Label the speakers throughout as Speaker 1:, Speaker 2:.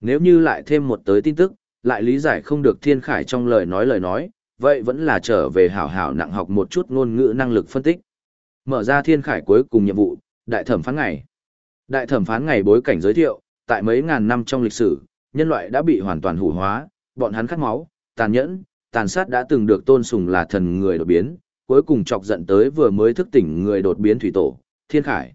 Speaker 1: Nếu như lại thêm một tới tin tức, lại lý giải không được thiên khải trong lời nói lời nói, vậy vẫn là trở về hảo hảo nặng học một chút ngôn ngữ năng lực phân tích. Mở ra thiên khải cuối cùng nhiệm vụ, đại thẩm phán ngày. Đại thẩm phán ngày bối cảnh giới thiệu, tại mấy ngàn năm trong lịch sử, nhân loại đã bị hoàn toàn hủ hóa, bọn hắn khát máu, tàn nhẫn, tàn sát đã từng được tôn sùng là thần người đột biến, cuối cùng chọc giận tới vừa mới thức tỉnh người đột biến thủy tổ, Thiên Khải.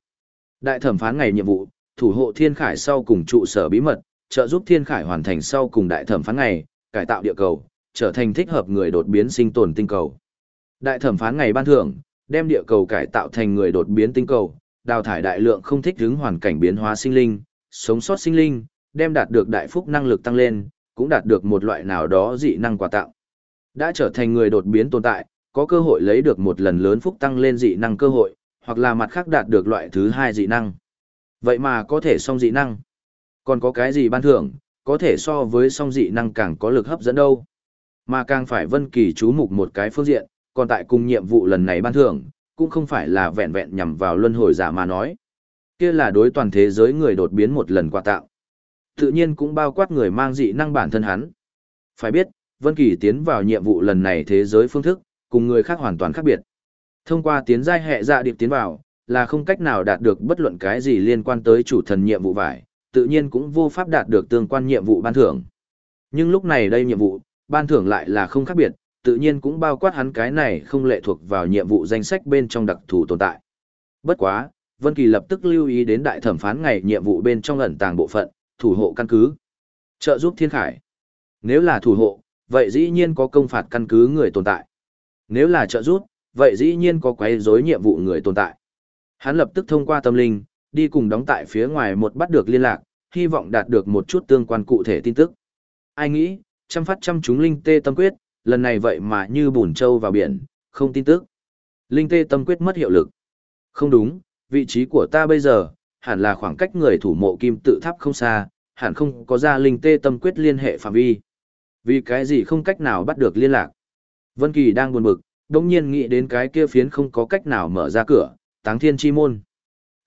Speaker 1: Đại thẩm phán ngày nhiệm vụ, thủ hộ Thiên Khải sau cùng trụ sở bí mật, trợ giúp Thiên Khải hoàn thành sau cùng đại thẩm phán ngày, cải tạo địa cầu, trở thành thích hợp người đột biến sinh tồn tinh cầu. Đại thẩm phán ngày ban thưởng, đem địa cầu cải tạo thành người đột biến tinh cầu, đào thải đại lượng không thích ứng hoàn cảnh biến hóa sinh linh, sống sót sinh linh, đem đạt được đại phúc năng lực tăng lên, cũng đạt được một loại nào đó dị năng quà tặng. Đã trở thành người đột biến tồn tại, có cơ hội lấy được một lần lớn phúc tăng lên dị năng cơ hội, hoặc là mặt khác đạt được loại thứ hai dị năng. Vậy mà có thể song dị năng. Còn có cái gì ban thưởng, có thể so với song dị năng càng có lực hấp dẫn đâu. Mà càng phải vân kỳ chú mục một cái phương diện, còn tại cùng nhiệm vụ lần này ban thưởng, cũng không phải là vẹn vẹn nhằm vào luân hồi giả mà nói. kia là đối toàn thế giới người đột biến một lần quà tặng, Tự nhiên cũng bao quát người mang dị năng bản thân hắn. Phải biết, Vân Kỳ tiến vào nhiệm vụ lần này thế giới phương thức, cùng người khác hoàn toàn khác biệt. Thông qua tiến giai hệ dạ điệp tiến vào, là không cách nào đạt được bất luận cái gì liên quan tới chủ thần nhiệm vụ vải, tự nhiên cũng vô pháp đạt được tương quan nhiệm vụ ban thưởng. Nhưng lúc này đây nhiệm vụ, ban thưởng lại là không khác biệt, tự nhiên cũng bao quát hắn cái này không lệ thuộc vào nhiệm vụ danh sách bên trong đặc thù tồn tại. Bất quá, Vân Kỳ lập tức lưu ý đến đại thẩm phán ngày nhiệm vụ bên trong ẩn tàng bộ phận, thủ hộ căn cứ. Trợ giúp Thiên Khải. Nếu là thủ hộ, vậy dĩ nhiên có công phạt căn cứ người tồn tại. Nếu là trợ giúp, vậy dĩ nhiên có quấy rối nhiệm vụ người tồn tại. Hắn lập tức thông qua tâm linh, đi cùng đóng tại phía ngoài một bắt được liên lạc, hy vọng đạt được một chút tương quan cụ thể tin tức. Ai nghĩ, chăm phát chăm chúng linh tê tâm quyết, lần này vậy mà như bùn trâu vào biển, không tin tức. Linh tê tâm quyết mất hiệu lực. Không đúng, vị trí của ta bây giờ, hẳn là khoảng cách người thủ mộ kim tự tháp không xa, hẳn không có ra linh tê tâm quyết liên hệ phạm vi. Vì cái gì không cách nào bắt được liên lạc. Vân Kỳ đang buồn bực, đồng nhiên nghĩ đến cái kia phiến không có cách nào mở ra cửa, táng thiên chi môn.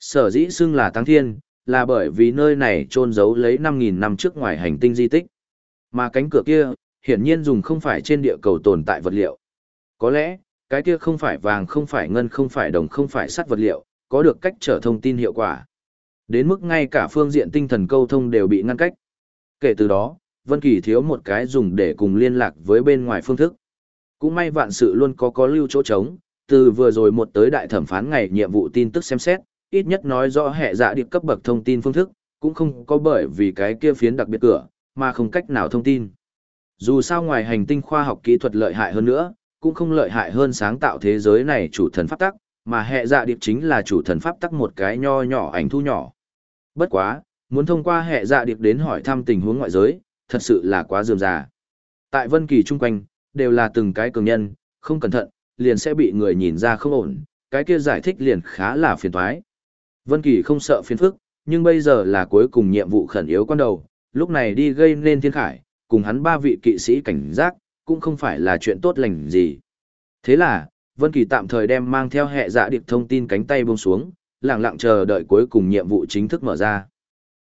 Speaker 1: Sở dĩ xưng là táng thiên, là bởi vì nơi này trôn giấu lấy 5.000 năm trước ngoài hành tinh di tích. Mà cánh cửa kia, hiển nhiên dùng không phải trên địa cầu tồn tại vật liệu. Có lẽ, cái kia không phải vàng không phải ngân không phải đồng không phải sắt vật liệu, có được cách trở thông tin hiệu quả. Đến mức ngay cả phương diện tinh thần câu thông đều bị ngăn cách. Kể từ đó, Vân Kỳ thiếu một cái dùng để cùng liên lạc với bên ngoài phương thức. Cũng may vạn sự luôn có có lưu chỗ trống, từ vừa rồi một tới đại thẩm phán ngày nhiệm vụ tin tức xem xét, ít nhất nói rõ hệ dạ điệp cấp bậc thông tin phương thức, cũng không có bởi vì cái kia phiến đặc biệt cửa, mà không cách nào thông tin. Dù sao ngoài hành tinh khoa học kỹ thuật lợi hại hơn nữa, cũng không lợi hại hơn sáng tạo thế giới này chủ thần pháp tắc, mà hệ dạ điệp chính là chủ thần pháp tắc một cái nho nhỏ ảnh thu nhỏ. Bất quá, muốn thông qua hệ dạ điệp đến hỏi thăm tình huống ngoại giới, thật sự là quá dườm già. Tại Vân Kỳ chung quanh, đều là từng cái cường nhân, không cẩn thận, liền sẽ bị người nhìn ra không ổn, cái kia giải thích liền khá là phiền toái. Vân Kỳ không sợ phiền phức, nhưng bây giờ là cuối cùng nhiệm vụ khẩn yếu quan đầu, lúc này đi gây nên thiên khải, cùng hắn ba vị kỵ sĩ cảnh giác, cũng không phải là chuyện tốt lành gì. Thế là, Vân Kỳ tạm thời đem mang theo hệ dạ điệp thông tin cánh tay buông xuống, lặng lặng chờ đợi cuối cùng nhiệm vụ chính thức mở ra.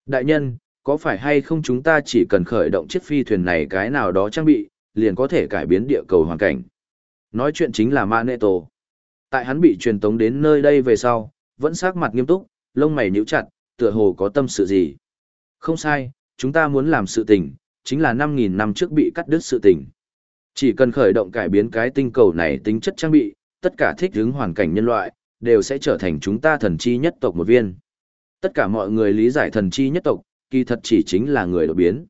Speaker 1: Đại nhân, có phải hay không chúng ta chỉ cần khởi động chiếc phi thuyền này cái nào đó trang bị, liền có thể cải biến địa cầu hoàn cảnh. Nói chuyện chính là Magneto. Tại hắn bị truyền tống đến nơi đây về sau, vẫn sắc mặt nghiêm túc, lông mày nhíu chặt, tựa hồ có tâm sự gì. Không sai, chúng ta muốn làm sự tình, chính là 5.000 năm trước bị cắt đứt sự tình. Chỉ cần khởi động cải biến cái tinh cầu này tính chất trang bị, tất cả thích ứng hoàn cảnh nhân loại, đều sẽ trở thành chúng ta thần chi nhất tộc một viên. Tất cả mọi người lý giải thần chi nhất tộc, kỳ thật chỉ chính là người đột biến.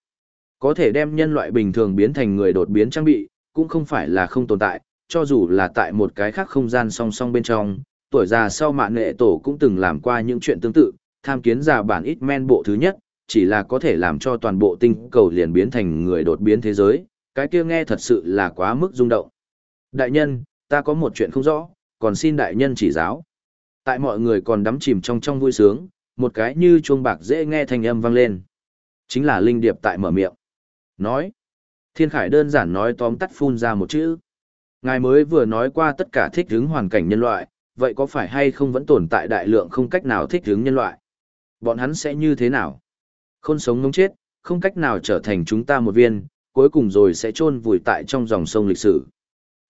Speaker 1: Có thể đem nhân loại bình thường biến thành người đột biến trang bị, cũng không phải là không tồn tại, cho dù là tại một cái khác không gian song song bên trong, tuổi già sau mạng nghệ tổ cũng từng làm qua những chuyện tương tự, tham kiến già bản ít men bộ thứ nhất, chỉ là có thể làm cho toàn bộ tinh cầu liền biến thành người đột biến thế giới, cái kia nghe thật sự là quá mức rung động. Đại nhân, ta có một chuyện không rõ, còn xin đại nhân chỉ giáo. Tại mọi người còn đắm chìm trong trong vui sướng, một cái như chuông bạc dễ nghe thanh âm vang lên. Chính là Linh Điệp tại mở miệng. Nói. Thiên Khải đơn giản nói tóm tắt phun ra một chữ. Ngài mới vừa nói qua tất cả thích hứng hoàn cảnh nhân loại, vậy có phải hay không vẫn tồn tại đại lượng không cách nào thích ứng nhân loại? Bọn hắn sẽ như thế nào? Không sống ngống chết, không cách nào trở thành chúng ta một viên, cuối cùng rồi sẽ chôn vùi tại trong dòng sông lịch sử.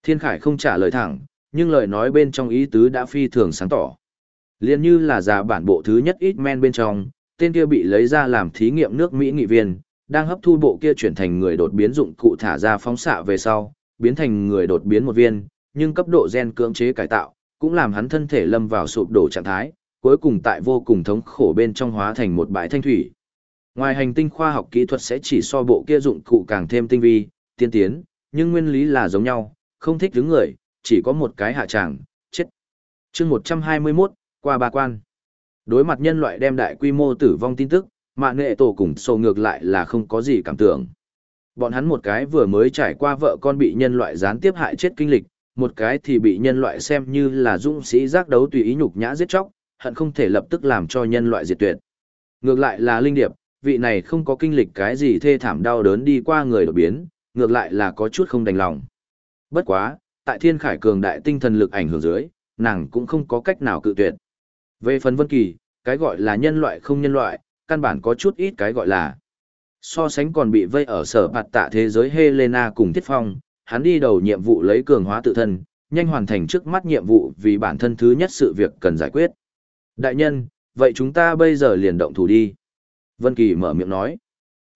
Speaker 1: Thiên Khải không trả lời thẳng, nhưng lời nói bên trong ý tứ đã phi thường sáng tỏ. Liên như là già bản bộ thứ nhất ít men bên trong, tên kia bị lấy ra làm thí nghiệm nước Mỹ nghị viên, đang hấp thu bộ kia chuyển thành người đột biến dụng cụ thả ra phóng xạ về sau, biến thành người đột biến một viên, nhưng cấp độ gen cưỡng chế cải tạo, cũng làm hắn thân thể lâm vào sụp đổ trạng thái, cuối cùng tại vô cùng thống khổ bên trong hóa thành một bãi thanh thủy. Ngoài hành tinh khoa học kỹ thuật sẽ chỉ so bộ kia dụng cụ càng thêm tinh vi, tiên tiến, nhưng nguyên lý là giống nhau, không thích đứng người, chỉ có một cái hạ tràng, chết. chương 121, qua ba quan. Đối mặt nhân loại đem đại quy mô tử vong tin tức, mạng nghệ tổ cùng sổ ngược lại là không có gì cảm tưởng. Bọn hắn một cái vừa mới trải qua vợ con bị nhân loại gián tiếp hại chết kinh lịch, một cái thì bị nhân loại xem như là dũng sĩ giác đấu tùy ý nhục nhã giết chóc, hận không thể lập tức làm cho nhân loại diệt tuyệt. Ngược lại là Linh Điệp, vị này không có kinh lịch cái gì thê thảm đau đớn đi qua người đột biến, ngược lại là có chút không đành lòng. Bất quá, tại thiên khải cường đại tinh thần lực ảnh hưởng dưới, nàng cũng không có cách nào cự tuyệt. Về phần Vân Kỳ, cái gọi là nhân loại không nhân loại, căn bản có chút ít cái gọi là. So sánh còn bị vây ở sở bạt tạ thế giới Helena cùng Thiết Phong, hắn đi đầu nhiệm vụ lấy cường hóa tự thân, nhanh hoàn thành trước mắt nhiệm vụ vì bản thân thứ nhất sự việc cần giải quyết. Đại nhân, vậy chúng ta bây giờ liền động thủ đi. Vân Kỳ mở miệng nói.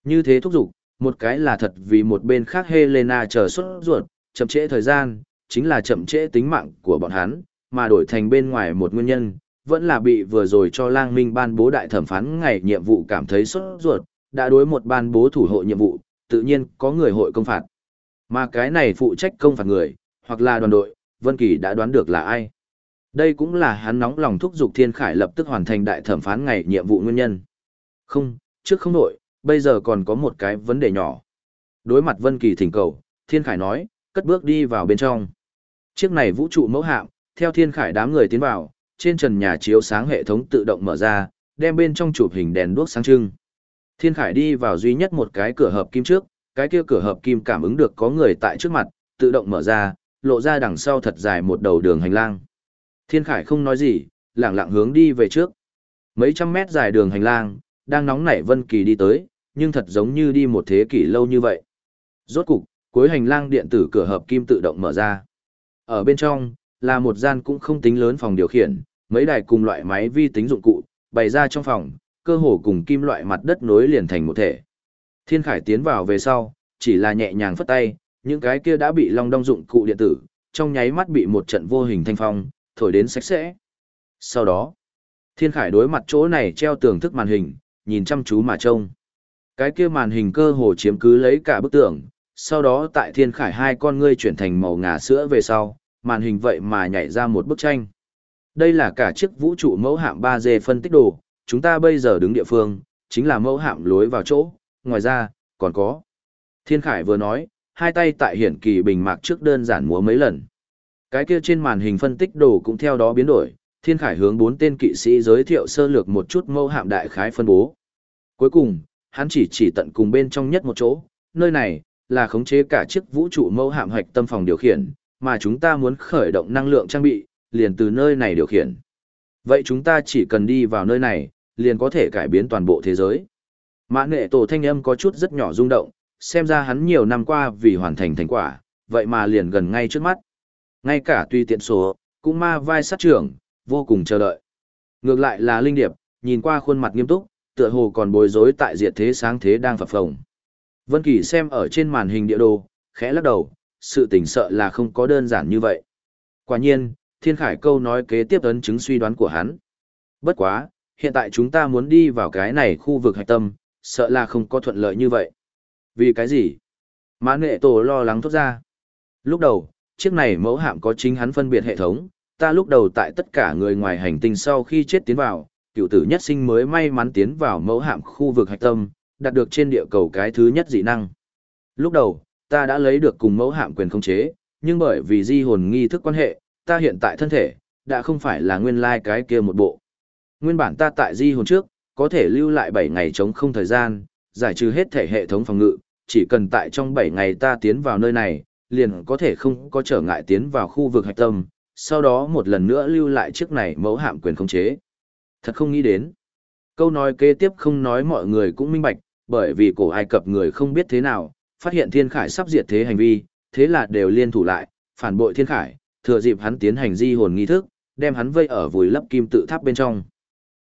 Speaker 1: Như thế thúc giục, một cái là thật vì một bên khác Helena chờ xuất ruột, chậm trễ thời gian, chính là chậm trễ tính mạng của bọn hắn, mà đổi thành bên ngoài một nguyên nhân, vẫn là bị vừa rồi cho lang minh ban bố đại thẩm phán ngày nhiệm vụ cảm thấy sốt ruột, đã đối một ban bố thủ hộ nhiệm vụ, tự nhiên có người hội công phạt. Mà cái này phụ trách công phạt người, hoặc là đoàn đội, Vân Kỳ đã đoán được là ai. Đây cũng là hắn nóng lòng thúc giục Thiên Khải lập tức hoàn thành đại thẩm phán ngày nhiệm vụ nguyên nhân. Không, trước không đổi bây giờ còn có một cái vấn đề nhỏ. Đối mặt Vân Kỳ thỉnh cầu, Thiên Khải nói, cất bước đi vào bên trong. Chiếc này vũ trụ mẫu hạm, theo Thiên Khải đám người tiến vào, trên trần nhà chiếu sáng hệ thống tự động mở ra, đem bên trong chụp hình đèn đuốc sáng trưng. Thiên Khải đi vào duy nhất một cái cửa hợp kim trước, cái kia cửa hợp kim cảm ứng được có người tại trước mặt, tự động mở ra, lộ ra đằng sau thật dài một đầu đường hành lang. Thiên Khải không nói gì, lặng lặng hướng đi về trước. Mấy trăm mét dài đường hành lang, đang nóng nảy Vân Kỳ đi tới, nhưng thật giống như đi một thế kỷ lâu như vậy. Rốt cục, cuối hành lang điện tử cửa hợp kim tự động mở ra. Ở bên trong, là một gian cũng không tính lớn phòng điều khiển, mấy đài cùng loại máy vi tính dụng cụ, bày ra trong phòng, cơ hồ cùng kim loại mặt đất nối liền thành một thể. Thiên Khải tiến vào về sau, chỉ là nhẹ nhàng phất tay, những cái kia đã bị long đong dụng cụ điện tử, trong nháy mắt bị một trận vô hình thanh phong, thổi đến sạch sẽ. Sau đó, Thiên Khải đối mặt chỗ này treo tường thức màn hình, nhìn chăm chú mà trông. Cái kia màn hình cơ hồ chiếm cứ lấy cả bức tường, sau đó tại Thiên Khải hai con ngươi chuyển thành màu ngà sữa về sau, màn hình vậy mà nhảy ra một bức tranh. Đây là cả chiếc vũ trụ mẫu hạm 3D phân tích đồ, chúng ta bây giờ đứng địa phương, chính là mẫu hạm lối vào chỗ, ngoài ra, còn có. Thiên Khải vừa nói, hai tay tại hiển kỳ bình mạc trước đơn giản múa mấy lần. Cái kia trên màn hình phân tích đồ cũng theo đó biến đổi, Thiên Khải hướng bốn tên kỵ sĩ giới thiệu sơ lược một chút mâu hạm đại khái phân bố. Cuối cùng, hắn chỉ chỉ tận cùng bên trong nhất một chỗ, nơi này, là khống chế cả chiếc vũ trụ mâu hạm hoạch tâm phòng điều khiển, mà chúng ta muốn khởi động năng lượng trang bị, liền từ nơi này điều khiển. Vậy chúng ta chỉ cần đi vào nơi này, liền có thể cải biến toàn bộ thế giới. Mã nghệ tổ thanh âm có chút rất nhỏ rung động, xem ra hắn nhiều năm qua vì hoàn thành thành quả, vậy mà liền gần ngay trước mắt. Ngay cả tuy tiện số, cũng ma vai sát trưởng, vô cùng chờ đợi. Ngược lại là Linh Điệp, nhìn qua khuôn mặt nghiêm túc, tựa hồ còn bối rối tại diệt thế sáng thế đang phập phồng. Vân Kỳ xem ở trên màn hình địa đồ, khẽ lắc đầu, sự tình sợ là không có đơn giản như vậy. Quả nhiên, Thiên Khải câu nói kế tiếp ấn chứng suy đoán của hắn. Bất quá, hiện tại chúng ta muốn đi vào cái này khu vực hạch tâm, sợ là không có thuận lợi như vậy. Vì cái gì? Mã nghệ tổ lo lắng thốt ra. Lúc đầu, chiếc này mẫu hạm có chính hắn phân biệt hệ thống, ta lúc đầu tại tất cả người ngoài hành tinh sau khi chết tiến vào, cựu tử nhất sinh mới may mắn tiến vào mẫu hạm khu vực hạch tâm, đạt được trên địa cầu cái thứ nhất dị năng. Lúc đầu, ta đã lấy được cùng mẫu hạm quyền khống chế, nhưng bởi vì di hồn nghi thức quan hệ, ta hiện tại thân thể, đã không phải là nguyên lai cái kia một bộ. Nguyên bản ta tại di hồn trước, có thể lưu lại 7 ngày chống không thời gian, giải trừ hết thể hệ thống phòng ngự, chỉ cần tại trong 7 ngày ta tiến vào nơi này, liền có thể không có trở ngại tiến vào khu vực hạch tâm, sau đó một lần nữa lưu lại chiếc này mẫu hạm quyền khống chế. Thật không nghĩ đến. Câu nói kế tiếp không nói mọi người cũng minh bạch, bởi vì cổ Ai Cập người không biết thế nào, phát hiện Thiên Khải sắp diệt thế hành vi, thế là đều liên thủ lại, phản bội Thiên Khải, thừa dịp hắn tiến hành di hồn nghi thức, đem hắn vây ở vùi lấp kim tự tháp bên trong.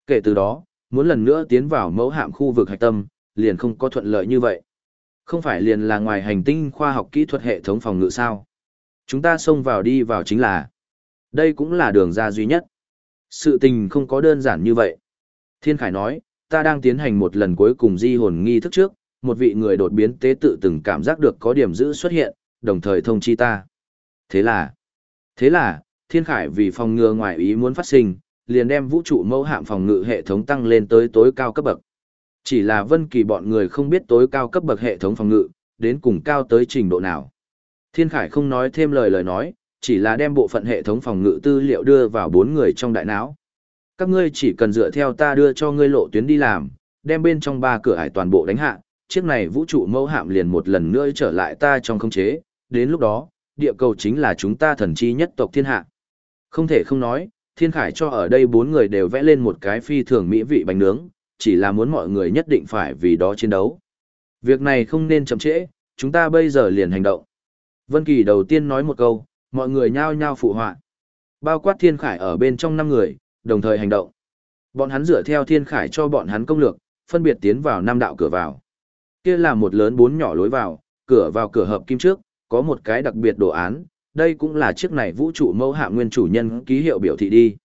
Speaker 1: Kể từ đó, muốn lần nữa tiến vào mẫu hạm khu vực hạch tâm, liền không có thuận lợi như vậy. Không phải liền là ngoài hành tinh khoa học kỹ thuật hệ thống phòng ngự sao. Chúng ta xông vào đi vào chính là. Đây cũng là đường ra duy nhất. Sự tình không có đơn giản như vậy. Thiên Khải nói, ta đang tiến hành một lần cuối cùng di hồn nghi thức trước, một vị người đột biến tế tự từng cảm giác được có điểm giữ xuất hiện, đồng thời thông chi ta. Thế là, thế là, Thiên Khải vì phòng ngừa ngoài ý muốn phát sinh, liền đem vũ trụ mẫu hạm phòng ngự hệ thống tăng lên tới tối cao cấp bậc. Chỉ là Vân Kỳ bọn người không biết tối cao cấp bậc hệ thống phòng ngự, đến cùng cao tới trình độ nào. Thiên Khải không nói thêm lời lời nói, chỉ là đem bộ phận hệ thống phòng ngự tư liệu đưa vào bốn người trong đại não. Các ngươi chỉ cần dựa theo ta đưa cho ngươi lộ tuyến đi làm, đem bên trong ba cửa ải toàn bộ đánh hạ, chiếc này vũ trụ mẫu hạm liền một lần nữa trở lại ta trong khống chế, đến lúc đó, địa cầu chính là chúng ta thần chi nhất tộc thiên hạ. Không thể không nói, Thiên Khải cho ở đây bốn người đều vẽ lên một cái phi thường mỹ vị bánh nướng, chỉ là muốn mọi người nhất định phải vì đó chiến đấu. Việc này không nên chậm trễ, chúng ta bây giờ liền hành động. Vân Kỳ đầu tiên nói một câu, mọi người nhao nhao phụ họa. Bao quát Thiên Khải ở bên trong năm người, đồng thời hành động. Bọn hắn dựa theo Thiên Khải cho bọn hắn công lược, phân biệt tiến vào năm đạo cửa vào. Kia là một lớn bốn nhỏ lối vào, cửa vào cửa hợp kim trước, có một cái đặc biệt đồ án, đây cũng là chiếc này vũ trụ mẫu hạ nguyên chủ nhân ký hiệu biểu thị đi.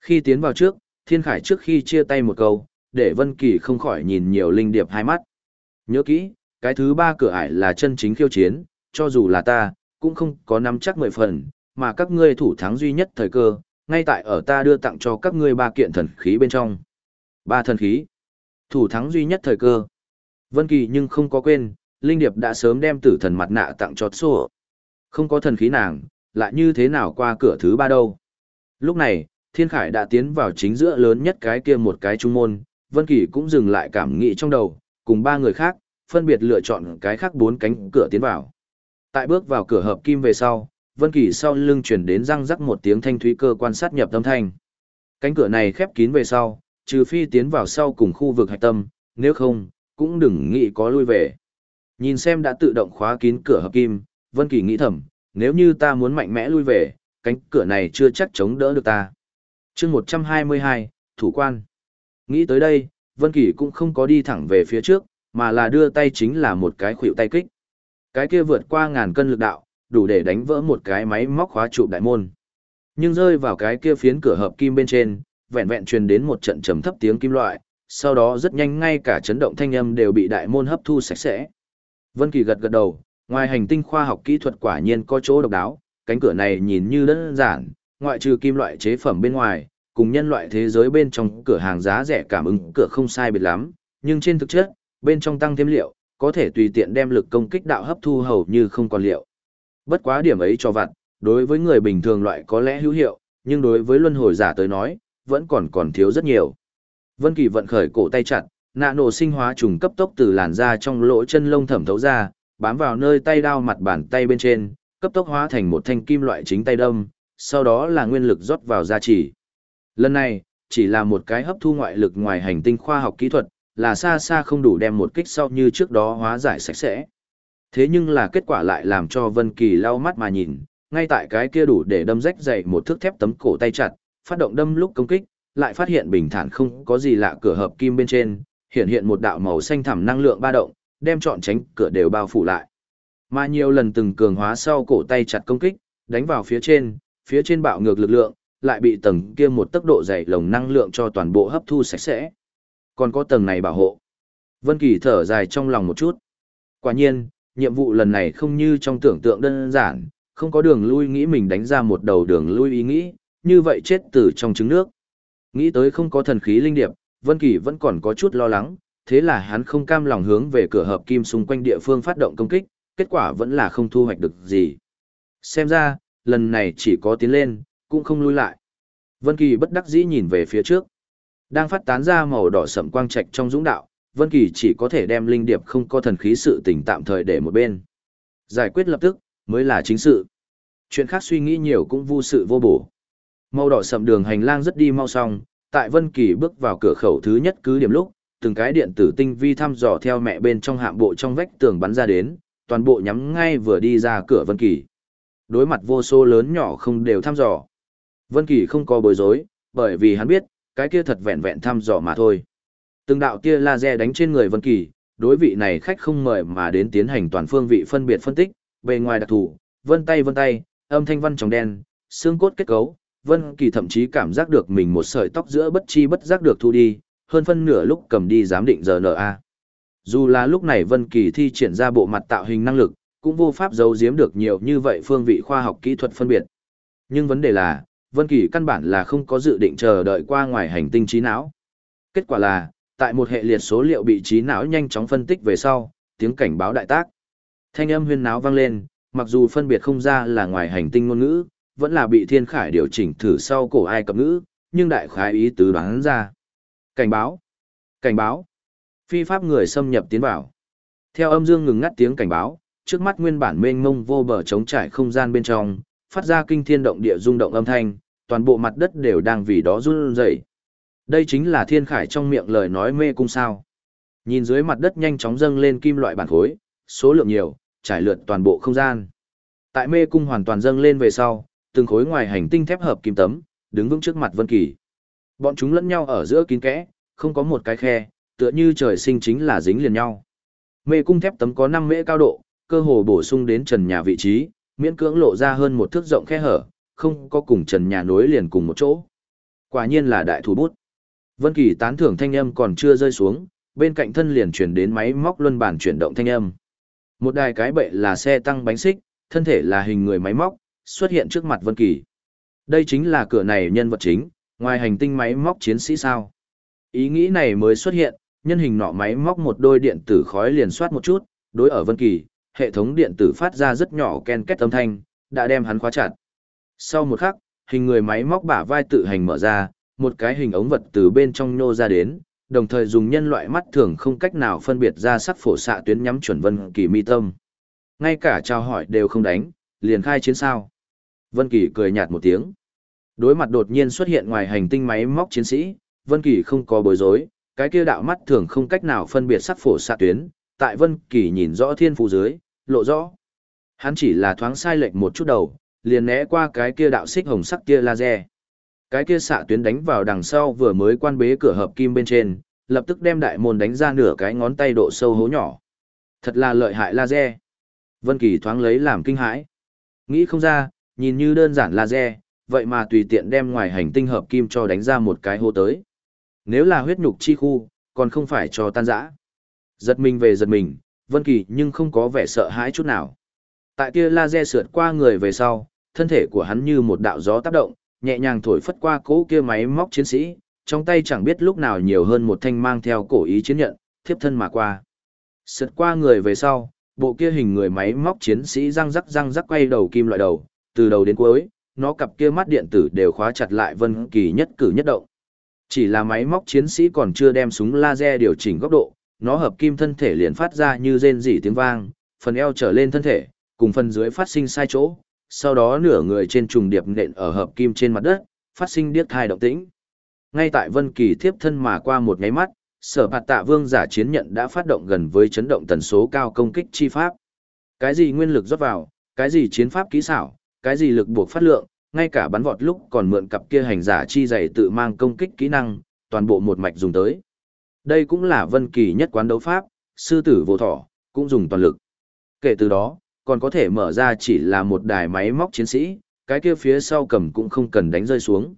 Speaker 1: Khi tiến vào trước, Thiên Khải trước khi chia tay một câu, để Vân Kỳ không khỏi nhìn nhiều linh điệp hai mắt. Nhớ kỹ, cái thứ ba cửa ải là chân chính khiêu chiến, cho dù là ta, cũng không có nắm chắc mười phần, mà các ngươi thủ thắng duy nhất thời cơ, ngay tại ở ta đưa tặng cho các ngươi ba kiện thần khí bên trong. Ba thần khí. Thủ thắng duy nhất thời cơ. Vân Kỳ nhưng không có quên, Linh Điệp đã sớm đem tử thần mặt nạ tặng cho Sô. Không có thần khí nàng, lại như thế nào qua cửa thứ ba đâu. Lúc này, Thiên Khải đã tiến vào chính giữa lớn nhất cái kia một cái trung môn, Vân Kỳ cũng dừng lại cảm nghĩ trong đầu, cùng ba người khác, phân biệt lựa chọn cái khác bốn cánh cửa tiến vào. Tại bước vào cửa hợp kim về sau, Vân Kỳ sau lưng truyền đến răng rắc một tiếng thanh thúy cơ quan sát nhập âm thanh. Cánh cửa này khép kín về sau, trừ phi tiến vào sau cùng khu vực hạch tâm, nếu không, cũng đừng nghĩ có lui về. Nhìn xem đã tự động khóa kín cửa hợp kim, Vân Kỳ nghĩ thầm, nếu như ta muốn mạnh mẽ lui về, cánh cửa này chưa chắc chống đỡ được ta. Chương 122, thủ quan. Nghĩ tới đây, Vân Kỳ cũng không có đi thẳng về phía trước, mà là đưa tay chính là một cái khuỷu tay kích. Cái kia vượt qua ngàn cân lực đạo, đủ để đánh vỡ một cái máy móc khóa trụ đại môn. Nhưng rơi vào cái kia phiến cửa hợp kim bên trên, vẹn vẹn truyền đến một trận trầm thấp tiếng kim loại, sau đó rất nhanh ngay cả chấn động thanh âm đều bị đại môn hấp thu sạch sẽ. Vân Kỳ gật gật đầu, ngoài hành tinh khoa học kỹ thuật quả nhiên có chỗ độc đáo, cánh cửa này nhìn như đơn giản, ngoại trừ kim loại chế phẩm bên ngoài, cùng nhân loại thế giới bên trong cửa hàng giá rẻ cảm ứng cửa không sai biệt lắm, nhưng trên thực chất, bên trong tăng thêm liệu, có thể tùy tiện đem lực công kích đạo hấp thu hầu như không còn liệu. Bất quá điểm ấy cho vặt, đối với người bình thường loại có lẽ hữu hiệu, nhưng đối với luân hồi giả tới nói, vẫn còn còn thiếu rất nhiều. Vân Kỳ vận khởi cổ tay chặt, nạ nổ sinh hóa trùng cấp tốc từ làn da trong lỗ chân lông thẩm thấu ra, bám vào nơi tay đao mặt bàn tay bên trên, cấp tốc hóa thành một thanh kim loại chính tay đâm, sau đó là nguyên lực rót vào gia trì. Lần này, chỉ là một cái hấp thu ngoại lực ngoài hành tinh khoa học kỹ thuật, là xa xa không đủ đem một kích sau như trước đó hóa giải sạch sẽ. Thế nhưng là kết quả lại làm cho Vân Kỳ lau mắt mà nhìn, ngay tại cái kia đủ để đâm rách dậy một thước thép tấm cổ tay chặt, phát động đâm lúc công kích, lại phát hiện bình thản không có gì lạ cửa hợp kim bên trên, hiện hiện một đạo màu xanh thẳm năng lượng ba động, đem trọn tránh cửa đều bao phủ lại. Mà nhiều lần từng cường hóa sau cổ tay chặt công kích, đánh vào phía trên, phía trên bạo ngược lực lượng, lại bị tầng kia một tốc độ dày lồng năng lượng cho toàn bộ hấp thu sạch sẽ. Còn có tầng này bảo hộ. Vân Kỳ thở dài trong lòng một chút. Quả nhiên, nhiệm vụ lần này không như trong tưởng tượng đơn giản, không có đường lui nghĩ mình đánh ra một đầu đường lui ý nghĩ, như vậy chết từ trong trứng nước. Nghĩ tới không có thần khí linh điệp, Vân Kỳ vẫn còn có chút lo lắng, thế là hắn không cam lòng hướng về cửa hợp kim xung quanh địa phương phát động công kích, kết quả vẫn là không thu hoạch được gì. Xem ra, lần này chỉ có tiến lên, cũng không lui lại. Vân Kỳ bất đắc dĩ nhìn về phía trước. Đang phát tán ra màu đỏ sẫm quang trạch trong dũng đạo, Vân Kỳ chỉ có thể đem linh điệp không có thần khí sự tình tạm thời để một bên. Giải quyết lập tức mới là chính sự. Chuyện khác suy nghĩ nhiều cũng vô sự vô bổ. Màu đỏ sẫm đường hành lang rất đi mau xong, tại Vân Kỳ bước vào cửa khẩu thứ nhất cứ điểm lúc, từng cái điện tử tinh vi thăm dò theo mẹ bên trong hạm bộ trong vách tường bắn ra đến, toàn bộ nhắm ngay vừa đi ra cửa Vân Kỳ. Đối mặt vô số lớn nhỏ không đều thăm dò. Vân Kỳ không có bối rối, bởi vì hắn biết, cái kia thật vẹn vẹn thăm dò mà thôi. Từng đạo tia laser đánh trên người Vân Kỳ, đối vị này khách không mời mà đến tiến hành toàn phương vị phân biệt phân tích, bề ngoài đặc thù, vân tay vân tay, âm thanh văn tròng đen, xương cốt kết cấu, Vân Kỳ thậm chí cảm giác được mình một sợi tóc giữa bất chi bất giác được thu đi, hơn phân nửa lúc cầm đi giám định giờ RNA. Dù là lúc này Vân Kỳ thi triển ra bộ mặt tạo hình năng lực, cũng vô pháp giấu giếm được nhiều như vậy phương vị khoa học kỹ thuật phân biệt. Nhưng vấn đề là, Vân Kỳ căn bản là không có dự định chờ đợi qua ngoài hành tinh trí não. Kết quả là, tại một hệ liệt số liệu bị trí não nhanh chóng phân tích về sau, tiếng cảnh báo đại tác. Thanh âm huyên náo vang lên, mặc dù phân biệt không ra là ngoài hành tinh ngôn ngữ, vẫn là bị Thiên Khải điều chỉnh thử sau cổ Ai Cập ngữ, nhưng đại khái ý tứ đoán ra. Cảnh báo! Cảnh báo! Phi pháp người xâm nhập tiến vào. Theo âm dương ngừng ngắt tiếng cảnh báo, trước mắt nguyên bản mênh mông vô bờ trống trải không gian bên trong, phát ra kinh thiên động địa rung động âm thanh, toàn bộ mặt đất đều đang vì đó run rẩy. Đây chính là thiên khải trong miệng lời nói mê cung sao. Nhìn dưới mặt đất nhanh chóng dâng lên kim loại bản khối, số lượng nhiều, trải lượt toàn bộ không gian. Tại mê cung hoàn toàn dâng lên về sau, từng khối ngoài hành tinh thép hợp kim tấm, đứng vững trước mặt Vân Kỳ. Bọn chúng lẫn nhau ở giữa kín kẽ, không có một cái khe, tựa như trời sinh chính là dính liền nhau. Mê cung thép tấm có 5 mễ cao độ, cơ hồ bổ sung đến trần nhà vị trí, miễn cưỡng lộ ra hơn một thước rộng khe hở, không có cùng trần nhà nối liền cùng một chỗ. Quả nhiên là đại thủ bút. Vân Kỳ tán thưởng thanh âm còn chưa rơi xuống, bên cạnh thân liền truyền đến máy móc luân bản chuyển động thanh âm. Một đài cái bệ là xe tăng bánh xích, thân thể là hình người máy móc, xuất hiện trước mặt Vân Kỳ. Đây chính là cửa này nhân vật chính, ngoài hành tinh máy móc chiến sĩ sao? Ý nghĩ này mới xuất hiện, nhân hình nọ máy móc một đôi điện tử khói liền soát một chút, đối ở Vân Kỳ, hệ thống điện tử phát ra rất nhỏ ken két âm thanh, đã đem hắn khóa chặt. Sau một khắc, hình người máy móc bả vai tự hành mở ra, một cái hình ống vật từ bên trong nhô ra đến, đồng thời dùng nhân loại mắt thường không cách nào phân biệt ra sắc phổ xạ tuyến nhắm chuẩn Vân Kỳ mi tâm. Ngay cả chào hỏi đều không đánh, liền khai chiến sao. Vân Kỳ cười nhạt một tiếng. Đối mặt đột nhiên xuất hiện ngoài hành tinh máy móc chiến sĩ, Vân Kỳ không có bối rối, cái kia đạo mắt thường không cách nào phân biệt sắc phổ xạ tuyến, tại Vân Kỳ nhìn rõ thiên phù dưới, lộ rõ. Hắn chỉ là thoáng sai lệch một chút đầu, liền né qua cái kia đạo xích hồng sắc kia laser. Cái kia xạ tuyến đánh vào đằng sau vừa mới quan bế cửa hợp kim bên trên, lập tức đem đại môn đánh ra nửa cái ngón tay độ sâu hố nhỏ. Thật là lợi hại laser. Vân Kỳ thoáng lấy làm kinh hãi. Nghĩ không ra, nhìn như đơn giản laser, vậy mà tùy tiện đem ngoài hành tinh hợp kim cho đánh ra một cái hô tới. Nếu là huyết nhục chi khu, còn không phải cho tan rã. Giật mình về giật mình, Vân Kỳ nhưng không có vẻ sợ hãi chút nào. Tại kia laser sượt qua người về sau, thân thể của hắn như một đạo gió tác động, nhẹ nhàng thổi phất qua cỗ kia máy móc chiến sĩ, trong tay chẳng biết lúc nào nhiều hơn một thanh mang theo cổ ý chiến nhận, thiếp thân mà qua. Sượt qua người về sau, bộ kia hình người máy móc chiến sĩ răng rắc răng rắc quay đầu kim loại đầu, từ đầu đến cuối, nó cặp kia mắt điện tử đều khóa chặt lại Vân Kỳ nhất cử nhất động. Chỉ là máy móc chiến sĩ còn chưa đem súng laser điều chỉnh góc độ, nó hợp kim thân thể liền phát ra như rên rỉ tiếng vang, phần eo trở lên thân thể, cùng phần dưới phát sinh sai chỗ, sau đó nửa người trên trùng điệp nện ở hợp kim trên mặt đất, phát sinh điếc thai động tĩnh. Ngay tại Vân Kỳ tiếp thân mà qua một cái mắt, Sở Bạt Tạ Vương giả chiến nhận đã phát động gần với chấn động tần số cao công kích chi pháp. Cái gì nguyên lực rót vào, cái gì chiến pháp kỹ xảo, cái gì lực buộc phát lượng, ngay cả bắn vọt lúc còn mượn cặp kia hành giả chi dày tự mang công kích kỹ năng, toàn bộ một mạch dùng tới. Đây cũng là Vân Kỳ nhất quán đấu pháp, sư tử vô thỏ, cũng dùng toàn lực. Kể từ đó, còn có thể mở ra chỉ là một đài máy móc chiến sĩ, cái kia phía sau cầm cũng không cần đánh rơi xuống.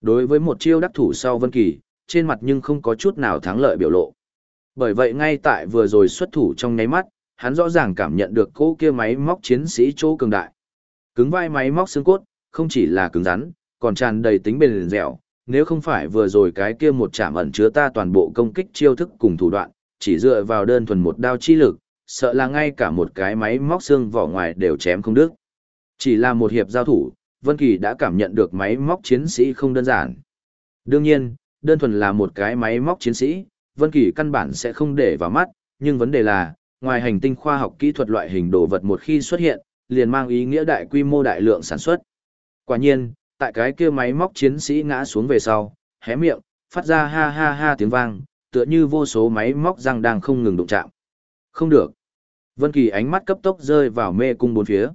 Speaker 1: Đối với một chiêu đắc thủ sau Vân Kỳ, trên mặt nhưng không có chút nào thắng lợi biểu lộ. Bởi vậy ngay tại vừa rồi xuất thủ trong nháy mắt, hắn rõ ràng cảm nhận được cỗ kia máy móc chiến sĩ chỗ cường đại. Cứng vai máy móc xương cốt, không chỉ là cứng rắn, còn tràn đầy tính bền dẻo, nếu không phải vừa rồi cái kia một chạm ẩn chứa ta toàn bộ công kích chiêu thức cùng thủ đoạn, chỉ dựa vào đơn thuần một đao chi lực, sợ là ngay cả một cái máy móc xương vỏ ngoài đều chém không đứt. Chỉ là một hiệp giao thủ, Vân Kỳ đã cảm nhận được máy móc chiến sĩ không đơn giản. Đương nhiên, đơn thuần là một cái máy móc chiến sĩ, Vân Kỳ căn bản sẽ không để vào mắt, nhưng vấn đề là, ngoài hành tinh khoa học kỹ thuật loại hình đồ vật một khi xuất hiện, liền mang ý nghĩa đại quy mô đại lượng sản xuất. Quả nhiên, tại cái kia máy móc chiến sĩ ngã xuống về sau, hé miệng, phát ra ha ha ha tiếng vang, tựa như vô số máy móc răng đang không ngừng đụng chạm. Không được. Vân Kỳ ánh mắt cấp tốc rơi vào mê cung bốn phía.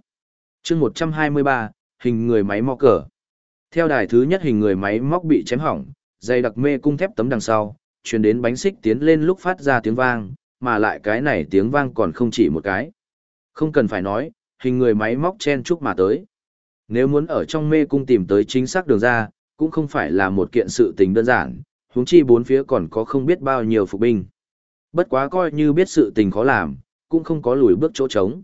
Speaker 1: Chương 123, hình người máy móc cờ. Theo đài thứ nhất hình người máy móc bị chém hỏng, dây đặc mê cung thép tấm đằng sau, truyền đến bánh xích tiến lên lúc phát ra tiếng vang, mà lại cái này tiếng vang còn không chỉ một cái. Không cần phải nói, hình người máy móc chen chúc mà tới. Nếu muốn ở trong mê cung tìm tới chính xác đường ra, cũng không phải là một kiện sự tình đơn giản, huống chi bốn phía còn có không biết bao nhiêu phục binh. Bất quá coi như biết sự tình khó làm, cũng không có lùi bước chỗ trống.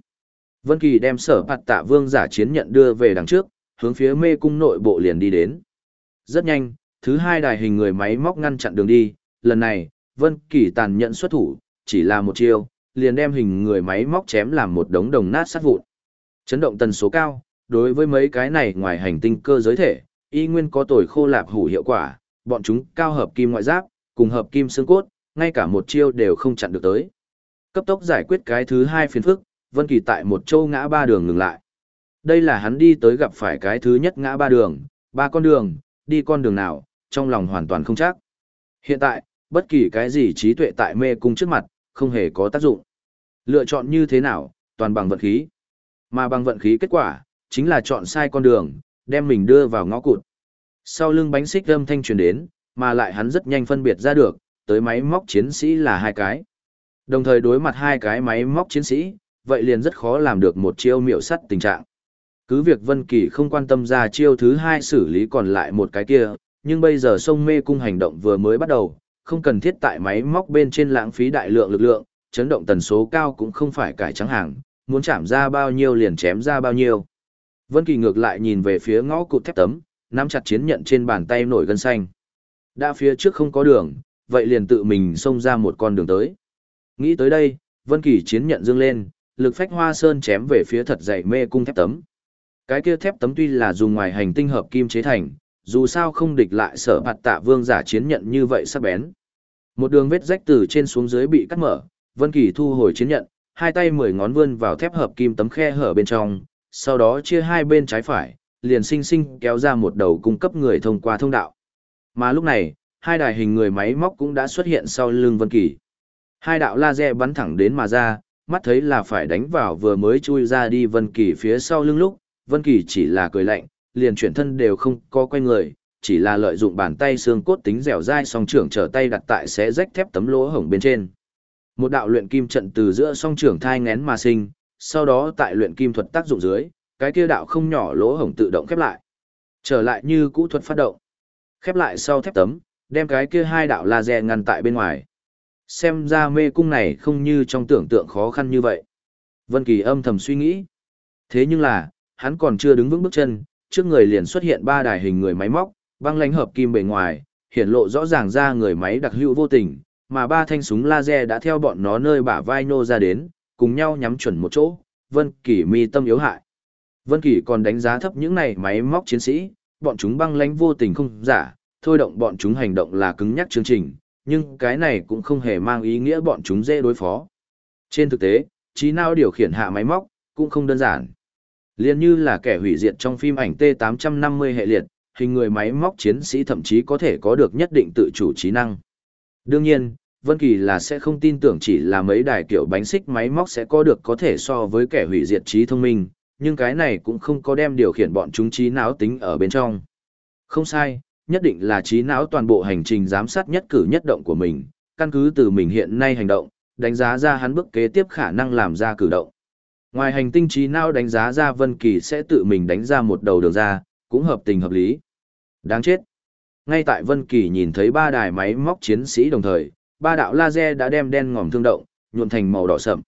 Speaker 1: Vân Kỳ đem sở bạt tạ vương giả chiến nhận đưa về đằng trước, hướng phía mê cung nội bộ liền đi đến. Rất nhanh, thứ hai đài hình người máy móc ngăn chặn đường đi, lần này, Vân Kỳ tàn nhẫn xuất thủ, chỉ là một chiêu, liền đem hình người máy móc chém làm một đống đồng nát sát vụn. Chấn động tần số cao, đối với mấy cái này ngoài hành tinh cơ giới thể, y nguyên có tồi khô lạp hủ hiệu quả, bọn chúng cao hợp kim ngoại giáp, cùng hợp kim xương cốt, ngay cả một chiêu đều không chặn được tới. Cấp tốc giải quyết cái thứ hai phiền phức, Vân Kỳ tại một châu ngã ba đường ngừng lại. Đây là hắn đi tới gặp phải cái thứ nhất ngã ba đường, ba con đường, đi con đường nào, trong lòng hoàn toàn không chắc. Hiện tại, bất kỳ cái gì trí tuệ tại mê cung trước mặt, không hề có tác dụng. Lựa chọn như thế nào, toàn bằng vận khí. Mà bằng vận khí kết quả, chính là chọn sai con đường, đem mình đưa vào ngõ cụt. Sau lưng bánh xích âm thanh truyền đến, mà lại hắn rất nhanh phân biệt ra được, tới máy móc chiến sĩ là hai cái. Đồng thời đối mặt hai cái máy móc chiến sĩ, vậy liền rất khó làm được một chiêu miểu sắt tình trạng. Cứ việc Vân Kỳ không quan tâm ra chiêu thứ hai xử lý còn lại một cái kia, nhưng bây giờ sông mê cung hành động vừa mới bắt đầu, không cần thiết tại máy móc bên trên lãng phí đại lượng lực lượng, chấn động tần số cao cũng không phải cải trắng hàng, muốn chạm ra bao nhiêu liền chém ra bao nhiêu. Vân Kỳ ngược lại nhìn về phía ngõ cụt thép tấm, nắm chặt chiến nhận trên bàn tay nổi gân xanh. Đã phía trước không có đường, vậy liền tự mình xông ra một con đường tới. Nghĩ tới đây, Vân Kỳ chiến nhận dương lên, lực phách hoa sơn chém về phía thật dày mê cung thép tấm. Cái kia thép tấm tuy là dùng ngoài hành tinh hợp kim chế thành, dù sao không địch lại sở bạt tạ vương giả chiến nhận như vậy sắc bén. Một đường vết rách từ trên xuống dưới bị cắt mở, Vân Kỳ thu hồi chiến nhận, hai tay mười ngón vươn vào thép hợp kim tấm khe hở bên trong, sau đó chia hai bên trái phải, liền sinh sinh kéo ra một đầu cung cấp người thông qua thông đạo. Mà lúc này, hai đài hình người máy móc cũng đã xuất hiện sau lưng Vân Kỳ. Hai đạo laser bắn thẳng đến mà ra, mắt thấy là phải đánh vào vừa mới chui ra đi Vân Kỳ phía sau lưng lúc, Vân Kỳ chỉ là cười lạnh, liền chuyển thân đều không có quay người, chỉ là lợi dụng bàn tay xương cốt tính dẻo dai song trưởng trở tay đặt tại xé rách thép tấm lỗ hổng bên trên. Một đạo luyện kim trận từ giữa song trưởng thai ngén mà sinh, sau đó tại luyện kim thuật tác dụng dưới, cái kia đạo không nhỏ lỗ hổng tự động khép lại. Trở lại như cũ thuật phát động. Khép lại sau thép tấm, đem cái kia hai đạo laser ngăn tại bên ngoài. Xem ra mê cung này không như trong tưởng tượng khó khăn như vậy. Vân Kỳ âm thầm suy nghĩ. Thế nhưng là, hắn còn chưa đứng vững bước chân, trước người liền xuất hiện ba đài hình người máy móc, băng lãnh hợp kim bề ngoài, hiện lộ rõ ràng ra người máy đặc hữu vô tình, mà ba thanh súng laser đã theo bọn nó nơi bả vai nô ra đến, cùng nhau nhắm chuẩn một chỗ, Vân Kỳ mi tâm yếu hại. Vân Kỳ còn đánh giá thấp những này máy móc chiến sĩ, bọn chúng băng lãnh vô tình không giả, thôi động bọn chúng hành động là cứng nhắc chương trình, nhưng cái này cũng không hề mang ý nghĩa bọn chúng dễ đối phó. Trên thực tế, trí não điều khiển hạ máy móc cũng không đơn giản. Liên như là kẻ hủy diệt trong phim ảnh T850 hệ liệt, hình người máy móc chiến sĩ thậm chí có thể có được nhất định tự chủ trí năng. Đương nhiên, Vân Kỳ là sẽ không tin tưởng chỉ là mấy đài kiểu bánh xích máy móc sẽ có được có thể so với kẻ hủy diệt trí thông minh, nhưng cái này cũng không có đem điều khiển bọn chúng trí não tính ở bên trong. Không sai, nhất định là trí não toàn bộ hành trình giám sát nhất cử nhất động của mình, căn cứ từ mình hiện nay hành động, đánh giá ra hắn bước kế tiếp khả năng làm ra cử động. Ngoài hành tinh trí não đánh giá ra Vân Kỳ sẽ tự mình đánh ra một đầu đường ra, cũng hợp tình hợp lý. Đáng chết. Ngay tại Vân Kỳ nhìn thấy ba đài máy móc chiến sĩ đồng thời, ba đạo laser đã đem đen ngòm thương động, nhuộm thành màu đỏ sậm.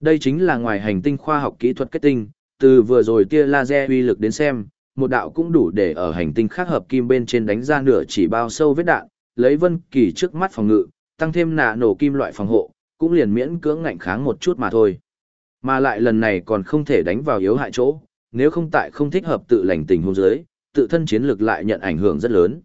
Speaker 1: Đây chính là ngoài hành tinh khoa học kỹ thuật kết tinh, từ vừa rồi tia laser uy lực đến xem, một đạo cũng đủ để ở hành tinh khác hợp kim bên trên đánh ra nửa chỉ bao sâu vết đạn, lấy Vân Kỳ trước mắt phòng ngự, tăng thêm nạ nổ kim loại phòng hộ, cũng liền miễn cưỡng ngạnh kháng một chút mà thôi. Mà lại lần này còn không thể đánh vào yếu hại chỗ, nếu không tại không thích hợp tự lành tình huống dưới, tự thân chiến lực lại nhận ảnh hưởng rất lớn.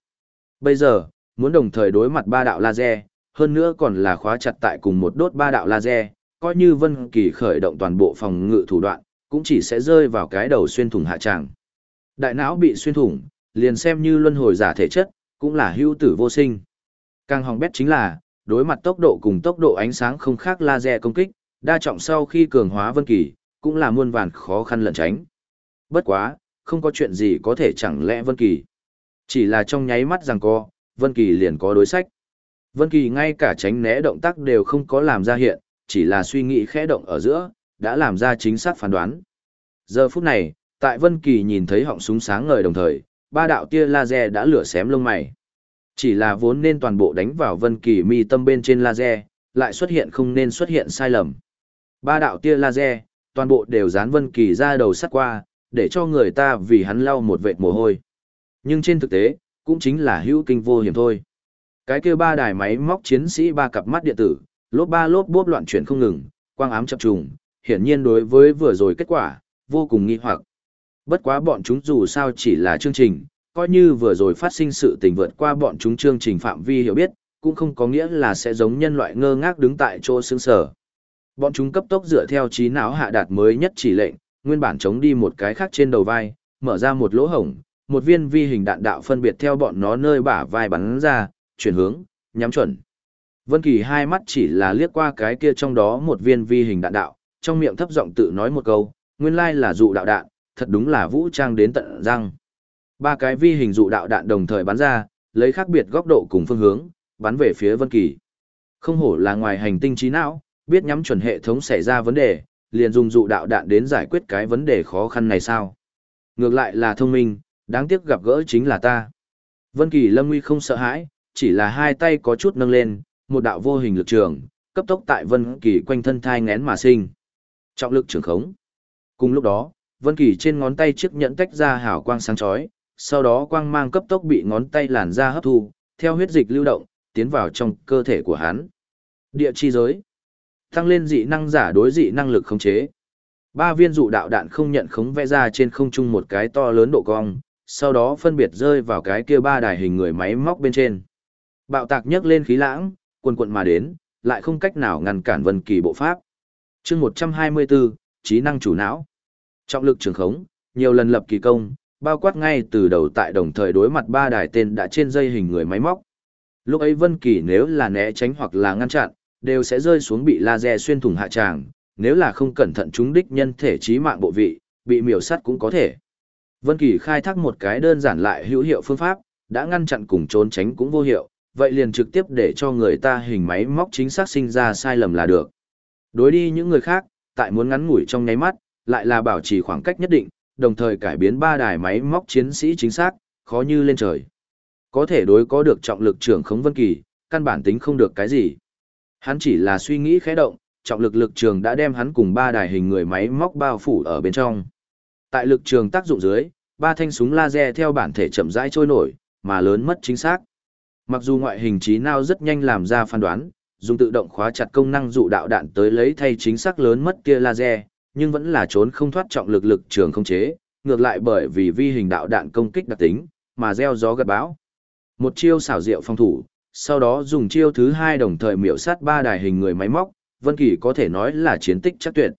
Speaker 1: Bây giờ, muốn đồng thời đối mặt ba đạo laser, hơn nữa còn là khóa chặt tại cùng một đốt ba đạo laser, coi như Vân Kỳ khởi động toàn bộ phòng ngự thủ đoạn, cũng chỉ sẽ rơi vào cái đầu xuyên thủng hạ trạng, Đại não bị xuyên thủng, liền xem như luân hồi giả thể chất, cũng là hữu tử vô sinh. Càng hỏng bét chính là, đối mặt tốc độ cùng tốc độ ánh sáng không khác laser công kích, đa trọng sau khi cường hóa Vân Kỳ, cũng là muôn vàn khó khăn lẩn tránh. Bất quá, không có chuyện gì có thể chẳng lẽ Vân Kỳ. Chỉ là trong nháy mắt rằng co, Vân Kỳ liền có đối sách. Vân Kỳ ngay cả tránh né động tác đều không có làm ra hiện, chỉ là suy nghĩ khẽ động ở giữa, đã làm ra chính xác phán đoán. Giờ phút này, tại Vân Kỳ nhìn thấy họng súng sáng ngời đồng thời, ba đạo tia laser đã lửa xém lông mày. Chỉ là vốn nên toàn bộ đánh vào Vân Kỳ mi tâm bên trên laser, lại xuất hiện không nên xuất hiện sai lầm. Ba đạo tia laser, toàn bộ đều dán Vân Kỳ ra đầu sắt qua, để cho người ta vì hắn lau một vệt mồ hôi. Nhưng trên thực tế, cũng chính là hữu kinh vô hiểm thôi. Cái kia ba đài máy móc chiến sĩ ba cặp mắt điện tử, lốp ba lốp bốp loạn chuyển không ngừng, quang ám chập trùng, hiển nhiên đối với vừa rồi kết quả, vô cùng nghi hoặc. Bất quá bọn chúng dù sao chỉ là chương trình, coi như vừa rồi phát sinh sự tình vượt qua bọn chúng chương trình phạm vi hiểu biết, cũng không có nghĩa là sẽ giống nhân loại ngơ ngác đứng tại chỗ sững sở. Bọn chúng cấp tốc dựa theo trí não hạ đạt mới nhất chỉ lệnh, nguyên bản chống đi một cái khác trên đầu vai, mở ra một lỗ hổng, một viên vi hình đạn đạo phân biệt theo bọn nó nơi bả vai bắn ra, chuyển hướng, nhắm chuẩn. Vân Kỳ hai mắt chỉ là liếc qua cái kia trong đó một viên vi hình đạn đạo, trong miệng thấp giọng tự nói một câu, nguyên lai là dụ đạo đạn, thật đúng là vũ trang đến tận răng. Ba cái vi hình dụ đạo đạn đồng thời bắn ra, lấy khác biệt góc độ cùng phương hướng, bắn về phía Vân Kỳ. Không hổ là ngoài hành tinh trí não, biết nhắm chuẩn hệ thống xảy ra vấn đề, liền dùng dụ đạo đạn đến giải quyết cái vấn đề khó khăn này sao? Ngược lại là thông minh, đáng tiếc gặp gỡ chính là ta. Vân Kỳ Lâm uy không sợ hãi, chỉ là hai tay có chút nâng lên, một đạo vô hình lực trường, cấp tốc tại Vân Kỳ quanh thân thai ngén mà sinh. Trọng lực trường khống. Cùng lúc đó, Vân Kỳ trên ngón tay chiếc nhẫn tách ra hào quang sáng chói, sau đó quang mang cấp tốc bị ngón tay làn ra hấp thu, theo huyết dịch lưu động, tiến vào trong cơ thể của hắn. Địa chi giới. Tăng lên dị năng giả đối dị năng lực khống chế. Ba viên dụ đạo đạn không nhận khống vẽ ra trên không trung một cái to lớn độ cong, sau đó phân biệt rơi vào cái kia ba đài hình người máy móc bên trên. Bạo tạc nhấc lên khí lãng, quần quận mà đến, lại không cách nào ngăn cản Vân Kỳ bộ pháp. Chương 124, trí năng chủ não. Trọng lực trường khống, nhiều lần lập kỳ công, bao quát ngay từ đầu tại đồng thời đối mặt ba đài tên đã trên dây hình người máy móc. Lúc ấy Vân Kỳ nếu là né tránh hoặc là ngăn chặn, đều sẽ rơi xuống bị laser xuyên thủng hạ tràng, nếu là không cẩn thận trúng đích nhân thể trí mạng bộ vị, bị miểu sát cũng có thể. Vân Kỳ khai thác một cái đơn giản lại hữu hiệu phương pháp, đã ngăn chặn cùng trốn tránh cũng vô hiệu, vậy liền trực tiếp để cho người ta hình máy móc chính xác sinh ra sai lầm là được. Đối đi những người khác, tại muốn ngắn ngủi trong nháy mắt, lại là bảo trì khoảng cách nhất định, đồng thời cải biến ba đài máy móc chiến sĩ chính xác, khó như lên trời. Có thể đối có được trọng lực trưởng khống vân kỳ, căn bản tính không được cái gì. Hắn chỉ là suy nghĩ khẽ động, trọng lực lực trường đã đem hắn cùng ba đài hình người máy móc bao phủ ở bên trong. Tại lực trường tác dụng dưới, ba thanh súng laser theo bản thể chậm rãi trôi nổi, mà lớn mất chính xác. Mặc dù ngoại hình trí nào rất nhanh làm ra phán đoán, dùng tự động khóa chặt công năng dụ đạo đạn tới lấy thay chính xác lớn mất tia laser, nhưng vẫn là trốn không thoát trọng lực lực trường không chế, ngược lại bởi vì vi hình đạo đạn công kích đặc tính, mà gieo gió gặt bão. Một chiêu xảo diệu phòng thủ, sau đó dùng chiêu thứ hai đồng thời miểu sát ba đài hình người máy móc, Vân Kỳ có thể nói là chiến tích chắc tuyệt.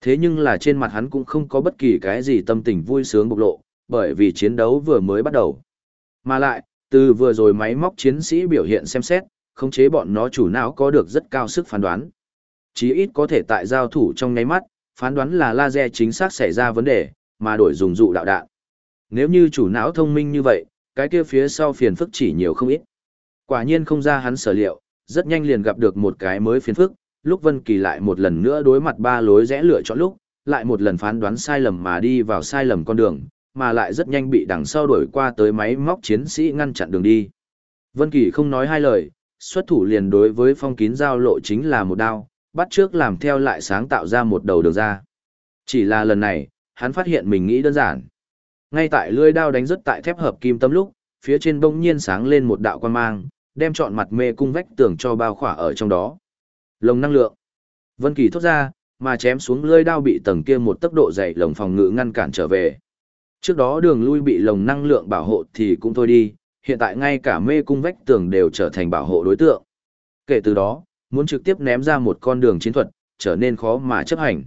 Speaker 1: Thế nhưng là trên mặt hắn cũng không có bất kỳ cái gì tâm tình vui sướng bộc lộ, bởi vì chiến đấu vừa mới bắt đầu. Mà lại, từ vừa rồi máy móc chiến sĩ biểu hiện xem xét, khống chế bọn nó chủ não có được rất cao sức phán đoán. Chí ít có thể tại giao thủ trong nháy mắt, phán đoán là laser chính xác xảy ra vấn đề, mà đổi dùng dụ đạo đạn. Nếu như chủ não thông minh như vậy, cái kia phía sau phiền phức chỉ nhiều không ít. Quả nhiên không ra hắn sở liệu, rất nhanh liền gặp được một cái mới phiền phức, lúc Vân Kỳ lại một lần nữa đối mặt ba lối rẽ lựa chọn lúc, lại một lần phán đoán sai lầm mà đi vào sai lầm con đường, mà lại rất nhanh bị đằng sau đuổi qua tới máy móc chiến sĩ ngăn chặn đường đi. Vân Kỳ không nói hai lời, xuất thủ liền đối với phong kín giao lộ chính là một đao, bắt trước làm theo lại sáng tạo ra một đầu đường ra. Chỉ là lần này, hắn phát hiện mình nghĩ đơn giản. Ngay tại lưỡi đao đánh rất tại thép hợp kim tâm lúc, phía trên bỗng nhiên sáng lên một đạo quan mang, đem trọn mặt mê cung vách tường cho bao khỏa ở trong đó. Lồng năng lượng. Vân Kỳ thốt ra, mà chém xuống lưỡi đao bị tầng kia một tốc độ dày lồng phòng ngự ngăn cản trở về. Trước đó đường lui bị lồng năng lượng bảo hộ thì cũng thôi đi, hiện tại ngay cả mê cung vách tường đều trở thành bảo hộ đối tượng. Kể từ đó, muốn trực tiếp ném ra một con đường chiến thuật, trở nên khó mà chấp hành.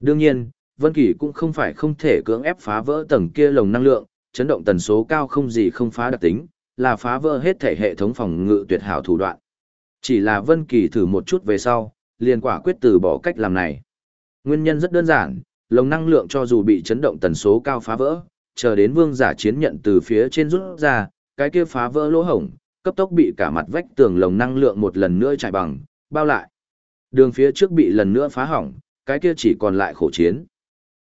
Speaker 1: Đương nhiên, Vân Kỳ cũng không phải không thể cưỡng ép phá vỡ tầng kia lồng năng lượng, chấn động tần số cao không gì không phá đặc tính, là phá vỡ hết thể hệ thống phòng ngự tuyệt hảo thủ đoạn. Chỉ là Vân Kỳ thử một chút về sau, liền quả quyết từ bỏ cách làm này. Nguyên nhân rất đơn giản, lồng năng lượng cho dù bị chấn động tần số cao phá vỡ, chờ đến vương giả chiến nhận từ phía trên rút ra, cái kia phá vỡ lỗ hổng, cấp tốc bị cả mặt vách tường lồng năng lượng một lần nữa trải bằng, bao lại. Đường phía trước bị lần nữa phá hỏng, cái kia chỉ còn lại khổ chiến.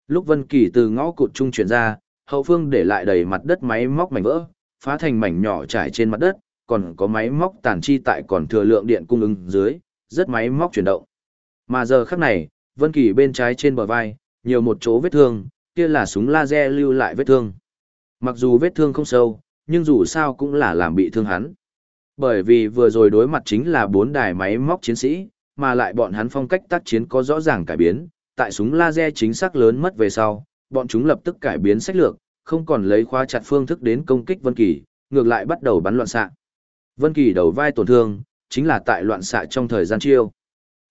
Speaker 1: Lúc Vân Kỳ từ ngõ cụt trung chuyển ra, hậu phương để lại đầy mặt đất máy móc mảnh vỡ, phá thành mảnh nhỏ trải trên mặt đất, còn có máy móc tàn chi tại còn thừa lượng điện cung ứng dưới, rất máy móc chuyển động. Mà giờ khắc này, Vân Kỳ bên trái trên bờ vai, nhiều một chỗ vết thương, kia là súng laser lưu lại vết thương. Mặc dù vết thương không sâu, nhưng dù sao cũng là làm bị thương hắn. Bởi vì vừa rồi đối mặt chính là bốn đài máy móc chiến sĩ, mà lại bọn hắn phong cách tác chiến có rõ ràng cải biến, tại súng laser chính xác lớn mất về sau, bọn chúng lập tức cải biến sách lược, không còn lấy khóa chặt phương thức đến công kích Vân Kỳ, ngược lại bắt đầu bắn loạn xạ. Vân Kỳ đầu vai tổn thương, chính là tại loạn xạ trong thời gian chiêu.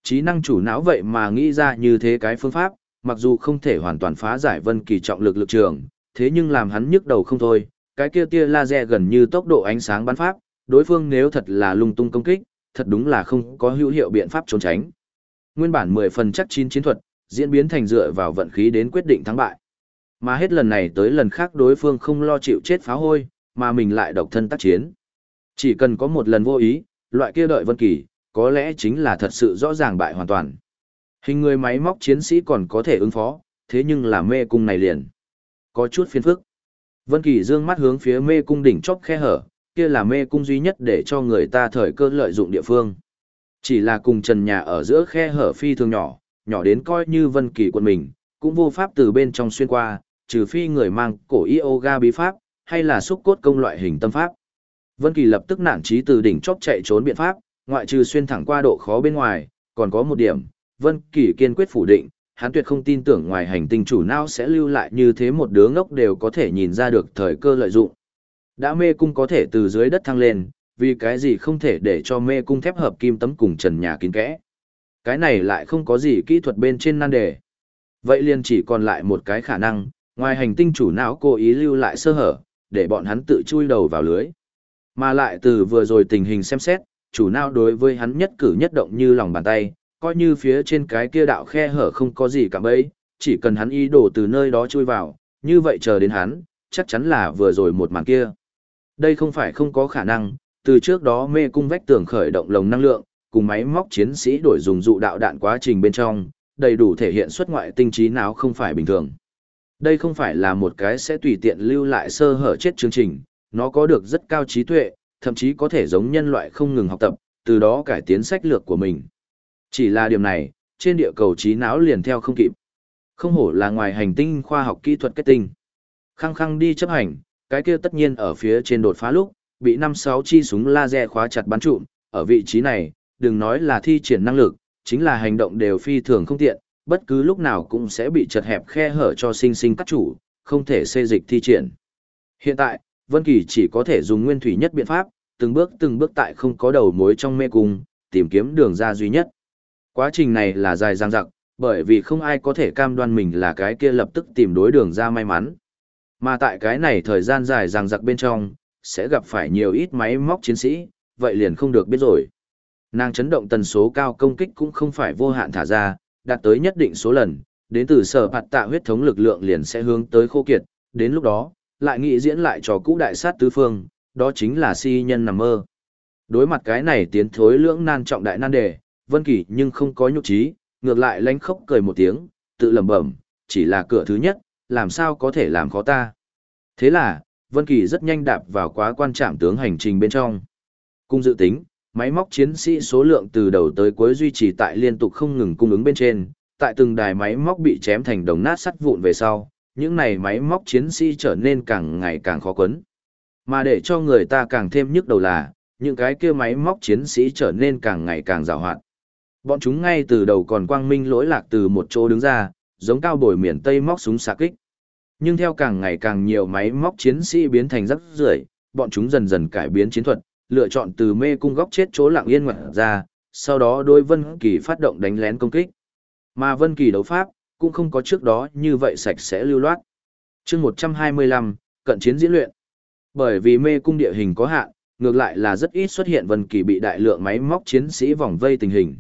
Speaker 1: Trí năng chủ não vậy mà nghĩ ra như thế cái phương pháp, mặc dù không thể hoàn toàn phá giải Vân Kỳ trọng lực lực trường, thế nhưng làm hắn nhức đầu không thôi, cái kia tia laser gần như tốc độ ánh sáng bắn pháp, đối phương nếu thật là lung tung công kích, thật đúng là không có hữu hiệu biện pháp trốn tránh. Nguyên bản 10 phần chắc chín chiến thuật, diễn biến thành dựa vào vận khí đến quyết định thắng bại. Mà hết lần này tới lần khác đối phương không lo chịu chết phá hôi, mà mình lại độc thân tác chiến. Chỉ cần có một lần vô ý, loại kia đợi Vân Kỳ, có lẽ chính là thật sự rõ ràng bại hoàn toàn. Hình người máy móc chiến sĩ còn có thể ứng phó, thế nhưng là mê cung này liền. Có chút phiền phức. Vân Kỳ dương mắt hướng phía mê cung đỉnh chóp khe hở, kia là mê cung duy nhất để cho người ta thời cơ lợi dụng địa phương. Chỉ là cùng trần nhà ở giữa khe hở phi thường nhỏ, nhỏ đến coi như Vân Kỳ quân mình, cũng vô pháp từ bên trong xuyên qua, trừ phi người mang cổ yoga bí pháp, hay là xúc cốt công loại hình tâm pháp. Vân Kỳ lập tức nản chí từ đỉnh chóp chạy trốn biện pháp, ngoại trừ xuyên thẳng qua độ khó bên ngoài, còn có một điểm, Vân Kỳ kiên quyết phủ định, hắn tuyệt không tin tưởng ngoài hành tinh chủ não sẽ lưu lại như thế một đứa ngốc đều có thể nhìn ra được thời cơ lợi dụng. Đã mê cung có thể từ dưới đất thăng lên, vì cái gì không thể để cho mê cung thép hợp kim tấm cùng trần nhà kín kẽ. Cái này lại không có gì kỹ thuật bên trên nan đề. Vậy liền chỉ còn lại một cái khả năng, ngoài hành tinh chủ não cố ý lưu lại sơ hở, để bọn hắn tự chui đầu vào lưới. Mà lại từ vừa rồi tình hình xem xét, chủ não đối với hắn nhất cử nhất động như lòng bàn tay, coi như phía trên cái kia đạo khe hở không có gì cả bấy, chỉ cần hắn ý đồ từ nơi đó chui vào, như vậy chờ đến hắn, chắc chắn là vừa rồi một màn kia. Đây không phải không có khả năng, từ trước đó mê cung vách tường khởi động lồng năng lượng, cùng máy móc chiến sĩ đổi dùng dụ đạo đạn quá trình bên trong, đầy đủ thể hiện xuất ngoại tinh trí nào không phải bình thường. Đây không phải là một cái sẽ tùy tiện lưu lại sơ hở chết chương trình, nó có được rất cao trí tuệ, thậm chí có thể giống nhân loại không ngừng học tập, từ đó cải tiến sách lược của mình. Chỉ là điểm này, trên địa cầu trí não liền theo không kịp. Không hổ là ngoài hành tinh khoa học kỹ thuật kết tinh. Khăng khăng đi chấp hành, cái kia tất nhiên ở phía trên đột phá lúc, bị năm sáu chi súng laser khóa chặt bắn trụm, ở vị trí này, đừng nói là thi triển năng lực, chính là hành động đều phi thường không tiện, bất cứ lúc nào cũng sẽ bị chật hẹp khe hở cho sinh sinh cắt chủ, không thể xê dịch thi triển. Hiện tại, Vân Kỳ chỉ có thể dùng nguyên thủy nhất biện pháp, từng bước từng bước tại không có đầu mối trong mê cung, tìm kiếm đường ra duy nhất. Quá trình này là dài dằng dặc, bởi vì không ai có thể cam đoan mình là cái kia lập tức tìm đối đường ra may mắn. Mà tại cái này thời gian dài dằng dặc bên trong, sẽ gặp phải nhiều ít máy móc chiến sĩ, vậy liền không được biết rồi. Nàng chấn động tần số cao công kích cũng không phải vô hạn thả ra, đạt tới nhất định số lần, đến từ sở phạt tạ huyết thống lực lượng liền sẽ hướng tới khô kiệt, đến lúc đó, lại nghĩ diễn lại trò cũ đại sát tứ phương, đó chính là si nhân nằm mơ. Đối mặt cái này tiến thối lưỡng nan trọng đại nan đề, Vân Kỳ nhưng không có nhục trí, ngược lại lánh khóc cười một tiếng, tự lẩm bẩm, chỉ là cửa thứ nhất, làm sao có thể làm khó ta. Thế là, Vân Kỳ rất nhanh đạp vào quá quan trạm tướng hành trình bên trong. Cung dự tính, máy móc chiến sĩ số lượng từ đầu tới cuối duy trì tại liên tục không ngừng cung ứng bên trên, tại từng đài máy móc bị chém thành đồng nát sắt vụn về sau, những này máy móc chiến sĩ trở nên càng ngày càng khó quấn. Mà để cho người ta càng thêm nhức đầu là, những cái kia máy móc chiến sĩ trở nên càng ngày càng rào hoạt. Bọn chúng ngay từ đầu còn quang minh lỗi lạc từ một chỗ đứng ra, giống cao bồi miền Tây móc súng xạ kích. Nhưng theo càng ngày càng nhiều máy móc chiến sĩ biến thành rắc rưởi, bọn chúng dần dần cải biến chiến thuật, lựa chọn từ mê cung góc chết chỗ lặng yên ngoặt ra, sau đó đôi Vân Kỳ phát động đánh lén công kích. Mà Vân Kỳ đấu pháp cũng không có trước đó như vậy sạch sẽ lưu loát. Chương 125, cận chiến diễn luyện. Bởi vì mê cung địa hình có hạn, ngược lại là rất ít xuất hiện Vân Kỳ bị đại lượng máy móc chiến sĩ vòng vây tình hình.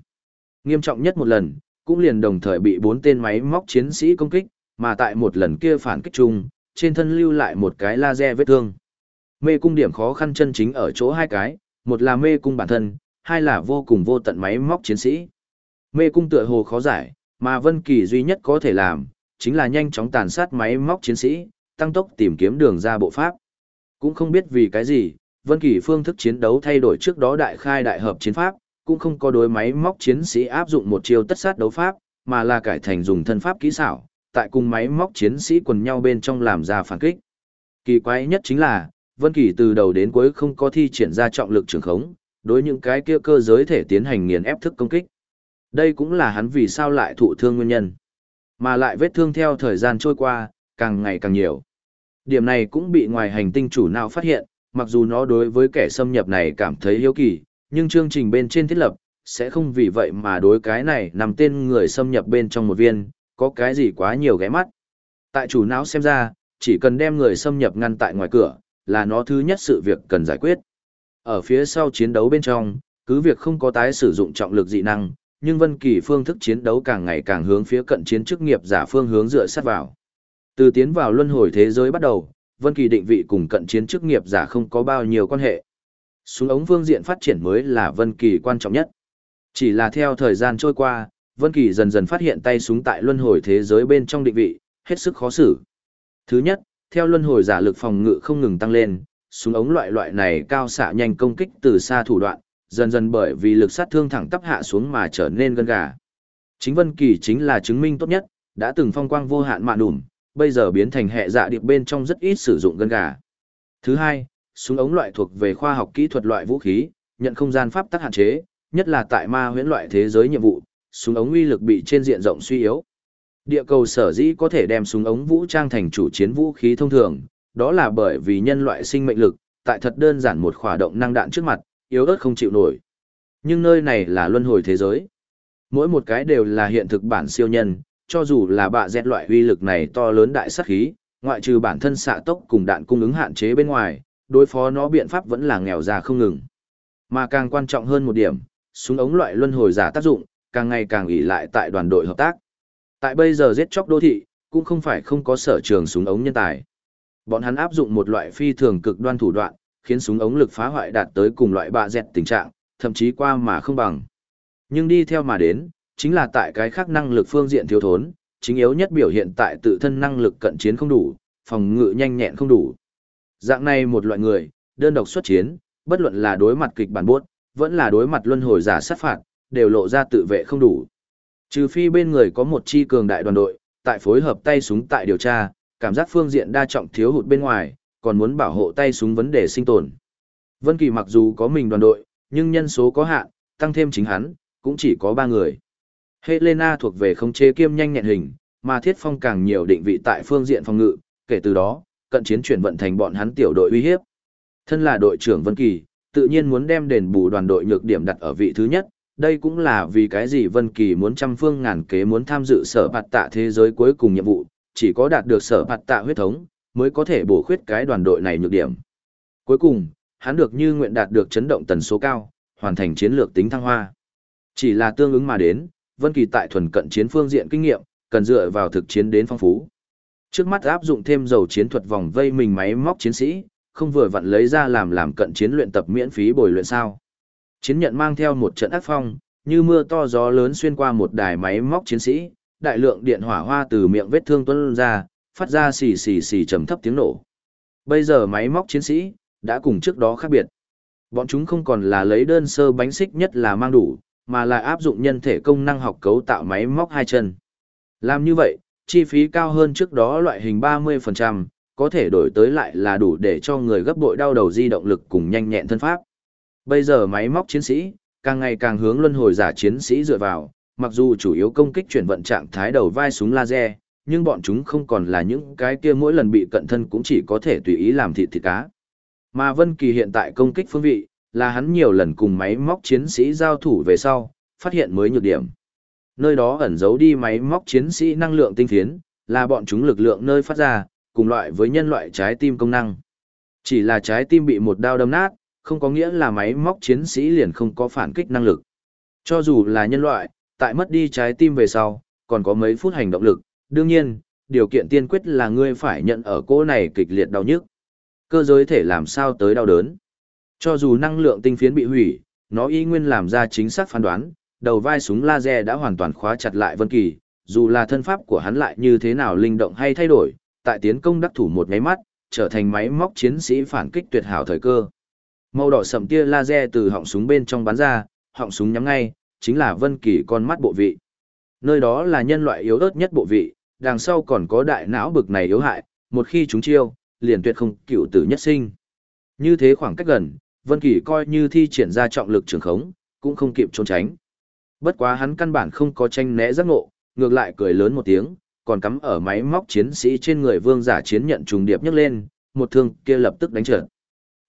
Speaker 1: Nghiêm trọng nhất một lần, cũng liền đồng thời bị bốn tên máy móc chiến sĩ công kích, mà tại một lần kia phản kích chung, trên thân lưu lại một cái laser vết thương. Mê cung điểm khó khăn chân chính ở chỗ hai cái, một là mê cung bản thân, hai là vô cùng vô tận máy móc chiến sĩ. Mê cung tựa hồ khó giải, mà Vân Kỳ duy nhất có thể làm, chính là nhanh chóng tàn sát máy móc chiến sĩ, tăng tốc tìm kiếm đường ra bộ pháp. Cũng không biết vì cái gì, Vân Kỳ phương thức chiến đấu thay đổi trước đó đại khai đại hợp chiến pháp, cũng không có đối máy móc chiến sĩ áp dụng một chiêu tất sát đấu pháp, mà là cải thành dùng thân pháp kỹ xảo, tại cùng máy móc chiến sĩ quần nhau bên trong làm ra phản kích. Kỳ quái nhất chính là, Vân Kỳ từ đầu đến cuối không có thi triển ra trọng lực trường khống, đối những cái kia cơ giới thể tiến hành nghiền ép thức công kích. Đây cũng là hắn vì sao lại thụ thương nguyên nhân. Mà lại vết thương theo thời gian trôi qua, càng ngày càng nhiều. Điểm này cũng bị ngoài hành tinh chủ nào phát hiện, mặc dù nó đối với kẻ xâm nhập này cảm thấy hiếu kỳ, nhưng chương trình bên trên thiết lập, sẽ không vì vậy mà đối cái này nằm tên người xâm nhập bên trong một viên, có cái gì quá nhiều ghé mắt. Tại chủ não xem ra, chỉ cần đem người xâm nhập ngăn tại ngoài cửa, là nó thứ nhất sự việc cần giải quyết. Ở phía sau chiến đấu bên trong, cứ việc không có tái sử dụng trọng lực dị năng, nhưng Vân Kỳ phương thức chiến đấu càng ngày càng hướng phía cận chiến chức nghiệp giả phương hướng dựa sát vào. Từ tiến vào luân hồi thế giới bắt đầu, Vân Kỳ định vị cùng cận chiến chức nghiệp giả không có bao nhiêu quan hệ. Súng ống phương diện phát triển mới là Vân Kỳ quan trọng nhất. Chỉ là theo thời gian trôi qua, Vân Kỳ dần dần phát hiện tay súng tại luân hồi thế giới bên trong định vị, hết sức khó xử. Thứ nhất, theo luân hồi giả lực phòng ngự không ngừng tăng lên, súng ống loại loại này cao xạ nhanh công kích từ xa thủ đoạn, dần dần bởi vì lực sát thương thẳng tắp hạ xuống mà trở nên gân gà. Chính Vân Kỳ chính là chứng minh tốt nhất, đã từng phong quang vô hạn mạn đùm, bây giờ biến thành hệ dạ điệp bên trong rất ít sử dụng gân gà. Thứ hai, súng ống loại thuộc về khoa học kỹ thuật loại vũ khí, nhận không gian pháp tắc hạn chế, nhất là tại ma huyễn loại thế giới nhiệm vụ, súng ống uy lực bị trên diện rộng suy yếu. Địa cầu sở dĩ có thể đem súng ống vũ trang thành chủ chiến vũ khí thông thường, đó là bởi vì nhân loại sinh mệnh lực, tại thật đơn giản một khỏa động năng đạn trước mặt, yếu ớt không chịu nổi. Nhưng nơi này là luân hồi thế giới. Mỗi một cái đều là hiện thực bản siêu nhân, cho dù là bạ dẹt loại uy lực này to lớn đại sát khí, ngoại trừ bản thân xạ tốc cùng đạn cung ứng hạn chế bên ngoài, đối phó nó biện pháp vẫn là nghèo già không ngừng. Mà càng quan trọng hơn một điểm, súng ống loại luân hồi giả tác dụng, càng ngày càng ỷ lại tại đoàn đội hợp tác. Tại bây giờ giết chóc đô thị, cũng không phải không có sở trường súng ống nhân tài. Bọn hắn áp dụng một loại phi thường cực đoan thủ đoạn, khiến súng ống lực phá hoại đạt tới cùng loại bạ dẹt tình trạng, thậm chí qua mà không bằng. Nhưng đi theo mà đến, chính là tại cái khác năng lực phương diện thiếu thốn, chính yếu nhất biểu hiện tại tự thân năng lực cận chiến không đủ, phòng ngự nhanh nhẹn không đủ. Dạng này một loại người, đơn độc xuất chiến, bất luận là đối mặt kịch bản buốt, vẫn là đối mặt luân hồi giả sát phạt, đều lộ ra tự vệ không đủ. Trừ phi bên người có một chi cường đại đoàn đội, tại phối hợp tay súng tại điều tra, cảm giác phương diện đa trọng thiếu hụt bên ngoài, còn muốn bảo hộ tay súng vấn đề sinh tồn. Vân Kỳ mặc dù có mình đoàn đội, nhưng nhân số có hạn, tăng thêm chính hắn, cũng chỉ có 3 người. Helena thuộc về không chế kiêm nhanh nhẹn hình, mà Thiết Phong càng nhiều định vị tại phương diện phòng ngự, kể từ đó, cận chiến chuyển vận thành bọn hắn tiểu đội uy hiếp. Thân là đội trưởng Vân Kỳ, tự nhiên muốn đem đền bù đoàn đội nhược điểm đặt ở vị thứ nhất, đây cũng là vì cái gì Vân Kỳ muốn trăm phương ngàn kế muốn tham dự sở bạt tạ thế giới cuối cùng nhiệm vụ, chỉ có đạt được sở bạt tạ huyết thống, mới có thể bổ khuyết cái đoàn đội này nhược điểm. Cuối cùng, hắn được như nguyện đạt được chấn động tần số cao, hoàn thành chiến lược tính thăng hoa. Chỉ là tương ứng mà đến, Vân Kỳ tại thuần cận chiến phương diện kinh nghiệm, cần dựa vào thực chiến đến phong phú. Trước mắt áp dụng thêm dầu chiến thuật vòng vây mình máy móc chiến sĩ, không vừa vặn lấy ra làm làm cận chiến luyện tập miễn phí bồi luyện sao. Chiến nhận mang theo một trận ác phong, như mưa to gió lớn xuyên qua một đài máy móc chiến sĩ, đại lượng điện hỏa hoa từ miệng vết thương tuôn ra, phát ra xì xì xì trầm thấp tiếng nổ. Bây giờ máy móc chiến sĩ đã cùng trước đó khác biệt. Bọn chúng không còn là lấy đơn sơ bánh xích nhất là mang đủ, mà là áp dụng nhân thể công năng học cấu tạo máy móc hai chân. Làm như vậy, chi phí cao hơn trước đó loại hình 30%, có thể đổi tới lại là đủ để cho người gấp bội đau đầu di động lực cùng nhanh nhẹn thân pháp. Bây giờ máy móc chiến sĩ, càng ngày càng hướng luân hồi giả chiến sĩ dựa vào, mặc dù chủ yếu công kích chuyển vận trạng thái đầu vai súng laser, nhưng bọn chúng không còn là những cái kia mỗi lần bị cận thân cũng chỉ có thể tùy ý làm thịt thịt cá. Mà Vân Kỳ hiện tại công kích phương vị, là hắn nhiều lần cùng máy móc chiến sĩ giao thủ về sau, phát hiện mới nhược điểm. Nơi đó ẩn giấu đi máy móc chiến sĩ năng lượng tinh phiến, là bọn chúng lực lượng nơi phát ra, cùng loại với nhân loại trái tim công năng. Chỉ là trái tim bị một đao đâm nát, Không có nghĩa là máy móc chiến sĩ liền không có phản kích năng lực. Cho dù là nhân loại, tại mất đi trái tim về sau, còn có mấy phút hành động lực, đương nhiên, điều kiện tiên quyết là ngươi phải nhận ở cô này kịch liệt đau nhức. Cơ giới thể làm sao tới đau đớn. Cho dù năng lượng tinh phiến bị hủy, nó y nguyên làm ra chính xác phán đoán, đầu vai súng laser đã hoàn toàn khóa chặt lại Vân Kỳ, dù là thân pháp của hắn lại như thế nào linh động hay thay đổi, tại tiến công đắc thủ một máy mắt, trở thành máy móc chiến sĩ phản kích tuyệt hảo thời cơ. Màu đỏ sậm tia laser từ họng súng bên trong bắn ra, họng súng nhắm ngay, chính là Vân Kỳ con mắt bộ vị. Nơi đó là nhân loại yếu ớt nhất bộ vị, đằng sau còn có đại não bực này yếu hại, một khi chúng chiêu, liền tuyệt không cựu tử nhất sinh. Như thế khoảng cách gần, Vân Kỳ coi như thi triển ra trọng lực trường khống, cũng không kịp trốn tránh. Bất quá hắn căn bản không có tranh né giác ngộ, ngược lại cười lớn một tiếng, còn cắm ở máy móc chiến sĩ trên người vương giả chiến nhận trùng điệp nhấc lên, một thương kia lập tức đánh trượt.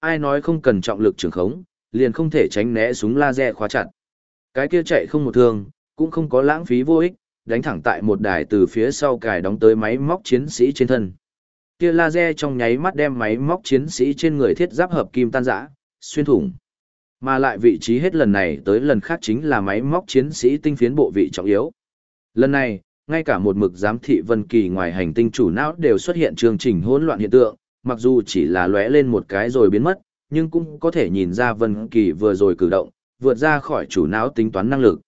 Speaker 1: Ai nói không cần trọng lực trường khống, liền không thể tránh né súng laser khóa chặt. Cái kia chạy không một thương, cũng không có lãng phí vô ích, đánh thẳng tại một đài từ phía sau cài đóng tới máy móc chiến sĩ trên thân. Kia laser trong nháy mắt đem máy móc chiến sĩ trên người thiết giáp hợp kim tan rã, xuyên thủng. Mà lại vị trí hết lần này tới lần khác chính là máy móc chiến sĩ tinh phiến bộ vị trọng yếu. Lần này, ngay cả một mực giám thị Vân Kỳ ngoài hành tinh chủ não đều xuất hiện chương trình hỗn loạn hiện tượng, mặc dù chỉ là lóe lên một cái rồi biến mất, nhưng cũng có thể nhìn ra Vân Kỳ vừa rồi cử động, vượt ra khỏi chủ não tính toán năng lực.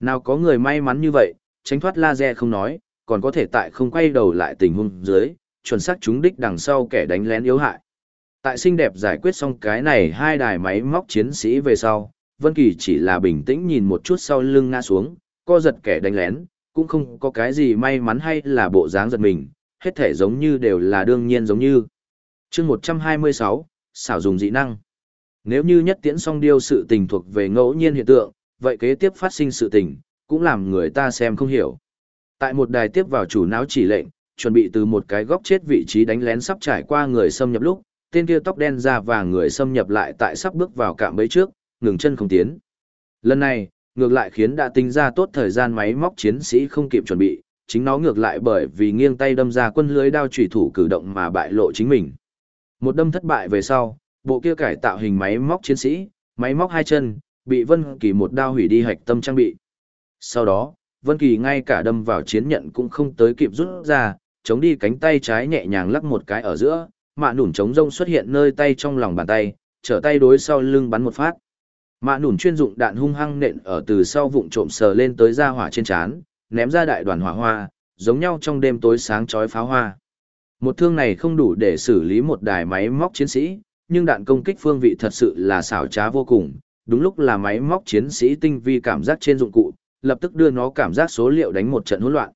Speaker 1: Nào có người may mắn như vậy, tránh thoát laser không nói, còn có thể tại không quay đầu lại tình huống dưới, chuẩn xác trúng đích đằng sau kẻ đánh lén yếu hại. Tại xinh đẹp giải quyết xong cái này hai đài máy móc chiến sĩ về sau, Vân Kỳ chỉ là bình tĩnh nhìn một chút sau lưng ngã xuống, co giật kẻ đánh lén, cũng không có cái gì may mắn hay là bộ dáng giật mình, hết thể giống như đều là đương nhiên giống như. Chương 126, xảo dùng dị năng. Nếu như nhất tiễn song điêu sự tình thuộc về ngẫu nhiên hiện tượng, vậy kế tiếp phát sinh sự tình, cũng làm người ta xem không hiểu. Tại một đài tiếp vào chủ não chỉ lệnh, chuẩn bị từ một cái góc chết vị trí đánh lén sắp trải qua người xâm nhập lúc, tên kia tóc đen ra và người xâm nhập lại tại sắp bước vào cạm bẫy trước, ngừng chân không tiến. Lần này, ngược lại khiến đã tính ra tốt thời gian máy móc chiến sĩ không kịp chuẩn bị, chính nó ngược lại bởi vì nghiêng tay đâm ra quân lưới đao chủy thủ cử động mà bại lộ chính mình. Một đâm thất bại về sau, bộ kia cải tạo hình máy móc chiến sĩ, máy móc hai chân, bị Vân Kỳ một đao hủy đi hạch tâm trang bị. Sau đó, Vân Kỳ ngay cả đâm vào chiến nhận cũng không tới kịp rút ra, chống đi cánh tay trái nhẹ nhàng lắc một cái ở giữa, mạ nủn chống rông xuất hiện nơi tay trong lòng bàn tay, trở tay đối sau lưng bắn một phát. Mạ nủn chuyên dụng đạn hung hăng nện ở từ sau vụng trộm sờ lên tới ra hỏa trên chán, ném ra đại đoàn hỏa hoa, giống nhau trong đêm tối sáng chói pháo hoa. Một thương này không đủ để xử lý một đài máy móc chiến sĩ, nhưng đạn công kích phương vị thật sự là xảo trá vô cùng, đúng lúc là máy móc chiến sĩ tinh vi cảm giác trên dụng cụ, lập tức đưa nó cảm giác số liệu đánh một trận hỗn loạn.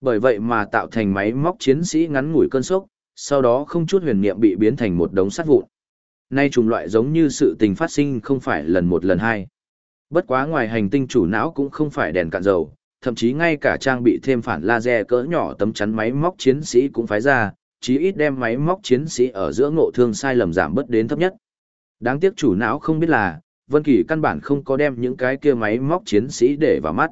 Speaker 1: Bởi vậy mà tạo thành máy móc chiến sĩ ngắn ngủi cơn sốc, sau đó không chút huyền niệm bị biến thành một đống sắt vụn. Nay trùng loại giống như sự tình phát sinh không phải lần một lần hai. Bất quá ngoài hành tinh chủ não cũng không phải đèn cạn dầu, thậm chí ngay cả trang bị thêm phản laser cỡ nhỏ tấm chắn máy móc chiến sĩ cũng phái ra, chí ít đem máy móc chiến sĩ ở giữa ngộ thương sai lầm giảm bớt đến thấp nhất. Đáng tiếc chủ não không biết là, Vân Kỳ căn bản không có đem những cái kia máy móc chiến sĩ để vào mắt.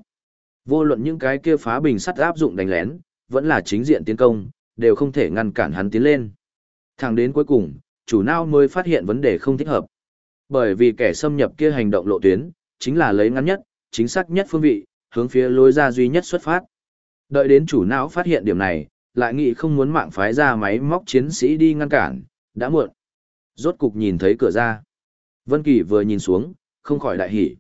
Speaker 1: Vô luận những cái kia phá bình sắt áp dụng đánh lén, vẫn là chính diện tiến công, đều không thể ngăn cản hắn tiến lên. Thẳng đến cuối cùng, chủ não mới phát hiện vấn đề không thích hợp. Bởi vì kẻ xâm nhập kia hành động lộ tuyến, chính là lấy ngắn nhất, chính xác nhất phương vị, hướng phía lối ra duy nhất xuất phát. Đợi đến chủ não phát hiện điểm này, lại nghĩ không muốn mạng phái ra máy móc chiến sĩ đi ngăn cản, đã muộn. Rốt cục nhìn thấy cửa ra. Vân Kỳ vừa nhìn xuống, không khỏi đại hỉ.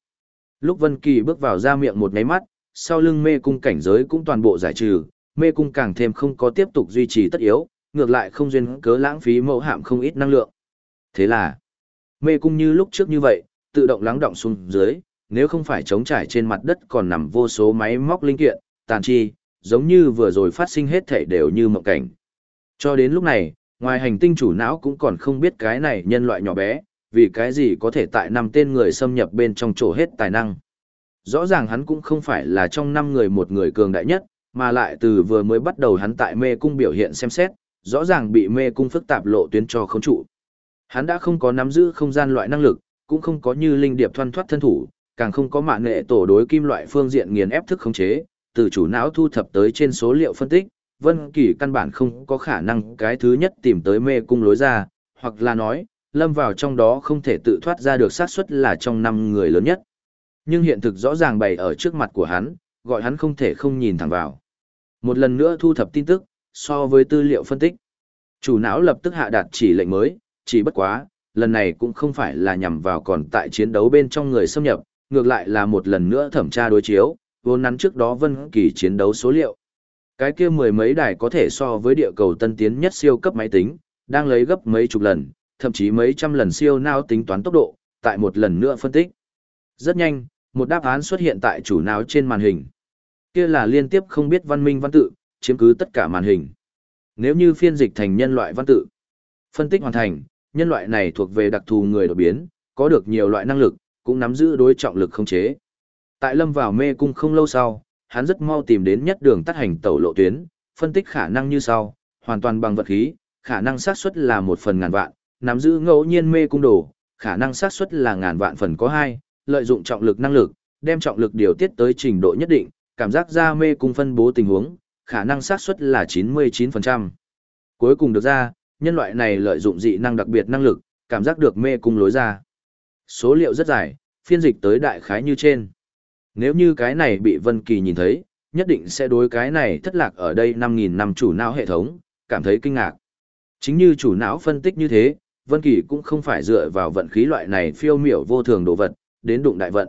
Speaker 1: Lúc Vân Kỳ bước vào ra miệng một cái mắt, sau lưng mê cung cảnh giới cũng toàn bộ giải trừ, mê cung càng thêm không có tiếp tục duy trì tất yếu, ngược lại không duyên cớ lãng phí mẫu hạm không ít năng lượng. Thế là, mê cung như lúc trước như vậy, tự động lắng động xuống dưới, nếu không phải chống trải trên mặt đất còn nằm vô số máy móc linh kiện, tàn chi, giống như vừa rồi phát sinh hết thể đều như mộng cảnh. Cho đến lúc này, ngoài hành tinh chủ não cũng còn không biết cái này nhân loại nhỏ bé, vì cái gì có thể tại năm tên người xâm nhập bên trong chỗ hết tài năng. Rõ ràng hắn cũng không phải là trong năm người một người cường đại nhất, mà lại từ vừa mới bắt đầu hắn tại mê cung biểu hiện xem xét, rõ ràng bị mê cung phức tạp lộ tuyến cho khống trụ. Hắn đã không có nắm giữ không gian loại năng lực, cũng không có như linh điệp thoăn thoát thân thủ, càng không có mạng nghệ tổ đối kim loại phương diện nghiền ép thức khống chế, từ chủ não thu thập tới trên số liệu phân tích, Vân Kỳ căn bản không có khả năng cái thứ nhất tìm tới mê cung lối ra, hoặc là nói, lâm vào trong đó không thể tự thoát ra được xác suất là trong năm người lớn nhất. Nhưng hiện thực rõ ràng bày ở trước mặt của hắn, gọi hắn không thể không nhìn thẳng vào. Một lần nữa thu thập tin tức, so với tư liệu phân tích. Chủ não lập tức hạ đạt chỉ lệnh mới, chỉ bất quá, lần này cũng không phải là nhằm vào còn tại chiến đấu bên trong người xâm nhập, ngược lại là một lần nữa thẩm tra đối chiếu, vốn nắn trước đó Vân Kỳ chiến đấu số liệu. Cái kia mười mấy đài có thể so với địa cầu tân tiến nhất siêu cấp máy tính, đang lấy gấp mấy chục lần, thậm chí mấy trăm lần siêu não tính toán tốc độ, tại một lần nữa phân tích. Rất nhanh, một đáp án xuất hiện tại chủ não trên màn hình. Kia là liên tiếp không biết văn minh văn tự, chiếm cứ tất cả màn hình. Nếu như phiên dịch thành nhân loại văn tự, phân tích hoàn thành, nhân loại này thuộc về đặc thù người đột biến, có được nhiều loại năng lực, cũng nắm giữ đối trọng lực không chế. Tại lâm vào mê cung không lâu sau, hắn rất mau tìm đến nhất đường tắt hành tẩu lộ tuyến, phân tích khả năng như sau, hoàn toàn bằng vật khí, khả năng xác suất là một phần ngàn vạn, nắm giữ ngẫu nhiên mê cung đồ, khả năng xác suất là ngàn vạn phần có hai, lợi dụng trọng lực năng lực, đem trọng lực điều tiết tới trình độ nhất định, cảm giác ra mê cung phân bố tình huống, khả năng xác suất là 99%. Cuối cùng được ra, nhân loại này lợi dụng dị năng đặc biệt năng lực, cảm giác được mê cung lối ra. Số liệu rất dài, phiên dịch tới đại khái như trên. Nếu như cái này bị Vân Kỳ nhìn thấy, nhất định sẽ đối cái này thất lạc ở đây 5.000 năm chủ não hệ thống, cảm thấy kinh ngạc. Chính như chủ não phân tích như thế, Vân Kỳ cũng không phải dựa vào vận khí loại này phiêu miểu vô thường đồ vật, đến đụng đại vận.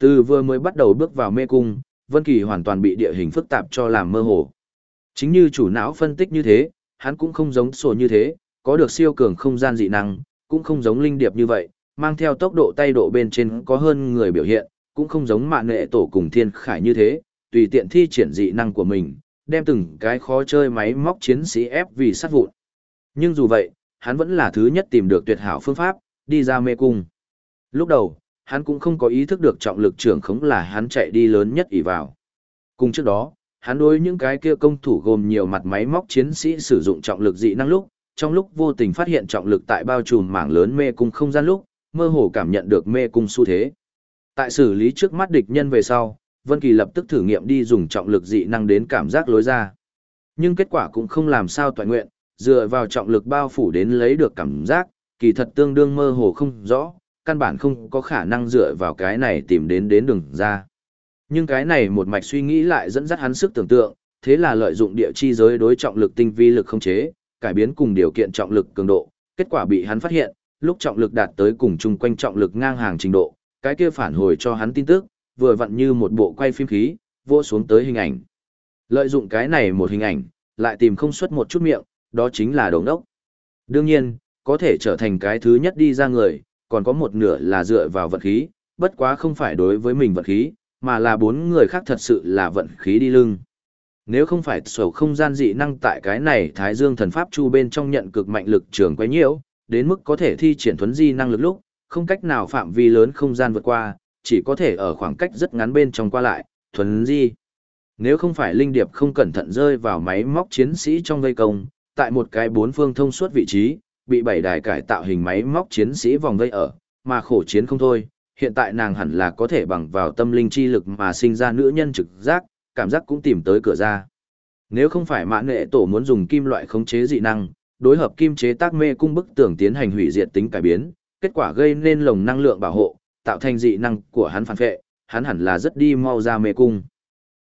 Speaker 1: Từ vừa mới bắt đầu bước vào mê cung, Vân Kỳ hoàn toàn bị địa hình phức tạp cho làm mơ hồ. Chính như chủ não phân tích như thế, hắn cũng không giống sổ như thế, có được siêu cường không gian dị năng, cũng không giống linh điệp như vậy, mang theo tốc độ tay độ bên trên có hơn người biểu hiện, cũng không giống mạn nghệ tổ cùng thiên khải như thế, tùy tiện thi triển dị năng của mình, đem từng cái khó chơi máy móc chiến sĩ ép vì sát vụn. Nhưng dù vậy, hắn vẫn là thứ nhất tìm được tuyệt hảo phương pháp, đi ra mê cung. Lúc đầu, hắn cũng không có ý thức được trọng lực trưởng khống là hắn chạy đi lớn nhất ỷ vào. Cùng trước đó, hắn đối những cái kia công thủ gồm nhiều mặt máy móc chiến sĩ sử dụng trọng lực dị năng lúc, trong lúc vô tình phát hiện trọng lực tại bao trùm mảng lớn mê cung không gian lúc, mơ hồ cảm nhận được mê cung xu thế. Tại xử lý trước mắt địch nhân về sau, Vân Kỳ lập tức thử nghiệm đi dùng trọng lực dị năng đến cảm giác lối ra. Nhưng kết quả cũng không làm sao toàn nguyện, dựa vào trọng lực bao phủ đến lấy được cảm giác, kỳ thật tương đương mơ hồ không rõ, căn bản không có khả năng dựa vào cái này tìm đến đến đường ra. Nhưng cái này một mạch suy nghĩ lại dẫn dắt hắn sức tưởng tượng, thế là lợi dụng địa chi giới đối trọng lực tinh vi lực không chế, cải biến cùng điều kiện trọng lực cường độ, kết quả bị hắn phát hiện, lúc trọng lực đạt tới cùng chung quanh trọng lực ngang hàng trình độ, cái kia phản hồi cho hắn tin tức, vừa vặn như một bộ quay phim khí, vô xuống tới hình ảnh. Lợi dụng cái này một hình ảnh, lại tìm không xuất một chút miệng, đó chính là đồng đốc. Đương nhiên, có thể trở thành cái thứ nhất đi ra người, còn có một nửa là dựa vào vận khí, bất quá không phải đối với mình vận khí, mà là bốn người khác thật sự là vận khí đi lưng. Nếu không phải sổ không gian dị năng tại cái này Thái Dương thần pháp chu bên trong nhận cực mạnh lực trường quay nhiễu, đến mức có thể thi triển thuấn di năng lực lúc, không cách nào phạm vi lớn không gian vượt qua, chỉ có thể ở khoảng cách rất ngắn bên trong qua lại, thuấn di. Nếu không phải linh điệp không cẩn thận rơi vào máy móc chiến sĩ trong vây công, tại một cái bốn phương thông suốt vị trí, bị bảy đài cải tạo hình máy móc chiến sĩ vòng vây ở, mà khổ chiến không thôi, hiện tại nàng hẳn là có thể bằng vào tâm linh chi lực mà sinh ra nữ nhân trực giác, cảm giác cũng tìm tới cửa ra. Nếu không phải mã nghệ tổ muốn dùng kim loại khống chế dị năng, đối hợp kim chế tác mê cung bức tưởng tiến hành hủy diệt tính cải biến, kết quả gây nên lồng năng lượng bảo hộ, tạo thành dị năng của hắn phản vệ, hắn hẳn là rất đi mau ra mê cung.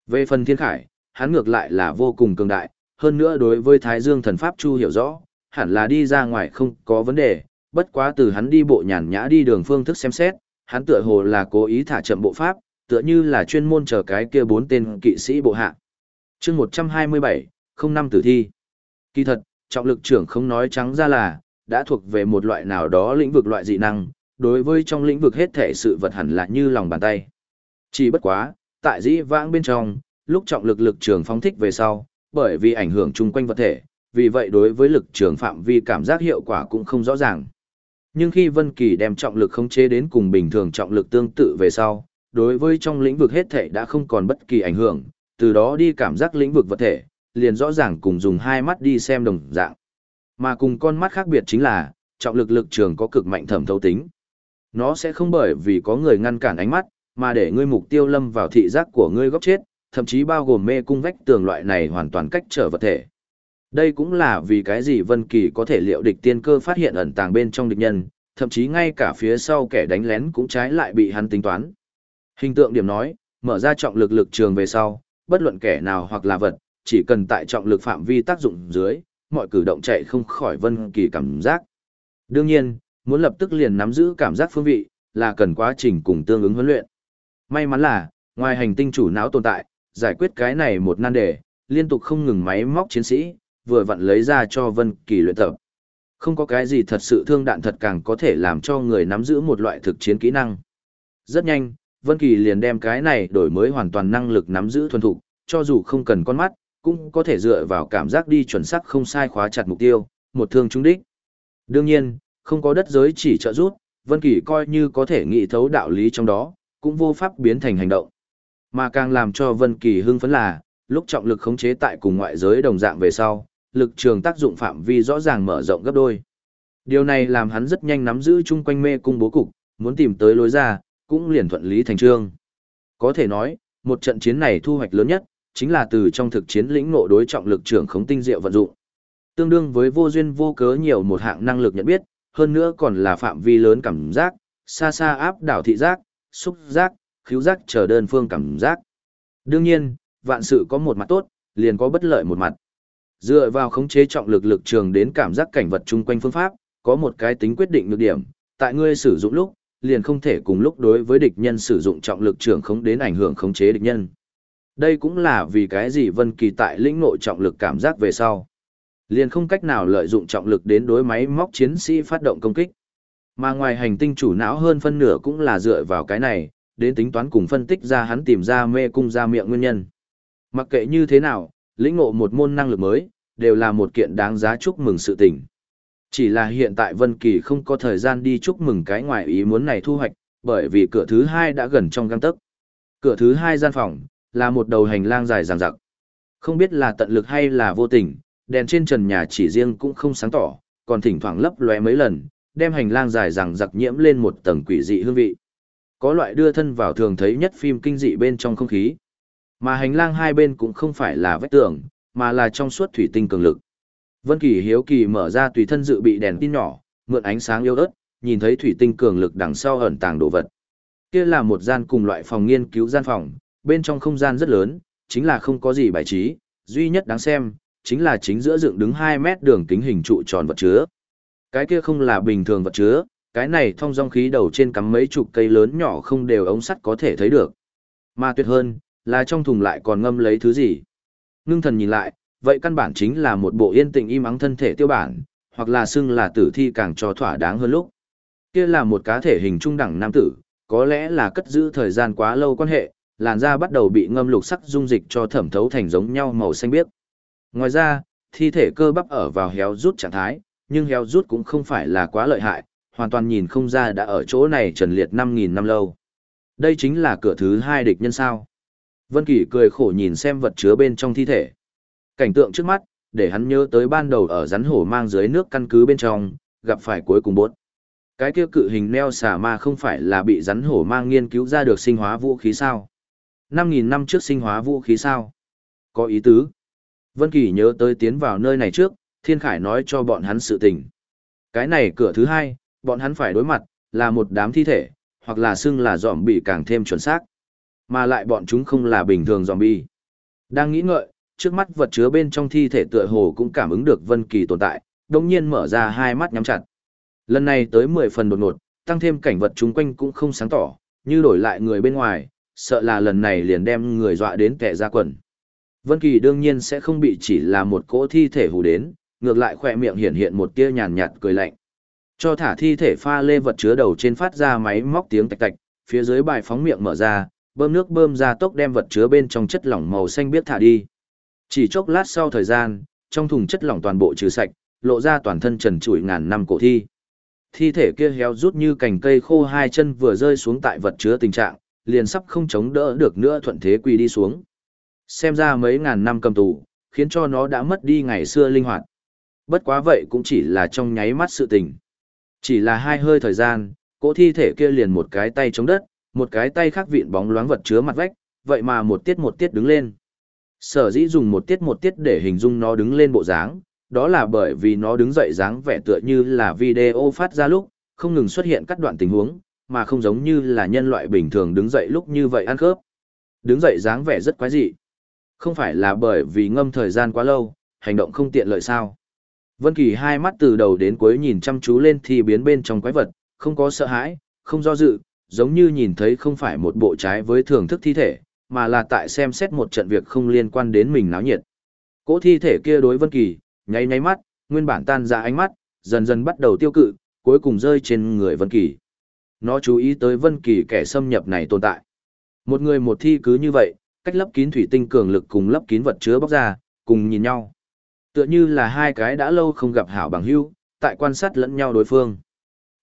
Speaker 1: Về phần thiên khải, hắn ngược lại là vô cùng cường đại, hơn nữa đối với Thái Dương thần Pháp Chu hiểu rõ, hẳn là đi ra ngoài không có vấn đề, bất quá từ hắn đi bộ nhàn nhã đi đường phương thức xem xét, hắn tựa hồ là cố ý thả chậm bộ pháp, tựa như là chuyên môn chờ cái kia bốn tên kỵ sĩ bộ hạ. chương 127, không năm tử thi. Kỳ thật, trọng lực trưởng không nói trắng ra là, đã thuộc về một loại nào đó lĩnh vực loại dị năng, đối với trong lĩnh vực hết thể sự vật hẳn là như lòng bàn tay. Chỉ bất quá, tại dĩ vãng bên trong, lúc trọng lực lực trường phóng thích về sau, bởi vì ảnh hưởng chung quanh vật thể, vì vậy đối với lực trường phạm vi cảm giác hiệu quả cũng không rõ ràng. Nhưng khi Vân Kỳ đem trọng lực khống chế đến cùng bình thường trọng lực tương tự về sau, đối với trong lĩnh vực hết thể đã không còn bất kỳ ảnh hưởng, từ đó đi cảm giác lĩnh vực vật thể, liền rõ ràng cùng dùng hai mắt đi xem đồng dạng. Mà cùng con mắt khác biệt chính là, trọng lực lực trường có cực mạnh thẩm thấu tính. Nó sẽ không bởi vì có người ngăn cản ánh mắt, mà để ngươi mục tiêu lâm vào thị giác của ngươi góc chết, thậm chí bao gồm mê cung vách tường loại này hoàn toàn cách trở vật thể. Đây cũng là vì cái gì Vân Kỳ có thể liệu địch tiên cơ phát hiện ẩn tàng bên trong địch nhân, thậm chí ngay cả phía sau kẻ đánh lén cũng trái lại bị hắn tính toán. Hình tượng điểm nói, mở ra trọng lực lực trường về sau, bất luận kẻ nào hoặc là vật, chỉ cần tại trọng lực phạm vi tác dụng dưới, mọi cử động chạy không khỏi Vân Kỳ cảm giác. Đương nhiên, muốn lập tức liền nắm giữ cảm giác phương vị, là cần quá trình cùng tương ứng huấn luyện. May mắn là, ngoài hành tinh chủ não tồn tại, giải quyết cái này một nan đề, liên tục không ngừng máy móc chiến sĩ, vừa vặn lấy ra cho Vân Kỳ luyện tập. Không có cái gì thật sự thương đạn thật càng có thể làm cho người nắm giữ một loại thực chiến kỹ năng. Rất nhanh, Vân Kỳ liền đem cái này đổi mới hoàn toàn năng lực nắm giữ thuần thục, cho dù không cần con mắt, cũng có thể dựa vào cảm giác đi chuẩn xác không sai khóa chặt mục tiêu, một thương trúng đích. Đương nhiên, không có đất giới chỉ trợ giúp, Vân Kỳ coi như có thể nghĩ thấu đạo lý trong đó, cũng vô pháp biến thành hành động. Mà càng làm cho Vân Kỳ hưng phấn là, lúc trọng lực khống chế tại cùng ngoại giới đồng dạng về sau, lực trường tác dụng phạm vi rõ ràng mở rộng gấp đôi. Điều này làm hắn rất nhanh nắm giữ chung quanh mê cung bố cục, muốn tìm tới lối ra, cũng liền thuận lý thành trương. Có thể nói, một trận chiến này thu hoạch lớn nhất, chính là từ trong thực chiến lĩnh ngộ đối trọng lực trường khống tinh diệu vận dụng. Tương đương với vô duyên vô cớ nhiều một hạng năng lực nhận biết, hơn nữa còn là phạm vi lớn cảm giác, xa xa áp đảo thị giác, xúc giác, khứu giác chờ đơn phương cảm giác. Đương nhiên, vạn sự có một mặt tốt, liền có bất lợi một mặt. Dựa vào khống chế trọng lực lực trường đến cảm giác cảnh vật chung quanh phương pháp, có một cái tính quyết định nhược điểm, tại ngươi sử dụng lúc, liền không thể cùng lúc đối với địch nhân sử dụng trọng lực trường không đến ảnh hưởng khống chế địch nhân. Đây cũng là vì cái gì Vân Kỳ tại lĩnh nội trọng lực cảm giác về sau, liền không cách nào lợi dụng trọng lực đến đối máy móc chiến sĩ phát động công kích. Mà ngoài hành tinh chủ não hơn phân nửa cũng là dựa vào cái này, đến tính toán cùng phân tích ra hắn tìm ra mê cung ra miệng nguyên nhân. Mặc kệ như thế nào, lĩnh ngộ một môn năng lực mới, đều là một kiện đáng giá chúc mừng sự tình. Chỉ là hiện tại Vân Kỳ không có thời gian đi chúc mừng cái ngoài ý muốn này thu hoạch, bởi vì cửa thứ hai đã gần trong gang tấc. Cửa thứ hai gian phòng, là một đầu hành lang dài dằng dặc. Không biết là tận lực hay là vô tình, đèn trên trần nhà chỉ riêng cũng không sáng tỏ, còn thỉnh thoảng lấp lóe mấy lần, đem hành lang dài dằng dặc nhiễm lên một tầng quỷ dị hương vị. Có loại đưa thân vào thường thấy nhất phim kinh dị bên trong không khí. Mà hành lang hai bên cũng không phải là vách tường, mà là trong suốt thủy tinh cường lực. Vân Kỳ hiếu kỳ mở ra tùy thân dự bị đèn tin nhỏ, mượn ánh sáng yếu ớt, nhìn thấy thủy tinh cường lực đằng sau ẩn tàng đồ vật. Kia là một gian cùng loại phòng nghiên cứu gian phòng, bên trong không gian rất lớn, chính là không có gì bài trí, duy nhất đáng xem, chính là chính giữa dựng đứng 2 mét đường kính hình trụ tròn vật chứa. Cái kia không là bình thường vật chứa, cái này thông dong khí đầu trên cắm mấy chục cây lớn nhỏ không đều ống sắt có thể thấy được. Mà tuyệt hơn, là trong thùng lại còn ngâm lấy thứ gì. Ngưng thần nhìn lại, vậy căn bản chính là một bộ yên tĩnh im ắng thân thể tiêu bản, hoặc là xưng là tử thi càng cho thỏa đáng hơn lúc. Kia là một cá thể hình trung đẳng nam tử, có lẽ là cất giữ thời gian quá lâu quan hệ, làn da bắt đầu bị ngâm lục sắc dung dịch cho thẩm thấu thành giống nhau màu xanh biếc. Ngoài ra, thi thể cơ bắp ở vào héo rút trạng thái, nhưng héo rút cũng không phải là quá lợi hại, hoàn toàn nhìn không ra đã ở chỗ này trần liệt 5.000 năm lâu. Đây chính là cửa thứ hai địch nhân sao. Vân Kỳ cười khổ nhìn xem vật chứa bên trong thi thể. Cảnh tượng trước mắt, để hắn nhớ tới ban đầu ở rắn hổ mang dưới nước căn cứ bên trong, gặp phải cuối cùng bốt. Cái kia cự hình neo xà ma không phải là bị rắn hổ mang nghiên cứu ra được sinh hóa vũ khí sao? 5.000 năm trước sinh hóa vũ khí sao? Có ý tứ. Vân Kỳ nhớ tới tiến vào nơi này trước, Thiên Khải nói cho bọn hắn sự tình. Cái này cửa thứ hai, bọn hắn phải đối mặt, là một đám thi thể, hoặc là xưng là dòm bị càng thêm chuẩn xác. Mà lại bọn chúng không là bình thường dòm bi. Đang nghĩ ngợi, trước mắt vật chứa bên trong thi thể tựa hồ cũng cảm ứng được Vân Kỳ tồn tại, đồng nhiên mở ra hai mắt nhắm chặt. Lần này tới 10 phần đột ngột, tăng thêm cảnh vật chung quanh cũng không sáng tỏ, như đổi lại người bên ngoài, sợ là lần này liền đem người dọa đến tè ra quần. Vân Kỳ đương nhiên sẽ không bị chỉ là một cỗ thi thể hù đến, ngược lại khóe miệng hiện hiện một tia nhàn nhạt cười lạnh. Cho thả thi thể pha lê vật chứa đầu trên phát ra máy móc tiếng tạch tạch, phía dưới bài phóng miệng mở ra, bơm nước bơm ra tốc đem vật chứa bên trong chất lỏng màu xanh biết thả đi. Chỉ chốc lát sau thời gian, trong thùng chất lỏng toàn bộ trừ sạch, lộ ra toàn thân trần trụi ngàn năm cổ thi. Thi thể kia héo rút như cành cây khô hai chân vừa rơi xuống tại vật chứa tình trạng, liền sắp không chống đỡ được nữa thuận thế quỳ đi xuống. Xem ra mấy ngàn năm cầm tù, khiến cho nó đã mất đi ngày xưa linh hoạt. Bất quá vậy cũng chỉ là trong nháy mắt sự tình. Chỉ là hai hơi thời gian, cỗ thi thể kia liền một cái tay chống đất, một cái tay khác vịn bóng loáng vật chứa mặt vách, vậy mà một tiết một tiết đứng lên. Sở dĩ dùng một tiết một tiết để hình dung nó đứng lên bộ dáng, đó là bởi vì nó đứng dậy dáng vẻ tựa như là video phát ra lúc, không ngừng xuất hiện các đoạn tình huống, mà không giống như là nhân loại bình thường đứng dậy lúc như vậy ăn khớp. Đứng dậy dáng vẻ rất quái dị. Không phải là bởi vì ngâm thời gian quá lâu, hành động không tiện lợi sao. Vân Kỳ hai mắt từ đầu đến cuối nhìn chăm chú lên thì biến bên trong quái vật, không có sợ hãi, không do dự, giống như nhìn thấy không phải một bộ trái với thưởng thức thi thể, mà là tại xem xét một trận việc không liên quan đến mình náo nhiệt. Cỗ thi thể kia đối Vân Kỳ, nháy nháy mắt, nguyên bản tan ra ánh mắt, dần dần bắt đầu tiêu cự, cuối cùng rơi trên người Vân Kỳ. Nó chú ý tới Vân Kỳ kẻ xâm nhập này tồn tại. Một người một thi cứ như vậy, cách lấp kín thủy tinh cường lực cùng lấp kín vật chứa bóc ra, cùng nhìn nhau. Tựa như là hai cái đã lâu không gặp hảo bằng hữu, tại quan sát lẫn nhau đối phương.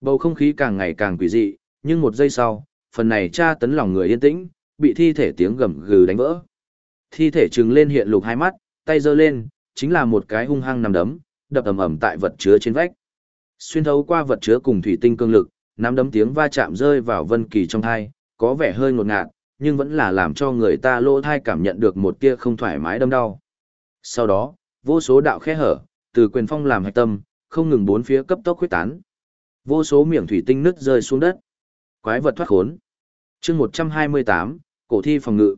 Speaker 1: Bầu không khí càng ngày càng quỷ dị, nhưng một giây sau, phần này tra tấn lòng người yên tĩnh, bị thi thể tiếng gầm gừ đánh vỡ. Thi thể trừng lên hiện lục hai mắt, tay giơ lên, chính là một cái hung hăng nằm đấm, đập ầm ầm tại vật chứa trên vách. Xuyên thấu qua vật chứa cùng thủy tinh cương lực, nắm đấm tiếng va chạm rơi vào Vân Kỳ trong thai, có vẻ hơi ngột ngạt, nhưng vẫn là làm cho người ta lỗ thai cảm nhận được một tia không thoải mái đâm đau. Sau đó, vô số đạo khe hở, từ quyền phong làm hạch tâm, không ngừng bốn phía cấp tốc khuếch tán. Vô số miệng thủy tinh nứt rơi xuống đất. Quái vật thoát khốn. Chương 128, cổ thi phòng ngự.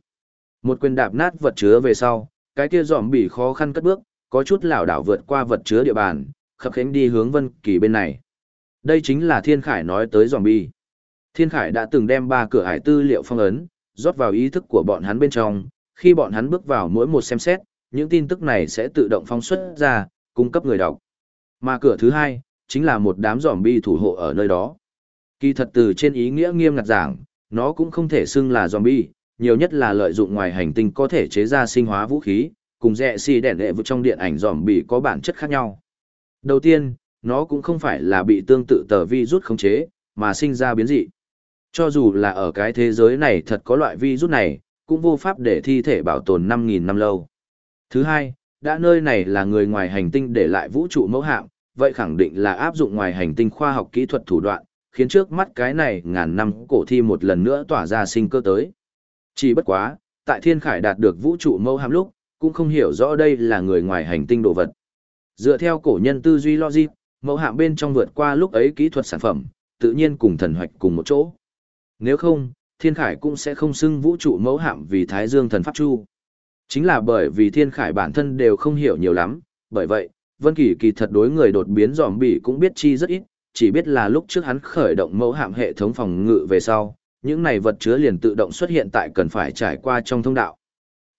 Speaker 1: Một quyền đạp nát vật chứa về sau, cái kia dòm bị khó khăn cất bước, có chút lảo đảo vượt qua vật chứa địa bàn, khập khiễng đi hướng Vân Kỳ bên này. Đây chính là Thiên Khải nói tới zombie. Thiên Khải đã từng đem ba cửa hải tư liệu phong ấn, rót vào ý thức của bọn hắn bên trong, khi bọn hắn bước vào mỗi một xem xét, những tin tức này sẽ tự động phóng xuất ra, cung cấp người đọc. Mà cửa thứ hai, chính là một đám zombie thủ hộ ở nơi đó. Kỳ thật từ trên ý nghĩa nghiêm ngặt giảng, nó cũng không thể xưng là zombie, nhiều nhất là lợi dụng ngoài hành tinh có thể chế ra sinh hóa vũ khí, cùng rẻ xì đèn đệ vực trong điện ảnh zombie có bản chất khác nhau. Đầu tiên, nó cũng không phải là bị tương tự tờ rút khống chế, mà sinh ra biến dị. Cho dù là ở cái thế giới này thật có loại vi rút này, cũng vô pháp để thi thể bảo tồn 5.000 năm lâu. Thứ hai, đã nơi này là người ngoài hành tinh để lại vũ trụ mẫu hạm, vậy khẳng định là áp dụng ngoài hành tinh khoa học kỹ thuật thủ đoạn, khiến trước mắt cái này ngàn năm cổ thi một lần nữa tỏa ra sinh cơ tới. Chỉ bất quá, tại thiên khải đạt được vũ trụ mâu hàm lúc, cũng không hiểu rõ đây là người ngoài hành tinh đồ vật. Dựa theo cổ nhân tư duy logic, mẫu hạm bên trong vượt qua lúc ấy kỹ thuật sản phẩm, tự nhiên cùng thần hoạch cùng một chỗ. Nếu không, thiên khải cũng sẽ không xưng vũ trụ mẫu hạm vì thái dương thần pháp chu. Chính là bởi vì thiên khải bản thân đều không hiểu nhiều lắm, bởi vậy, Vân Kỳ kỳ thật đối người đột biến giòm bị cũng biết chi rất ít, chỉ biết là lúc trước hắn khởi động mẫu hạm hệ thống phòng ngự về sau, những này vật chứa liền tự động xuất hiện tại cần phải trải qua trong thông đạo.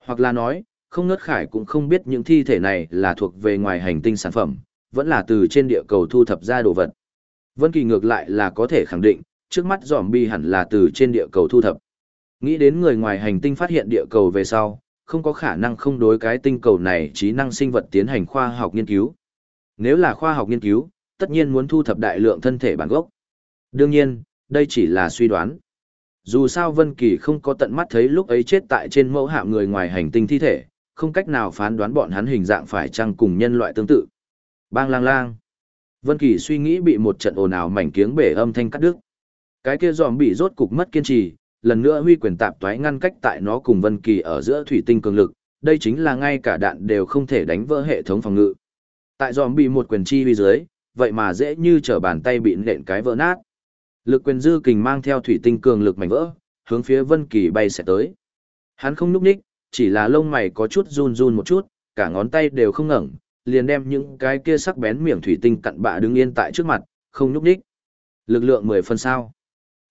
Speaker 1: Hoặc là nói, không ngất khải cũng không biết những thi thể này là thuộc về ngoài hành tinh sản phẩm, vẫn là từ trên địa cầu thu thập ra đồ vật. Vân Kỳ ngược lại là có thể khẳng định, trước mắt zombie hẳn là từ trên địa cầu thu thập. Nghĩ đến người ngoài hành tinh phát hiện địa cầu về sau, không có khả năng không đối cái tinh cầu này trí năng sinh vật tiến hành khoa học nghiên cứu. Nếu là khoa học nghiên cứu, tất nhiên muốn thu thập đại lượng thân thể bản gốc. Đương nhiên, đây chỉ là suy đoán. Dù sao Vân Kỳ không có tận mắt thấy lúc ấy chết tại trên mẫu hạm người ngoài hành tinh thi thể, không cách nào phán đoán bọn hắn hình dạng phải chăng cùng nhân loại tương tự. Bang lang lang. Vân Kỳ suy nghĩ bị một trận ồn ào mảnh kiếng bể âm thanh cắt đứt. Cái kia giòm bị rốt cục mất kiên trì, lần nữa huy quyền tạp toái ngăn cách tại nó cùng Vân Kỳ ở giữa thủy tinh cường lực, đây chính là ngay cả đạn đều không thể đánh vỡ hệ thống phòng ngự. Tại giòm bị một quyền chi uy dưới, vậy mà dễ như trở bàn tay bị nện cái vỡ nát. Lực quyền dư kình mang theo thủy tinh cường lực mảnh vỡ, hướng phía Vân Kỳ bay sẽ tới. Hắn không nhúc nhích, chỉ là lông mày có chút run run một chút, cả ngón tay đều không ngẩng, liền đem những cái kia sắc bén miệng thủy tinh cặn bạ đứng yên tại trước mặt, không nhúc nhích. Lực lượng 10 phần sao?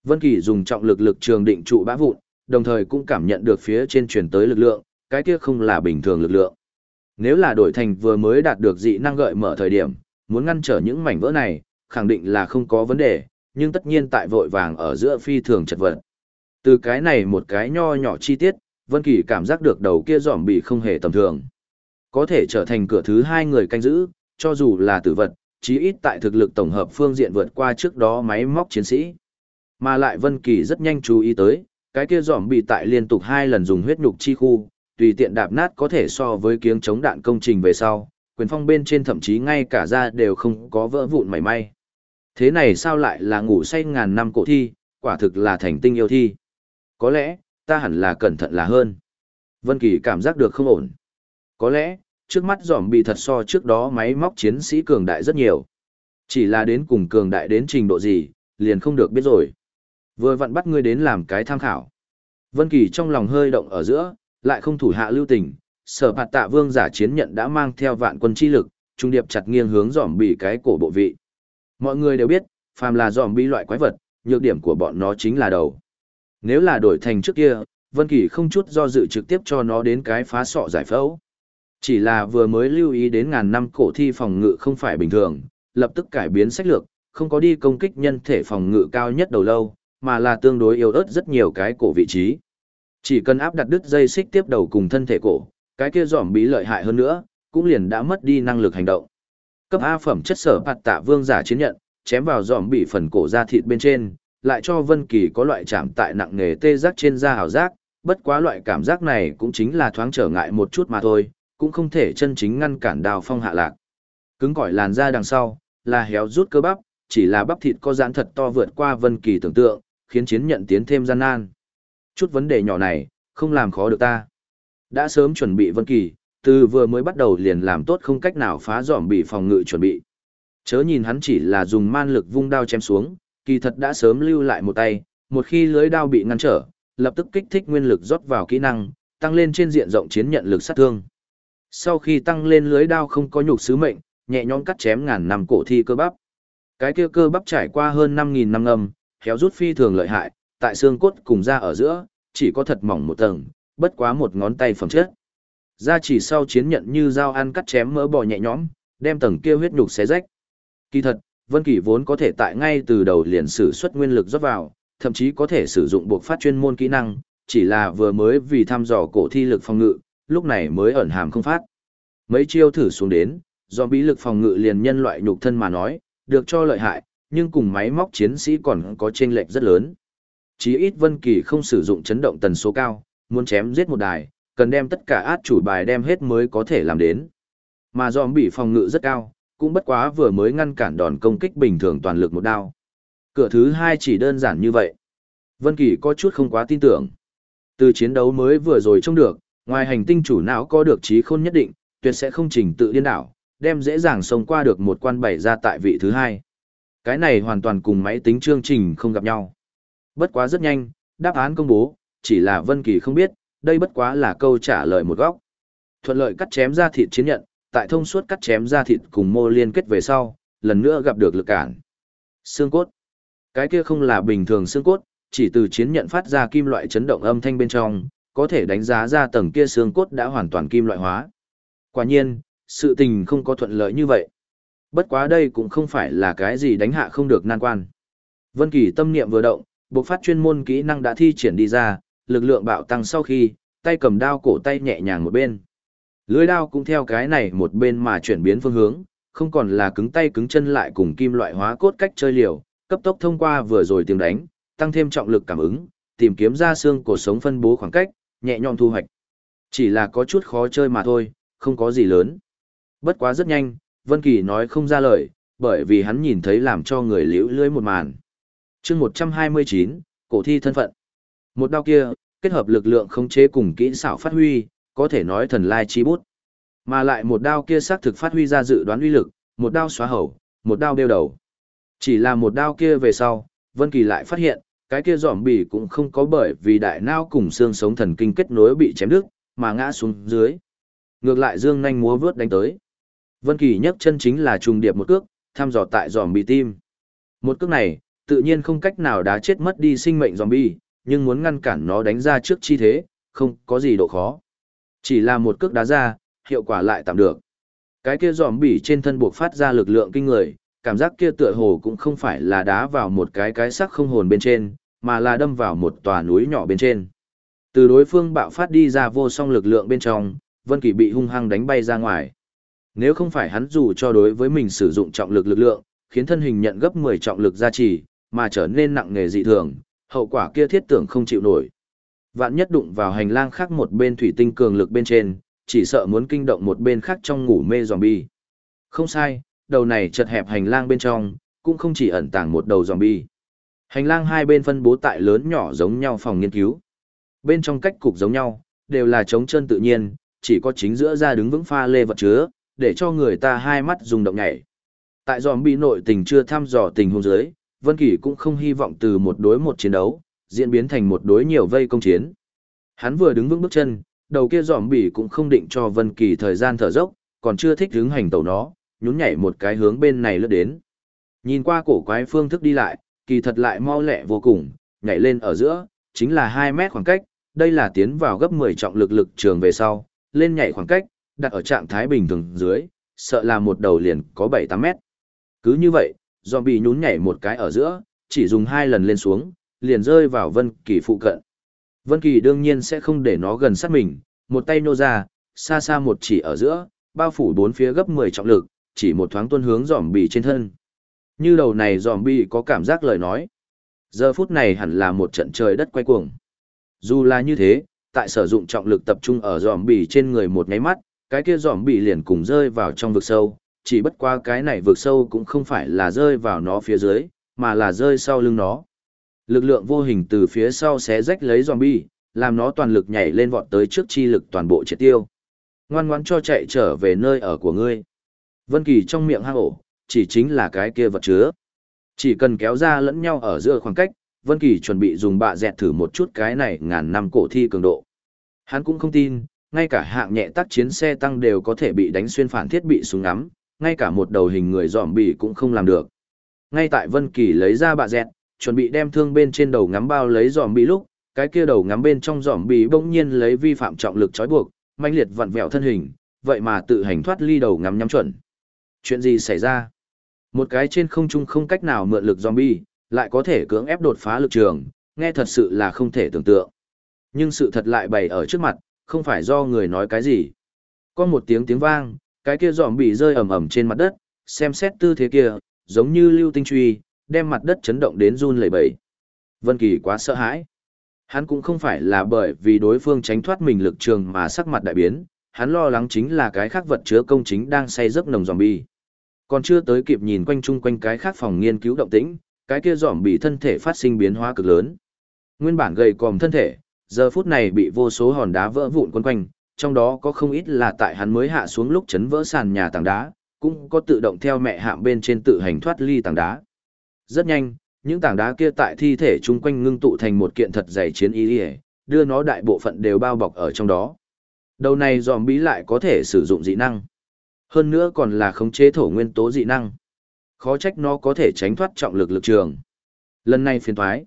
Speaker 1: Vân Kỳ dùng trọng lực lực trường định trụ bã vụn, đồng thời cũng cảm nhận được phía trên truyền tới lực lượng, cái kia không là bình thường lực lượng. Nếu là đổi thành vừa mới đạt được dị năng gợi mở thời điểm, muốn ngăn trở những mảnh vỡ này, khẳng định là không có vấn đề, nhưng tất nhiên tại vội vàng ở giữa phi thường chật vật. Từ cái này một cái nho nhỏ chi tiết, Vân Kỳ cảm giác được đầu kia giòm bị không hề tầm thường. Có thể trở thành cửa thứ hai người canh giữ, cho dù là tử vật, chí ít tại thực lực tổng hợp phương diện vượt qua trước đó máy móc chiến sĩ. Mà lại Vân Kỳ rất nhanh chú ý tới, cái kia giòm bị tại liên tục hai lần dùng huyết nhục chi khu, tùy tiện đạp nát có thể so với kiếng chống đạn công trình về sau, quyền phong bên trên thậm chí ngay cả da đều không có vỡ vụn mảy may. Thế này sao lại là ngủ say ngàn năm cổ thi, quả thực là thành tinh yêu thi. Có lẽ, ta hẳn là cẩn thận là hơn. Vân Kỳ cảm giác được không ổn. Có lẽ, trước mắt giòm bị thật so trước đó máy móc chiến sĩ cường đại rất nhiều. Chỉ là đến cùng cường đại đến trình độ gì, liền không được biết rồi. Vừa vặn bắt ngươi đến làm cái tham khảo. Vân Kỳ trong lòng hơi động ở giữa, lại không thủ hạ lưu tình, sở phạt tạ vương giả chiến nhận đã mang theo vạn quân chi lực, trung điệp chặt nghiêng hướng dòm bị cái cổ bộ vị. Mọi người đều biết, phàm là dòm bị loại quái vật, nhược điểm của bọn nó chính là đầu. Nếu là đổi thành trước kia, Vân Kỳ không chút do dự trực tiếp cho nó đến cái phá sọ giải phẫu. Chỉ là vừa mới lưu ý đến ngàn năm cổ thi phòng ngự không phải bình thường, lập tức cải biến sách lược, không có đi công kích nhân thể phòng ngự cao nhất đầu lâu, mà là tương đối yếu ớt rất nhiều cái cổ vị trí. Chỉ cần áp đặt đứt dây xích tiếp đầu cùng thân thể cổ, cái kia dòm bí lợi hại hơn nữa, cũng liền đã mất đi năng lực hành động. Cấp A phẩm chất sở bạt tạ vương giả chiến nhận, chém vào dòm bị phần cổ da thịt bên trên, lại cho Vân Kỳ có loại chạm tại nặng nghề tê giác trên da hào giác, bất quá loại cảm giác này cũng chính là thoáng trở ngại một chút mà thôi, cũng không thể chân chính ngăn cản đào phong hạ lạc. Cứng cỏi làn da đằng sau, là héo rút cơ bắp, chỉ là bắp thịt có giãn thật to vượt qua Vân Kỳ tưởng tượng, khiến chiến nhận tiến thêm gian nan. Chút vấn đề nhỏ này, không làm khó được ta. Đã sớm chuẩn bị Vân Kỳ, từ vừa mới bắt đầu liền làm tốt không cách nào phá dòm bị phòng ngự chuẩn bị. Chớ nhìn hắn chỉ là dùng man lực vung đao chém xuống, kỳ thật đã sớm lưu lại một tay, một khi lưới đao bị ngăn trở, lập tức kích thích nguyên lực rót vào kỹ năng, tăng lên trên diện rộng chiến nhận lực sát thương. Sau khi tăng lên lưới đao không có nhục sứ mệnh, nhẹ nhõm cắt chém ngàn năm cổ thi cơ bắp. Cái kia cơ bắp trải qua hơn 5000 năm ngâm, héo rút phi thường lợi hại, tại xương cốt cùng da ở giữa, chỉ có thật mỏng một tầng, bất quá một ngón tay phẩm chất. Da chỉ sau chiến nhận như dao ăn cắt chém mỡ bò nhẹ nhõm, đem tầng kia huyết nhục xé rách. Kỳ thật, Vân Kỳ vốn có thể tại ngay từ đầu liền sử xuất nguyên lực rót vào, thậm chí có thể sử dụng buộc phát chuyên môn kỹ năng, chỉ là vừa mới vì thăm dò cổ thi lực phòng ngự, lúc này mới ẩn hàm không phát. Mấy chiêu thử xuống đến, do bí lực phòng ngự liền nhân loại nhục thân mà nói, được cho lợi hại, nhưng cùng máy móc chiến sĩ còn có chênh lệch rất lớn. Chí ít Vân Kỳ không sử dụng chấn động tần số cao, muốn chém giết một đài, cần đem tất cả át chủ bài đem hết mới có thể làm đến. Mà zombie phòng ngự rất cao, cũng bất quá vừa mới ngăn cản đòn công kích bình thường toàn lực một đao. Cửa thứ hai chỉ đơn giản như vậy. Vân Kỳ có chút không quá tin tưởng. Từ chiến đấu mới vừa rồi trông được, ngoài hành tinh chủ não có được trí khôn nhất định, tuyệt sẽ không chỉnh tự điên đảo, đem dễ dàng xông qua được một quan bảy ra tại vị thứ hai. Cái này hoàn toàn cùng máy tính chương trình không gặp nhau. Bất quá rất nhanh, đáp án công bố, chỉ là Vân Kỳ không biết, đây bất quá là câu trả lời một góc. Thuận lợi cắt chém ra thịt chiến nhận, tại thông suốt cắt chém ra thịt cùng mô liên kết về sau, lần nữa gặp được lực cản. Xương cốt. Cái kia không là bình thường xương cốt, chỉ từ chiến nhận phát ra kim loại chấn động âm thanh bên trong, có thể đánh giá ra tầng kia xương cốt đã hoàn toàn kim loại hóa. Quả nhiên, sự tình không có thuận lợi như vậy. Bất quá đây cũng không phải là cái gì đánh hạ không được nan quan. Vân Kỳ tâm niệm vừa động, bộc phát chuyên môn kỹ năng đã thi triển đi ra, lực lượng bạo tăng sau khi, tay cầm đao cổ tay nhẹ nhàng một bên. Lưỡi đao cũng theo cái này một bên mà chuyển biến phương hướng, không còn là cứng tay cứng chân lại cùng kim loại hóa cốt cách chơi liều, cấp tốc thông qua vừa rồi tiếng đánh, tăng thêm trọng lực cảm ứng, tìm kiếm ra xương cổ sống phân bố khoảng cách, nhẹ nhõm thu hoạch. Chỉ là có chút khó chơi mà thôi, không có gì lớn. Bất quá rất nhanh, Vân Kỳ nói không ra lời, bởi vì hắn nhìn thấy làm cho người liễu lưỡi một màn. Chương 129, cổ thi thân phận. Một đao kia, kết hợp lực lượng khống chế cùng kỹ xảo phát huy, có thể nói thần lai chi bút. Mà lại một đao kia xác thực phát huy ra dự đoán uy lực, một đao xóa hầu, một đao đeo đầu. Chỉ là một đao kia về sau, Vân Kỳ lại phát hiện, cái kia giòm bì cũng không có bởi vì đại não cùng xương sống thần kinh kết nối bị chém đứt, mà ngã xuống dưới. Ngược lại dương nhanh múa vướt đánh tới. Vân Kỳ nhấc chân chính là trùng điệp một cước, thăm dò tại giòm bì tim. Một cước này, tự nhiên không cách nào đá chết mất đi sinh mệnh zombie, nhưng muốn ngăn cản nó đánh ra trước chi thế, không có gì độ khó. Chỉ là một cước đá ra, hiệu quả lại tạm được. Cái kia giòm bỉ trên thân buộc phát ra lực lượng kinh người, cảm giác kia tựa hồ cũng không phải là đá vào một cái cái sắc không hồn bên trên, mà là đâm vào một tòa núi nhỏ bên trên. Từ đối phương bạo phát đi ra vô song lực lượng bên trong, Vân Kỳ bị hung hăng đánh bay ra ngoài. Nếu không phải hắn dù cho đối với mình sử dụng trọng lực lực lượng, khiến thân hình nhận gấp 10 trọng lực gia trì, mà trở nên nặng nề dị thường, hậu quả kia thiết tưởng không chịu nổi. Vạn nhất đụng vào hành lang khác một bên thủy tinh cường lực bên trên, chỉ sợ muốn kinh động một bên khác trong ngủ mê zombie. Không sai, đầu này chật hẹp hành lang bên trong, cũng không chỉ ẩn tàng một đầu zombie. Hành lang hai bên phân bố tại lớn nhỏ giống nhau phòng nghiên cứu. Bên trong cách cục giống nhau, đều là chống chân tự nhiên, chỉ có chính giữa ra đứng vững pha lê vật chứa, để cho người ta hai mắt rung động nhảy. Tại zombie nội tình chưa thăm dò tình huống dưới, Vân Kỳ cũng không hy vọng từ một đối một chiến đấu, diễn biến thành một đối nhiều vây công chiến. Hắn vừa đứng vững bước chân, đầu kia giòm bỉ cũng không định cho Vân Kỳ thời gian thở dốc, còn chưa thích hướng hành tẩu nó, nhún nhảy một cái hướng bên này lướt đến. Nhìn qua cổ quái phương thức đi lại, kỳ thật lại mau lẹ vô cùng, nhảy lên ở giữa, chính là 2 mét khoảng cách, đây là tiến vào gấp 10 trọng lực lực trường về sau, lên nhảy khoảng cách, đặt ở trạng thái bình thường dưới, sợ là một đầu liền có 7-8 mét. Cứ như vậy, zombie nhún nhảy một cái ở giữa, chỉ dùng hai lần lên xuống, liền rơi vào Vân Kỳ phụ cận. Vân Kỳ đương nhiên sẽ không để nó gần sát mình, một tay nô ra, xa xa một chỉ ở giữa, bao phủ bốn phía gấp 10 trọng lực, chỉ một thoáng tuôn hướng zombie trên thân. Như đầu này zombie có cảm giác lời nói. Giờ phút này hẳn là một trận trời đất quay cuồng. Dù là như thế, tại sử dụng trọng lực tập trung ở zombie trên người một nháy mắt, cái kia zombie liền cùng rơi vào trong vực sâu, chỉ bất qua cái này vượt sâu cũng không phải là rơi vào nó phía dưới, mà là rơi sau lưng nó. Lực lượng vô hình từ phía sau xé rách lấy zombie, làm nó toàn lực nhảy lên vọt tới trước chi lực toàn bộ triệt tiêu. Ngoan ngoãn cho chạy trở về nơi ở của ngươi. Vân Kỳ trong miệng hang ổ, chỉ chính là cái kia vật chứa. Chỉ cần kéo ra lẫn nhau ở giữa khoảng cách, Vân Kỳ chuẩn bị dùng bạ dẹt thử một chút cái này ngàn năm cổ thi cường độ. Hắn cũng không tin, ngay cả hạng nhẹ tác chiến xe tăng đều có thể bị đánh xuyên phản thiết bị súng ngắm, ngay cả một đầu hình người dòm bị cũng không làm được. Ngay tại Vân Kỳ lấy ra bạ dẹt, chuẩn bị đem thương bên trên đầu ngắm bao lấy dòm bị lúc, cái kia đầu ngắm bên trong dòm bị bỗng nhiên lấy vi phạm trọng lực trói buộc, mãnh liệt vặn vẹo thân hình, vậy mà tự hành thoát ly đầu ngắm nhắm chuẩn. Chuyện gì xảy ra? Một cái trên không trung không cách nào mượn lực zombie, lại có thể cưỡng ép đột phá lực trường, nghe thật sự là không thể tưởng tượng. Nhưng sự thật lại bày ở trước mặt, không phải do người nói cái gì. Có một tiếng tiếng vang, cái kia dòm bị rơi ầm ầm trên mặt đất, xem xét tư thế kia, giống như lưu tinh truy, đem mặt đất chấn động đến run lẩy bẩy. Vân Kỳ quá sợ hãi. Hắn cũng không phải là bởi vì đối phương tránh thoát mình lực trường mà sắc mặt đại biến, hắn lo lắng chính là cái khác vật chứa công chính đang say giấc nồng zombie. Còn chưa tới kịp nhìn quanh chung quanh cái khác phòng nghiên cứu động tĩnh, cái kia giỏm bị thân thể phát sinh biến hóa cực lớn. Nguyên bản gầy còm thân thể, giờ phút này bị vô số hòn đá vỡ vụn quấn quanh, trong đó có không ít là tại hắn mới hạ xuống lúc chấn vỡ sàn nhà tảng đá, cũng có tự động theo mẹ hạm bên trên tự hành thoát ly tảng đá. Rất nhanh, những tảng đá kia tại thi thể chung quanh ngưng tụ thành một kiện thật dày chiến y liề, đưa nó đại bộ phận đều bao bọc ở trong đó. Đầu này dòm bí lại có thể sử dụng dị năng. Hơn nữa còn là khống chế thổ nguyên tố dị năng. Khó trách nó có thể tránh thoát trọng lực lực trường. Lần này phiền thoái.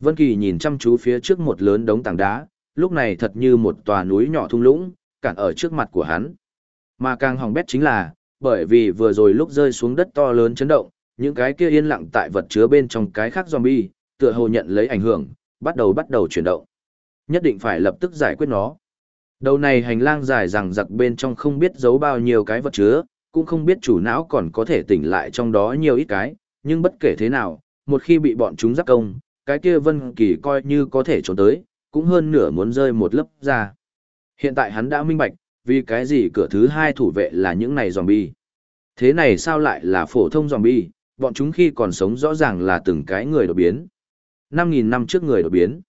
Speaker 1: Vân Kỳ nhìn chăm chú phía trước một lớn đống tảng đá, lúc này thật như một tòa núi nhỏ thung lũng, cản ở trước mặt của hắn. Mà càng hỏng bét chính là, bởi vì vừa rồi lúc rơi xuống đất to lớn chấn động, những cái kia yên lặng tại vật chứa bên trong cái khác zombie, tựa hồ nhận lấy ảnh hưởng, bắt đầu bắt đầu chuyển động. Nhất định phải lập tức giải quyết nó. Đầu này hành lang dài rằng giặc bên trong không biết giấu bao nhiêu cái vật chứa, cũng không biết chủ não còn có thể tỉnh lại trong đó nhiều ít cái, nhưng bất kể thế nào, một khi bị bọn chúng giáp công, cái kia Vân Kỳ coi như có thể trốn tới, cũng hơn nửa muốn rơi một lớp ra. Hiện tại hắn đã minh bạch, vì cái gì cửa thứ hai thủ vệ là những này zombie. Thế này sao lại là phổ thông zombie, bọn chúng khi còn sống rõ ràng là từng cái người đột biến. 5.000 năm trước người đột biến.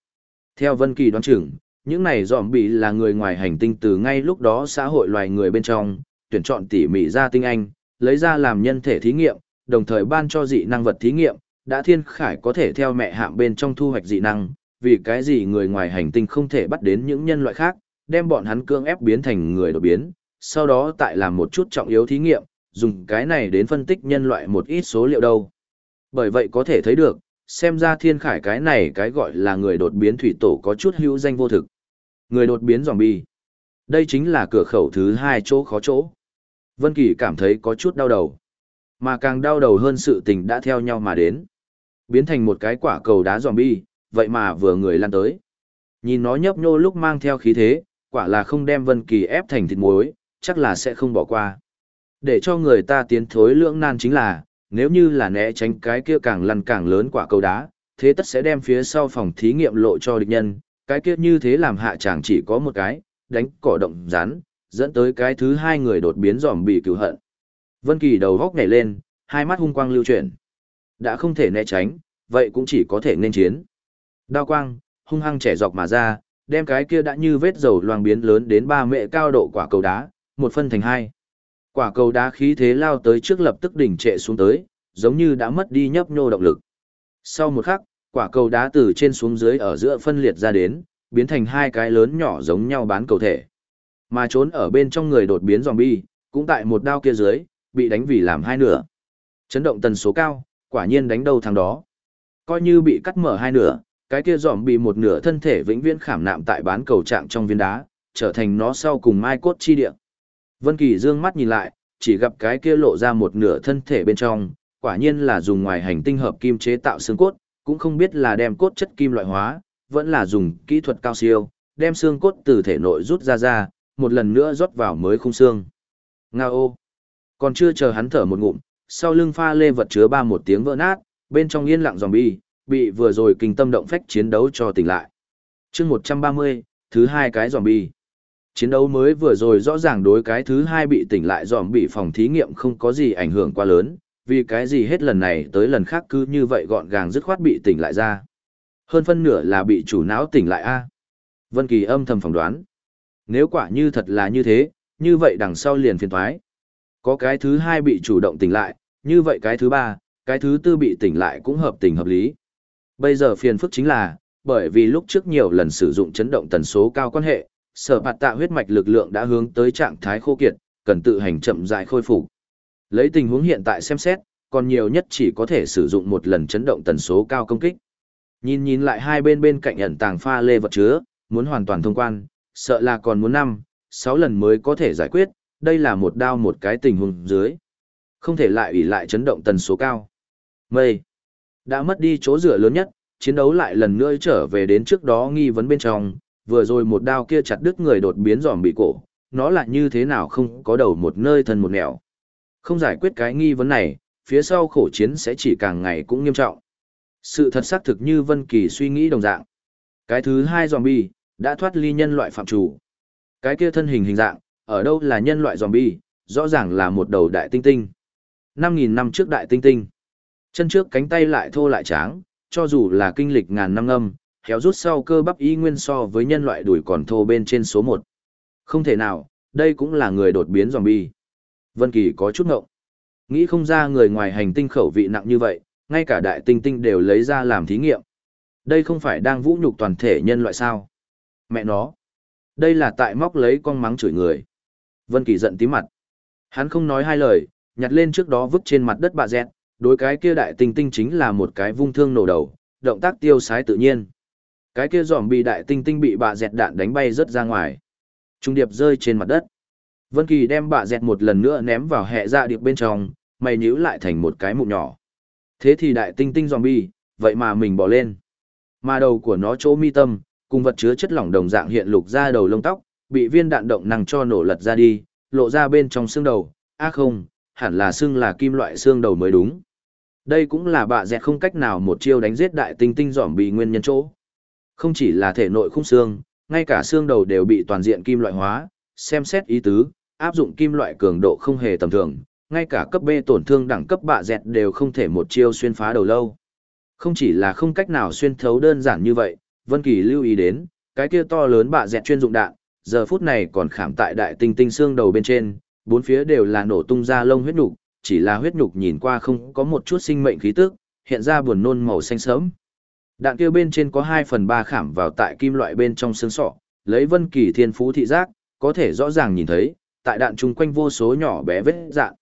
Speaker 1: Theo Vân Kỳ đoán chừng, những này zombie là người ngoài hành tinh từ ngay lúc đó xã hội loài người bên trong, tuyển chọn tỉ mỉ ra tinh anh, lấy ra làm nhân thể thí nghiệm, đồng thời ban cho dị năng vật thí nghiệm, đã thiên khải có thể theo mẹ hạm bên trong thu hoạch dị năng, vì cái gì người ngoài hành tinh không thể bắt đến những nhân loại khác, đem bọn hắn cương ép biến thành người đột biến, sau đó tại làm một chút trọng yếu thí nghiệm, dùng cái này đến phân tích nhân loại một ít số liệu đâu. Bởi vậy có thể thấy được, xem ra thiên khải cái này cái gọi là người đột biến thủy tổ có chút hữu danh vô thực. Người đột biến zombie. Đây chính là cửa khẩu thứ hai chỗ khó chỗ. Vân Kỳ cảm thấy có chút đau đầu. Mà càng đau đầu hơn sự tình đã theo nhau mà đến. Biến thành một cái quả cầu đá zombie, vậy mà vừa người lan tới. Nhìn nó nhấp nhô lúc mang theo khí thế, quả là không đem Vân Kỳ ép thành thịt muối, chắc là sẽ không bỏ qua. Để cho người ta tiến thối lưỡng nan chính là, nếu như là né tránh cái kia càng lăn càng lớn quả cầu đá, thế tất sẽ đem phía sau phòng thí nghiệm lộ cho địch nhân, cái kia như thế làm hạ chẳng chỉ có một cái, đánh cỏ động rán, dẫn tới cái thứ hai người đột biến giòm bị cứu hận. Vân Kỳ đầu góc nhảy lên, hai mắt hung quang lưu chuyển. Đã không thể né tránh, vậy cũng chỉ có thể nên chiến. Đao quang, hung hăng trẻ dọc mà ra, đem cái kia đã như vết dầu loang biến lớn đến ba mệ cao độ quả cầu đá, một phân thành hai. Quả cầu đá khí thế lao tới trước lập tức đỉnh trệ xuống tới, giống như đã mất đi nhấp nhô động lực. Sau một khắc, quả cầu đá từ trên xuống dưới ở giữa phân liệt ra đến, biến thành hai cái lớn nhỏ giống nhau bán cầu thể. Mà trốn ở bên trong người đột biến zombie, cũng tại một đao kia dưới, bị đánh vì làm hai nửa. Chấn động tần số cao, quả nhiên đánh đầu thằng đó. Coi như bị cắt mở hai nửa, cái kia dòm bị một nửa thân thể vĩnh viễn khảm nạm tại bán cầu trạng trong viên đá, trở thành nó sau cùng mai cốt chi địa. Vân Kỳ dương mắt nhìn lại, chỉ gặp cái kia lộ ra một nửa thân thể bên trong, quả nhiên là dùng ngoài hành tinh hợp kim chế tạo xương cốt, cũng không biết là đem cốt chất kim loại hóa, vẫn là dùng kỹ thuật cao siêu, đem xương cốt từ thể nội rút ra ra, một lần nữa rót vào mới khung xương. Ngao! Còn chưa chờ hắn thở một ngụm, sau lưng pha lê vật chứa ba một tiếng vỡ nát, bên trong yên lặng zombie, bị vừa rồi kinh tâm động phách chiến đấu cho tỉnh lại. chương 130, thứ hai cái zombie. Chiến đấu mới vừa rồi rõ ràng đối cái thứ hai bị tỉnh lại zombie phòng thí nghiệm không có gì ảnh hưởng quá lớn, vì cái gì hết lần này tới lần khác cứ như vậy gọn gàng dứt khoát bị tỉnh lại ra. Hơn phân nửa là bị chủ não tỉnh lại a Vân Kỳ âm thầm phỏng đoán. Nếu quả như thật là như thế, như vậy đằng sau liền phiền thoái. Có cái thứ hai bị chủ động tỉnh lại, như vậy cái thứ ba, cái thứ tư bị tỉnh lại cũng hợp tình hợp lý. Bây giờ phiền phức chính là, bởi vì lúc trước nhiều lần sử dụng chấn động tần số cao quan hệ, sở bạt tạ huyết mạch lực lượng đã hướng tới trạng thái khô kiệt, cần tự hành chậm rãi khôi phục. Lấy tình huống hiện tại xem xét, còn nhiều nhất chỉ có thể sử dụng một lần chấn động tần số cao công kích. Nhìn nhìn lại hai bên bên cạnh ẩn tàng pha lê vật chứa, muốn hoàn toàn thông quan, sợ là còn muốn năm, sáu lần mới có thể giải quyết, đây là một đao một cái tình huống dưới. Không thể lại ủy lại chấn động tần số cao. Mây. Đã mất đi chỗ dựa lớn nhất, chiến đấu lại lần nữa trở về đến trước đó nghi vấn bên trong, vừa rồi một đao kia chặt đứt người đột biến giòm bị cổ, nó là như thế nào không có đầu một nơi thân một nẻo. Không giải quyết cái nghi vấn này, phía sau khổ chiến sẽ chỉ càng ngày cũng nghiêm trọng. Sự thật xác thực như Vân Kỳ suy nghĩ đồng dạng. Cái thứ hai zombie, đã thoát ly nhân loại phạm chủ. Cái kia thân hình hình dạng, ở đâu là nhân loại zombie, rõ ràng là một đầu đại tinh tinh. 5.000 năm trước đại tinh tinh. Chân trước cánh tay lại thô lại tráng, cho dù là kinh lịch ngàn năm âm, héo rút sau cơ bắp y nguyên so với nhân loại đuổi còn thô bên trên số 1. Không thể nào, đây cũng là người đột biến zombie. Vân Kỳ có chút ngộng. Nghĩ không ra người ngoài hành tinh khẩu vị nặng như vậy, ngay cả đại tinh tinh đều lấy ra làm thí nghiệm. Đây không phải đang vũ nhục toàn thể nhân loại sao? Mẹ nó. Đây là tại móc lấy con mắng chửi người. Vân Kỳ giận tím mặt. Hắn không nói hai lời, nhặt lên trước đó vứt trên mặt đất bà dẹt, đối cái kia đại tinh tinh chính là một cái vung thương nổ đầu, động tác tiêu sái tự nhiên. Cái kia giòm bị đại tinh tinh bị bạ dẹt đạn đánh bay rất ra ngoài. Trung điệp rơi trên mặt đất. Vân Kỳ đem bạ dẹt một lần nữa ném vào hệ dạ điệp bên trong, mày nhíu lại thành một cái mụn nhỏ. Thế thì đại tinh tinh zombie, vậy mà mình bỏ lên. Mà đầu của nó chỗ mi tâm, cùng vật chứa chất lỏng đồng dạng hiện lục ra đầu lông tóc, bị viên đạn động năng cho nổ lật ra đi, lộ ra bên trong xương đầu. À không, hẳn là xương là kim loại xương đầu mới đúng. Đây cũng là bạ dẹt không cách nào một chiêu đánh giết đại tinh tinh giỏm bị nguyên nhân chỗ. Không chỉ là thể nội khung xương, ngay cả xương đầu đều bị toàn diện kim loại hóa, xem xét ý tứ, áp dụng kim loại cường độ không hề tầm thường, ngay cả cấp B tổn thương đẳng cấp bạ dẹt đều không thể một chiêu xuyên phá đầu lâu. Không chỉ là không cách nào xuyên thấu đơn giản như vậy, Vân Kỳ lưu ý đến, cái kia to lớn bạ dẹt chuyên dụng đạn, giờ phút này còn khảm tại đại tinh tinh xương đầu bên trên, bốn phía đều là nổ tung ra lông huyết nhục, chỉ là huyết nhục nhìn qua không có một chút sinh mệnh khí tức, hiện ra buồn nôn màu xanh sớm. Đạn kia bên trên có 2 phần 3 khảm vào tại kim loại bên trong xương sọ, lấy Vân Kỳ thiên phú thị giác, có thể rõ ràng nhìn thấy, tại đạn chung quanh vô số nhỏ bé vết dạn.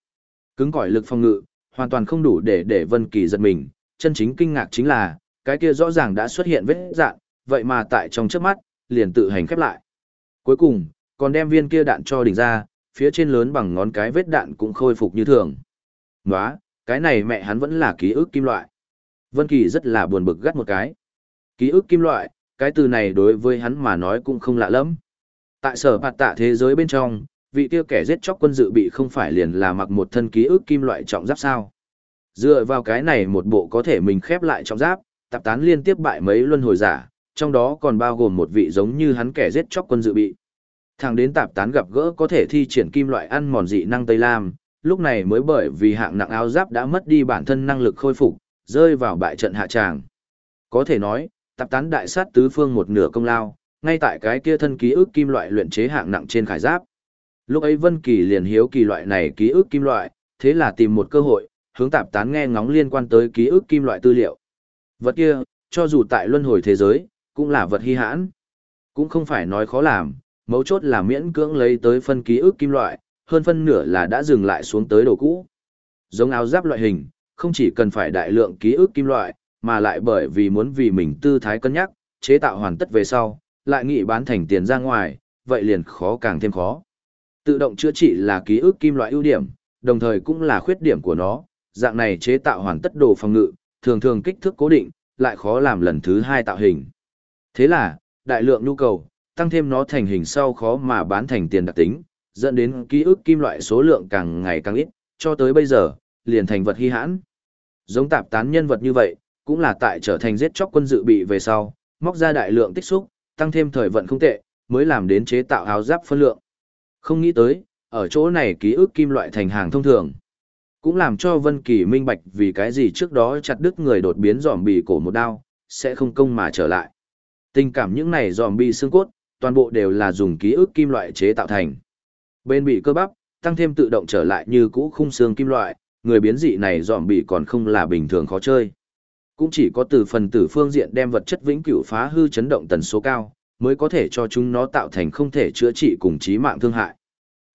Speaker 1: Cứng cỏi lực phòng ngự, hoàn toàn không đủ để để Vân Kỳ giật mình, chân chính kinh ngạc chính là, cái kia rõ ràng đã xuất hiện vết dạn, vậy mà tại trong chớp mắt, liền tự hành khép lại. Cuối cùng, còn đem viên kia đạn cho đỉnh ra, phía trên lớn bằng ngón cái vết đạn cũng khôi phục như thường. Nóa, cái này mẹ hắn vẫn là ký ức kim loại. Vân Kỳ rất là buồn bực gắt một cái. Ký ức kim loại, cái từ này đối với hắn mà nói cũng không lạ lắm. Tại sở bạt tạ thế giới bên trong, vị kia kẻ giết chóc quân dự bị không phải liền là mặc một thân ký ức kim loại trọng giáp sao. Dựa vào cái này một bộ có thể mình khép lại trọng giáp, tạp tán liên tiếp bại mấy luân hồi giả, trong đó còn bao gồm một vị giống như hắn kẻ giết chóc quân dự bị. Thằng đến tạp tán gặp gỡ có thể thi triển kim loại ăn mòn dị năng Tây Lam, lúc này mới bởi vì hạng nặng áo giáp đã mất đi bản thân năng lực khôi phục, rơi vào bại trận hạ tràng. Có thể nói, tập tán đại sát tứ phương một nửa công lao, ngay tại cái kia thân ký ức kim loại luyện chế hạng nặng trên khải giáp. Lúc ấy Vân Kỳ liền hiếu kỳ loại này ký ức kim loại, thế là tìm một cơ hội, hướng tạp tán nghe ngóng liên quan tới ký ức kim loại tư liệu. Vật kia, cho dù tại luân hồi thế giới, cũng là vật hi hãn. Cũng không phải nói khó làm, mấu chốt là miễn cưỡng lấy tới phân ký ức kim loại, hơn phân nửa là đã dừng lại xuống tới đồ cũ. Giống áo giáp loại hình, không chỉ cần phải đại lượng ký ức kim loại, mà lại bởi vì muốn vì mình tư thái cân nhắc, chế tạo hoàn tất về sau, lại nghĩ bán thành tiền ra ngoài, vậy liền khó càng thêm khó. Tự động chữa trị là ký ức kim loại ưu điểm, đồng thời cũng là khuyết điểm của nó, dạng này chế tạo hoàn tất đồ phòng ngự, thường thường kích thước cố định, lại khó làm lần thứ hai tạo hình. Thế là, đại lượng nhu cầu, tăng thêm nó thành hình sau khó mà bán thành tiền đặc tính, dẫn đến ký ức kim loại số lượng càng ngày càng ít, cho tới bây giờ, liền thành vật hy hãn. Giống tạp tán nhân vật như vậy, cũng là tại trở thành giết chóc quân dự bị về sau, móc ra đại lượng tích xúc, tăng thêm thời vận không tệ, mới làm đến chế tạo áo giáp phân lượng. Không nghĩ tới, ở chỗ này ký ức kim loại thành hàng thông thường. Cũng làm cho Vân Kỳ minh bạch vì cái gì trước đó chặt đứt người đột biến giòm bị cổ một đao, sẽ không công mà trở lại. Tình cảm những này giòm bị xương cốt, toàn bộ đều là dùng ký ức kim loại chế tạo thành. Bên bị cơ bắp, tăng thêm tự động trở lại như cũ khung xương kim loại, người biến dị này dòm bị còn không là bình thường khó chơi. Cũng chỉ có từ phần tử phương diện đem vật chất vĩnh cửu phá hư chấn động tần số cao, mới có thể cho chúng nó tạo thành không thể chữa trị cùng chí mạng thương hại.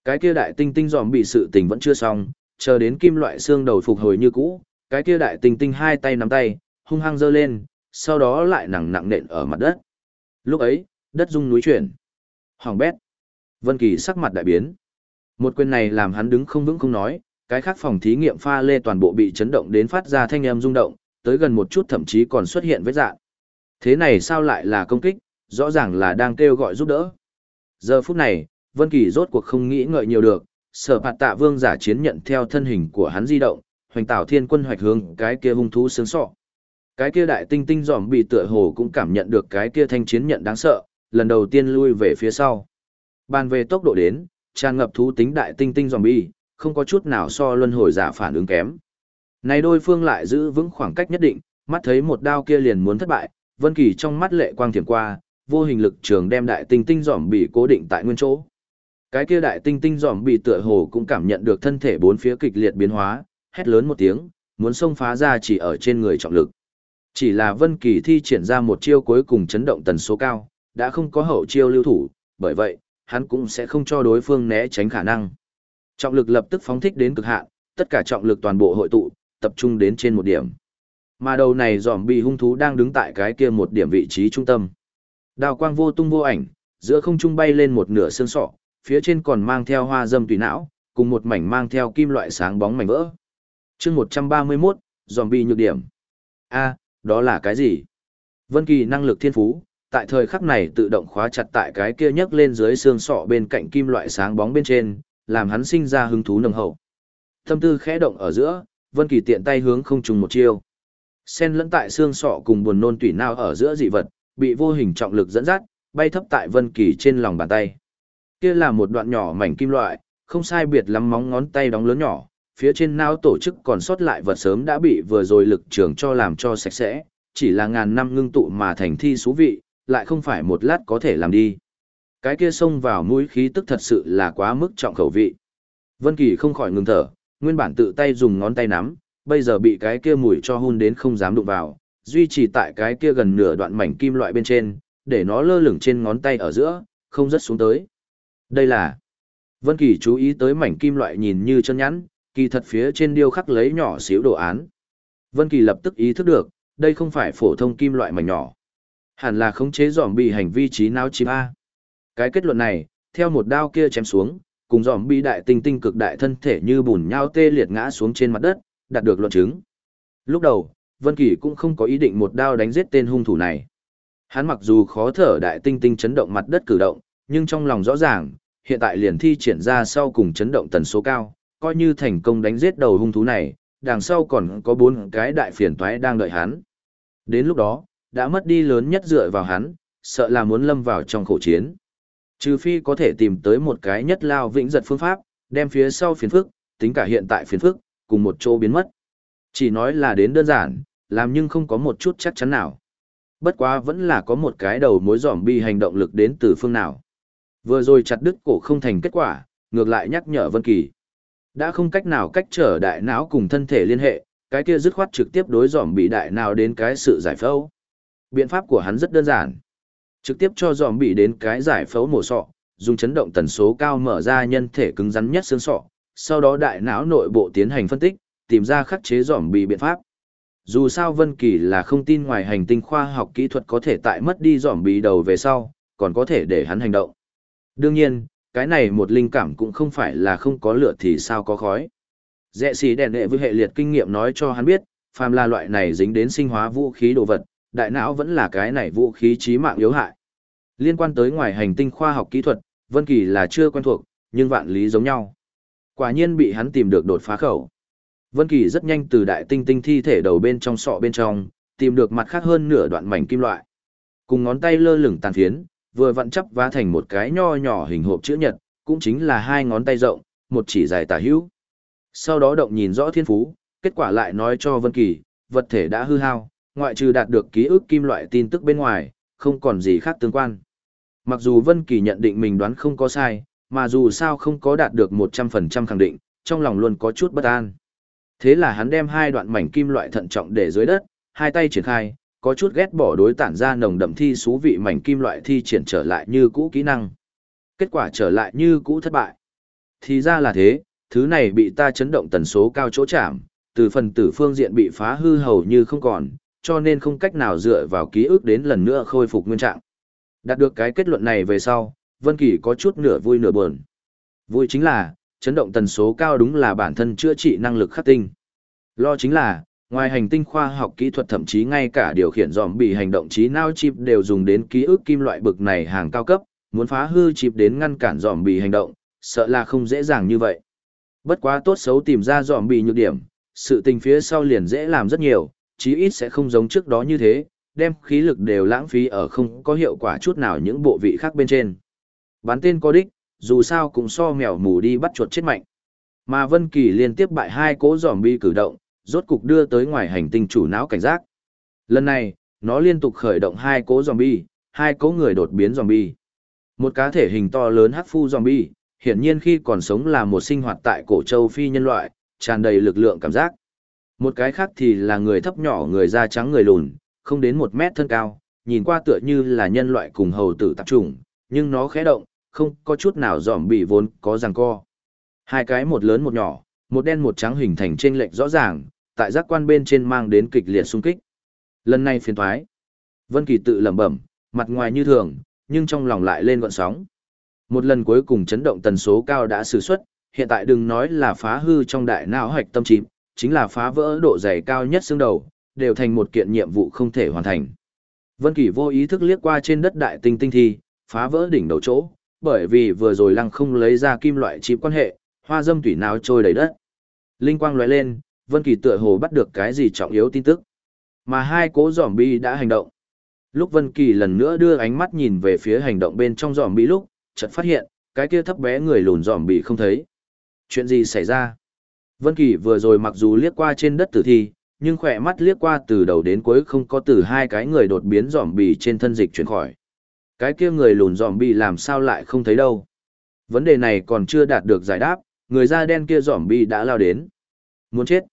Speaker 1: Cái kia đại tinh tinh dòm bị sự tình vẫn chưa xong, chờ đến kim loại xương đầu phục hồi như cũ, cái kia đại tinh tinh hai tay nắm tay, hung hăng giơ lên, sau đó lại nặng nặng nện ở mặt đất. Lúc ấy, đất rung núi chuyển. Hoàng bét. Vân Kỳ sắc mặt đại biến. Một quyền này làm hắn đứng không vững không nói, cái khác phòng thí nghiệm pha lê toàn bộ bị chấn động đến phát ra thanh âm rung động, tới gần một chút thậm chí còn xuất hiện vết rạn. Thế này sao lại là công kích, rõ ràng là đang kêu gọi giúp đỡ. Giờ phút này, Vân Kỳ rốt cuộc không nghĩ ngợi nhiều được, sở phạt tạ vương giả chiến nhận theo thân hình của hắn di động, hoành tạo thiên quân hoạch hướng cái kia hung thú sướng sọ. Cái kia đại tinh tinh giòm bị tựa hồ cũng cảm nhận được cái kia thanh chiến nhận đáng sợ, lần đầu tiên lui về phía sau. Bàn về tốc độ đến, tràn ngập thú tính đại tinh tinh zombie, bi, không có chút nào so luân hồi giả phản ứng kém. Này đôi phương lại giữ vững khoảng cách nhất định, mắt thấy một đao kia liền muốn thất bại, Vân Kỳ trong mắt lệ quang thiểm qua, vô hình lực trường đem đại tinh tinh zombie cố định tại nguyên chỗ. Cái kia đại tinh tinh zombie tựa hồ cũng cảm nhận được thân thể bốn phía kịch liệt biến hóa, hét lớn một tiếng, muốn xông phá ra chỉ ở trên người trọng lực. Chỉ là Vân Kỳ thi triển ra một chiêu cuối cùng chấn động tần số cao, đã không có hậu chiêu lưu thủ, bởi vậy, hắn cũng sẽ không cho đối phương né tránh khả năng. Trọng lực lập tức phóng thích đến cực hạn, tất cả trọng lực toàn bộ hội tụ, tập trung đến trên một điểm. Mà đầu này giòm bị hung thú đang đứng tại cái kia một điểm vị trí trung tâm. Đào quang vô tung vô ảnh, giữa không trung bay lên một nửa xương sọ, phía trên còn mang theo hoa dâm tùy não, cùng một mảnh mang theo kim loại sáng bóng mảnh vỡ. chương 131, zombie nhược điểm. a đó là cái gì? Vân Kỳ năng lực thiên phú, tại thời khắc này tự động khóa chặt tại cái kia nhấc lên dưới xương sọ bên cạnh kim loại sáng bóng bên trên, làm hắn sinh ra hứng thú nồng hậu. Tâm tư khẽ động ở giữa, Vân Kỳ tiện tay hướng không trùng một chiêu. Sen lẫn tại xương sọ cùng buồn nôn tủy não ở giữa dị vật, bị vô hình trọng lực dẫn dắt, bay thấp tại Vân Kỳ trên lòng bàn tay. Kia là một đoạn nhỏ mảnh kim loại, không sai biệt lắm móng ngón tay đóng lớn nhỏ, phía trên não tổ chức còn sót lại vật sớm đã bị vừa rồi lực trường cho làm cho sạch sẽ, chỉ là ngàn năm ngưng tụ mà thành thi số vị, lại không phải một lát có thể làm đi. Cái kia xông vào mũi khí tức thật sự là quá mức trọng khẩu vị. Vân Kỳ không khỏi ngừng thở, nguyên bản tự tay dùng ngón tay nắm, bây giờ bị cái kia mùi cho hun đến không dám đụng vào, duy trì tại cái kia gần nửa đoạn mảnh kim loại bên trên, để nó lơ lửng trên ngón tay ở giữa, không rất xuống tới. Đây là Vân Kỳ chú ý tới mảnh kim loại nhìn như chân nhẵn, kỳ thật phía trên điêu khắc lấy nhỏ xíu đồ án. Vân Kỳ lập tức ý thức được, đây không phải phổ thông kim loại mảnh nhỏ. Hẳn là khống chế dòm bị hành vi trí não chim A. Cái kết luận này, theo một đao kia chém xuống, cùng dòm bị đại tinh tinh cực đại thân thể như bùn nhau tê liệt ngã xuống trên mặt đất, đạt được luận chứng. Lúc đầu, Vân Kỳ cũng không có ý định một đao đánh giết tên hung thủ này. Hắn mặc dù khó thở đại tinh tinh chấn động mặt đất cử động, nhưng trong lòng rõ ràng, hiện tại liền thi triển ra sau cùng chấn động tần số cao, coi như thành công đánh giết đầu hung thú này, đằng sau còn có bốn cái đại phiền toái đang đợi hắn. Đến lúc đó, đã mất đi lớn nhất dựa vào hắn, sợ là muốn lâm vào trong khổ chiến. Trừ phi có thể tìm tới một cái nhất lao vĩnh giật phương pháp, đem phía sau phiền phức, tính cả hiện tại phiền phức, cùng một chỗ biến mất. Chỉ nói là đến đơn giản, làm nhưng không có một chút chắc chắn nào. bất quá vẫn là có một cái đầu mối giỏm bi hành động lực đến từ phương nào. Vừa rồi chặt đứt cổ không thành kết quả, ngược lại nhắc nhở Vân Kỳ. Đã không cách nào cách trở đại não cùng thân thể liên hệ, cái kia dứt khoát trực tiếp đối giỏm bị đại nào đến cái sự giải phẫu. Biện pháp của hắn rất đơn giản. Trực tiếp cho dòm bị đến cái giải phẫu mổ sọ, dùng chấn động tần số cao mở ra nhân thể cứng rắn nhất xương sọ, sau đó đại não nội bộ tiến hành phân tích, tìm ra khắc chế dòm bị biện pháp. Dù sao Vân Kỳ là không tin ngoài hành tinh khoa học kỹ thuật có thể tại mất đi dòm bị đầu về sau, còn có thể để hắn hành động. Đương nhiên, cái này một linh cảm cũng không phải là không có lửa thì sao có khói. Dẹ xì đèn đệ với hệ liệt kinh nghiệm nói cho hắn biết, phàm là loại này dính đến sinh hóa vũ khí đồ vật, đại não vẫn là cái này vũ khí trí mạng yếu hại. Liên quan tới ngoài hành tinh khoa học kỹ thuật, Vân Kỳ là chưa quen thuộc, nhưng vạn lý giống nhau. Quả nhiên bị hắn tìm được đột phá khẩu. Vân Kỳ rất nhanh từ đại tinh tinh thi thể đầu bên trong sọ bên trong, tìm được mặt khác hơn nửa đoạn mảnh kim loại. Cùng ngón tay lơ lửng tàn phiến, vừa vặn chắp vá thành một cái nho nhỏ hình hộp chữ nhật, cũng chính là hai ngón tay rộng, một chỉ dài tả hữu. Sau đó động nhìn rõ thiên phú, kết quả lại nói cho Vân Kỳ, vật thể đã hư hao, ngoại trừ đạt được ký ức kim loại tin tức bên ngoài, không còn gì khác tương quan. Mặc dù Vân Kỳ nhận định mình đoán không có sai, mà dù sao không có đạt được 100% khẳng định, trong lòng luôn có chút bất an. Thế là hắn đem hai đoạn mảnh kim loại thận trọng để dưới đất, hai tay triển khai, có chút ghét bỏ đối tản ra nồng đậm thi xú vị mảnh kim loại thi triển trở lại như cũ kỹ năng. Kết quả trở lại như cũ thất bại. Thì ra là thế, thứ này bị ta chấn động tần số cao chỗ chạm, từ phần tử phương diện bị phá hư hầu như không còn, cho nên không cách nào dựa vào ký ức đến lần nữa khôi phục nguyên trạng. Đạt được cái kết luận này về sau, Vân Kỳ có chút nửa vui nửa buồn. Vui chính là, chấn động tần số cao đúng là bản thân chữa trị năng lực khắc tinh. Lo chính là, ngoài hành tinh khoa học kỹ thuật thậm chí ngay cả điều khiển dòm bị hành động trí não chip đều dùng đến ký ức kim loại bực này hàng cao cấp, muốn phá hư chip đến ngăn cản dòm bị hành động, sợ là không dễ dàng như vậy. Bất quá tốt xấu tìm ra dòm bị nhược điểm, sự tình phía sau liền dễ làm rất nhiều, chí ít sẽ không giống trước đó như thế, đem khí lực đều lãng phí ở không có hiệu quả chút nào những bộ vị khác bên trên. Bán tên có đích, dù sao cũng so mèo mù đi bắt chuột chết mạnh. Mà Vân Kỳ liên tiếp bại hai cố giòm bi cử động, rốt cục đưa tới ngoài hành tinh chủ não cảnh giác. Lần này, nó liên tục khởi động hai cố zombie, hai cố người đột biến zombie. Một cá thể hình to lớn hắc phu zombie, hiển nhiên khi còn sống là một sinh hoạt tại cổ châu phi nhân loại, tràn đầy lực lượng cảm giác. Một cái khác thì là người thấp nhỏ người da trắng người lùn, không đến một mét thân cao, nhìn qua tựa như là nhân loại cùng hầu tử tạp trùng, nhưng nó khẽ động, không có chút nào dòm bị vốn có ràng co. Hai cái một lớn một nhỏ, một đen một trắng hình thành trên lệch rõ ràng, tại giác quan bên trên mang đến kịch liệt xung kích. Lần này phiền thoái. Vân Kỳ tự lẩm bẩm, mặt ngoài như thường, nhưng trong lòng lại lên gợn sóng. Một lần cuối cùng chấn động tần số cao đã sử xuất, hiện tại đừng nói là phá hư trong đại não hạch tâm chìm, chính là phá vỡ độ dày cao nhất xương đầu, đều thành một kiện nhiệm vụ không thể hoàn thành. Vân Kỳ vô ý thức liếc qua trên đất đại tinh tinh thi, phá vỡ đỉnh đầu chỗ, bởi vì vừa rồi lăng không lấy ra kim loại chip quan hệ, hoa dâm tủy nào trôi đầy đất. Linh quang lóe lên, Vân Kỳ tựa hồ bắt được cái gì trọng yếu tin tức. Mà hai cố zombie đã hành động. Lúc Vân Kỳ lần nữa đưa ánh mắt nhìn về phía hành động bên trong zombie lúc, chợt phát hiện, cái kia thấp bé người lùn zombie không thấy. Chuyện gì xảy ra? Vân Kỳ vừa rồi mặc dù liếc qua trên đất tử thi, nhưng khỏe mắt liếc qua từ đầu đến cuối không có từ hai cái người đột biến zombie trên thân dịch chuyển khỏi. Cái kia người lùn zombie làm sao lại không thấy đâu? Vấn đề này còn chưa đạt được giải đáp, người da đen kia zombie đã lao đến. Muốn chết.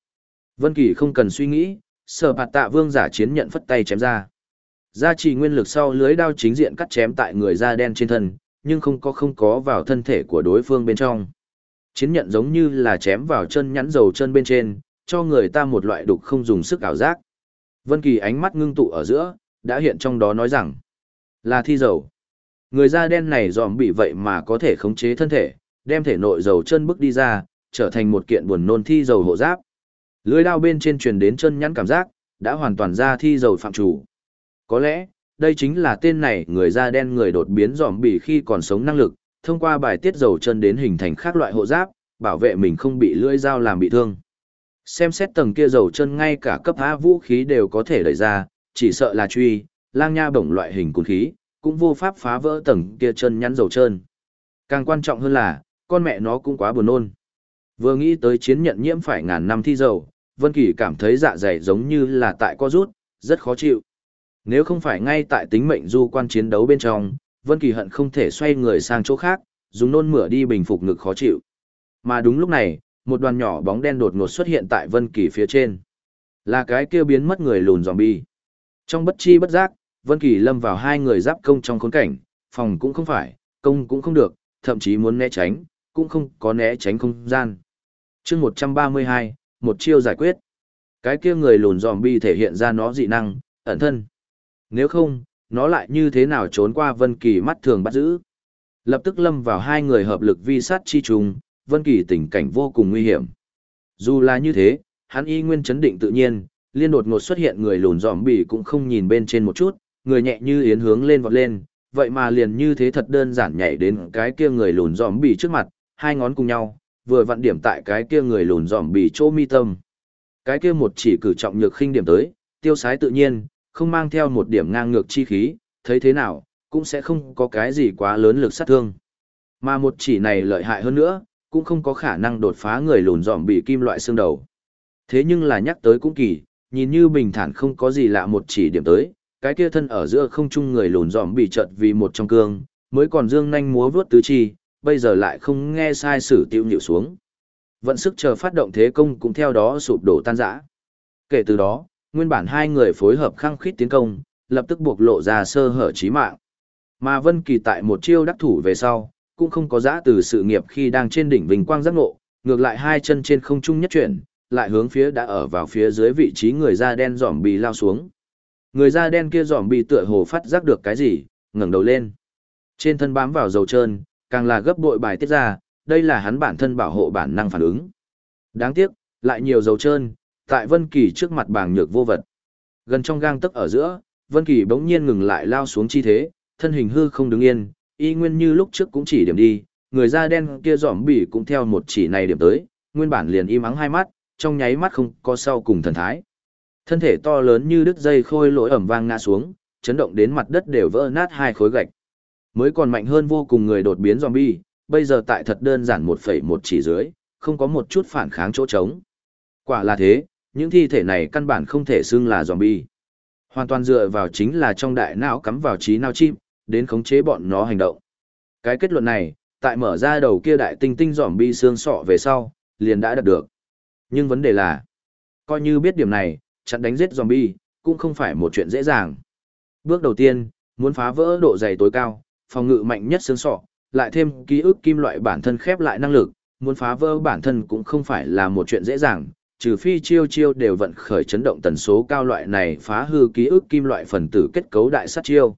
Speaker 1: Vân Kỳ không cần suy nghĩ, sở bạt tạ vương giả chiến nhận phất tay chém ra. Gia trì nguyên lực sau lưới đao chính diện cắt chém tại người da đen trên thân, nhưng không có không có vào thân thể của đối phương bên trong. Chiến nhận giống như là chém vào chân nhắn dầu chân bên trên, cho người ta một loại đục không dùng sức ảo giác. Vân Kỳ ánh mắt ngưng tụ ở giữa, đã hiện trong đó nói rằng, là thi dầu. Người da đen này dòm bị vậy mà có thể khống chế thân thể, đem thể nội dầu chân bước đi ra, trở thành một kiện buồn nôn thi dầu hộ giáp. Lưới đao bên trên truyền đến chân nhắn cảm giác, đã hoàn toàn ra thi dầu phạm chủ. Có lẽ, đây chính là tên này người da đen người đột biến giòm bị khi còn sống năng lực, thông qua bài tiết dầu chân đến hình thành các loại hộ giáp, bảo vệ mình không bị lưỡi dao làm bị thương. Xem xét tầng kia dầu chân ngay cả cấp A vũ khí đều có thể đẩy ra, chỉ sợ là truy, lang nha bổng loại hình cuốn khí, cũng vô pháp phá vỡ tầng kia chân nhắn dầu chân. Càng quan trọng hơn là, con mẹ nó cũng quá buồn nôn. Vừa nghĩ tới chiến nhận nhiễm phải ngàn năm thi dầu, Vân Kỳ cảm thấy dạ dày giống như là tại co rút, rất khó chịu. Nếu không phải ngay tại tính mệnh du quan chiến đấu bên trong, Vân Kỳ hận không thể xoay người sang chỗ khác, dùng nôn mửa đi bình phục ngực khó chịu. Mà đúng lúc này, một đoàn nhỏ bóng đen đột ngột xuất hiện tại Vân Kỳ phía trên. Là cái kia biến mất người lùn zombie. Trong bất chi bất giác, Vân Kỳ lâm vào hai người giáp công trong khốn cảnh, phòng cũng không phải, công cũng không được, thậm chí muốn né tránh, cũng không có né tránh không gian. Chương 132, một chiêu giải quyết. Cái kia người lùn zombie thể hiện ra nó dị năng, ẩn thân. Nếu không, nó lại như thế nào trốn qua Vân Kỳ mắt thường bắt giữ. Lập tức lâm vào hai người hợp lực vi sát chi trùng, Vân Kỳ tình cảnh vô cùng nguy hiểm. Dù là như thế, hắn y nguyên chấn định tự nhiên, liên đột ngột xuất hiện người lùn dòm bỉ cũng không nhìn bên trên một chút, người nhẹ như yến hướng lên vọt lên, vậy mà liền như thế thật đơn giản nhảy đến cái kia người lùn dòm bỉ trước mặt, hai ngón cùng nhau, vừa vặn điểm tại cái kia người lùn dòm bỉ chỗ mi tâm. Cái kia một chỉ cử trọng nhược khinh điểm tới, tiêu sái tự nhiên, không mang theo một điểm ngang ngược chi khí, thấy thế nào, cũng sẽ không có cái gì quá lớn lực sát thương. Mà một chỉ này lợi hại hơn nữa, cũng không có khả năng đột phá người lùn dòm bị kim loại xương đầu. Thế nhưng là nhắc tới cũng kỳ, nhìn như bình thản không có gì lạ một chỉ điểm tới, cái kia thân ở giữa không trung người lùn dòm bị chợt vì một trong cương, mới còn dương nhanh múa vướt tứ chi, bây giờ lại không nghe sai sử tiêu nhịu xuống. Vận sức chờ phát động thế công cũng theo đó sụp đổ tan rã. Kể từ đó, nguyên bản hai người phối hợp khăng khít tiến công, lập tức buộc lộ ra sơ hở chí mạng. Mà Vân Kỳ tại một chiêu đắc thủ về sau, cũng không có giã từ sự nghiệp khi đang trên đỉnh vinh quang giác ngộ, ngược lại hai chân trên không trung nhất chuyển, lại hướng phía đã ở vào phía dưới vị trí người da đen giòm bị lao xuống. Người da đen kia giòm bị tựa hồ phát giác được cái gì, ngẩng đầu lên. Trên thân bám vào dầu trơn, càng là gấp bội bài tiết ra, đây là hắn bản thân bảo hộ bản năng phản ứng. Đáng tiếc, lại nhiều dầu trơn, tại Vân Kỳ trước mặt bàng nhược vô vật. Gần trong gang tấc ở giữa, Vân Kỳ bỗng nhiên ngừng lại lao xuống chi thế, thân hình hư không đứng yên, y nguyên như lúc trước cũng chỉ điểm đi, người da đen kia giỏm bỉ cũng theo một chỉ này điểm tới, nguyên bản liền im ắng hai mắt, trong nháy mắt không có sau cùng thần thái. Thân thể to lớn như đứt dây khôi lỗi ẩm vang ngã xuống, chấn động đến mặt đất đều vỡ nát hai khối gạch. Mới còn mạnh hơn vô cùng người đột biến zombie, bây giờ tại thật đơn giản 1.1 chỉ dưới, không có một chút phản kháng chỗ trống. Quả là thế, những thi thể này căn bản không thể xưng là zombie. Hoàn toàn dựa vào chính là trong đại não cắm vào trí não chim, đến khống chế bọn nó hành động. Cái kết luận này, tại mở ra đầu kia đại tinh tinh giỏm bi xương sọ về sau, liền đã đạt được. Nhưng vấn đề là, coi như biết điểm này, chặn đánh giết zombie, cũng không phải một chuyện dễ dàng. Bước đầu tiên, muốn phá vỡ độ dày tối cao, phòng ngự mạnh nhất xương sọ, lại thêm ký ức kim loại bản thân khép lại năng lực, muốn phá vỡ bản thân cũng không phải là một chuyện dễ dàng, trừ phi chiêu chiêu đều vận khởi chấn động tần số cao loại này phá hư ký ức kim loại phần tử kết cấu đại sát chiêu.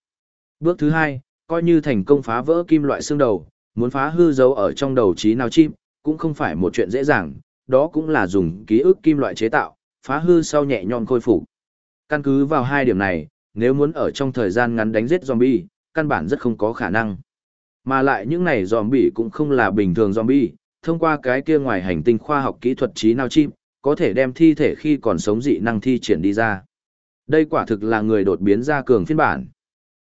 Speaker 1: Bước thứ hai, coi như thành công phá vỡ kim loại xương đầu, muốn phá hư dấu ở trong đầu trí nào chim, cũng không phải một chuyện dễ dàng, đó cũng là dùng ký ức kim loại chế tạo, phá hư sau nhẹ nhõm khôi phục. Căn cứ vào hai điểm này, nếu muốn ở trong thời gian ngắn đánh giết zombie, căn bản rất không có khả năng. Mà lại những này zombie cũng không là bình thường zombie, thông qua cái kia ngoài hành tinh khoa học kỹ thuật trí nào chim, có thể đem thi thể khi còn sống dị năng thi triển đi ra. Đây quả thực là người đột biến ra cường phiên bản.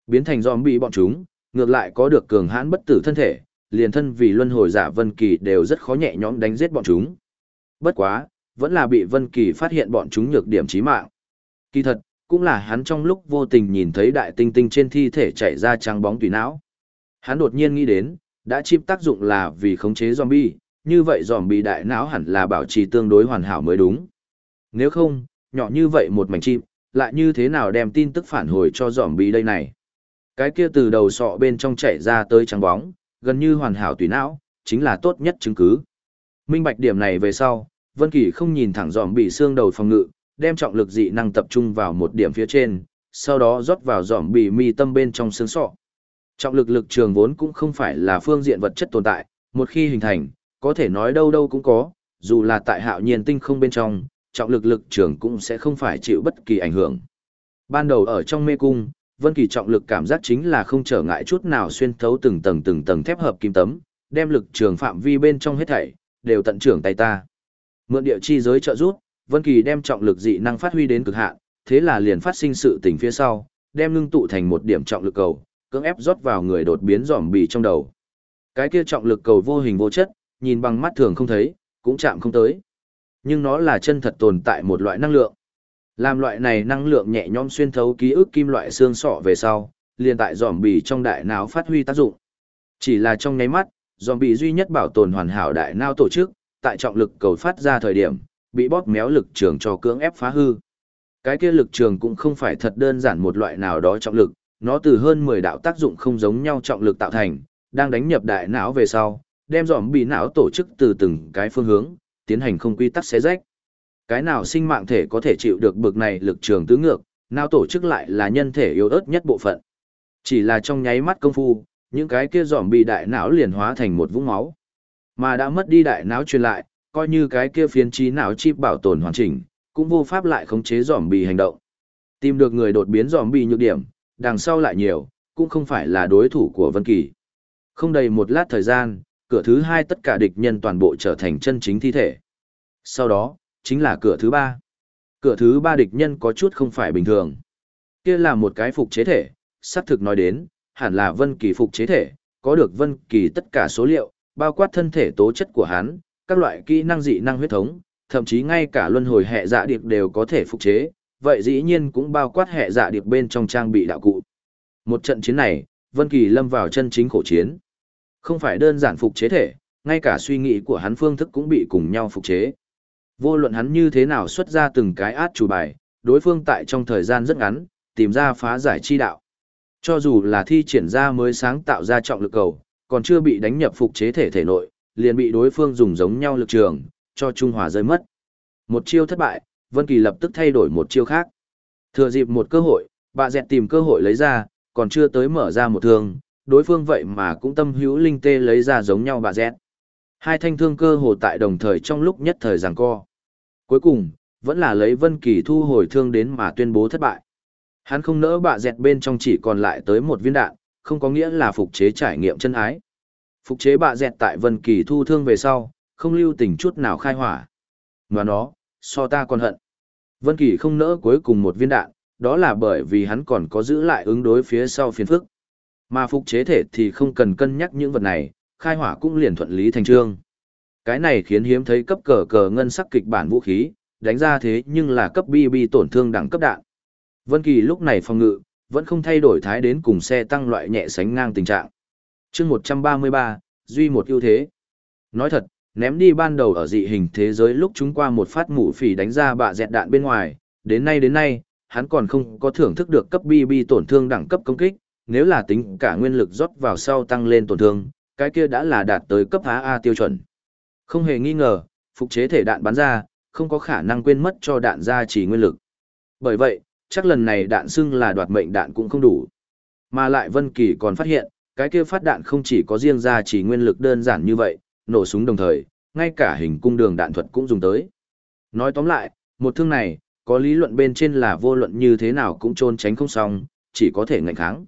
Speaker 1: Biến thành zombie bọn chúng, ngược lại có được cường hãn bất tử thân thể, liền thân vì luân hồi giả Vân Kỳ đều rất khó nhẹ nhõm đánh giết bọn chúng. Bất quá, vẫn là bị Vân Kỳ phát hiện bọn chúng nhược điểm chí mạng. Kỳ thật, cũng là hắn trong lúc vô tình nhìn thấy đại tinh tinh trên thi thể chảy ra trắng bóng tùy não. Hắn đột nhiên nghĩ đến, đã chip tác dụng là vì khống chế zombie, như vậy zombie đại não hẳn là bảo trì tương đối hoàn hảo mới đúng. Nếu không, nhỏ như vậy một mảnh chim, lại như thế nào đem tin tức phản hồi cho zombie đây này? Cái kia từ đầu sọ bên trong chảy ra tới trắng bóng, gần như hoàn hảo tùy não, chính là tốt nhất chứng cứ. Minh bạch điểm này về sau, Vân Kỳ không nhìn thẳng dòm bị xương đầu phòng ngự, đem trọng lực dị năng tập trung vào một điểm phía trên, sau đó rót vào dòm bị mi tâm bên trong xương sọ. Trọng lực lực trường vốn cũng không phải là phương diện vật chất tồn tại, một khi hình thành, có thể nói đâu đâu cũng có, dù là tại hạo nhiên tinh không bên trong, trọng lực lực trường cũng sẽ không phải chịu bất kỳ ảnh hưởng. Ban đầu ở trong mê cung, Vân Kỳ trọng lực cảm giác chính là không trở ngại chút nào xuyên thấu từng tầng từng tầng thép hợp kim tấm, đem lực trường phạm vi bên trong hết thảy đều tận trưởng tay ta. Mượn địa chi giới trợ giúp, Vân Kỳ đem trọng lực dị năng phát huy đến cực hạn, thế là liền phát sinh sự tình phía sau, đem ngưng tụ thành một điểm trọng lực cầu, cưỡng ép rót vào người đột biến giòm bì trong đầu. Cái kia trọng lực cầu vô hình vô chất, nhìn bằng mắt thường không thấy, cũng chạm không tới. Nhưng nó là chân thật tồn tại một loại năng lượng. Làm loại này năng lượng nhẹ nhõm xuyên thấu ký ức kim loại xương sọ về sau, liền tại giòm bì trong đại não phát huy tác dụng. Chỉ là trong nháy mắt, giòm bì duy nhất bảo tồn hoàn hảo đại não tổ chức, tại trọng lực cầu phát ra thời điểm, bị bóp méo lực trường cho cưỡng ép phá hư. Cái kia lực trường cũng không phải thật đơn giản một loại nào đó trọng lực, nó từ hơn 10 đạo tác dụng không giống nhau trọng lực tạo thành, đang đánh nhập đại não về sau, đem giòm bị não tổ chức từ từng cái phương hướng, tiến hành không quy tắc xé rách. Cái nào sinh mạng thể có thể chịu được bực này lực trường tứ ngược, não tổ chức lại là nhân thể yếu ớt nhất bộ phận. Chỉ là trong nháy mắt công phu, những cái kia giòm bị đại não liền hóa thành một vũng máu. Mà đã mất đi đại não truyền lại, coi như cái kia phiến trí não chip bảo tồn hoàn chỉnh, cũng vô pháp lại khống chế giòm bị hành động. Tìm được người đột biến giòm bị nhược điểm, đằng sau lại nhiều, cũng không phải là đối thủ của Vân Kỳ. Không đầy một lát thời gian, cửa thứ hai tất cả địch nhân toàn bộ trở thành chân chính thi thể. Sau đó, chính là cửa thứ ba. Cửa thứ ba địch nhân có chút không phải bình thường. Kia là một cái phục chế thể, xác thực nói đến, hẳn là Vân Kỳ phục chế thể, có được Vân Kỳ tất cả số liệu, bao quát thân thể tố chất của hắn, các loại kỹ năng dị năng huyết thống, thậm chí ngay cả luân hồi hệ dạ điệp đều có thể phục chế, vậy dĩ nhiên cũng bao quát hệ dạ điệp bên trong trang bị đạo cụ. Một trận chiến này, Vân Kỳ lâm vào chân chính khổ chiến. Không phải đơn giản phục chế thể, ngay cả suy nghĩ của hắn phương thức cũng bị cùng nhau phục chế. Vô luận hắn như thế nào xuất ra từng cái át chủ bài, đối phương tại trong thời gian rất ngắn, tìm ra phá giải chi đạo. Cho dù là thi triển ra mới sáng tạo ra trọng lực cầu, còn chưa bị đánh nhập phục chế thể thể nội, liền bị đối phương dùng giống nhau lực trường, cho trung hòa rơi mất. Một chiêu thất bại, Vân Kỳ lập tức thay đổi một chiêu khác. Thừa dịp một cơ hội, bà dẹt tìm cơ hội lấy ra, còn chưa tới mở ra một thương, đối phương vậy mà cũng tâm hữu linh tê lấy ra giống nhau bà dẹt. Hai thanh thương cơ hồ tại đồng thời trong lúc nhất thời giằng co. Cuối cùng, vẫn là lấy Vân Kỳ thu hồi thương đến mà tuyên bố thất bại. Hắn không nỡ bạ dẹt bên trong chỉ còn lại tới một viên đạn, không có nghĩa là phục chế trải nghiệm chân ái. Phục chế bạ dẹt tại Vân Kỳ thu thương về sau, không lưu tình chút nào khai hỏa. Mà nó, so ta còn hận. Vân Kỳ không nỡ cuối cùng một viên đạn, đó là bởi vì hắn còn có giữ lại ứng đối phía sau phiền phức. Mà phục chế thể thì không cần cân nhắc những vật này, khai hỏa cũng liền thuận lý thành trương. Cái này khiến hiếm thấy cấp cờ cờ ngân sắc kịch bản vũ khí, đánh ra thế nhưng là cấp BB tổn thương đẳng cấp đạn. Vân Kỳ lúc này phòng ngự, vẫn không thay đổi thái đến cùng xe tăng loại nhẹ sánh ngang tình trạng. Chương 133, duy một ưu thế. Nói thật, ném đi ban đầu ở dị hình thế giới lúc chúng qua một phát mũ phỉ đánh ra bạ dẹt đạn bên ngoài, đến nay đến nay, hắn còn không có thưởng thức được cấp BB tổn thương đẳng cấp công kích, nếu là tính cả nguyên lực rót vào sau tăng lên tổn thương, cái kia đã là đạt tới cấp A tiêu chuẩn. Không hề nghi ngờ, phục chế thể đạn bắn ra, không có khả năng quên mất cho đạn ra chỉ nguyên lực. Bởi vậy, chắc lần này đạn xưng là đoạt mệnh đạn cũng không đủ. Mà lại Vân Kỳ còn phát hiện, cái kia phát đạn không chỉ có riêng ra chỉ nguyên lực đơn giản như vậy, nổ súng đồng thời, ngay cả hình cung đường đạn thuật cũng dùng tới. Nói tóm lại, một thương này, có lý luận bên trên là vô luận như thế nào cũng trôn tránh không xong, chỉ có thể ngạnh kháng.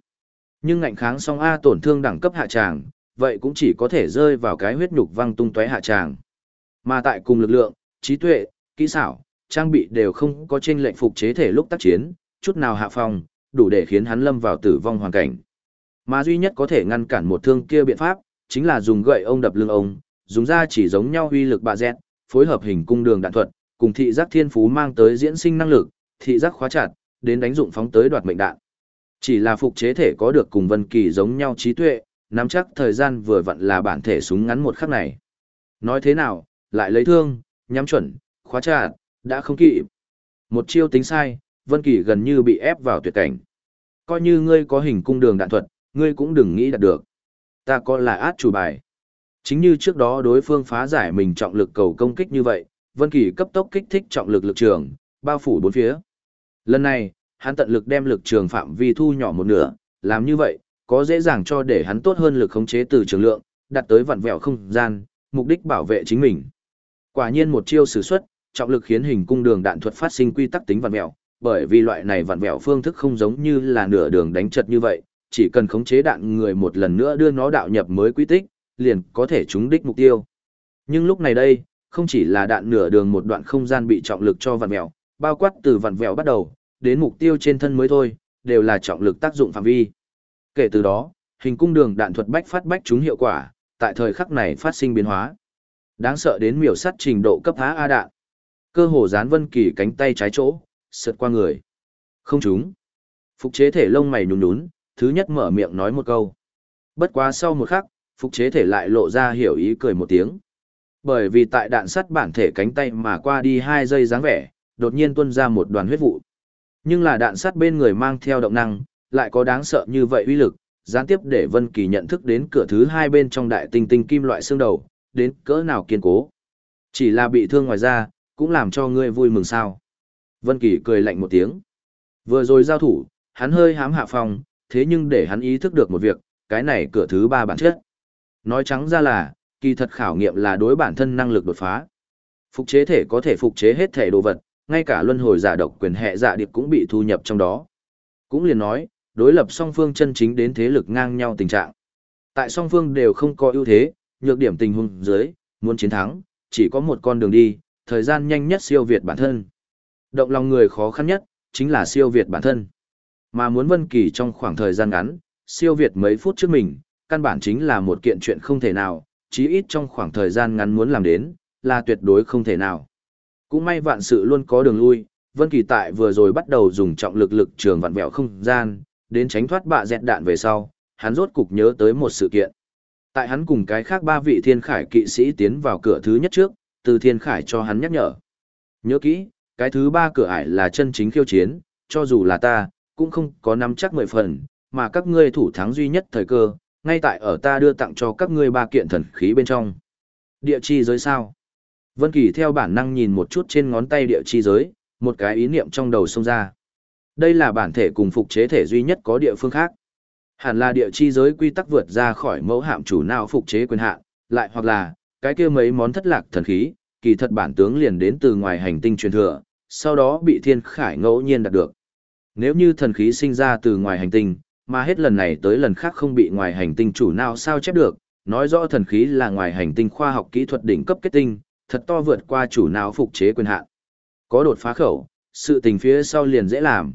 Speaker 1: Nhưng ngạnh kháng song A tổn thương đẳng cấp hạ tràng, vậy cũng chỉ có thể rơi vào cái huyết nhục văng tung tóe hạ tràng. Mà tại cùng lực lượng, trí tuệ, kỹ xảo, trang bị đều không có trên lệnh phục chế thể lúc tác chiến, chút nào hạ phong, đủ để khiến hắn lâm vào tử vong hoàn cảnh. Mà duy nhất có thể ngăn cản một thương kia biện pháp, chính là dùng gậy ông đập lưng ông, dùng ra chỉ giống nhau uy lực bạ dẹt, phối hợp hình cung đường đạn thuật, cùng thị giác thiên phú mang tới diễn sinh năng lực, thị giác khóa chặt, đến đánh dụng phóng tới đoạt mệnh đạn. Chỉ là phục chế thể có được cùng Vân Kỳ giống nhau trí tuệ, nắm chắc thời gian vừa vặn là bản thể súng ngắn một khắc này. Nói thế nào, lại lấy thương, nhắm chuẩn, khóa chặt, đã không kịp. Một chiêu tính sai, Vân Kỳ gần như bị ép vào tuyệt cảnh. Coi như ngươi có hình cung đường đạn thuật, ngươi cũng đừng nghĩ đạt được. Ta có là át chủ bài. Chính như trước đó đối phương phá giải mình trọng lực cầu công kích như vậy, Vân Kỳ cấp tốc kích thích trọng lực lực trường, bao phủ bốn phía. Lần này, hắn tận lực đem lực trường phạm vi thu nhỏ một nửa, làm như vậy, có dễ dàng cho để hắn tốt hơn lực khống chế từ trường lượng, đặt tới vặn vẹo không gian, mục đích bảo vệ chính mình. Quả nhiên một chiêu sử xuất, trọng lực khiến hình cung đường đạn thuật phát sinh quy tắc tính vặn vẹo, bởi vì loại này vặn vẹo phương thức không giống như là nửa đường đánh chật như vậy, chỉ cần khống chế đạn người một lần nữa đưa nó đạo nhập mới quy tích, liền có thể trúng đích mục tiêu. Nhưng lúc này đây, không chỉ là đạn nửa đường một đoạn không gian bị trọng lực cho vặn vẹo, bao quát từ vặn vẹo bắt đầu, đến mục tiêu trên thân mới thôi, đều là trọng lực tác dụng phạm vi. Kể từ đó, hình cung đường đạn thuật bách phát bách chúng hiệu quả, tại thời khắc này phát sinh biến hóa. Đáng sợ đến miểu sát trình độ cấp há A đạn. Cơ hồ dán Vân Kỳ cánh tay trái chỗ, sượt qua người. Không trúng. Phục chế thể lông mày nhún nhún, thứ nhất mở miệng nói một câu. Bất quá sau một khắc, phục chế thể lại lộ ra hiểu ý cười một tiếng. Bởi vì tại đạn sắt bản thể cánh tay mà qua đi hai giây dáng vẻ, đột nhiên tuôn ra một đoàn huyết vụ. Nhưng là đạn sắt bên người mang theo động năng, lại có đáng sợ như vậy uy lực, gián tiếp để Vân Kỳ nhận thức đến cửa thứ hai bên trong đại tinh tinh kim loại xương đầu, đến cỡ nào kiên cố. Chỉ là bị thương ngoài ra, cũng làm cho ngươi vui mừng sao. Vân Kỳ cười lạnh một tiếng. Vừa rồi giao thủ, hắn hơi hám hạ phòng, thế nhưng để hắn ý thức được một việc, cái này cửa thứ ba bản chất. Nói trắng ra là, kỳ thật khảo nghiệm là đối bản thân năng lực đột phá. Phục chế thể có thể phục chế hết thể đồ vật, ngay cả luân hồi giả độc quyền hệ giả điệp cũng bị thu nhập trong đó. Cũng liền nói, đối lập song phương chân chính đến thế lực ngang nhau tình trạng. Tại song phương đều không có ưu thế, nhược điểm tình huống dưới, muốn chiến thắng, chỉ có một con đường đi, thời gian nhanh nhất siêu việt bản thân. Động lòng người khó khăn nhất, chính là siêu việt bản thân. Mà muốn Vân Kỳ trong khoảng thời gian ngắn, siêu việt mấy phút trước mình, căn bản chính là một kiện chuyện không thể nào, chí ít trong khoảng thời gian ngắn muốn làm đến, là tuyệt đối không thể nào. Cũng may vạn sự luôn có đường lui, Vân Kỳ tại vừa rồi bắt đầu dùng trọng lực lực trường vặn vẹo không gian, đến tránh thoát bạ dẹt đạn về sau, hắn rốt cục nhớ tới một sự kiện. Tại hắn cùng cái khác ba vị thiên khải kỵ sĩ tiến vào cửa thứ nhất trước, từ thiên khải cho hắn nhắc nhở. Nhớ kỹ, cái thứ ba cửa ải là chân chính khiêu chiến, cho dù là ta, cũng không có nắm chắc mười phần, mà các ngươi thủ thắng duy nhất thời cơ, ngay tại ở ta đưa tặng cho các ngươi ba kiện thần khí bên trong. Địa chi giới sao? Vân Kỳ theo bản năng nhìn một chút trên ngón tay địa chi giới, một cái ý niệm trong đầu xông ra. Đây là bản thể cùng phục chế thể duy nhất có địa phương khác. Hẳn là địa chi giới quy tắc vượt ra khỏi mẫu hạm chủ nào phục chế quyền hạn, lại hoặc là cái kia mấy món thất lạc thần khí, kỳ thật bản tướng liền đến từ ngoài hành tinh truyền thừa, sau đó bị Thiên Khải ngẫu nhiên đạt được. Nếu như thần khí sinh ra từ ngoài hành tinh, mà hết lần này tới lần khác không bị ngoài hành tinh chủ nào sao chép được, nói rõ thần khí là ngoài hành tinh khoa học kỹ thuật đỉnh cấp kết tinh, thật to vượt qua chủ nào phục chế quyền hạn. Có đột phá khẩu, sự tình phía sau liền dễ làm.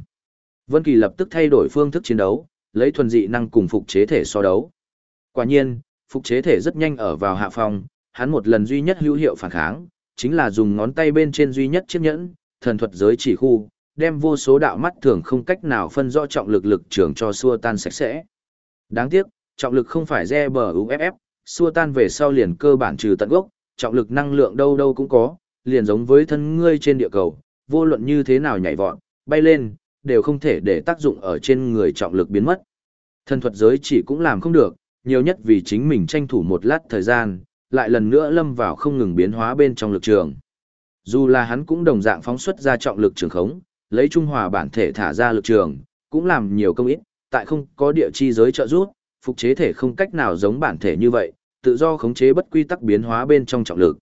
Speaker 1: Vân Kỳ lập tức thay đổi phương thức chiến đấu, lấy thuần dị năng cùng phục chế thể so đấu. Quả nhiên, phục chế thể rất nhanh ở vào hạ phòng, hắn một lần duy nhất hữu hiệu phản kháng, chính là dùng ngón tay bên trên duy nhất chiếc nhẫn, thần thuật giới chỉ khu, đem vô số đạo mắt thường không cách nào phân rõ trọng lực lực trường cho xua tan sạch sẽ. Đáng tiếc, trọng lực không phải re bờ UFF, xua tan về sau liền cơ bản trừ tận gốc, trọng lực năng lượng đâu đâu cũng có, liền giống với thân ngươi trên địa cầu, vô luận như thế nào nhảy vọt, bay lên, đều không thể để tác dụng ở trên người trọng lực biến mất. Thần thuật giới chỉ cũng làm không được, nhiều nhất vì chính mình tranh thủ một lát thời gian, lại lần nữa lâm vào không ngừng biến hóa bên trong lực trường. Dù là hắn cũng đồng dạng phóng xuất ra trọng lực trường khống, lấy trung hòa bản thể thả ra lực trường, cũng làm nhiều công ít, tại không có địa chi giới trợ giúp, phục chế thể không cách nào giống bản thể như vậy, tự do khống chế bất quy tắc biến hóa bên trong trọng lực.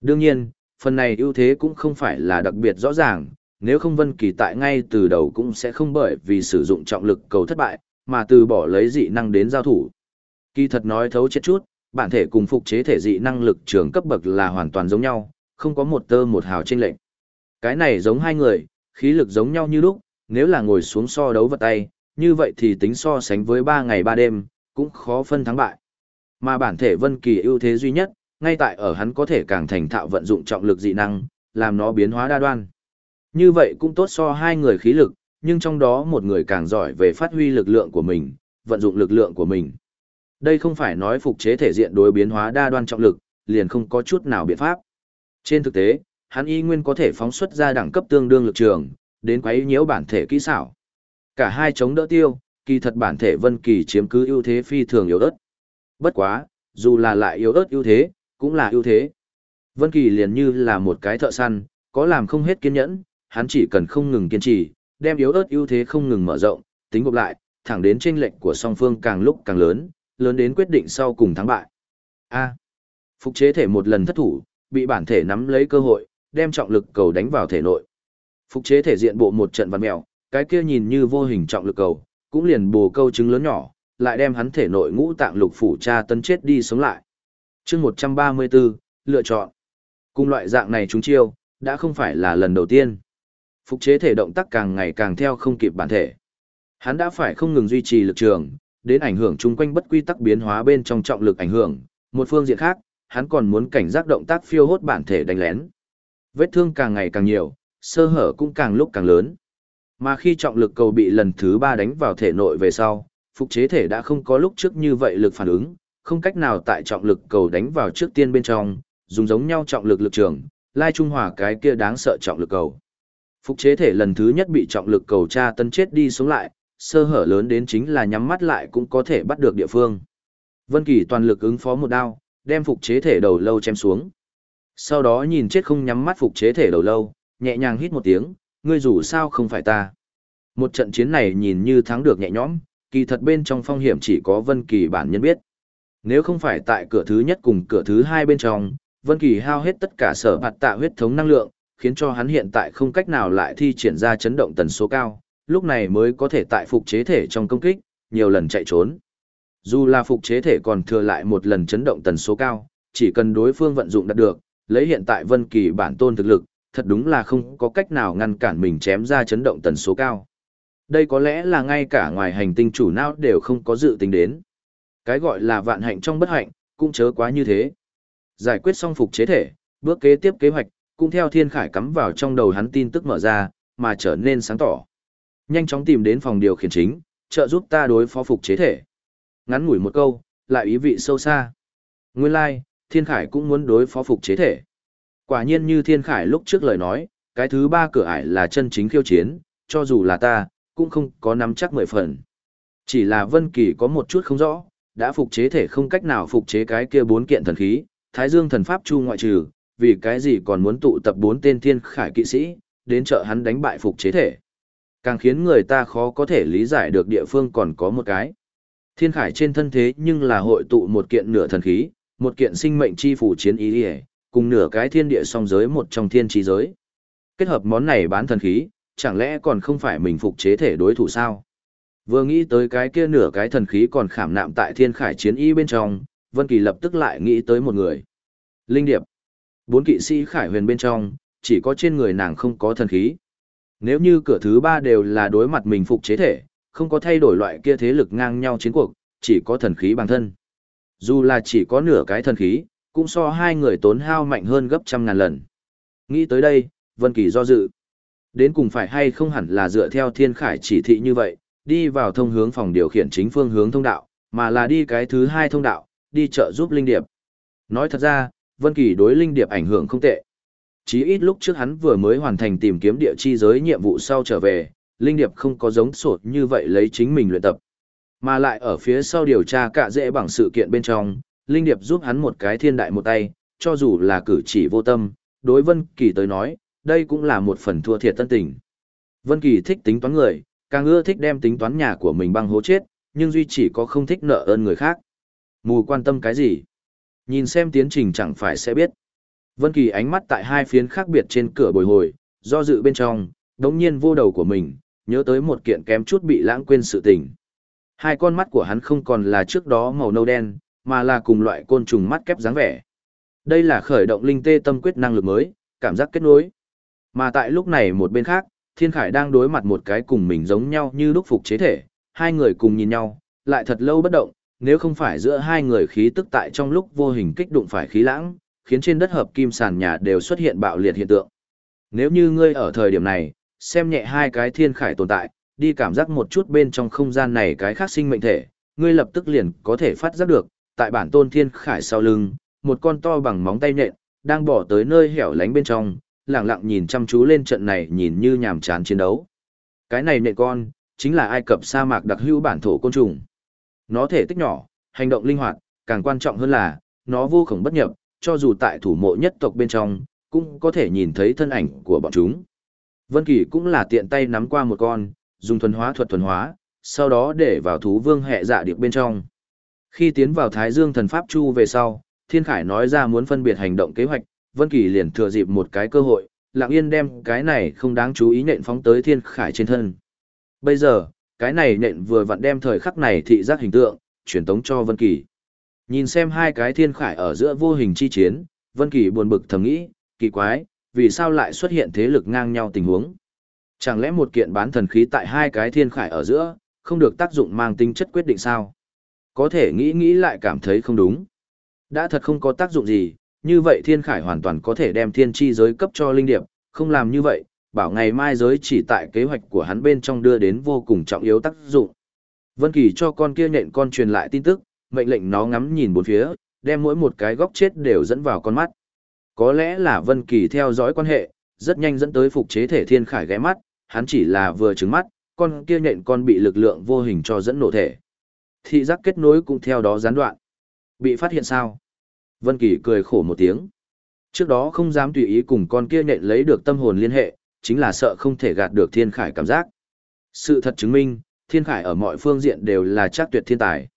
Speaker 1: Đương nhiên, phần này ưu thế cũng không phải là đặc biệt rõ ràng, nếu không Vân Kỳ tại ngay từ đầu cũng sẽ không bởi vì sử dụng trọng lực cầu thất bại, mà từ bỏ lấy dị năng đến giao thủ. Kỳ thật nói thấu chết chút, bản thể cùng phục chế thể dị năng lực trường cấp bậc là hoàn toàn giống nhau, không có một tơ một hào chênh lệch. Cái này giống hai người, khí lực giống nhau như lúc, nếu là ngồi xuống so đấu vật tay, như vậy thì tính so sánh với 3 ngày 3 đêm, cũng khó phân thắng bại. Mà bản thể Vân Kỳ ưu thế duy nhất, ngay tại ở hắn có thể càng thành thạo vận dụng trọng lực dị năng, làm nó biến hóa đa đoan. Như vậy cũng tốt so hai người khí lực, nhưng trong đó một người càng giỏi về phát huy lực lượng của mình, vận dụng lực lượng của mình. Đây không phải nói phục chế thể diện đối biến hóa đa đoan trọng lực, liền không có chút nào biện pháp. Trên thực tế, hắn y nguyên có thể phóng xuất ra đẳng cấp tương đương lực trường, đến quấy nhiễu bản thể kỹ xảo. Cả hai chống đỡ tiêu, kỳ thật bản thể Vân Kỳ chiếm cứ ưu thế phi thường yếu ớt. Bất quá, dù là lại yếu ớt ưu thế, cũng là ưu thế. Vân Kỳ liền như là một cái thợ săn, có làm không hết kiên nhẫn, hắn chỉ cần không ngừng kiên trì, đem yếu ớt ưu thế không ngừng mở rộng, tính gộp lại, thẳng đến chênh lệch của song phương càng lúc càng lớn, lớn đến quyết định sau cùng thắng bại. A. Phục chế thể một lần thất thủ, bị bản thể nắm lấy cơ hội, đem trọng lực cầu đánh vào thể nội. Phục chế thể diện bộ một trận văn mèo, cái kia nhìn như vô hình trọng lực cầu, cũng liền bù câu trứng lớn nhỏ, lại đem hắn thể nội ngũ tạng lục phủ tra tấn chết đi sống lại. chương 134, lựa chọn. Cùng loại dạng này chúng chiêu, đã không phải là lần đầu tiên. Phục chế thể động tác càng ngày càng theo không kịp bản thể. Hắn đã phải không ngừng duy trì lực trường, đến ảnh hưởng chung quanh bất quy tắc biến hóa bên trong trọng lực ảnh hưởng. Một phương diện khác, hắn còn muốn cảnh giác động tác phiêu hốt bản thể đánh lén. Vết thương càng ngày càng nhiều, sơ hở cũng càng lúc càng lớn. Mà khi trọng lực cầu bị lần thứ ba đánh vào thể nội về sau, phục chế thể đã không có lúc trước như vậy lực phản ứng, không cách nào tại trọng lực cầu đánh vào trước tiên bên trong, dùng giống nhau trọng lực lực trường, lai trung hòa cái kia đáng sợ trọng lực cầu. Phục chế thể lần thứ nhất bị trọng lực cầu tra tân chết đi xuống lại, sơ hở lớn đến chính là nhắm mắt lại cũng có thể bắt được địa phương. Vân Kỳ toàn lực ứng phó một đao, đem phục chế thể đầu lâu chém xuống. Sau đó nhìn chết không nhắm mắt phục chế thể đầu lâu, nhẹ nhàng hít một tiếng, ngươi dù sao không phải ta. Một trận chiến này nhìn như thắng được nhẹ nhõm, kỳ thật bên trong phong hiểm chỉ có Vân Kỳ bản nhân biết. Nếu không phải tại cửa thứ nhất cùng cửa thứ hai bên trong, Vân Kỳ hao hết tất cả sở hạt tạ huyết thống năng lượng, khiến cho hắn hiện tại không cách nào lại thi triển ra chấn động tần số cao, lúc này mới có thể tại phục chế thể trong công kích, nhiều lần chạy trốn. Dù là phục chế thể còn thừa lại một lần chấn động tần số cao, chỉ cần đối phương vận dụng đạt được, lấy hiện tại Vân Kỳ bản tôn thực lực, thật đúng là không có cách nào ngăn cản mình chém ra chấn động tần số cao. Đây có lẽ là ngay cả ngoài hành tinh chủ não đều không có dự tính đến. Cái gọi là vạn hạnh trong bất hạnh, cũng chớ quá như thế. Giải quyết xong phục chế thể, bước kế tiếp kế hoạch, cũng theo thiên khải cắm vào trong đầu hắn tin tức mở ra, mà trở nên sáng tỏ. Nhanh chóng tìm đến phòng điều khiển chính, trợ giúp ta đối phó phục chế thể. Ngắn ngủi một câu, lại ý vị sâu xa. Nguyên lai, like, thiên khải cũng muốn đối phó phục chế thể. Quả nhiên như thiên khải lúc trước lời nói, cái thứ ba cửa ải là chân chính khiêu chiến, cho dù là ta, cũng không có nắm chắc mười phần. Chỉ là Vân Kỳ có một chút không rõ, đã phục chế thể không cách nào phục chế cái kia bốn kiện thần khí, Thái Dương thần pháp chu ngoại trừ, vì cái gì còn muốn tụ tập bốn tên thiên khải kỵ sĩ, đến trợ hắn đánh bại phục chế thể. Càng khiến người ta khó có thể lý giải được địa phương còn có một cái. Thiên khải trên thân thế nhưng là hội tụ một kiện nửa thần khí, một kiện sinh mệnh chi phủ chiến ý ý cùng nửa cái thiên địa song giới một trong thiên trí giới. Kết hợp món này bán thần khí, chẳng lẽ còn không phải mình phục chế thể đối thủ sao? Vừa nghĩ tới cái kia nửa cái thần khí còn khảm nạm tại thiên khải chiến y bên trong, Vân Kỳ lập tức lại nghĩ tới một người. Linh Điệp. Bốn kỵ sĩ khải huyền bên trong, chỉ có trên người nàng không có thần khí. Nếu như cửa thứ ba đều là đối mặt mình phục chế thể, không có thay đổi loại kia thế lực ngang nhau chiến cuộc, chỉ có thần khí bằng thân. Dù là chỉ có nửa cái thần khí, cũng so hai người tốn hao mạnh hơn gấp trăm ngàn lần. Nghĩ tới đây, Vân Kỳ do dự. Đến cùng phải hay không hẳn là dựa theo thiên khải chỉ thị như vậy, đi vào thông hướng phòng điều khiển chính phương hướng thông đạo, mà là đi cái thứ hai thông đạo, đi chợ giúp Linh Điệp. Nói thật ra, Vân Kỳ đối Linh Điệp ảnh hưởng không tệ. Chí ít lúc trước hắn vừa mới hoàn thành tìm kiếm địa chi giới nhiệm vụ sau trở về, Linh Điệp không có giống sột như vậy lấy chính mình luyện tập. Mà lại ở phía sau điều tra cả dễ bằng sự kiện bên trong, Linh Điệp giúp hắn một cái thiên đại một tay, cho dù là cử chỉ vô tâm, đối Vân Kỳ tới nói, đây cũng là một phần thua thiệt tân tình. Vân Kỳ thích tính toán người, càng ưa thích đem tính toán nhà của mình băng hố chết, nhưng duy chỉ có không thích nợ ơn người khác. Mù quan tâm cái gì? Nhìn xem tiến trình chẳng phải sẽ biết. Vân Kỳ ánh mắt tại hai phiến khác biệt trên cửa bồi hồi, do dự bên trong, đống nhiên vô đầu của mình, nhớ tới một kiện kém chút bị lãng quên sự tình. Hai con mắt của hắn không còn là trước đó màu nâu đen, mà là cùng loại côn trùng mắt kép dáng vẻ. Đây là khởi động linh tê tâm quyết năng lực mới, cảm giác kết nối. Mà tại lúc này một bên khác, Thiên Khải đang đối mặt một cái cùng mình giống nhau như lúc phục chế thể, hai người cùng nhìn nhau, lại thật lâu bất động, nếu không phải giữa hai người khí tức tại trong lúc vô hình kích đụng phải khí lãng, khiến trên đất hợp kim sàn nhà đều xuất hiện bạo liệt hiện tượng. Nếu như ngươi ở thời điểm này, xem nhẹ hai cái thiên khải tồn tại, đi cảm giác một chút bên trong không gian này cái khác sinh mệnh thể, ngươi lập tức liền có thể phát giác được, tại bản tôn thiên khải sau lưng, một con to bằng móng tay nhện, đang bỏ tới nơi hẻo lánh bên trong, lẳng lặng nhìn chăm chú lên trận này nhìn như nhàm chán chiến đấu. Cái này nệ con, chính là Ai Cập sa mạc đặc hữu bản thổ côn trùng. Nó thể tích nhỏ, hành động linh hoạt, càng quan trọng hơn là, nó vô khổng bất nhập, cho dù tại thủ mộ nhất tộc bên trong, cũng có thể nhìn thấy thân ảnh của bọn chúng. Vân Kỳ cũng là tiện tay nắm qua một con, dùng thuần hóa thuật thuần hóa, sau đó để vào thú vương hệ dạ điệp bên trong. Khi tiến vào Thái Dương thần pháp chu về sau, Thiên Khải nói ra muốn phân biệt hành động kế hoạch, Vân Kỳ liền thừa dịp một cái cơ hội, lặng yên đem cái này không đáng chú ý nện phóng tới Thiên Khải trên thân. Bây giờ, cái này nện vừa vặn đem thời khắc này thị giác hình tượng, truyền tống cho Vân Kỳ. Nhìn xem hai cái Thiên Khải ở giữa vô hình chi chiến, Vân Kỳ buồn bực thầm nghĩ, kỳ quái, vì sao lại xuất hiện thế lực ngang nhau tình huống? Chẳng lẽ một kiện bán thần khí tại hai cái Thiên Khải ở giữa, không được tác dụng mang tính chất quyết định sao? Có thể nghĩ nghĩ lại cảm thấy không đúng. Đã thật không có tác dụng gì, như vậy thiên khải hoàn toàn có thể đem thiên chi giới cấp cho linh điệp, không làm như vậy, bảo ngày mai giới chỉ tại kế hoạch của hắn bên trong đưa đến vô cùng trọng yếu tác dụng. Vân Kỳ cho con kia nhện con truyền lại tin tức, mệnh lệnh nó ngắm nhìn bốn phía, đem mỗi một cái góc chết đều dẫn vào con mắt. Có lẽ là Vân Kỳ theo dõi quan hệ, rất nhanh dẫn tới phục chế thể thiên khải ghé mắt, hắn chỉ là vừa trừng mắt, con kia nhện con bị lực lượng vô hình cho dẫn nổ thể. Thị giác kết nối cũng theo đó gián đoạn. Bị phát hiện sao? Vân Kỳ cười khổ một tiếng. Trước đó không dám tùy ý cùng con kia nhện lấy được tâm hồn liên hệ, chính là sợ không thể gạt được thiên khải cảm giác. Sự thật chứng minh, thiên khải ở mọi phương diện đều là chắc tuyệt thiên tài.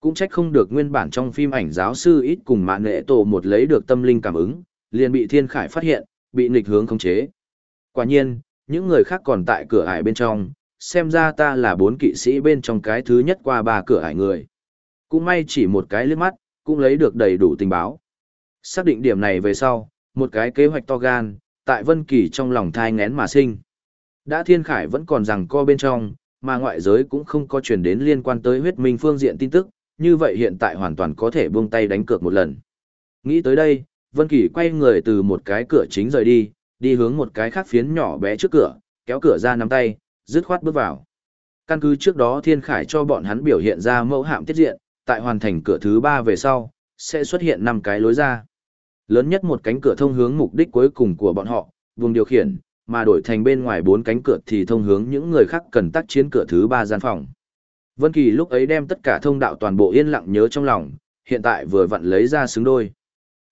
Speaker 1: Cũng trách không được nguyên bản trong phim ảnh giáo sư ít cùng mạng nghệ tổ một lấy được tâm linh cảm ứng, liền bị thiên khải phát hiện, bị nghịch hướng khống chế. Quả nhiên, những người khác còn tại cửa ải bên trong, xem ra ta là bốn kỵ sĩ bên trong cái thứ nhất qua ba cửa ải người. Cũng may chỉ một cái liếc mắt, cũng lấy được đầy đủ tình báo. Xác định điểm này về sau, một cái kế hoạch to gan, tại Vân Kỳ trong lòng thai ngén mà sinh. Đã Thiên Khải vẫn còn rằng co bên trong, mà ngoại giới cũng không có truyền đến liên quan tới huyết minh phương diện tin tức, như vậy hiện tại hoàn toàn có thể buông tay đánh cược một lần. Nghĩ tới đây, Vân Kỳ quay người từ một cái cửa chính rời đi, đi hướng một cái khác phiến nhỏ bé trước cửa, kéo cửa ra nắm tay, dứt khoát bước vào. Căn cứ trước đó Thiên Khải cho bọn hắn biểu hiện ra mẫu hạm tiết diện, tại hoàn thành cửa thứ ba về sau, sẽ xuất hiện năm cái lối ra. Lớn nhất một cánh cửa thông hướng mục đích cuối cùng của bọn họ, vùng điều khiển, mà đổi thành bên ngoài bốn cánh cửa thì thông hướng những người khác cần tác chiến cửa thứ ba gian phòng. Vân Kỳ lúc ấy đem tất cả thông đạo toàn bộ yên lặng nhớ trong lòng, hiện tại vừa vặn lấy ra xứng đôi.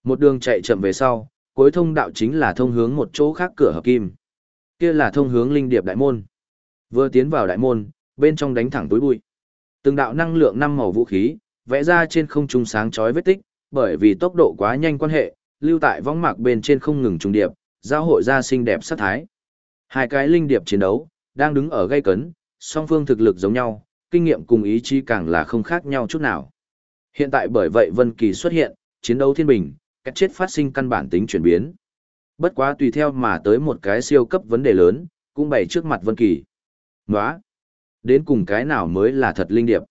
Speaker 1: Một đường chạy chậm về sau, cuối thông đạo chính là thông hướng một chỗ khác cửa hợp kim. Kia là thông hướng linh điệp đại môn. Vừa tiến vào đại môn, bên trong đánh thẳng túi bụi. Từng đạo năng lượng năm màu vũ khí, vẽ ra trên không trung sáng chói vết tích, bởi vì tốc độ quá nhanh quan hệ, lưu tại võng mạc bên trên không ngừng trùng điệp, giao hội ra xinh đẹp sát thái. Hai cái linh điệp chiến đấu, đang đứng ở gây cấn, song phương thực lực giống nhau, kinh nghiệm cùng ý chí càng là không khác nhau chút nào. Hiện tại bởi vậy Vân Kỳ xuất hiện, chiến đấu thiên bình, cách chết phát sinh căn bản tính chuyển biến. Bất quá tùy theo mà tới một cái siêu cấp vấn đề lớn, cũng bày trước mặt Vân Kỳ. Nói. Đến cùng cái nào mới là thật linh điệp?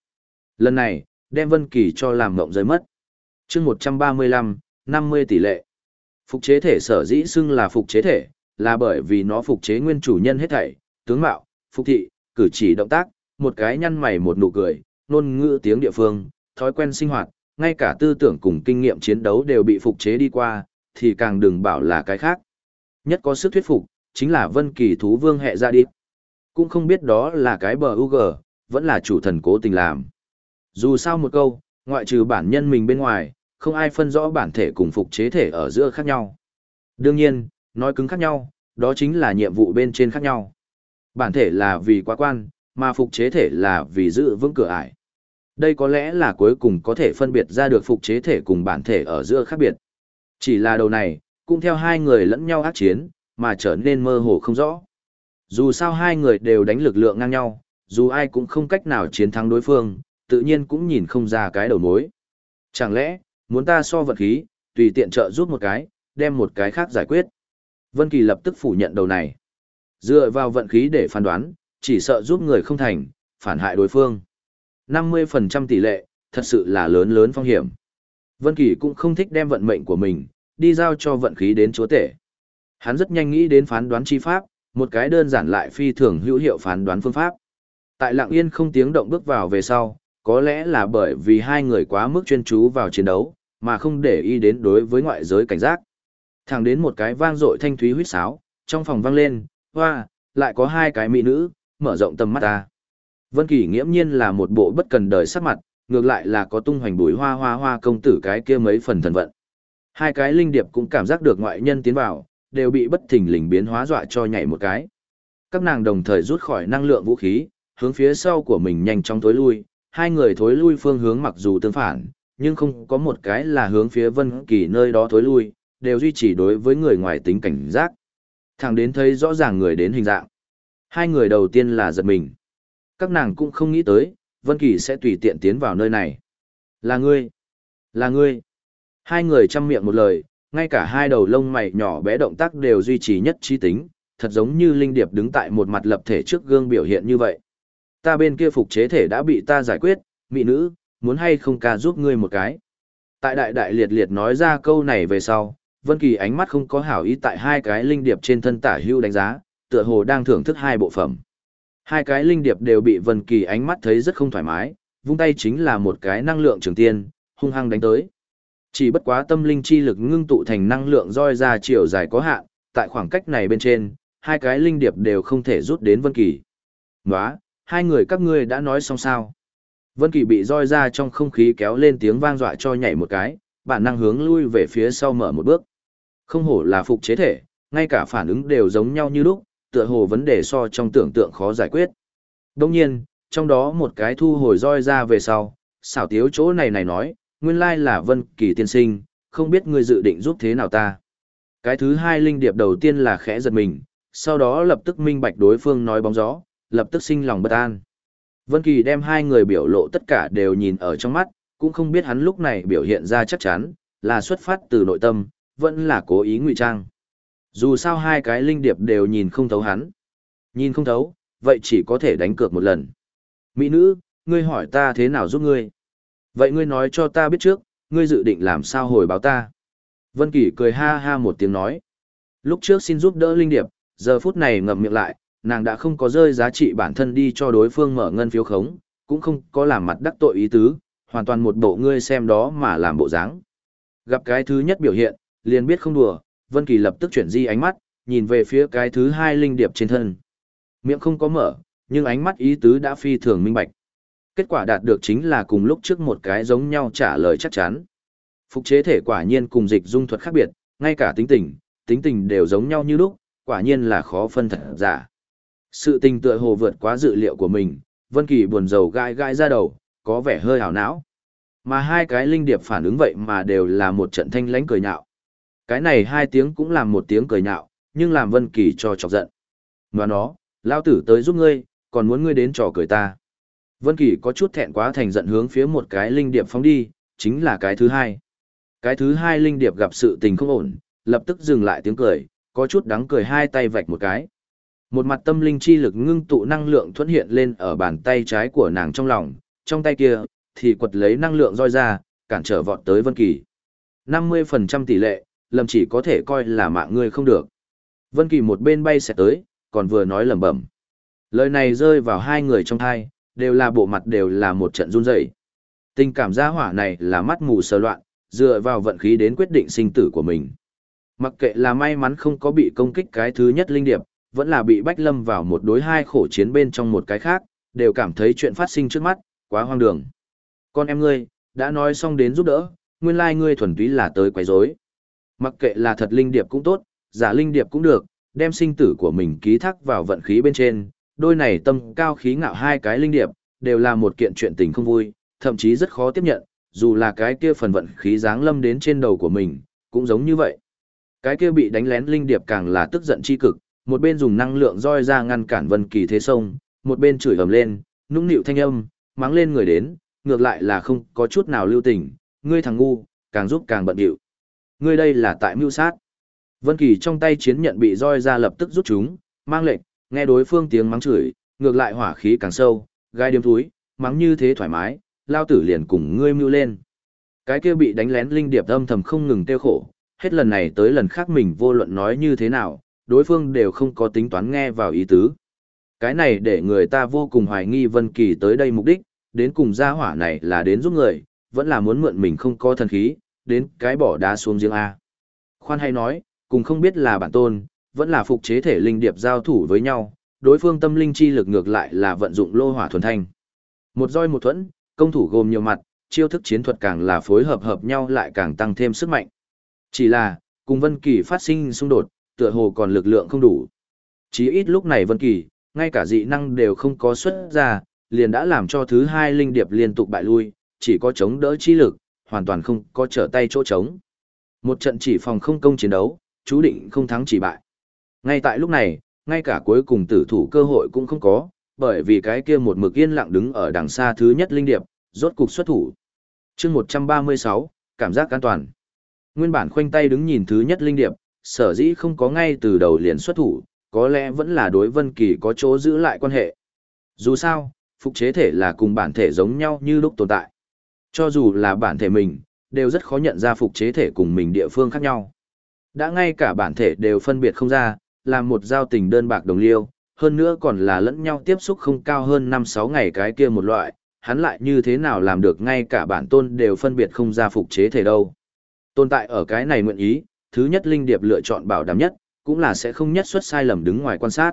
Speaker 1: Lần này, đem Vân Kỳ cho làm mộng rơi mất. Chương 135, 50 tỷ lệ. Phục chế thể sở dĩ xưng là phục chế thể, là bởi vì nó phục chế nguyên chủ nhân hết thảy, tướng mạo, phục thị, cử chỉ động tác, một cái nhăn mày một nụ cười, ngôn ngữ tiếng địa phương, thói quen sinh hoạt, ngay cả tư tưởng cùng kinh nghiệm chiến đấu đều bị phục chế đi qua, thì càng đừng bảo là cái khác. Nhất có sức thuyết phục, chính là Vân Kỳ thú vương hệ ra đi. Cũng không biết đó là cái bờ UG, vẫn là chủ thần cố tình làm. Dù sao một câu, ngoại trừ bản nhân mình bên ngoài, không ai phân rõ bản thể cùng phục chế thể ở giữa khác nhau. Đương nhiên, nói cứng khác nhau, đó chính là nhiệm vụ bên trên khác nhau. Bản thể là vì quá quan, mà phục chế thể là vì giữ vững cửa ải. Đây có lẽ là cuối cùng có thể phân biệt ra được phục chế thể cùng bản thể ở giữa khác biệt. Chỉ là đầu này, cũng theo hai người lẫn nhau ác chiến, mà trở nên mơ hồ không rõ. Dù sao hai người đều đánh lực lượng ngang nhau, dù ai cũng không cách nào chiến thắng đối phương, tự nhiên cũng nhìn không ra cái đầu mối. Chẳng lẽ, muốn ta so vật khí, tùy tiện trợ giúp một cái, đem một cái khác giải quyết. Vân Kỳ lập tức phủ nhận đầu này. Dựa vào vận khí để phán đoán, chỉ sợ giúp người không thành, phản hại đối phương. 50% tỷ lệ, thật sự là lớn lớn phong hiểm. Vân Kỳ cũng không thích đem vận mệnh của mình, đi giao cho vận khí đến chúa tể. Hắn rất nhanh nghĩ đến phán đoán chi pháp, một cái đơn giản lại phi thường hữu hiệu phán đoán phương pháp. Tại lặng yên không tiếng động bước vào về sau, có lẽ là bởi vì hai người quá mức chuyên chú vào chiến đấu, mà không để ý đến đối với ngoại giới cảnh giác. Thẳng đến một cái vang dội thanh thúy huýt sáo, trong phòng vang lên, hoa, lại có hai cái mỹ nữ, mở rộng tầm mắt ta. Vân Kỳ nghiễm nhiên là một bộ bất cần đời sắc mặt, ngược lại là có tung hoành bùi hoa hoa hoa công tử cái kia mấy phần thần vận. Hai cái linh điệp cũng cảm giác được ngoại nhân tiến vào, đều bị bất thình lình biến hóa dọa cho nhảy một cái. Các nàng đồng thời rút khỏi năng lượng vũ khí, hướng phía sau của mình nhanh chóng thối lui, hai người thối lui phương hướng mặc dù tương phản, nhưng không có một cái là hướng phía Vân Kỳ nơi đó thối lui, đều duy trì đối với người ngoài tính cảnh giác. Thẳng đến thấy rõ ràng người đến hình dạng. Hai người đầu tiên là giật mình. Các nàng cũng không nghĩ tới, Vân Kỳ sẽ tùy tiện tiến vào nơi này. Là ngươi, là ngươi. Hai người chăm miệng một lời, ngay cả hai đầu lông mày nhỏ bé động tác đều duy trì nhất trí tính, thật giống như linh điệp đứng tại một mặt lập thể trước gương biểu hiện như vậy. Ta bên kia phục chế thể đã bị ta giải quyết, mỹ nữ, muốn hay không ca giúp ngươi một cái. Tại đại đại liệt liệt nói ra câu này về sau, Vân Kỳ ánh mắt không có hảo ý tại hai cái linh điệp trên thân tả hưu đánh giá, tựa hồ đang thưởng thức hai bộ phẩm. Hai cái linh điệp đều bị Vân Kỳ ánh mắt thấy rất không thoải mái, vung tay chính là một cái năng lượng trường tiên, hung hăng đánh tới. Chỉ bất quá tâm linh chi lực ngưng tụ thành năng lượng roi ra chiều dài có hạn, tại khoảng cách này bên trên, hai cái linh điệp đều không thể rút đến Vân Kỳ. Nóa, hai người các ngươi đã nói xong sao? Vân Kỳ bị roi ra trong không khí kéo lên tiếng vang dọa cho nhảy một cái, bản năng hướng lui về phía sau mở một bước. Không hổ là phục chế thể, ngay cả phản ứng đều giống nhau như lúc, tựa hồ vấn đề so trong tưởng tượng khó giải quyết. Đồng nhiên, trong đó một cái thu hồi roi ra về sau, xảo tiếu chỗ này này nói, nguyên lai là Vân Kỳ tiên sinh, không biết ngươi dự định giúp thế nào ta. Cái thứ hai linh điệp đầu tiên là khẽ giật mình, sau đó lập tức minh bạch đối phương nói bóng gió, lập tức sinh lòng bất an. Vân Kỳ đem hai người biểu lộ tất cả đều nhìn ở trong mắt, cũng không biết hắn lúc này biểu hiện ra chắc chắn, là xuất phát từ nội tâm, vẫn là cố ý ngụy trang. Dù sao hai cái linh điệp đều nhìn không thấu hắn. Nhìn không thấu, vậy chỉ có thể đánh cược một lần. Mỹ nữ, ngươi hỏi ta thế nào giúp ngươi? Vậy ngươi nói cho ta biết trước, ngươi dự định làm sao hồi báo ta? Vân Kỳ cười ha ha một tiếng nói. Lúc trước xin giúp đỡ linh điệp, giờ phút này ngậm miệng lại, nàng đã không có rơi giá trị bản thân đi cho đối phương mở ngân phiếu khống, cũng không có làm mặt đắc tội ý tứ, hoàn toàn một bộ ngươi xem đó mà làm bộ dáng. Gặp cái thứ nhất biểu hiện, liền biết không đùa, Vân Kỳ lập tức chuyển di ánh mắt, nhìn về phía cái thứ hai linh điệp trên thân. Miệng không có mở, nhưng ánh mắt ý tứ đã phi thường minh bạch. Kết quả đạt được chính là cùng lúc trước một cái giống nhau trả lời chắc chắn. Phục chế thể quả nhiên cùng dịch dung thuật khác biệt, ngay cả tính tình, tính tình đều giống nhau như lúc, quả nhiên là khó phân thật giả. Sự tình tựa hồ vượt quá dự liệu của mình, Vân Kỳ buồn rầu gai gai ra đầu, có vẻ hơi hảo não. Mà hai cái linh điệp phản ứng vậy mà đều là một trận thanh lãnh cười nhạo. Cái này hai tiếng cũng làm một tiếng cười nhạo, nhưng làm Vân Kỳ cho chọc giận. Ngoan nó, lao tử tới giúp ngươi, còn muốn ngươi đến trò cười ta. Vân Kỳ có chút thẹn quá thành giận hướng phía một cái linh điệp phóng đi, chính là cái thứ hai. Cái thứ hai linh điệp gặp sự tình không ổn, lập tức dừng lại tiếng cười, có chút đắng cười hai tay vạch một cái. Một mặt tâm linh chi lực ngưng tụ năng lượng thuần hiện lên ở bàn tay trái của nàng trong lòng, trong tay kia, thì quật lấy năng lượng roi ra, cản trở vọt tới Vân Kỳ. 50% tỷ lệ, lầm chỉ có thể coi là mạng ngươi không được. Vân Kỳ một bên bay sẽ tới, còn vừa nói lẩm bẩm. Lời này rơi vào hai người trong tai, đều là bộ mặt đều là một trận run rẩy. Tình cảm gia hỏa này là mắt mù sờ loạn, dựa vào vận khí đến quyết định sinh tử của mình. Mặc kệ là may mắn không có bị công kích cái thứ nhất linh điệp, vẫn là bị bách lâm vào một đối hai khổ chiến bên trong một cái khác, đều cảm thấy chuyện phát sinh trước mắt, quá hoang đường. Con em ngươi, đã nói xong đến giúp đỡ, nguyên lai ngươi thuần túy là tới quấy rối. Mặc kệ là thật linh điệp cũng tốt, giả linh điệp cũng được, đem sinh tử của mình ký thác vào vận khí bên trên, đôi này tâm cao khí ngạo hai cái linh điệp, đều là một kiện chuyện tình không vui, thậm chí rất khó tiếp nhận, dù là cái kia phần vận khí giáng lâm đến trên đầu của mình, cũng giống như vậy. Cái kia bị đánh lén linh điệp càng là tức giận chi cực, một bên dùng năng lượng roi ra ngăn cản Vân Kỳ thế sông, một bên chửi ầm lên, nũng nịu thanh âm, mắng lên người đến, ngược lại là không có chút nào lưu tình, ngươi thằng ngu, càng giúp càng bận rộn. Ngươi đây là tại mưu sát. Vân Kỳ trong tay chiến nhận bị roi ra lập tức rút chúng, mang lệnh, nghe đối phương tiếng mắng chửi, ngược lại hỏa khí càng sâu, gai điếm túi, mắng như thế thoải mái, lao tử liền cùng ngươi mưu lên. Cái kia bị đánh lén linh điệp âm thầm không ngừng tiêu khổ, hết lần này tới lần khác mình vô luận nói như thế nào, đối phương đều không có tính toán nghe vào ý tứ. Cái này để người ta vô cùng hoài nghi Vân Kỳ tới đây mục đích, đến cùng gia hỏa này là đến giúp người, vẫn là muốn mượn mình không có thần khí, đến cái bỏ đá xuống giếng A. Khoan hay nói, cùng không biết là bản tôn, vẫn là phục chế thể linh điệp giao thủ với nhau, đối phương tâm linh chi lực ngược lại là vận dụng lô hỏa thuần thanh. Một roi một thuẫn, công thủ gồm nhiều mặt, chiêu thức chiến thuật càng là phối hợp hợp nhau lại càng tăng thêm sức mạnh. Chỉ là, cùng Vân Kỳ phát sinh xung đột, tựa hồ còn lực lượng không đủ. Chí ít lúc này Vân Kỳ, ngay cả dị năng đều không có xuất ra, liền đã làm cho thứ hai linh điệp liên tục bại lui, chỉ có chống đỡ chi lực, hoàn toàn không có trở tay chỗ chống. Một trận chỉ phòng không công chiến đấu, chú định không thắng chỉ bại. Ngay tại lúc này, ngay cả cuối cùng tử thủ cơ hội cũng không có, bởi vì cái kia một mực yên lặng đứng ở đằng xa thứ nhất linh điệp, rốt cục xuất thủ. chương 136, cảm giác an toàn. Nguyên bản khoanh tay đứng nhìn thứ nhất linh điệp, sở dĩ không có ngay từ đầu liền xuất thủ, có lẽ vẫn là đối Vân Kỳ có chỗ giữ lại quan hệ. Dù sao, phục chế thể là cùng bản thể giống nhau như lúc tồn tại. Cho dù là bản thể mình, đều rất khó nhận ra phục chế thể cùng mình địa phương khác nhau. Đã ngay cả bản thể đều phân biệt không ra, là một giao tình đơn bạc đồng liêu, hơn nữa còn là lẫn nhau tiếp xúc không cao hơn 5-6 ngày cái kia một loại, hắn lại như thế nào làm được ngay cả bản tôn đều phân biệt không ra phục chế thể đâu. Tồn tại ở cái này nguyện ý, thứ nhất linh điệp lựa chọn bảo đảm nhất, cũng là sẽ không nhất xuất sai lầm đứng ngoài quan sát.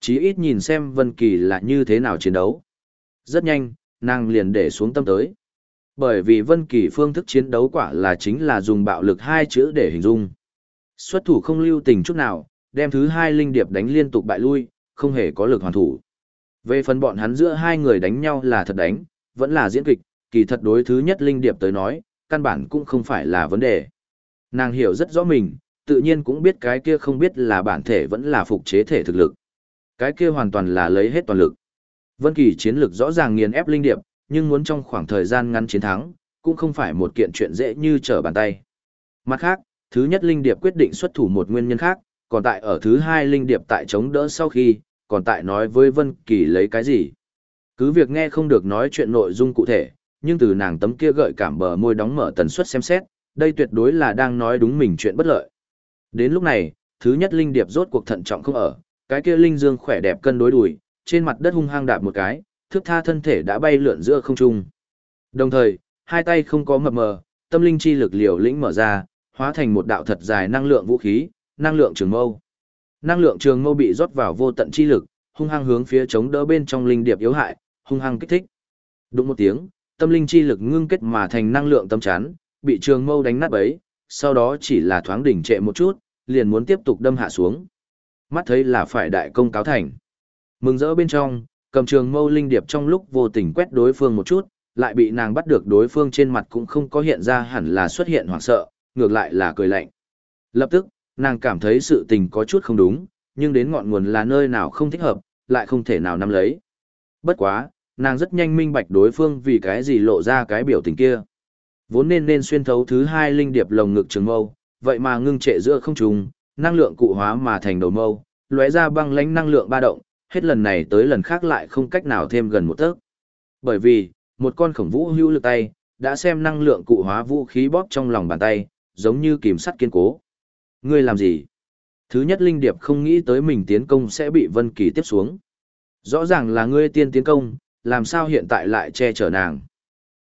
Speaker 1: Chí ít nhìn xem Vân Kỳ là như thế nào chiến đấu. Rất nhanh, nàng liền để xuống tâm tới. Bởi vì Vân Kỳ phương thức chiến đấu quả là chính là dùng bạo lực hai chữ để hình dung. Xuất thủ không lưu tình chút nào, đem thứ hai linh điệp đánh liên tục bại lui, không hề có lực hoàn thủ. Về phần bọn hắn giữa hai người đánh nhau là thật đánh, vẫn là diễn kịch, kỳ thật đối thứ nhất linh điệp tới nói, căn bản cũng không phải là vấn đề. Nàng hiểu rất rõ mình, tự nhiên cũng biết cái kia không biết là bản thể vẫn là phục chế thể thực lực. Cái kia hoàn toàn là lấy hết toàn lực. Vân Kỳ chiến lực rõ ràng nghiền ép linh điệp, nhưng muốn trong khoảng thời gian ngắn chiến thắng, cũng không phải một kiện chuyện dễ như trở bàn tay. Mặt khác, thứ nhất linh điệp quyết định xuất thủ một nguyên nhân khác, còn tại ở thứ hai linh điệp tại chống đỡ sau khi, còn tại nói với Vân Kỳ lấy cái gì. Cứ việc nghe không được nói chuyện nội dung cụ thể, nhưng từ nàng tấm kia gợi cảm bờ môi đóng mở tần suất xem xét, đây tuyệt đối là đang nói đúng mình chuyện bất lợi. Đến lúc này, thứ nhất linh điệp rốt cuộc thận trọng không ở, cái kia linh dương khỏe đẹp cân đối đùi, trên mặt đất hung hăng đạp một cái, thước tha thân thể đã bay lượn giữa không trung. Đồng thời, hai tay không có mập mờ, tâm linh chi lực liều lĩnh mở ra, hóa thành một đạo thật dài năng lượng vũ khí, năng lượng trường mâu. Năng lượng trường mâu bị rót vào vô tận chi lực, hung hăng hướng phía chống đỡ bên trong linh điệp yếu hại, hung hăng kích thích. Đúng một tiếng, tâm linh chi lực ngưng kết mà thành năng lượng tâm chán, bị trường mâu đánh nát bấy, sau đó chỉ là thoáng đỉnh trệ một chút, liền muốn tiếp tục đâm hạ xuống. Mắt thấy là phải đại công cáo thành. Mừng rỡ bên trong, cầm trường mâu linh điệp trong lúc vô tình quét đối phương một chút, lại bị nàng bắt được đối phương trên mặt cũng không có hiện ra hẳn là xuất hiện hoảng sợ, ngược lại là cười lạnh. Lập tức, nàng cảm thấy sự tình có chút không đúng, nhưng đến ngọn nguồn là nơi nào không thích hợp, lại không thể nào nắm lấy. Bất quá, nàng rất nhanh minh bạch đối phương vì cái gì lộ ra cái biểu tình kia. Vốn nên nên xuyên thấu thứ hai linh điệp lồng ngực trường mâu, vậy mà ngưng trệ giữa không trùng, năng lượng cụ hóa mà thành đầu mâu, lóe ra băng lãnh năng lượng ba động, hết lần này tới lần khác lại không cách nào thêm gần một tấc. Bởi vì, một con khổng vũ hữu lực tay, đã xem năng lượng cụ hóa vũ khí bóp trong lòng bàn tay, giống như kìm sắt kiên cố. Ngươi làm gì? Thứ nhất Linh Điệp không nghĩ tới mình tiến công sẽ bị Vân Kỳ tiếp xuống. Rõ ràng là ngươi tiên tiến công, làm sao hiện tại lại che chở nàng.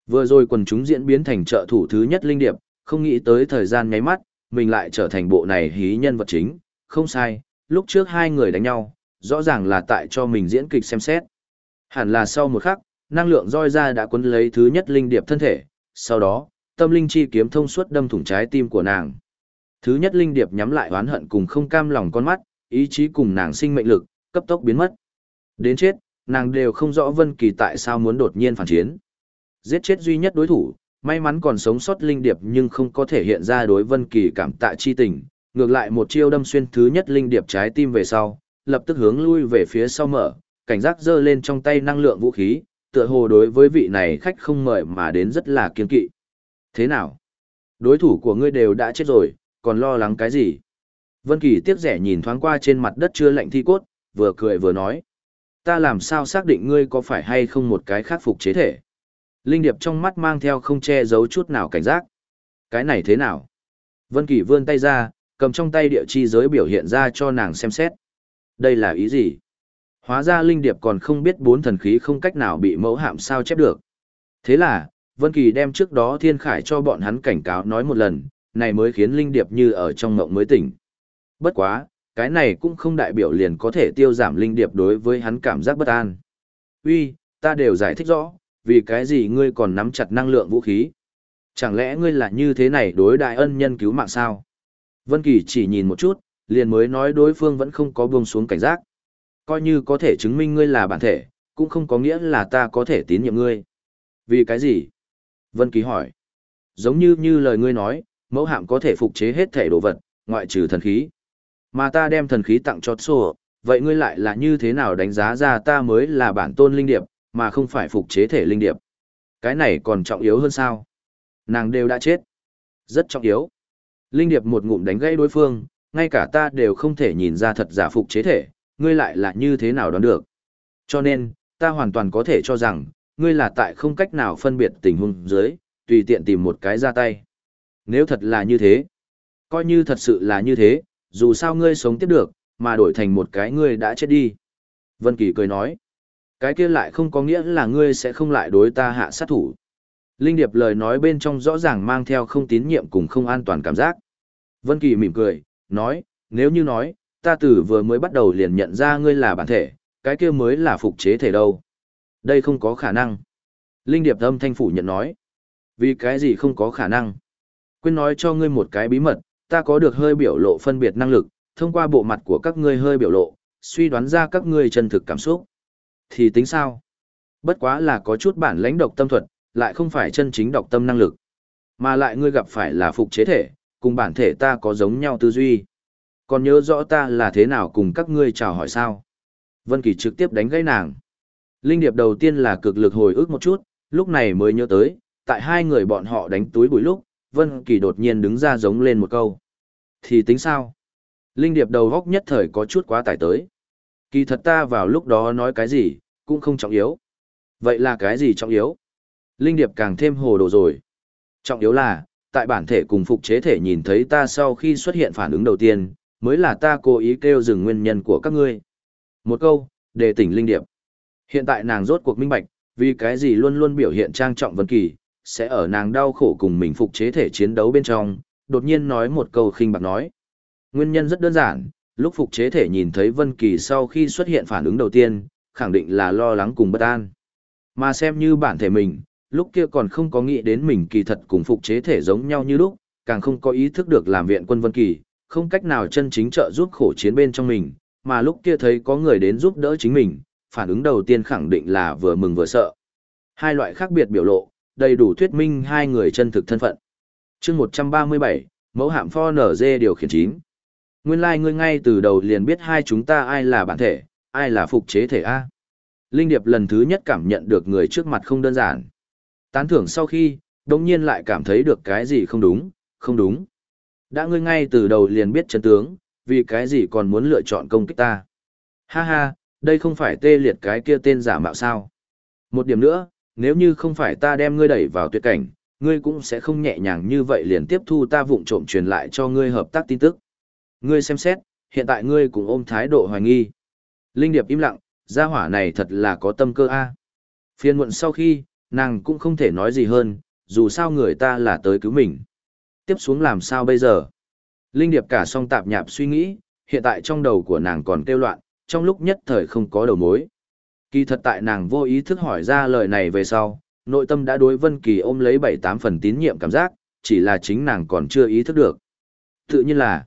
Speaker 1: Vừa rồi quần chúng diễn biến thành trợ thủ thứ nhất Linh Điệp, không nghĩ tới thời gian nháy mắt, mình lại trở thành bộ này hí nhân vật chính, không sai, lúc trước hai người đánh nhau, rõ ràng là tại cho mình diễn kịch xem xét. Hẳn là sau một khắc, năng lượng roi ra đã cuốn lấy thứ nhất linh điệp thân thể, sau đó, tâm linh chi kiếm thông suốt đâm thủng trái tim của nàng. Thứ nhất linh điệp nhắm lại oán hận cùng không cam lòng con mắt, ý chí cùng nàng sinh mệnh lực, cấp tốc biến mất. Đến chết, nàng đều không rõ Vân Kỳ tại sao muốn đột nhiên phản chiến. Giết chết duy nhất đối thủ, may mắn còn sống sót linh điệp nhưng không có thể hiện ra đối Vân Kỳ cảm tạ chi tình, ngược lại một chiêu đâm xuyên thứ nhất linh điệp trái tim về sau, lập tức hướng lui về phía sau mở, cảnh giác giơ lên trong tay năng lượng vũ khí, tựa hồ đối với vị này khách không mời mà đến rất là kiên kỵ. Thế nào? Đối thủ của ngươi đều đã chết rồi, còn lo lắng cái gì? Vân Kỳ tiếc rẻ nhìn thoáng qua trên mặt đất chưa lạnh thi cốt, vừa cười vừa nói. Ta làm sao xác định ngươi có phải hay không một cái khắc phục chế thể? Linh Điệp trong mắt mang theo không che giấu chút nào cảnh giác. Cái này thế nào? Vân Kỳ vươn tay ra, cầm trong tay địa chi giới biểu hiện ra cho nàng xem xét. Đây là ý gì? Hóa ra Linh Điệp còn không biết bốn thần khí không cách nào bị mẫu hạm sao chép được. Thế là, Vân Kỳ đem trước đó Thiên Khải cho bọn hắn cảnh cáo nói một lần, này mới khiến Linh Điệp như ở trong ngộng mới tỉnh. Bất quá, cái này cũng không đại biểu liền có thể tiêu giảm Linh Điệp đối với hắn cảm giác bất an. Uy, ta đều giải thích rõ, vì cái gì ngươi còn nắm chặt năng lượng vũ khí? Chẳng lẽ ngươi là như thế này đối đại ân nhân cứu mạng sao? Vân Kỳ chỉ nhìn một chút, liền mới nói đối phương vẫn không có buông xuống cảnh giác. Coi như có thể chứng minh ngươi là bản thể, cũng không có nghĩa là ta có thể tín nhiệm ngươi. Vì cái gì? Vân Kỳ hỏi. Giống như như lời ngươi nói, mẫu hạm có thể phục chế hết thể đồ vật, ngoại trừ thần khí. Mà ta đem thần khí tặng cho Sô, vậy ngươi lại là như thế nào đánh giá ra ta mới là bản tôn linh điệp, mà không phải phục chế thể linh điệp? Cái này còn trọng yếu hơn sao? Nàng đều đã chết. Rất trọng yếu. Linh điệp một ngụm đánh gãy đối phương, ngay cả ta đều không thể nhìn ra thật giả phục chế thể, ngươi lại là như thế nào đoán được. Cho nên, ta hoàn toàn có thể cho rằng, ngươi là tại không cách nào phân biệt tình huống dưới, tùy tiện tìm một cái ra tay. Nếu thật là như thế, coi như thật sự là như thế, dù sao ngươi sống tiếp được, mà đổi thành một cái ngươi đã chết đi. Vân Kỳ cười nói, cái kia lại không có nghĩa là ngươi sẽ không lại đối ta hạ sát thủ. Linh Điệp lời nói bên trong rõ ràng mang theo không tín nhiệm cùng không an toàn cảm giác. Vân Kỳ mỉm cười, nói, nếu như nói, ta từ vừa mới bắt đầu liền nhận ra ngươi là bản thể, cái kia mới là phục chế thể đâu. Đây không có khả năng. Linh Điệp âm thanh phủ nhận nói. Vì cái gì không có khả năng? Quên nói cho ngươi một cái bí mật, ta có được hơi biểu lộ phân biệt năng lực, thông qua bộ mặt của các ngươi hơi biểu lộ, suy đoán ra các ngươi chân thực cảm xúc. Thì tính sao? Bất quá là có chút bản lãnh độc tâm thuật, lại không phải chân chính độc tâm năng lực. Mà lại ngươi gặp phải là phục chế thể, cùng bản thể ta có giống nhau tư duy. Còn nhớ rõ ta là thế nào cùng các ngươi chào hỏi sao? Vân Kỳ trực tiếp đánh gãy nàng. Linh điệp đầu tiên là cực lực hồi ức một chút, lúc này mới nhớ tới, tại hai người bọn họ đánh túi bụi lúc, Vân Kỳ đột nhiên đứng ra giống lên một câu. Thì tính sao? Linh điệp đầu góc nhất thời có chút quá tải tới. Kỳ thật ta vào lúc đó nói cái gì, cũng không trọng yếu. Vậy là cái gì trọng yếu? Linh điệp càng thêm hồ đồ rồi. Trọng yếu là, tại bản thể cùng phục chế thể nhìn thấy ta sau khi xuất hiện phản ứng đầu tiên, mới là ta cố ý kêu dừng nguyên nhân của các ngươi. Một câu, để tỉnh Linh điệp. Hiện tại nàng rốt cuộc minh bạch, vì cái gì luôn luôn biểu hiện trang trọng Vân Kỳ, sẽ ở nàng đau khổ cùng mình phục chế thể chiến đấu bên trong, đột nhiên nói một câu khinh bạc nói. Nguyên nhân rất đơn giản, lúc phục chế thể nhìn thấy Vân Kỳ sau khi xuất hiện phản ứng đầu tiên, khẳng định là lo lắng cùng bất an. Mà xem như bản thể mình, lúc kia còn không có nghĩ đến mình kỳ thật cùng phục chế thể giống nhau như lúc, càng không có ý thức được làm viện quân Vân Kỳ, không cách nào chân chính trợ giúp khổ chiến bên trong mình, mà lúc kia thấy có người đến giúp đỡ chính mình, phản ứng đầu tiên khẳng định là vừa mừng vừa sợ. Hai loại khác biệt biểu lộ, đầy đủ thuyết minh hai người chân thực thân phận. chương 137, mẫu hạm pho nở dê điều khiển chín. Nguyên lai like ngươi ngay từ đầu liền biết hai chúng ta ai là bản thể, ai là phục chế thể A. Linh Điệp lần thứ nhất cảm nhận được người trước mặt không đơn giản. Tán thưởng sau khi, đồng nhiên lại cảm thấy được cái gì không đúng, không đúng. Đã ngươi ngay từ đầu liền biết chân tướng, vì cái gì còn muốn lựa chọn công kích ta. Ha ha, đây không phải tê liệt cái kia tên giả mạo sao. Một điểm nữa, nếu như không phải ta đem ngươi đẩy vào tuyệt cảnh, ngươi cũng sẽ không nhẹ nhàng như vậy liền tiếp thu ta vụng trộm truyền lại cho ngươi hợp tác tin tức. Ngươi xem xét, hiện tại ngươi cũng ôm thái độ hoài nghi. Linh Điệp im lặng, gia hỏa này thật là có tâm cơ a. À. Phiên muộn sau khi, nàng cũng không thể nói gì hơn, dù sao người ta là tới cứu mình. Tiếp xuống làm sao bây giờ? Linh Điệp cả song tạp nhạp suy nghĩ, hiện tại trong đầu của nàng còn kêu loạn, trong lúc nhất thời không có đầu mối. Kỳ thật tại nàng vô ý thức hỏi ra lời này về sau, nội tâm đã đối Vân Kỳ ôm lấy 7-8 phần tín nhiệm cảm giác, chỉ là chính nàng còn chưa ý thức được. Tự nhiên là,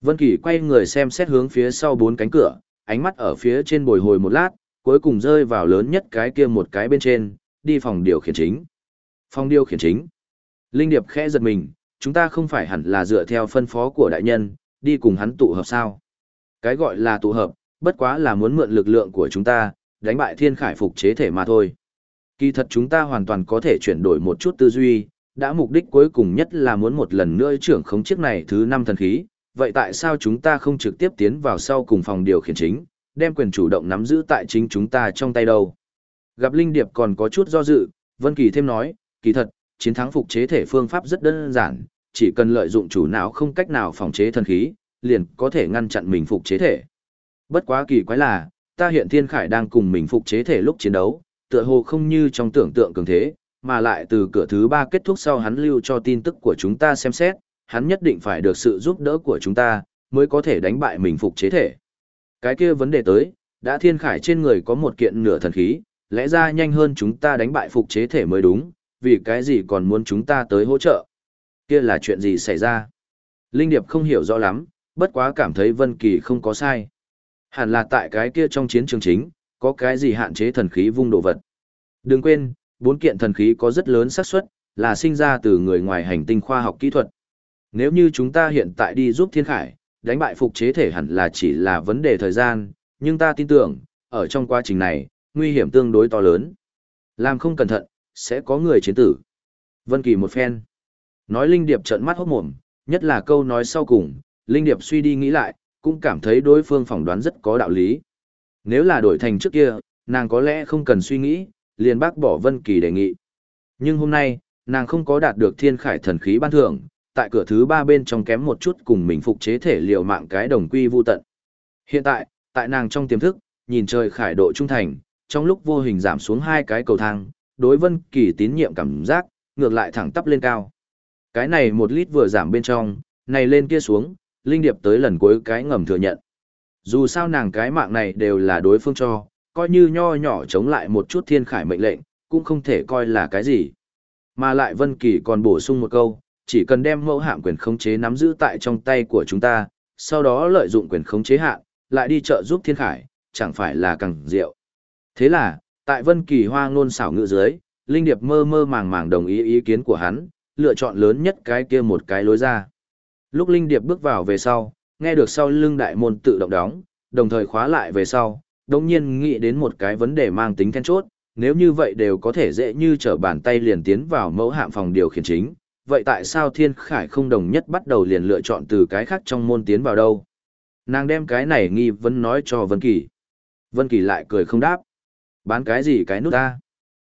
Speaker 1: Vân Kỳ quay người xem xét hướng phía sau bốn cánh cửa, ánh mắt ở phía trên bồi hồi một lát, cuối cùng rơi vào lớn nhất cái kia một cái bên trên, đi phòng điều khiển chính. Phòng điều khiển chính. Linh Điệp khẽ giật mình, chúng ta không phải hẳn là dựa theo phân phó của đại nhân, đi cùng hắn tụ hợp sao? Cái gọi là tụ hợp, bất quá là muốn mượn lực lượng của chúng ta, đánh bại thiên khải phục chế thể mà thôi. Kỳ thật chúng ta hoàn toàn có thể chuyển đổi một chút tư duy, đã mục đích cuối cùng nhất là muốn một lần nữa trưởng khống chiếc này thứ năm thần khí, vậy tại sao chúng ta không trực tiếp tiến vào sau cùng phòng điều khiển chính, đem quyền chủ động nắm giữ tại chính chúng ta trong tay đâu? Gặp Linh Điệp còn có chút do dự, Vân Kỳ thêm nói, kỳ thật, chiến thắng phục chế thể phương pháp rất đơn giản, chỉ cần lợi dụng chủ não không cách nào phòng chế thần khí, liền có thể ngăn chặn mình phục chế thể. Bất quá kỳ quái là, ta hiện thiên khải đang cùng mình phục chế thể lúc chiến đấu, tựa hồ không như trong tưởng tượng cường thế, mà lại từ cửa thứ ba kết thúc sau hắn lưu cho tin tức của chúng ta xem xét, hắn nhất định phải được sự giúp đỡ của chúng ta, mới có thể đánh bại mình phục chế thể. Cái kia vấn đề tới, đã thiên khải trên người có một kiện nửa thần khí, lẽ ra nhanh hơn chúng ta đánh bại phục chế thể mới đúng, vì cái gì còn muốn chúng ta tới hỗ trợ. Kia là chuyện gì xảy ra? Linh Điệp không hiểu rõ lắm, bất quá cảm thấy Vân Kỳ không có sai. Hẳn là tại cái kia trong chiến trường chính, có cái gì hạn chế thần khí vung đồ vật. Đừng quên, bốn kiện thần khí có rất lớn xác suất là sinh ra từ người ngoài hành tinh khoa học kỹ thuật. Nếu như chúng ta hiện tại đi giúp Thiên Khải, đánh bại phục chế thể hẳn là chỉ là vấn đề thời gian, nhưng ta tin tưởng, ở trong quá trình này, nguy hiểm tương đối to lớn. Làm không cẩn thận, sẽ có người chiến tử. Vân Kỳ một phen. Nói Linh Điệp trợn mắt hốt mồm, nhất là câu nói sau cùng, Linh Điệp suy đi nghĩ lại, cũng cảm thấy đối phương phỏng đoán rất có đạo lý. Nếu là đổi thành trước kia, nàng có lẽ không cần suy nghĩ, liền bác bỏ Vân Kỳ đề nghị. Nhưng hôm nay, nàng không có đạt được thiên khải thần khí ban thưởng, tại cửa thứ ba bên trong kém một chút cùng mình phục chế thể liều mạng cái đồng quy vu tận. Hiện tại, tại nàng trong tiềm thức, nhìn trời khải độ trung thành, trong lúc vô hình giảm xuống hai cái cầu thang, đối Vân Kỳ tín nhiệm cảm giác, ngược lại thẳng tắp lên cao. Cái này một lít vừa giảm bên trong, này lên kia xuống, Linh Điệp tới lần cuối cái ngầm thừa nhận. Dù sao nàng cái mạng này đều là đối phương cho, coi như nho nhỏ chống lại một chút thiên khải mệnh lệnh, cũng không thể coi là cái gì. Mà lại Vân Kỳ còn bổ sung một câu, chỉ cần đem mẫu hạm quyền khống chế nắm giữ tại trong tay của chúng ta, sau đó lợi dụng quyền khống chế hạn, lại đi trợ giúp thiên khải, chẳng phải là càng diệu. Thế là, tại Vân Kỳ hoa ngôn xảo ngữ dưới, Linh Điệp mơ mơ màng màng đồng ý ý kiến của hắn, lựa chọn lớn nhất cái kia một cái lối ra. Lúc Linh Điệp bước vào về sau, nghe được sau lưng đại môn tự động đóng, đồng thời khóa lại về sau, đồng nhiên nghĩ đến một cái vấn đề mang tính then chốt, nếu như vậy đều có thể dễ như trở bàn tay liền tiến vào mẫu hạm phòng điều khiển chính, vậy tại sao Thiên Khải không đồng nhất bắt đầu liền lựa chọn từ cái khác trong môn tiến vào đâu? Nàng đem cái này nghi vấn nói cho Vân Kỳ. Vân Kỳ lại cười không đáp. Bán cái gì cái nút ta?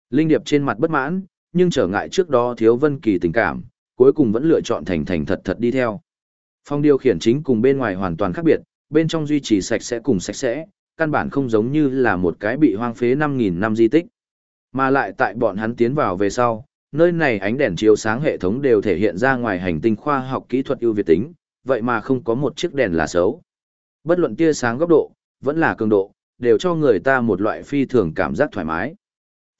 Speaker 1: Linh Điệp trên mặt bất mãn, nhưng trở ngại trước đó thiếu Vân Kỳ tình cảm, cuối cùng vẫn lựa chọn thành thành thật thật đi theo. Phòng điều khiển chính cùng bên ngoài hoàn toàn khác biệt, bên trong duy trì sạch sẽ cùng sạch sẽ, căn bản không giống như là một cái bị hoang phế 5.000 năm di tích. Mà lại tại bọn hắn tiến vào về sau, nơi này ánh đèn chiếu sáng hệ thống đều thể hiện ra ngoài hành tinh khoa học kỹ thuật ưu việt tính, vậy mà không có một chiếc đèn là xấu. Bất luận tia sáng góc độ, vẫn là cường độ, đều cho người ta một loại phi thường cảm giác thoải mái.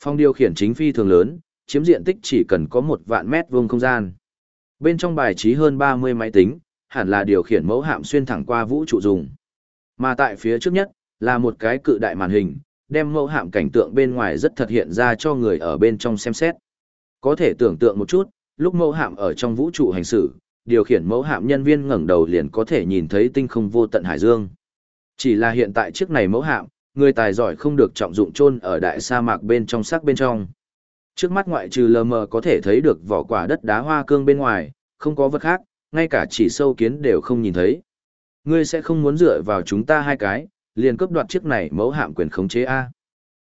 Speaker 1: Phòng điều khiển chính phi thường lớn, chiếm diện tích chỉ cần có một vạn mét vuông không gian. Bên trong bài trí hơn 30 máy tính, hẳn là điều khiển mẫu hạm xuyên thẳng qua vũ trụ dùng. Mà tại phía trước nhất, là một cái cự đại màn hình, đem mẫu hạm cảnh tượng bên ngoài rất thật hiện ra cho người ở bên trong xem xét. Có thể tưởng tượng một chút, lúc mẫu hạm ở trong vũ trụ hành xử, điều khiển mẫu hạm nhân viên ngẩng đầu liền có thể nhìn thấy tinh không vô tận hải dương. Chỉ là hiện tại chiếc này mẫu hạm, người tài giỏi không được trọng dụng chôn ở đại sa mạc bên trong sắc bên trong. Trước mắt ngoại trừ lờ mờ có thể thấy được vỏ quả đất đá hoa cương bên ngoài, không có vật khác, ngay cả chỉ sâu kiến đều không nhìn thấy. Ngươi sẽ không muốn dựa vào chúng ta hai cái, liền cướp đoạt chiếc này mẫu hạm quyền khống chế A.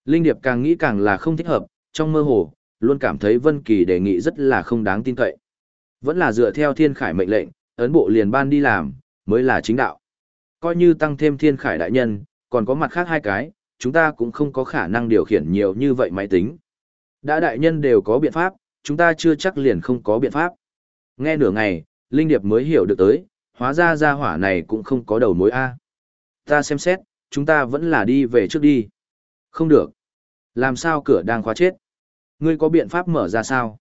Speaker 1: Linh Điệp càng nghĩ càng là không thích hợp, trong mơ hồ, luôn cảm thấy Vân Kỳ đề nghị rất là không đáng tin cậy. Vẫn là dựa theo thiên khải mệnh lệnh, ấn bộ liền ban đi làm, mới là chính đạo. Coi như tăng thêm thiên khải đại nhân, còn có mặt khác hai cái, chúng ta cũng không có khả năng điều khiển nhiều như vậy máy tính. Đã đại nhân đều có biện pháp, chúng ta chưa chắc liền không có biện pháp. Nghe nửa ngày, Linh Điệp mới hiểu được tới, hóa ra gia hỏa này cũng không có đầu mối A. Ta xem xét, chúng ta vẫn là đi về trước đi. Không được. Làm sao cửa đang khóa chết? Ngươi có biện pháp mở ra sao?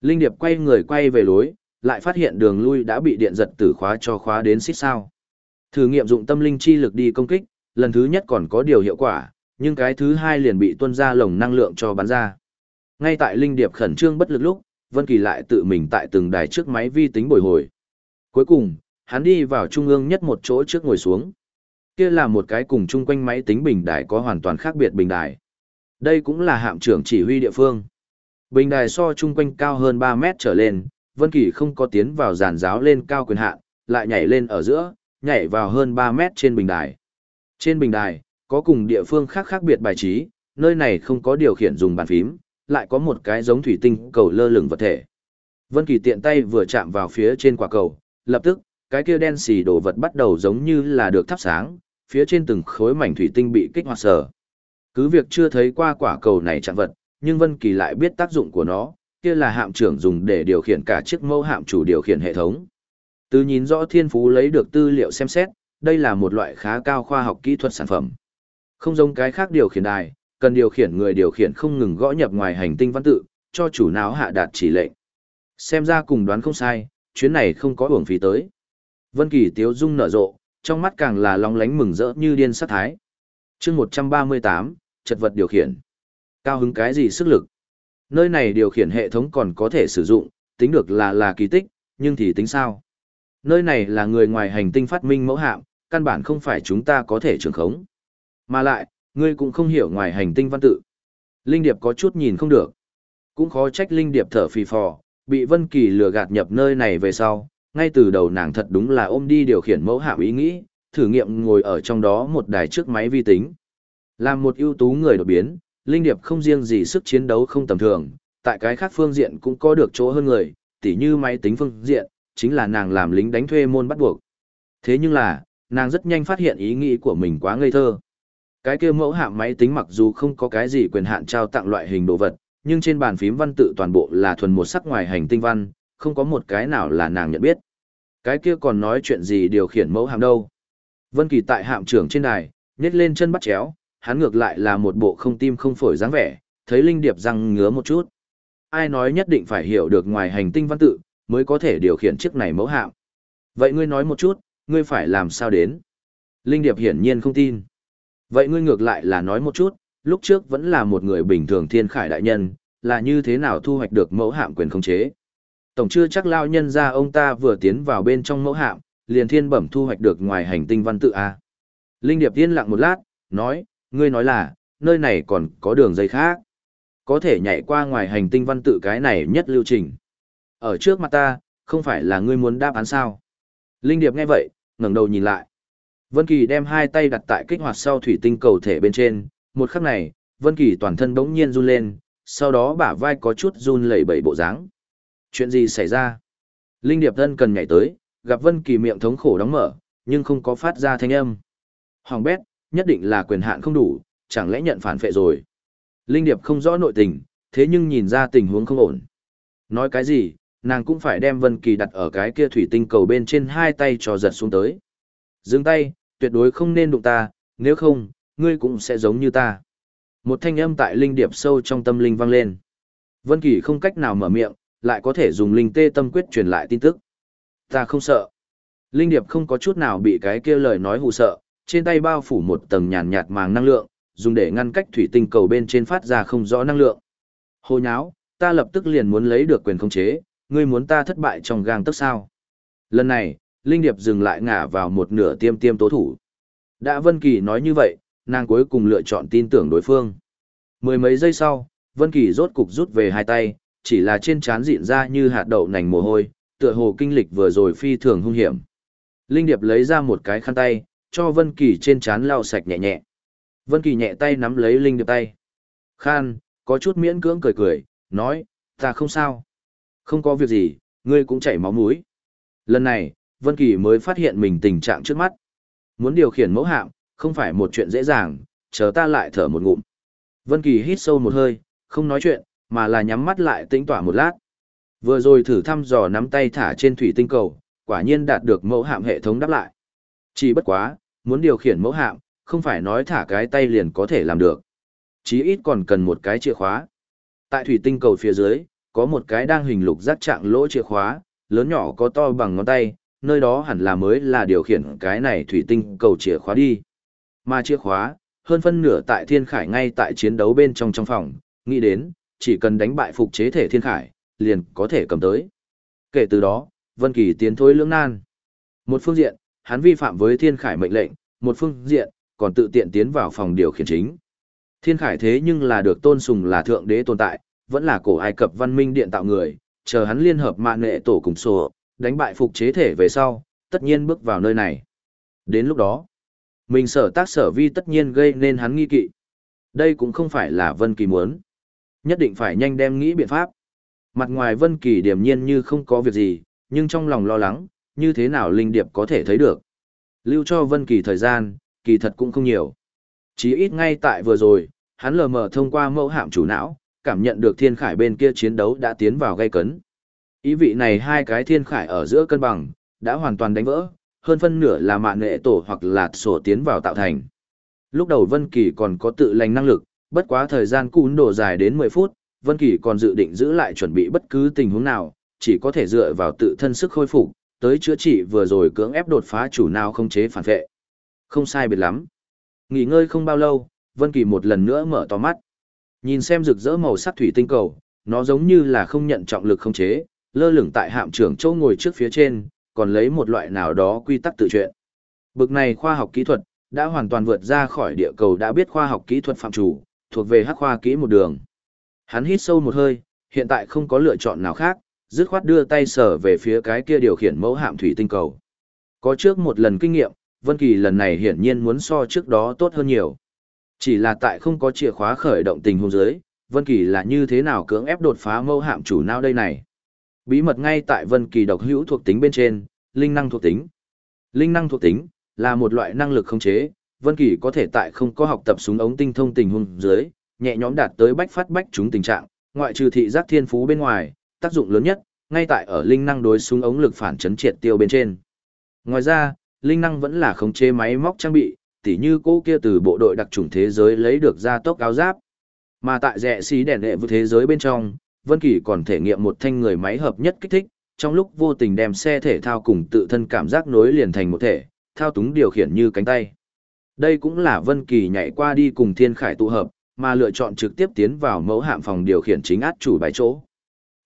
Speaker 1: Linh Điệp quay người quay về lối, lại phát hiện đường lui đã bị điện giật tử khóa cho khóa đến xích sao. Thử nghiệm dụng tâm linh chi lực đi công kích, lần thứ nhất còn có điều hiệu quả, nhưng cái thứ hai liền bị tuân ra lồng năng lượng cho bắn ra. Ngay tại Linh Điệp khẩn trương bất lực lúc, Vân Kỳ lại tự mình tại từng đài trước máy vi tính bồi hồi. Cuối cùng, hắn đi vào trung ương nhất một chỗ trước ngồi xuống. Kia là một cái cùng chung quanh máy tính bình đài có hoàn toàn khác biệt bình đài. Đây cũng là hạm trưởng chỉ huy địa phương. Bình đài so chung quanh cao hơn 3 mét trở lên, Vân Kỳ không có tiến vào giàn giáo lên cao quyền hạn, lại nhảy lên ở giữa, nhảy vào hơn 3 mét trên bình đài. Trên bình đài, có cùng địa phương khác khác biệt bài trí, nơi này không có điều khiển dùng bàn phím, lại có một cái giống thủy tinh cầu lơ lửng vật thể. Vân Kỳ tiện tay vừa chạm vào phía trên quả cầu, lập tức, cái kia đen xì đồ vật bắt đầu giống như là được thắp sáng, phía trên từng khối mảnh thủy tinh bị kích hoạt sở. Cứ việc chưa thấy qua quả cầu này chạm vật, nhưng Vân Kỳ lại biết tác dụng của nó, kia là hạm trưởng dùng để điều khiển cả chiếc mâu hạm chủ điều khiển hệ thống. Từ nhìn rõ thiên phú lấy được tư liệu xem xét, đây là một loại khá cao khoa học kỹ thuật sản phẩm. Không giống cái khác điều khiển đài, cần điều khiển người điều khiển không ngừng gõ nhập ngoài hành tinh văn tự, cho chủ não hạ đạt chỉ lệnh. Xem ra cùng đoán không sai, chuyến này không có uổng phí tới. Vân Kỳ tiếu dung nở rộ, trong mắt càng là long lánh mừng rỡ như điên sát thái. Chương 138, chật vật điều khiển. Cao hứng cái gì sức lực? Nơi này điều khiển hệ thống còn có thể sử dụng, tính được là là kỳ tích, nhưng thì tính sao? Nơi này là người ngoài hành tinh phát minh mẫu hạm, căn bản không phải chúng ta có thể trưởng khống. Mà lại, ngươi cũng không hiểu ngoài hành tinh văn tự. Linh Điệp có chút nhìn không được. Cũng khó trách Linh Điệp thở phì phò, bị Vân Kỳ lừa gạt nhập nơi này về sau, ngay từ đầu nàng thật đúng là ôm đi điều khiển mẫu hạm ý nghĩ, thử nghiệm ngồi ở trong đó một đài trước máy vi tính. Làm một ưu tú người đột biến, Linh Điệp không riêng gì sức chiến đấu không tầm thường, tại cái khác phương diện cũng có được chỗ hơn người, tỉ như máy tính phương diện, chính là nàng làm lính đánh thuê môn bắt buộc. Thế nhưng là, Nàng rất nhanh phát hiện ý nghĩ của mình quá ngây thơ. Cái kia mẫu hạm máy tính mặc dù không có cái gì quyền hạn trao tặng loại hình đồ vật, nhưng trên bàn phím văn tự toàn bộ là thuần một sắc ngoài hành tinh văn, không có một cái nào là nàng nhận biết. Cái kia còn nói chuyện gì điều khiển mẫu hạm đâu. Vân Kỳ tại hạm trưởng trên đài, nhét lên chân bắt chéo, hắn ngược lại là một bộ không tim không phổi dáng vẻ, thấy Linh Điệp răng ngứa một chút. Ai nói nhất định phải hiểu được ngoài hành tinh văn tự, mới có thể điều khiển chiếc này mẫu hạm. Vậy ngươi nói một chút, ngươi phải làm sao đến? Linh Điệp hiển nhiên không tin. Vậy ngươi ngược lại là nói một chút, lúc trước vẫn là một người bình thường thiên khải đại nhân, là như thế nào thu hoạch được mẫu hạm quyền khống chế. Tổng chưa chắc lao nhân ra ông ta vừa tiến vào bên trong mẫu hạm, liền thiên bẩm thu hoạch được ngoài hành tinh văn tự A. Linh Điệp yên lặng một lát, nói, ngươi nói là, nơi này còn có đường dây khác. Có thể nhảy qua ngoài hành tinh văn tự cái này nhất lưu trình. Ở trước mặt ta, không phải là ngươi muốn đáp án sao. Linh Điệp nghe vậy, ngẩng đầu nhìn lại. Vân Kỳ đem hai tay đặt tại kích hoạt sau thủy tinh cầu thể bên trên, một khắc này, Vân Kỳ toàn thân bỗng nhiên run lên, sau đó bả vai có chút run lẩy bẩy bộ dáng. Chuyện gì xảy ra? Linh Điệp thân cần nhảy tới, gặp Vân Kỳ miệng thống khổ đóng mở, nhưng không có phát ra thanh âm. Hoàng bét, nhất định là quyền hạn không đủ, chẳng lẽ nhận phản phệ rồi. Linh Điệp không rõ nội tình, thế nhưng nhìn ra tình huống không ổn. Nói cái gì, nàng cũng phải đem Vân Kỳ đặt ở cái kia thủy tinh cầu bên trên hai tay cho giật xuống tới. Dừng tay, tuyệt đối không nên đụng ta, nếu không, ngươi cũng sẽ giống như ta. Một thanh âm tại linh điệp sâu trong tâm linh vang lên. Vân Kỳ không cách nào mở miệng, lại có thể dùng linh tê tâm quyết truyền lại tin tức. Ta không sợ. Linh điệp không có chút nào bị cái kia lời nói hù sợ, trên tay bao phủ một tầng nhàn nhạt màng năng lượng, dùng để ngăn cách thủy tinh cầu bên trên phát ra không rõ năng lượng. Hồ nháo, ta lập tức liền muốn lấy được quyền khống chế, ngươi muốn ta thất bại trong gang tấc sao? Lần này, Linh Điệp dừng lại ngả vào một nửa tiêm tiêm tố thủ. Đã Vân Kỳ nói như vậy, nàng cuối cùng lựa chọn tin tưởng đối phương. Mười mấy giây sau, Vân Kỳ rốt cục rút về hai tay, chỉ là trên trán rịn ra như hạt đậu nành mồ hôi, tựa hồ kinh lịch vừa rồi phi thường hung hiểm. Linh Điệp lấy ra một cái khăn tay, cho Vân Kỳ trên trán lau sạch nhẹ nhẹ. Vân Kỳ nhẹ tay nắm lấy Linh Điệp tay. Khan, có chút miễn cưỡng cười cười, nói, ta không sao. Không có việc gì, ngươi cũng chảy máu mũi. Lần này, Vân Kỳ mới phát hiện mình tình trạng trước mắt. Muốn điều khiển mẫu hạm, không phải một chuyện dễ dàng, chờ ta lại thở một ngụm. Vân Kỳ hít sâu một hơi, không nói chuyện, mà là nhắm mắt lại tĩnh tỏa một lát. Vừa rồi thử thăm dò nắm tay thả trên thủy tinh cầu, quả nhiên đạt được mẫu hạm hệ thống đáp lại. Chỉ bất quá, muốn điều khiển mẫu hạm, không phải nói thả cái tay liền có thể làm được. Chí ít còn cần một cái chìa khóa. Tại thủy tinh cầu phía dưới, có một cái đang hình lục giác trạng lỗ chìa khóa, lớn nhỏ có to bằng ngón tay, nơi đó hẳn là mới là điều khiển cái này thủy tinh cầu chìa khóa đi. Mà chìa khóa, hơn phân nửa tại Thiên Khải ngay tại chiến đấu bên trong trong phòng, nghĩ đến, chỉ cần đánh bại phục chế thể Thiên Khải, liền có thể cầm tới. Kể từ đó, Vân Kỳ tiến thối lưỡng nan. Một phương diện, hắn vi phạm với Thiên Khải mệnh lệnh, một phương diện, còn tự tiện tiến vào phòng điều khiển chính. Thiên Khải thế nhưng là được tôn sùng là thượng đế tồn tại, vẫn là cổ Ai Cập văn minh điện tạo người, chờ hắn liên hợp mạng nghệ tổ cùng sổ, đánh bại phục chế thể về sau, tất nhiên bước vào nơi này. Đến lúc đó, mình sở tác sở vi tất nhiên gây nên hắn nghi kỵ. Đây cũng không phải là Vân Kỳ muốn. Nhất định phải nhanh đem nghĩ biện pháp. Mặt ngoài Vân Kỳ điềm nhiên như không có việc gì, nhưng trong lòng lo lắng, như thế nào Linh Điệp có thể thấy được. Lưu cho Vân Kỳ thời gian, kỳ thật cũng không nhiều. Chỉ ít ngay tại vừa rồi, hắn lờ mờ thông qua mẫu hạm chủ não, cảm nhận được thiên khải bên kia chiến đấu đã tiến vào gây cấn. Ý vị này hai cái thiên khải ở giữa cân bằng, đã hoàn toàn đánh vỡ, hơn phân nửa là mạng nghệ tổ hoặc là sổ tiến vào tạo thành. Lúc đầu Vân Kỳ còn có tự lành năng lực, bất quá thời gian cún đổ dài đến 10 phút, Vân Kỳ còn dự định giữ lại chuẩn bị bất cứ tình huống nào, chỉ có thể dựa vào tự thân sức khôi phục, tới chữa trị vừa rồi cưỡng ép đột phá chủ nào không chế phản vệ. Không sai biệt lắm. Nghỉ ngơi không bao lâu, Vân Kỳ một lần nữa mở to mắt. Nhìn xem rực rỡ màu sắc thủy tinh cầu, nó giống như là không nhận trọng lực không chế, lơ lửng tại hạm trưởng châu ngồi trước phía trên, còn lấy một loại nào đó quy tắc tự chuyện. Bực này khoa học kỹ thuật, đã hoàn toàn vượt ra khỏi địa cầu đã biết khoa học kỹ thuật phạm chủ, thuộc về hắc khoa kỹ một đường. Hắn hít sâu một hơi, hiện tại không có lựa chọn nào khác, dứt khoát đưa tay sở về phía cái kia điều khiển mẫu hạm thủy tinh cầu. Có trước một lần kinh nghiệm, Vân Kỳ lần này hiển nhiên muốn so trước đó tốt hơn nhiều. Chỉ là tại không có chìa khóa khởi động tình huống dưới, Vân Kỳ là như thế nào cưỡng ép đột phá mẫu hạm chủ não đây này. Bí mật ngay tại Vân Kỳ độc hữu thuộc tính bên trên, linh năng thuộc tính. Linh năng thuộc tính, là một loại năng lực khống chế, Vân Kỳ có thể tại không có học tập súng ống tinh thông tình huống dưới, nhẹ nhõm đạt tới bách phát bách chúng tình trạng, ngoại trừ thị giác thiên phú bên ngoài, tác dụng lớn nhất ngay tại ở linh năng đối súng ống lực phản chấn triệt tiêu bên trên. Ngoài ra, linh năng vẫn là khống chế máy móc trang bị, tỉ như cô kia từ bộ đội đặc trùng thế giới lấy được ra tốc áo giáp. Mà tại rẻ xí đèn lệ vũ thế giới bên trong, Vân Kỳ còn thể nghiệm một thanh người máy hợp nhất kích thích, trong lúc vô tình đem xe thể thao cùng tự thân cảm giác nối liền thành một thể, thao túng điều khiển như cánh tay. Đây cũng là Vân Kỳ nhảy qua đi cùng Thiên Khải tụ hợp, mà lựa chọn trực tiếp tiến vào mẫu hạm phòng điều khiển chính át chủ bài chỗ.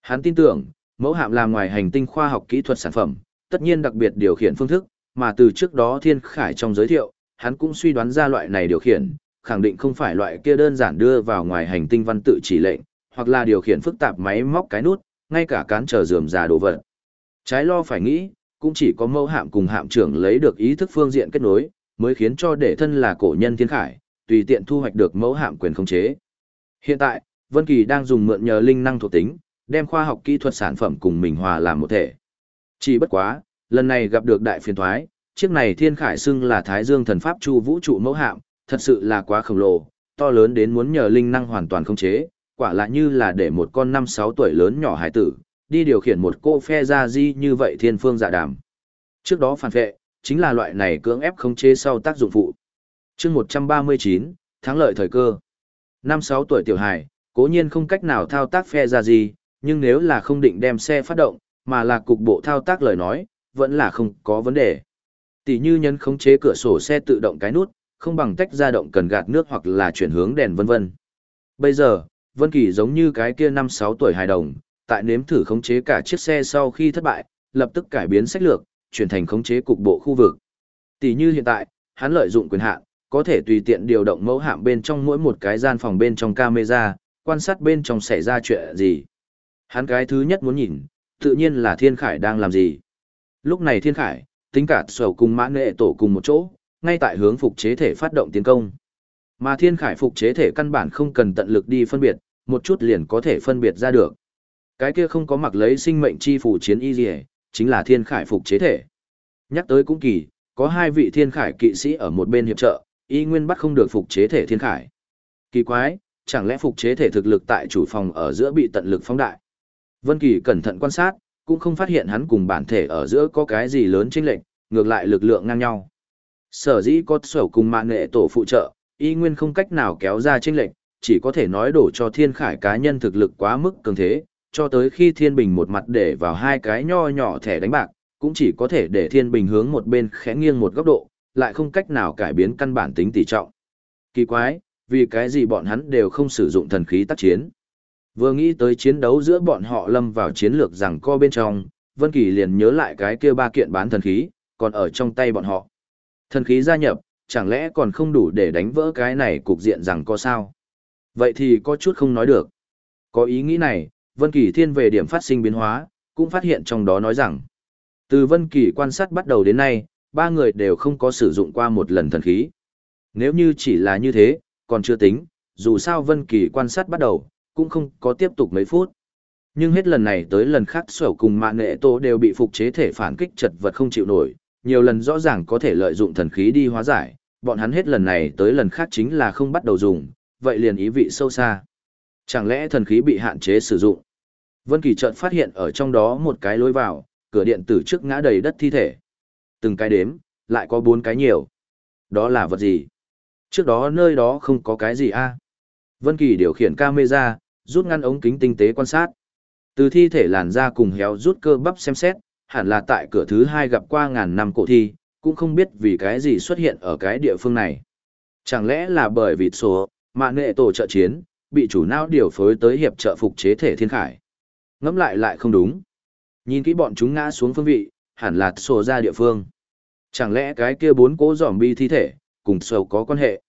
Speaker 1: Hắn tin tưởng, mẫu hạm là ngoài hành tinh khoa học kỹ thuật sản phẩm, tất nhiên đặc biệt điều khiển phương thức, mà từ trước đó Thiên Khải trong giới thiệu, hắn cũng suy đoán ra loại này điều khiển, khẳng định không phải loại kia đơn giản đưa vào ngoài hành tinh văn tự chỉ lệnh, hoặc là điều khiển phức tạp máy móc cái nút, ngay cả cán trở dườm già đồ vật. Trái lo phải nghĩ, cũng chỉ có mẫu hạm cùng hạm trưởng lấy được ý thức phương diện kết nối, mới khiến cho để thân là cổ nhân thiên khải, tùy tiện thu hoạch được mẫu hạm quyền khống chế. Hiện tại, Vân Kỳ đang dùng mượn nhờ linh năng thuộc tính, đem khoa học kỹ thuật sản phẩm cùng mình hòa làm một thể. Chỉ bất quá, lần này gặp được đại phiền toái, chiếc này thiên khải xưng là Thái Dương thần pháp chu vũ trụ mẫu hạm, thật sự là quá khổng lồ, to lớn đến muốn nhờ linh năng hoàn toàn khống chế, quả là như là để một con năm sáu tuổi lớn nhỏ hải tử, đi điều khiển một cô phe ra di như vậy thiên phương dạ đàm. Trước đó phản vệ, chính là loại này cưỡng ép khống chế sau tác dụng phụ. chương 139, thắng lợi thời cơ. Năm sáu tuổi tiểu hải, cố nhiên không cách nào thao tác phe ra gì, nhưng nếu là không định đem xe phát động, mà là cục bộ thao tác lời nói, vẫn là không có vấn đề. Tỷ như nhân khống chế cửa sổ xe tự động cái nút, không bằng tách ra động cần gạt nước hoặc là chuyển hướng đèn vân vân. Bây giờ, Vân Kỳ giống như cái kia năm sáu tuổi hài đồng, tại nếm thử khống chế cả chiếc xe sau khi thất bại, lập tức cải biến sách lược, chuyển thành khống chế cục bộ khu vực. Tỷ như hiện tại, hắn lợi dụng quyền hạn, có thể tùy tiện điều động mẫu hạm bên trong mỗi một cái gian phòng bên trong camera, quan sát bên trong xảy ra chuyện gì. Hắn cái thứ nhất muốn nhìn, tự nhiên là Thiên Khải đang làm gì. Lúc này Thiên Khải, tính cả sầu cùng mã nghệ tổ cùng một chỗ, ngay tại hướng phục chế thể phát động tiến công. Mà Thiên Khải phục chế thể căn bản không cần tận lực đi phân biệt, một chút liền có thể phân biệt ra được. Cái kia không có mặc lấy sinh mệnh chi phủ chiến y gì, chính là thiên khải phục chế thể. Nhắc tới cũng kỳ, có hai vị thiên khải kỵ sĩ ở một bên hiệp trợ, y nguyên bắt không được phục chế thể thiên khải. Kỳ quái, chẳng lẽ phục chế thể thực lực tại chủ phòng ở giữa bị tận lực phóng đại. Vân Kỳ cẩn thận quan sát, cũng không phát hiện hắn cùng bản thể ở giữa có cái gì lớn chênh lệch, ngược lại lực lượng ngang nhau. Sở dĩ có sở cùng mạng nghệ tổ phụ trợ, y nguyên không cách nào kéo ra chênh lệch, chỉ có thể nói đổ cho thiên khải cá nhân thực lực quá mức cường thế, cho tới khi thiên bình một mặt để vào hai cái nho nhỏ thẻ đánh bạc, cũng chỉ có thể để thiên bình hướng một bên khẽ nghiêng một góc độ, lại không cách nào cải biến căn bản tính tỷ trọng. Kỳ quái, vì cái gì bọn hắn đều không sử dụng thần khí tác chiến. Vừa nghĩ tới chiến đấu giữa bọn họ lâm vào chiến lược rằng co bên trong, Vân Kỳ liền nhớ lại cái kia ba kiện bán thần khí, còn ở trong tay bọn họ. Thần khí gia nhập, chẳng lẽ còn không đủ để đánh vỡ cái này cục diện rằng co sao? Vậy thì có chút không nói được. Có ý nghĩ này, Vân Kỳ thiên về điểm phát sinh biến hóa, cũng phát hiện trong đó nói rằng, từ Vân Kỳ quan sát bắt đầu đến nay, ba người đều không có sử dụng qua một lần thần khí. Nếu như chỉ là như thế, còn chưa tính, dù sao Vân Kỳ quan sát bắt đầu, cũng không có tiếp tục mấy phút. Nhưng hết lần này tới lần khác sở cùng mạng nghệ tổ đều bị phục chế thể phản kích chật vật không chịu nổi, nhiều lần rõ ràng có thể lợi dụng thần khí đi hóa giải, bọn hắn hết lần này tới lần khác chính là không bắt đầu dùng, vậy liền ý vị sâu xa. Chẳng lẽ thần khí bị hạn chế sử dụng? Vân Kỳ chợt phát hiện ở trong đó một cái lối vào, cửa điện tử trước ngã đầy đất thi thể. Từng cái đếm, lại có bốn cái nhiều. Đó là vật gì? Trước đó nơi đó không có cái gì a. Vân Kỳ điều khiển camera, rút ngăn ống kính tinh tế quan sát. Từ thi thể làn da cùng héo rút cơ bắp xem xét, hẳn là tại cửa thứ hai gặp qua ngàn năm cổ thi, cũng không biết vì cái gì xuất hiện ở cái địa phương này. Chẳng lẽ là bởi vì số, Mạ nghệ tổ trợ chiến, bị chủ não điều phối tới hiệp trợ phục chế thể thiên khải. Ngẫm lại lại không đúng. Nhìn kỹ bọn chúng ngã xuống phương vị, hẳn là sổ ra địa phương. Chẳng lẽ cái kia bốn cố giỏm bi thi thể, cùng sầu có quan hệ.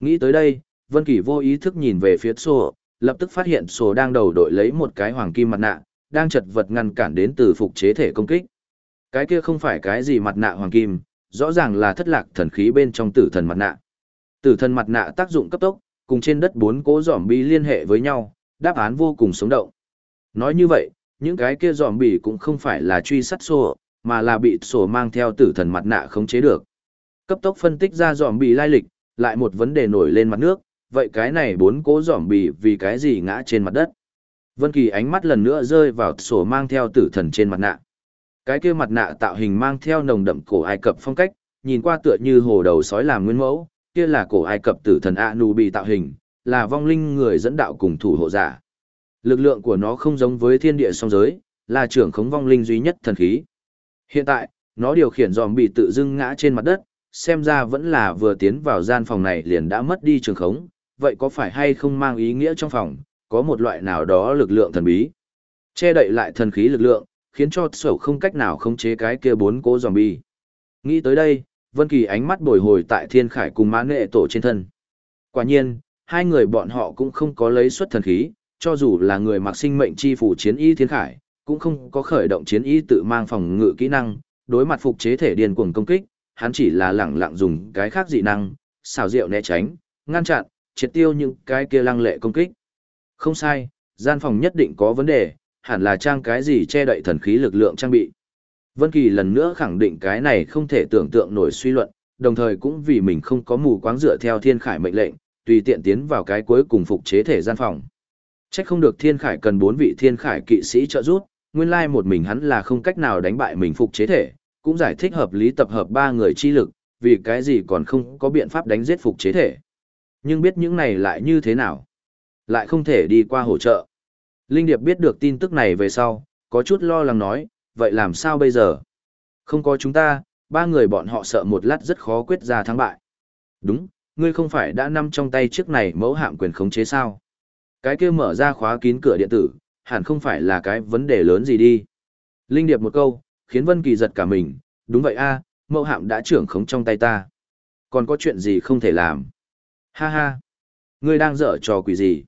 Speaker 1: Nghĩ tới đây, Vân Kỳ vô ý thức nhìn về phía sổ, lập tức phát hiện sổ đang đầu đội lấy một cái hoàng kim mặt nạ, đang chật vật ngăn cản đến từ phục chế thể công kích. Cái kia không phải cái gì mặt nạ hoàng kim, rõ ràng là thất lạc thần khí bên trong tử thần mặt nạ. Tử thần mặt nạ tác dụng cấp tốc, cùng trên đất bốn cố giỏm bi liên hệ với nhau, đáp án vô cùng sống động. Nói như vậy, những cái kia giòm bỉ cũng không phải là truy sát sổ, mà là bị sổ mang theo tử thần mặt nạ khống chế được. Cấp tốc phân tích ra dòm bỉ lai lịch, lại một vấn đề nổi lên mặt nước, vậy cái này bốn cố dòm bỉ vì cái gì ngã trên mặt đất. Vân Kỳ ánh mắt lần nữa rơi vào sổ mang theo tử thần trên mặt nạ. Cái kia mặt nạ tạo hình mang theo nồng đậm cổ Ai Cập phong cách, nhìn qua tựa như hồ đầu sói làm nguyên mẫu, kia là cổ Ai Cập tử thần Anubi tạo hình, là vong linh người dẫn đạo cùng thủ hộ giả. Lực lượng của nó không giống với thiên địa song giới, là trưởng khống vong linh duy nhất thần khí. Hiện tại, nó điều khiển dòm bị tự dưng ngã trên mặt đất, xem ra vẫn là vừa tiến vào gian phòng này liền đã mất đi trường khống, vậy có phải hay không mang ý nghĩa trong phòng, có một loại nào đó lực lượng thần bí. Che đậy lại thần khí lực lượng, khiến cho sổ không cách nào khống chế cái kia bốn cố zombie. Nghĩ tới đây, Vân Kỳ ánh mắt bồi hồi tại Thiên Khải cùng Mã Nghệ tổ trên thân. Quả nhiên, hai người bọn họ cũng không có lấy xuất thần khí, cho dù là người mặc sinh mệnh chi phủ chiến y Thiên Khải, cũng không có khởi động chiến y tự mang phòng ngự kỹ năng, đối mặt phục chế thể điên cuồng công kích, hắn chỉ là lẳng lặng dùng cái khác dị năng, xảo diệu né tránh, ngăn chặn, triệt tiêu những cái kia lăng lệ công kích. Không sai, gian phòng nhất định có vấn đề, hẳn là trang cái gì che đậy thần khí lực lượng trang bị. Vân Kỳ lần nữa khẳng định cái này không thể tưởng tượng nổi suy luận, đồng thời cũng vì mình không có mù quáng dựa theo Thiên Khải mệnh lệnh, tùy tiện tiến vào cái cuối cùng phục chế thể gian phòng. Chắc không được Thiên Khải cần bốn vị Thiên Khải kỵ sĩ trợ giúp, nguyên lai một mình hắn là không cách nào đánh bại mình phục chế thể, cũng giải thích hợp lý tập hợp ba người chi lực, vì cái gì còn không có biện pháp đánh giết phục chế thể. Nhưng biết những này lại như thế nào? Lại không thể đi qua hỗ trợ. Linh Điệp biết được tin tức này về sau, có chút lo lắng nói, vậy làm sao bây giờ? Không có chúng ta, ba người bọn họ sợ một lát rất khó quyết ra thắng bại. Đúng, ngươi không phải đã nằm trong tay chiếc này mẫu hạm quyền khống chế sao? Cái kia mở ra khóa kín cửa điện tử, hẳn không phải là cái vấn đề lớn gì đi. Linh Điệp một câu, khiến Vân Kỳ giật cả mình, đúng vậy a, mẫu hạm đã trưởng khống trong tay ta. Còn có chuyện gì không thể làm? Ha ha, ngươi đang dở trò quỷ gì?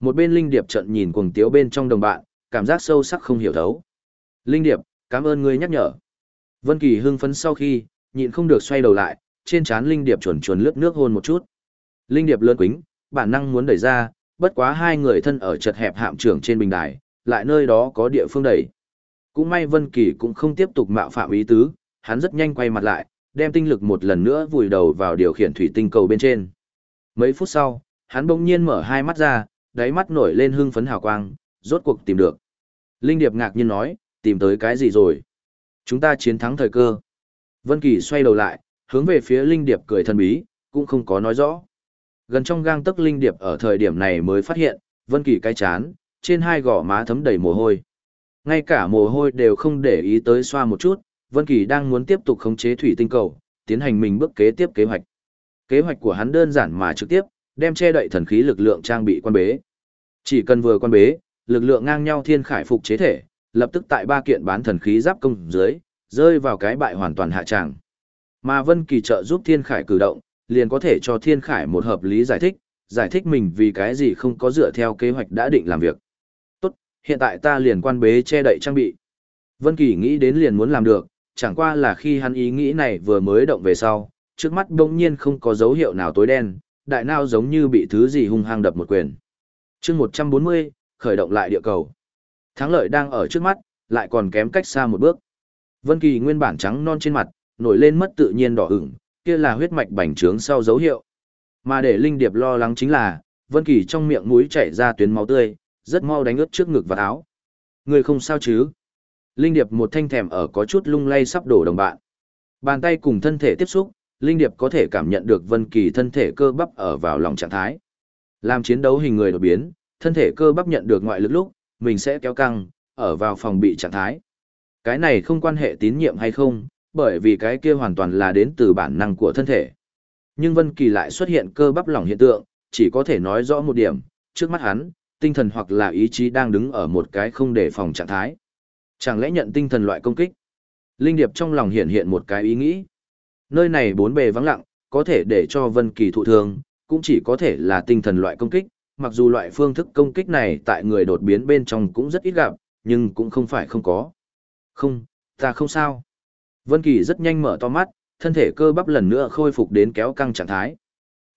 Speaker 1: Một bên Linh Điệp trận nhìn cuồng tiếu bên trong đồng bạn, cảm giác sâu sắc không hiểu thấu. Linh Điệp, cảm ơn ngươi nhắc nhở. Vân Kỳ hưng phấn sau khi, nhịn không được xoay đầu lại, trên trán Linh Điệp chuẩn chuẩn lướt nước hôn một chút. Linh Điệp lớn quĩnh, bản năng muốn đẩy ra, bất quá hai người thân ở chật hẹp hạm trưởng trên bình đài, lại nơi đó có địa phương đẩy. Cũng may Vân Kỳ cũng không tiếp tục mạo phạm ý tứ, hắn rất nhanh quay mặt lại, đem tinh lực một lần nữa vùi đầu vào điều khiển thủy tinh cầu bên trên. Mấy phút sau, hắn bỗng nhiên mở hai mắt ra, đáy mắt nổi lên hưng phấn hào quang, rốt cuộc tìm được. Linh Điệp ngạc nhiên nói, tìm tới cái gì rồi? Chúng ta chiến thắng thời cơ. Vân Kỳ xoay đầu lại, hướng về phía Linh Điệp cười thần bí, cũng không có nói rõ. Gần trong gang tấc Linh Điệp ở thời điểm này mới phát hiện, Vân Kỳ cái chán, trên hai gò má thấm đầy mồ hôi. Ngay cả mồ hôi đều không để ý tới xoa một chút, Vân Kỳ đang muốn tiếp tục khống chế thủy tinh cầu, tiến hành mình bước kế tiếp kế hoạch. Kế hoạch của hắn đơn giản mà trực tiếp, đem che đậy thần khí lực lượng trang bị quan bế. Chỉ cần vừa quan bế, lực lượng ngang nhau thiên khải phục chế thể, lập tức tại ba kiện bán thần khí giáp công dưới, rơi vào cái bại hoàn toàn hạ tràng. Mà Vân Kỳ trợ giúp thiên khải cử động, liền có thể cho thiên khải một hợp lý giải thích, giải thích mình vì cái gì không có dựa theo kế hoạch đã định làm việc. Tốt, hiện tại ta liền quan bế che đậy trang bị. Vân Kỳ nghĩ đến liền muốn làm được, chẳng qua là khi hắn ý nghĩ này vừa mới động về sau, trước mắt bỗng nhiên không có dấu hiệu nào tối đen, đại não giống như bị thứ gì hung hăng đập một quyền. Chương 140, khởi động lại địa cầu. Thắng lợi đang ở trước mắt, lại còn kém cách xa một bước. Vân Kỳ nguyên bản trắng non trên mặt, nổi lên mất tự nhiên đỏ ửng, kia là huyết mạch bành trướng sau dấu hiệu. Mà để Linh Điệp lo lắng chính là, Vân Kỳ trong miệng mũi chảy ra tuyến máu tươi, rất mau đánh ướt trước ngực và áo. Người không sao chứ? Linh Điệp một thanh thèm ở có chút lung lay sắp đổ đồng bạn. Bàn tay cùng thân thể tiếp xúc, Linh Điệp có thể cảm nhận được Vân Kỳ thân thể cơ bắp ở vào lòng trạng thái. Làm chiến đấu hình người đột biến, thân thể cơ bắp nhận được ngoại lực lúc, mình sẽ kéo căng, ở vào phòng bị trạng thái. Cái này không quan hệ tín nhiệm hay không, bởi vì cái kia hoàn toàn là đến từ bản năng của thân thể. Nhưng Vân Kỳ lại xuất hiện cơ bắp lỏng hiện tượng, chỉ có thể nói rõ một điểm, trước mắt hắn, tinh thần hoặc là ý chí đang đứng ở một cái không để phòng trạng thái. Chẳng lẽ nhận tinh thần loại công kích? Linh Điệp trong lòng hiện hiện một cái ý nghĩ. Nơi này bốn bề vắng lặng, có thể để cho Vân Kỳ thụ thương, cũng chỉ có thể là tinh thần loại công kích, mặc dù loại phương thức công kích này tại người đột biến bên trong cũng rất ít gặp, nhưng cũng không phải không có. Không, ta không sao. Vân Kỳ rất nhanh mở to mắt, thân thể cơ bắp lần nữa khôi phục đến kéo căng trạng thái.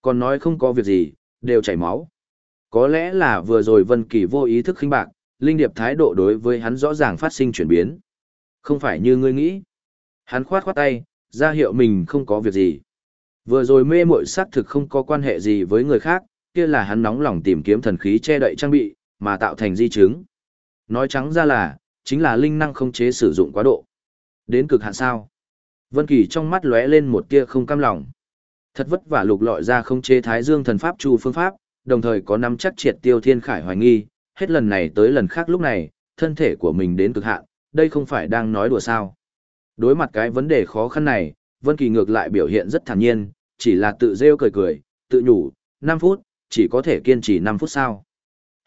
Speaker 1: Còn nói không có việc gì, đều chảy máu. Có lẽ là vừa rồi Vân Kỳ vô ý thức khinh bạc, Linh Điệp thái độ đối với hắn rõ ràng phát sinh chuyển biến. Không phải như ngươi nghĩ. Hắn khoát khoát tay, ra hiệu mình không có việc gì. Vừa rồi mê muội xác thực không có quan hệ gì với người khác, kia là hắn nóng lòng tìm kiếm thần khí che đậy trang bị, mà tạo thành di chứng. Nói trắng ra là, chính là linh năng không chế sử dụng quá độ. Đến cực hạn sao? Vân Kỳ trong mắt lóe lên một tia không cam lòng. Thật vất vả lục lọi ra không chế Thái Dương thần pháp chu phương pháp, đồng thời có nắm chắc triệt tiêu Thiên Khải hoài nghi, hết lần này tới lần khác lúc này, thân thể của mình đến cực hạn, đây không phải đang nói đùa sao? Đối mặt cái vấn đề khó khăn này, Vân Kỳ ngược lại biểu hiện rất thản nhiên, chỉ là tự rêu cười cười, tự nhủ, 5 phút, chỉ có thể kiên trì 5 phút sau,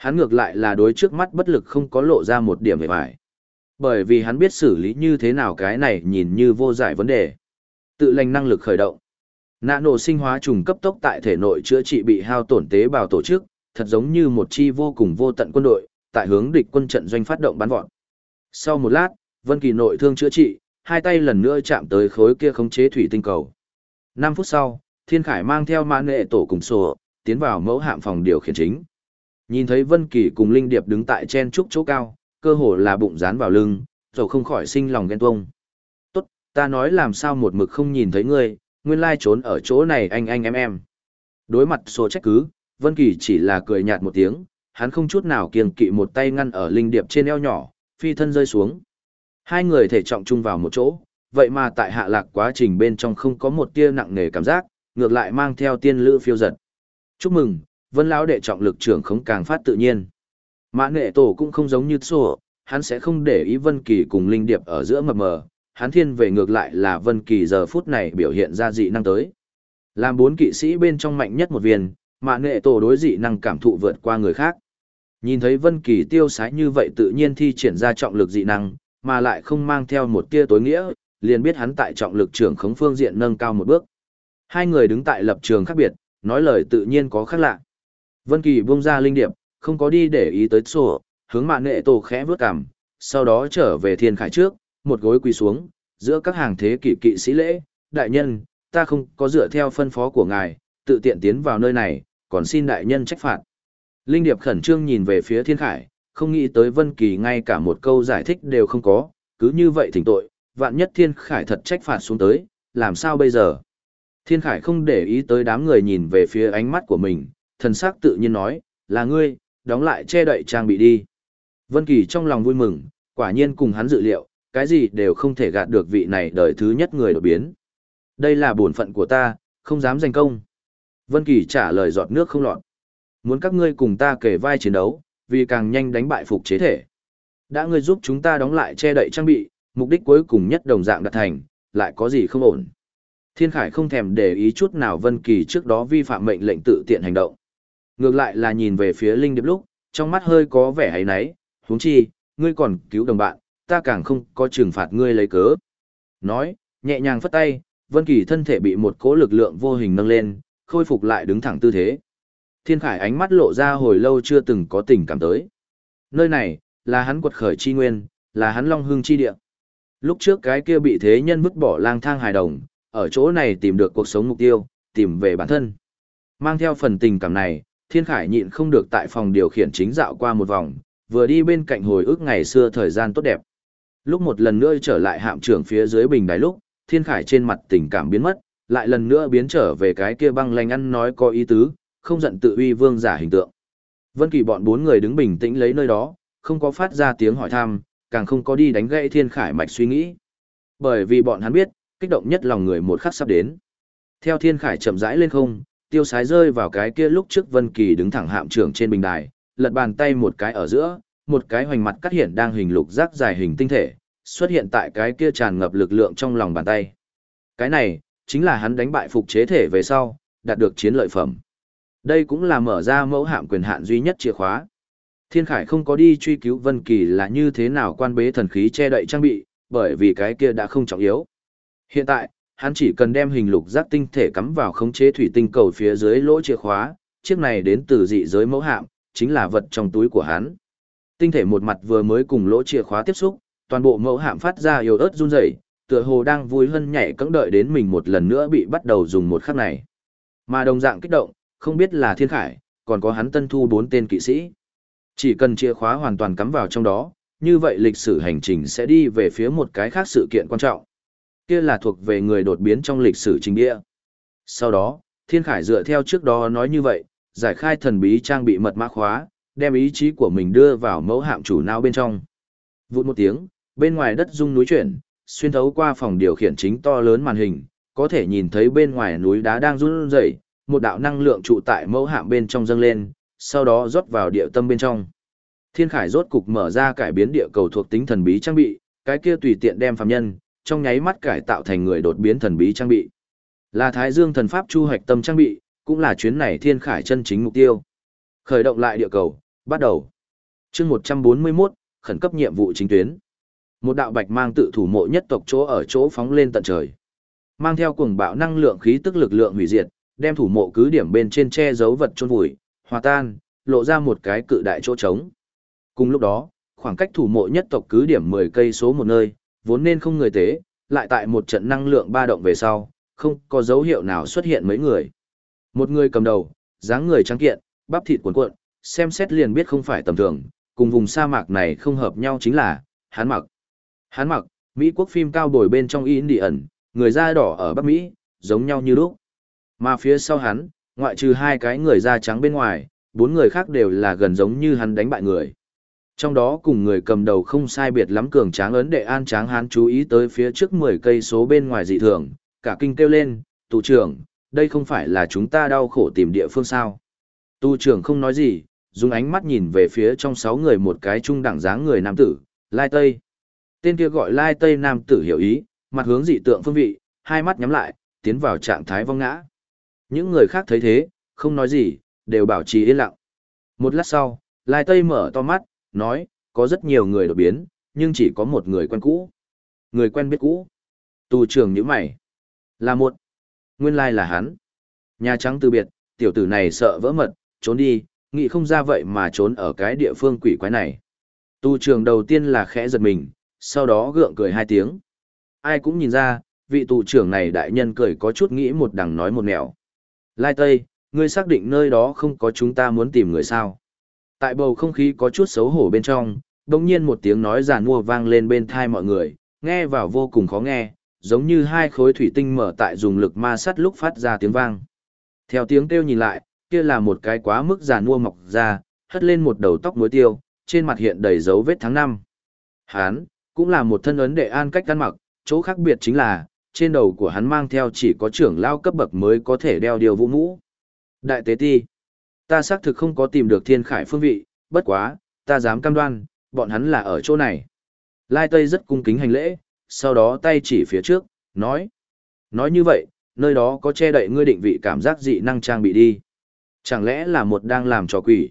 Speaker 1: Hắn ngược lại là đối trước mắt bất lực không có lộ ra một điểm về vải. Bởi vì hắn biết xử lý như thế nào cái này nhìn như vô giải vấn đề. Tự lành năng lực khởi động. Nạ nổ sinh hóa trùng cấp tốc tại thể nội chữa trị bị hao tổn tế bào tổ chức, thật giống như một chi vô cùng vô tận quân đội, tại hướng địch quân trận doanh phát động bắn vọt. Sau một lát, Vân Kỳ nội thương chữa trị, hai tay lần nữa chạm tới khối kia khống chế thủy tinh cầu. 5 phút sau, Thiên Khải mang theo mã nghệ tổ cùng sổ, tiến vào mẫu hạm phòng điều khiển chính. Nhìn thấy Vân Kỳ cùng Linh Điệp đứng tại trên trúc chỗ cao, cơ hồ là bụng dán vào lưng, rồi không khỏi sinh lòng ghen tuông. Tốt, ta nói làm sao một mực không nhìn thấy ngươi, nguyên lai trốn ở chỗ này anh anh em em. Đối mặt số trách cứ, Vân Kỳ chỉ là cười nhạt một tiếng, hắn không chút nào kiêng kỵ một tay ngăn ở Linh Điệp trên eo nhỏ, phi thân rơi xuống. Hai người thể trọng chung vào một chỗ, vậy mà tại hạ lạc quá trình bên trong không có một tia nặng nề cảm giác, ngược lại mang theo tiên lữ phiêu giật. Chúc mừng, Vân lão đệ trọng lực trưởng không càng phát tự nhiên. Mã nghệ tổ cũng không giống như sổ, hắn sẽ không để ý Vân Kỳ cùng Linh Điệp ở giữa mập mờ, hắn thiên về ngược lại là Vân Kỳ giờ phút này biểu hiện ra dị năng tới. Làm bốn kỵ sĩ bên trong mạnh nhất một viên, Mã nghệ tổ đối dị năng cảm thụ vượt qua người khác. Nhìn thấy Vân Kỳ tiêu sái như vậy tự nhiên thi triển ra trọng lực dị năng, mà lại không mang theo một tia tối nghĩa, liền biết hắn tại trọng lực trưởng khống phương diện nâng cao một bước. Hai người đứng tại lập trường khác biệt, nói lời tự nhiên có khác lạ. Vân Kỳ buông ra linh điệp, không có đi để ý tới sổ, hướng mạn nệ tổ khẽ vướt cằm, sau đó trở về thiên khải trước, một gối quỳ xuống, giữa các hàng thế kỷ kỵ sĩ lễ, đại nhân, ta không có dựa theo phân phó của ngài, tự tiện tiến vào nơi này, còn xin đại nhân trách phạt. Linh điệp khẩn trương nhìn về phía thiên khải, không nghĩ tới Vân Kỳ ngay cả một câu giải thích đều không có, cứ như vậy thỉnh tội, vạn nhất thiên khải thật trách phạt xuống tới, làm sao bây giờ? Thiên khải không để ý tới đám người nhìn về phía ánh mắt của mình, thần sắc tự nhiên nói, là ngươi, đóng lại che đậy trang bị đi. Vân Kỳ trong lòng vui mừng, quả nhiên cùng hắn dự liệu, cái gì đều không thể gạt được vị này đời thứ nhất người đột biến. Đây là bổn phận của ta, không dám giành công. Vân Kỳ trả lời giọt nước không lọt. Muốn các ngươi cùng ta kể vai chiến đấu, vì càng nhanh đánh bại phục chế thể. Đã ngươi giúp chúng ta đóng lại che đậy trang bị, mục đích cuối cùng nhất đồng dạng đạt thành, lại có gì không ổn. Thiên Khải không thèm để ý chút nào Vân Kỳ trước đó vi phạm mệnh lệnh tự tiện hành động. Ngược lại là nhìn về phía Linh Điệp lúc, trong mắt hơi có vẻ hay náy, huống chi, ngươi còn cứu đồng bạn, ta càng không có trừng phạt ngươi lấy cớ. Nói, nhẹ nhàng phất tay, Vân Kỳ thân thể bị một cỗ lực lượng vô hình nâng lên, khôi phục lại đứng thẳng tư thế. Thiên Khải ánh mắt lộ ra hồi lâu chưa từng có tình cảm tới. Nơi này, là hắn quật khởi chi nguyên, là hắn long hương chi địa. Lúc trước cái kia bị thế nhân vứt bỏ lang thang hài đồng, ở chỗ này tìm được cuộc sống mục tiêu, tìm về bản thân. Mang theo phần tình cảm này, Thiên Khải nhịn không được tại phòng điều khiển chính dạo qua một vòng, vừa đi bên cạnh hồi ức ngày xưa thời gian tốt đẹp. Lúc một lần nữa trở lại hạm trưởng phía dưới bình đài lúc, Thiên Khải trên mặt tình cảm biến mất, lại lần nữa biến trở về cái kia băng lanh ăn nói có ý tứ, không giận tự uy vương giả hình tượng. Vân Kỳ bọn bốn người đứng bình tĩnh lấy nơi đó, không có phát ra tiếng hỏi thăm, càng không có đi đánh gãy Thiên Khải mạch suy nghĩ. Bởi vì bọn hắn biết, kích động nhất lòng người một khắc sắp đến. Theo Thiên Khải chậm rãi lên không, tiêu sái rơi vào cái kia lúc trước Vân Kỳ đứng thẳng hạm trưởng trên bình đài, lật bàn tay một cái ở giữa, một cái hoành mặt cắt hiện đang hình lục giác dài hình tinh thể, xuất hiện tại cái kia tràn ngập lực lượng trong lòng bàn tay. Cái này, chính là hắn đánh bại phục chế thể về sau, đạt được chiến lợi phẩm. Đây cũng là mở ra mẫu hạm quyền hạn duy nhất chìa khóa. Thiên Khải không có đi truy cứu Vân Kỳ là như thế nào quan bế thần khí che đậy trang bị, bởi vì cái kia đã không trọng yếu. Hiện tại, hắn chỉ cần đem hình lục giác tinh thể cắm vào khống chế thủy tinh cầu phía dưới lỗ chìa khóa, chiếc này đến từ dị giới mẫu hạm, chính là vật trong túi của hắn. Tinh thể một mặt vừa mới cùng lỗ chìa khóa tiếp xúc, toàn bộ mẫu hạm phát ra yếu ớt run rẩy, tựa hồ đang vui hân nhảy cẫng đợi đến mình một lần nữa bị bắt đầu dùng một khắc này. Mà đồng dạng kích động, không biết là Thiên Khải, còn có hắn tân thu bốn tên kỵ sĩ. Chỉ cần chìa khóa hoàn toàn cắm vào trong đó, như vậy lịch sử hành trình sẽ đi về phía một cái khác sự kiện quan trọng. Kia là thuộc về người đột biến trong lịch sử trình địa. Sau đó, Thiên Khải dựa theo trước đó nói như vậy, giải khai thần bí trang bị mật mã khóa, đem ý chí của mình đưa vào mẫu hạm chủ não bên trong. Vụt một tiếng, bên ngoài đất rung núi chuyển, xuyên thấu qua phòng điều khiển chính to lớn màn hình, có thể nhìn thấy bên ngoài núi đá đang run rẩy, một đạo năng lượng trụ tại mẫu hạm bên trong dâng lên, sau đó rót vào địa tâm bên trong. Thiên Khải rốt cục mở ra cải biến địa cầu thuộc tính thần bí trang bị, cái kia tùy tiện đem phàm nhân, trong nháy mắt cải tạo thành người đột biến thần bí trang bị. Là Thái Dương thần pháp chu hoạch tâm trang bị, cũng là chuyến này Thiên Khải chân chính mục tiêu. Khởi động lại địa cầu, bắt đầu. Chương 141, khẩn cấp nhiệm vụ chính tuyến. Một đạo bạch mang tự thủ mộ nhất tộc chỗ ở chỗ phóng lên tận trời. Mang theo cuồng bạo năng lượng khí tức lực lượng hủy diệt, đem thủ mộ cứ điểm bên trên che giấu vật chôn vùi, hòa tan, lộ ra một cái cự đại chỗ trống. Cùng lúc đó, khoảng cách thủ mộ nhất tộc cứ điểm 10 cây số một nơi, vốn nên không người tế, lại tại một trận năng lượng ba động về sau, không có dấu hiệu nào xuất hiện mấy người. Một người cầm đầu, dáng người trắng kiện, bắp thịt cuộn cuộn, xem xét liền biết không phải tầm thường, cùng vùng sa mạc này không hợp nhau chính là, hán mặc. Hán mặc, Mỹ quốc phim cao bồi bên trong in đi ẩn, người da đỏ ở Bắc Mỹ, giống nhau như lúc. Mà phía sau hắn, ngoại trừ hai cái người da trắng bên ngoài, bốn người khác đều là gần giống như hắn đánh bại người. Trong đó cùng người cầm đầu không sai biệt lắm cường tráng ấn đệ an tráng hán chú ý tới phía trước 10 cây số bên ngoài dị thường, cả kinh kêu lên, tù trưởng, đây không phải là chúng ta đau khổ tìm địa phương sao. Tù trưởng không nói gì, dùng ánh mắt nhìn về phía trong sáu người một cái trung đẳng dáng người nam tử, Lai Tây. Tên kia gọi Lai Tây nam tử hiểu ý, mặt hướng dị tượng phương vị, hai mắt nhắm lại, tiến vào trạng thái vong ngã. Những người khác thấy thế, không nói gì, đều bảo trì yên lặng. Một lát sau, Lai Tây mở to mắt, nói, có rất nhiều người đột biến, nhưng chỉ có một người quen cũ. Người quen biết cũ. Tù trưởng như mày. Là một. Nguyên lai là hắn. Nhà trắng từ biệt, tiểu tử này sợ vỡ mật, trốn đi, nghĩ không ra vậy mà trốn ở cái địa phương quỷ quái này. Tu trường đầu tiên là khẽ giật mình, sau đó gượng cười hai tiếng. Ai cũng nhìn ra, vị tù trưởng này đại nhân cười có chút nghĩ một đằng nói một nẻo. Lai Tây, ngươi xác định nơi đó không có chúng ta muốn tìm người sao. Tại bầu không khí có chút xấu hổ bên trong, đồng nhiên một tiếng nói giàn mua vang lên bên thai mọi người, nghe vào vô cùng khó nghe, giống như hai khối thủy tinh mở tại dùng lực ma sắt lúc phát ra tiếng vang. Theo tiếng kêu nhìn lại, kia là một cái quá mức giàn mua mọc ra, hất lên một đầu tóc muối tiêu, trên mặt hiện đầy dấu vết tháng năm. Hán, cũng là một thân ấn đệ an cách ăn mặc, chỗ khác biệt chính là, trên đầu của hắn mang theo chỉ có trưởng lao cấp bậc mới có thể đeo điều vũ mũ. Đại tế ti, ta xác thực không có tìm được thiên khải phương vị, bất quá, ta dám cam đoan, bọn hắn là ở chỗ này. Lai Tây rất cung kính hành lễ, sau đó tay chỉ phía trước, nói. Nói như vậy, nơi đó có che đậy ngươi định vị cảm giác dị năng trang bị đi. Chẳng lẽ là một đang làm trò quỷ?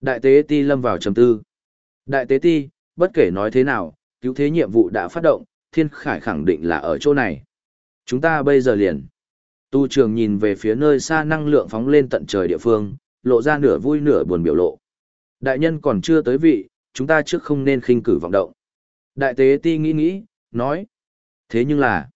Speaker 1: Đại tế ti lâm vào trầm tư. Đại tế ti, bất kể nói thế nào, cứu thế nhiệm vụ đã phát động, thiên khải khẳng định là ở chỗ này. Chúng ta bây giờ liền. Tu trường nhìn về phía nơi xa năng lượng phóng lên tận trời địa phương, lộ ra nửa vui nửa buồn biểu lộ. Đại nhân còn chưa tới vị, chúng ta trước không nên khinh cử vọng động. Đại tế ti nghĩ nghĩ, nói. Thế nhưng là,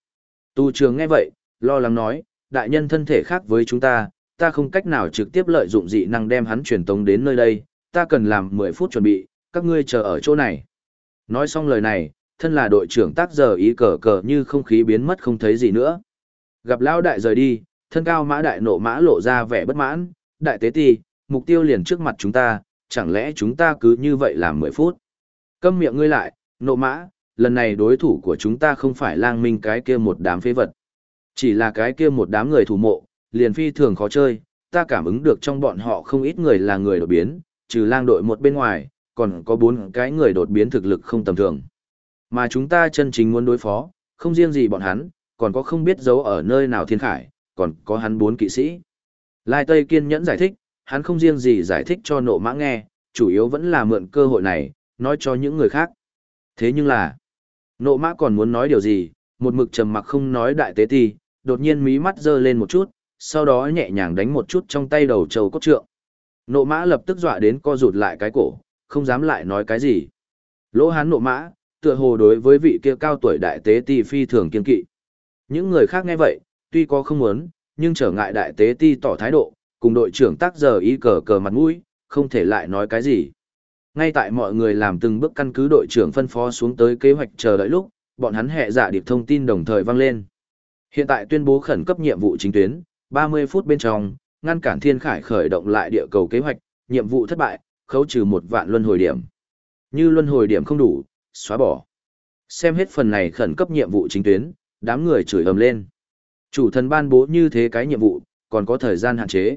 Speaker 1: tu trường nghe vậy, lo lắng nói, đại nhân thân thể khác với chúng ta, ta không cách nào trực tiếp lợi dụng dị năng đem hắn truyền tống đến nơi đây, ta cần làm 10 phút chuẩn bị, các ngươi chờ ở chỗ này. Nói xong lời này, thân là đội trưởng tác giờ ý cờ cờ như không khí biến mất không thấy gì nữa. Gặp lão đại rời đi, thân cao mã đại nộ mã lộ ra vẻ bất mãn, đại tế ti, mục tiêu liền trước mặt chúng ta, chẳng lẽ chúng ta cứ như vậy làm 10 phút. Câm miệng ngươi lại, nộ mã, lần này đối thủ của chúng ta không phải lang minh cái kia một đám phế vật. Chỉ là cái kia một đám người thủ mộ, liền phi thường khó chơi, ta cảm ứng được trong bọn họ không ít người là người đột biến, trừ lang đội một bên ngoài, còn có bốn cái người đột biến thực lực không tầm thường. Mà chúng ta chân chính muốn đối phó, không riêng gì bọn hắn, còn có không biết giấu ở nơi nào thiên khải, còn có hắn bốn kỵ sĩ. Lai Tây kiên nhẫn giải thích, hắn không riêng gì giải thích cho nộ mã nghe, chủ yếu vẫn là mượn cơ hội này, nói cho những người khác. Thế nhưng là, nộ mã còn muốn nói điều gì, một mực trầm mặc không nói đại tế ti, đột nhiên mí mắt giơ lên một chút, sau đó nhẹ nhàng đánh một chút trong tay đầu trầu cốt trượng. Nộ mã lập tức dọa đến co rụt lại cái cổ, không dám lại nói cái gì. Lỗ hán nộ mã, tựa hồ đối với vị kia cao tuổi đại tế ti phi thường kiên kỵ. Những người khác nghe vậy, tuy có không muốn, nhưng trở ngại đại tế ti tỏ thái độ, cùng đội trưởng tác giờ ý cờ cờ mặt mũi, không thể lại nói cái gì. Ngay tại mọi người làm từng bước căn cứ đội trưởng phân phó xuống tới kế hoạch chờ đợi lúc, bọn hắn hệ giả dạ điệp thông tin đồng thời vang lên. Hiện tại tuyên bố khẩn cấp nhiệm vụ chính tuyến, 30 phút bên trong, ngăn cản thiên khải khởi động lại địa cầu kế hoạch, nhiệm vụ thất bại, khấu trừ một vạn luân hồi điểm. Như luân hồi điểm không đủ, xóa bỏ. Xem hết phần này khẩn cấp nhiệm vụ chính tuyến, đám người chửi ầm lên. Chủ thần ban bố như thế cái nhiệm vụ, còn có thời gian hạn chế.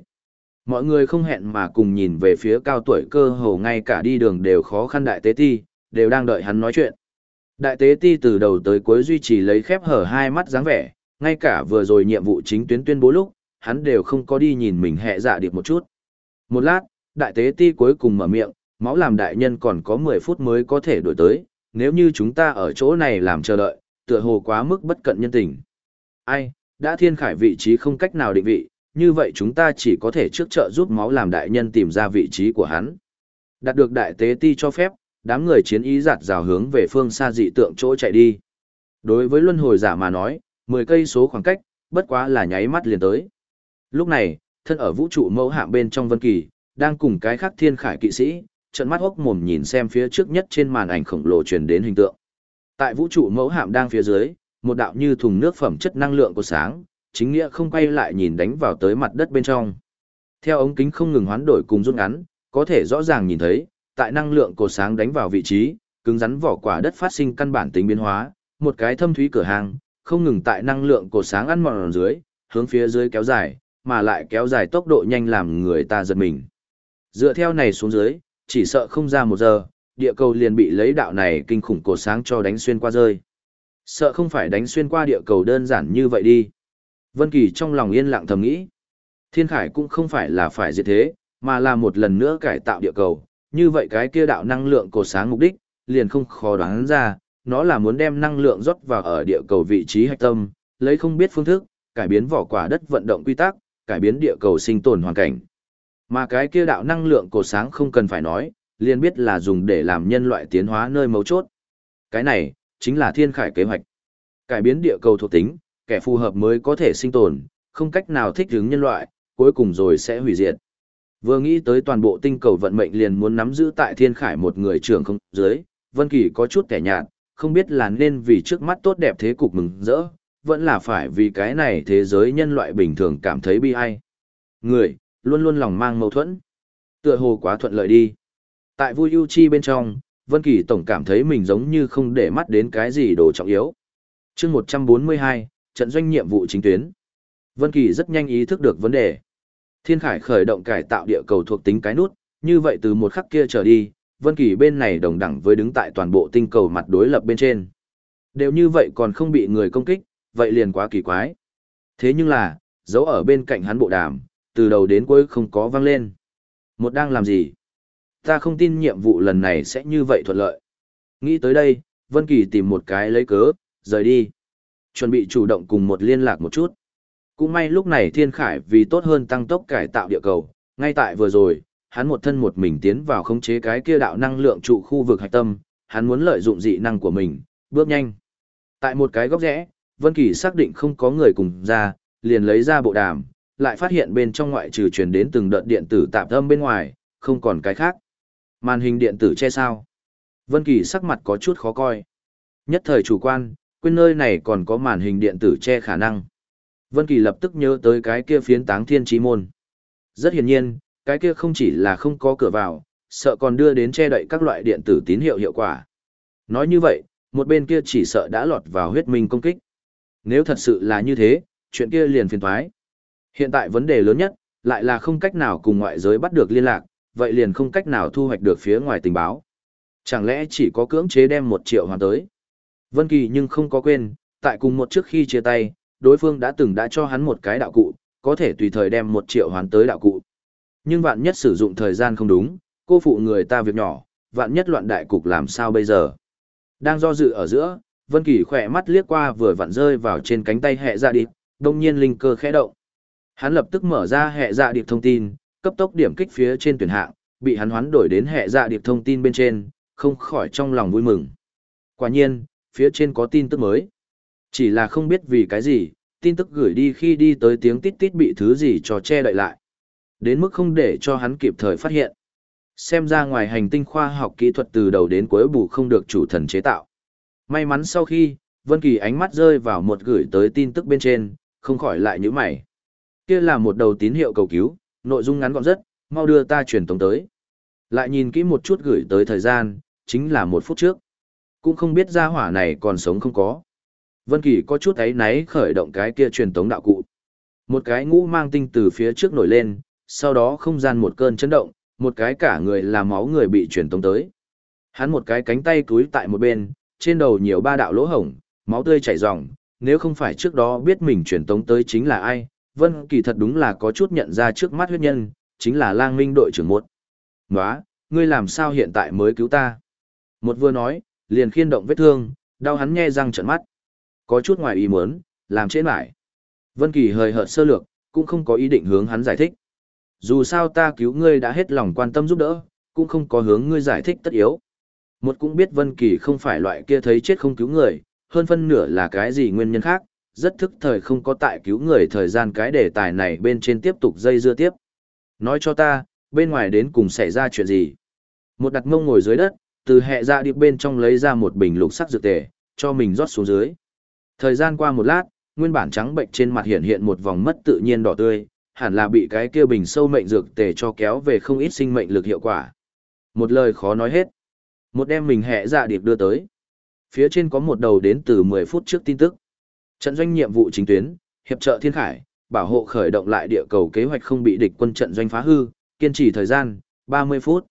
Speaker 1: Mọi người không hẹn mà cùng nhìn về phía cao tuổi cơ hồ ngay cả đi đường đều khó khăn đại tế ti, đều đang đợi hắn nói chuyện. Đại tế ti từ đầu tới cuối duy trì lấy khép hở hai mắt dáng vẻ, ngay cả vừa rồi nhiệm vụ chính tuyến tuyên bố lúc, hắn đều không có đi nhìn mình hẹ dạ điệp một chút. Một lát, đại tế ti cuối cùng mở miệng, máu làm đại nhân còn có 10 phút mới có thể đổi tới, nếu như chúng ta ở chỗ này làm chờ đợi, tựa hồ quá mức bất cận nhân tình. Ai, đã thiên khải vị trí không cách nào định vị, như vậy chúng ta chỉ có thể trước trợ giúp máu làm đại nhân tìm ra vị trí của hắn. Đạt được đại tế ti cho phép, đám người chiến ý giạt rào hướng về phương xa dị tượng chỗ chạy đi. Đối với luân hồi giả mà nói, 10 cây số khoảng cách, bất quá là nháy mắt liền tới. Lúc này, thân ở vũ trụ mẫu hạm bên trong vân kỳ, đang cùng cái khác thiên khải kỵ sĩ, trận mắt hốc mồm nhìn xem phía trước nhất trên màn ảnh khổng lồ truyền đến hình tượng. Tại vũ trụ mẫu hạm đang phía dưới, một đạo như thùng nước phẩm chất năng lượng của sáng, chính nghĩa không quay lại nhìn đánh vào tới mặt đất bên trong. Theo ống kính không ngừng hoán đổi cùng rút ngắn, có thể rõ ràng nhìn thấy, tại năng lượng của sáng đánh vào vị trí, cứng rắn vỏ quả đất phát sinh căn bản tính biến hóa, một cái thâm thúy cửa hàng, không ngừng tại năng lượng của sáng ăn mòn dưới, hướng phía dưới kéo dài, mà lại kéo dài tốc độ nhanh làm người ta giật mình. Dựa theo này xuống dưới, chỉ sợ không ra một giờ, địa cầu liền bị lấy đạo này kinh khủng cổ sáng cho đánh xuyên qua rơi. Sợ không phải đánh xuyên qua địa cầu đơn giản như vậy đi. Vân Kỳ trong lòng yên lặng thầm nghĩ. Thiên Khải cũng không phải là phải diệt thế, mà là một lần nữa cải tạo địa cầu. Như vậy cái kia đạo năng lượng cột sáng mục đích, liền không khó đoán ra, nó là muốn đem năng lượng rót vào ở địa cầu vị trí hạch tâm, lấy không biết phương thức, cải biến vỏ quả đất vận động quy tắc, cải biến địa cầu sinh tồn hoàn cảnh. Mà cái kia đạo năng lượng cột sáng không cần phải nói, liền biết là dùng để làm nhân loại tiến hóa nơi mấu chốt. Cái này, chính là thiên khải kế hoạch. Cải biến địa cầu thuộc tính, kẻ phù hợp mới có thể sinh tồn, không cách nào thích ứng nhân loại, cuối cùng rồi sẽ hủy diệt. Vừa nghĩ tới toàn bộ tinh cầu vận mệnh liền muốn nắm giữ tại thiên khải một người trưởng không dưới, Vân Kỳ có chút kẻ nhạt, không biết là nên vì trước mắt tốt đẹp thế cục mừng rỡ, vẫn là phải vì cái này thế giới nhân loại bình thường cảm thấy bi ai. Người, luôn luôn lòng mang mâu thuẫn. Tựa hồ quá thuận lợi đi. Tại vui ưu chi bên trong, Vân Kỳ tổng cảm thấy mình giống như không để mắt đến cái gì đồ trọng yếu. Chương 142, trận doanh nhiệm vụ chính tuyến. Vân Kỳ rất nhanh ý thức được vấn đề. Thiên Khải khởi động cải tạo địa cầu thuộc tính cái nút, như vậy từ một khắc kia trở đi, Vân Kỳ bên này đồng đẳng với đứng tại toàn bộ tinh cầu mặt đối lập bên trên. Đều như vậy còn không bị người công kích, vậy liền quá kỳ quái. Thế nhưng là, dấu ở bên cạnh hắn bộ đàm, từ đầu đến cuối không có vang lên. Một đang làm gì? Ta không tin nhiệm vụ lần này sẽ như vậy thuận lợi. Nghĩ tới đây, Vân Kỳ tìm một cái lấy cớ, rời đi. Chuẩn bị chủ động cùng một liên lạc một chút. Cũng may lúc này Thiên Khải vì tốt hơn tăng tốc cải tạo địa cầu, ngay tại vừa rồi, hắn một thân một mình tiến vào khống chế cái kia đạo năng lượng trụ khu vực hạch tâm, hắn muốn lợi dụng dị năng của mình, bước nhanh. Tại một cái góc rẽ, Vân Kỳ xác định không có người cùng ra, liền lấy ra bộ đàm, lại phát hiện bên trong ngoại trừ truyền đến từng đợt điện tử tạp âm bên ngoài, không còn cái khác. Màn hình điện tử che sao? Vân Kỳ sắc mặt có chút khó coi. Nhất thời chủ quan, quên nơi này còn có màn hình điện tử che khả năng. Vân Kỳ lập tức nhớ tới cái kia phiến táng thiên chí môn. Rất hiển nhiên, cái kia không chỉ là không có cửa vào, sợ còn đưa đến che đậy các loại điện tử tín hiệu hiệu quả. Nói như vậy, một bên kia chỉ sợ đã lọt vào huyết minh công kích. Nếu thật sự là như thế, chuyện kia liền phiền toái. Hiện tại vấn đề lớn nhất, lại là không cách nào cùng ngoại giới bắt được liên lạc, vậy liền không cách nào thu hoạch được phía ngoài tình báo. Chẳng lẽ chỉ có cưỡng chế đem một triệu hoàn tới? Vân Kỳ nhưng không có quên, tại cùng một trước khi chia tay, đối phương đã từng đã cho hắn một cái đạo cụ, có thể tùy thời đem một triệu hoàn tới đạo cụ. Nhưng vạn nhất sử dụng thời gian không đúng, cô phụ người ta việc nhỏ, vạn nhất loạn đại cục làm sao bây giờ? Đang do dự ở giữa, Vân Kỳ khẽ mắt liếc qua vừa vặn rơi vào trên cánh tay hệ dạ điệp, đột nhiên linh cơ khẽ động. Hắn lập tức mở ra hệ dạ điệp thông tin, cấp tốc điểm kích phía trên tuyển hạng, bị hắn hoán đổi đến hệ dạ điệp thông tin bên trên, không khỏi trong lòng vui mừng. Quả nhiên, phía trên có tin tức mới. Chỉ là không biết vì cái gì, tin tức gửi đi khi đi tới tiếng tít tít bị thứ gì cho che đậy lại. Đến mức không để cho hắn kịp thời phát hiện. Xem ra ngoài hành tinh khoa học kỹ thuật từ đầu đến cuối bù không được chủ thần chế tạo. May mắn sau khi, Vân Kỳ ánh mắt rơi vào một gửi tới tin tức bên trên, không khỏi lại nhíu mày. Kia là một đầu tín hiệu cầu cứu, nội dung ngắn gọn rất, mau đưa ta truyền tống tới. Lại nhìn kỹ một chút gửi tới thời gian, chính là một phút trước. Cũng không biết gia hỏa này còn sống không có. Vân Kỳ có chút ấy náy khởi động cái kia truyền tống đạo cụ. Một cái ngũ mang tinh từ phía trước nổi lên, sau đó không gian một cơn chấn động, một cái cả người là máu người bị truyền tống tới. Hắn một cái cánh tay cúi tại một bên, trên đầu nhiều ba đạo lỗ hổng, máu tươi chảy ròng, nếu không phải trước đó biết mình truyền tống tới chính là ai, Vân Kỳ thật đúng là có chút nhận ra trước mắt huyết nhân, chính là Lang Minh đội trưởng một. "Nóa, ngươi làm sao hiện tại mới cứu ta?" Một vừa nói, liền khiên động vết thương, đau hắn nghe răng trợn mắt. Có chút ngoài ý muốn, làm trên lại. Vân Kỳ hơi hợt sơ lược, cũng không có ý định hướng hắn giải thích. Dù sao ta cứu ngươi đã hết lòng quan tâm giúp đỡ, cũng không có hướng ngươi giải thích tất yếu. Một cũng biết Vân Kỳ không phải loại kia thấy chết không cứu người, hơn phân nửa là cái gì nguyên nhân khác, rất thức thời không có tại cứu người thời gian cái đề tài này bên trên tiếp tục dây dưa tiếp. Nói cho ta, bên ngoài đến cùng xảy ra chuyện gì? Một đặt mông ngồi dưới đất, từ hệ ra điệp bên trong lấy ra một bình lục sắc dược tề, cho mình rót xuống dưới. Thời gian qua một lát, nguyên bản trắng bệnh trên mặt hiện hiện một vòng mất tự nhiên đỏ tươi, hẳn là bị cái kia bình sâu mệnh dược tề cho kéo về không ít sinh mệnh lực hiệu quả. Một lời khó nói hết. Một đem mình hệ dạ điệp đưa tới. Phía trên có một đầu đến từ 10 phút trước tin tức. Trận doanh nhiệm vụ chính tuyến, hiệp trợ thiên khải, bảo hộ khởi động lại địa cầu kế hoạch không bị địch quân trận doanh phá hư, kiên trì thời gian, 30 phút.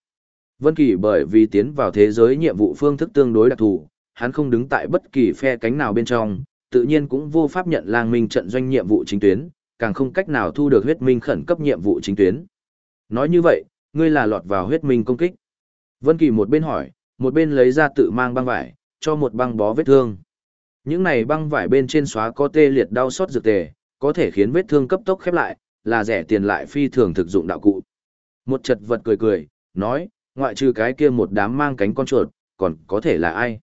Speaker 1: Vân Kỳ bởi vì tiến vào thế giới nhiệm vụ phương thức tương đối đặc thù, hắn không đứng tại bất kỳ phe cánh nào bên trong, tự nhiên cũng vô pháp nhận lang minh trận doanh nhiệm vụ chính tuyến, càng không cách nào thu được huyết minh khẩn cấp nhiệm vụ chính tuyến. Nói như vậy, ngươi là lọt vào huyết minh công kích. Vân Kỳ một bên hỏi, một bên lấy ra tự mang băng vải, cho một băng bó vết thương. Những này băng vải bên trên xóa có tê liệt đau xót dược tề, có thể khiến vết thương cấp tốc khép lại, là rẻ tiền lại phi thường thực dụng đạo cụ. Một chật vật cười cười, nói, ngoại trừ cái kia một đám mang cánh con chuột, còn có thể là ai?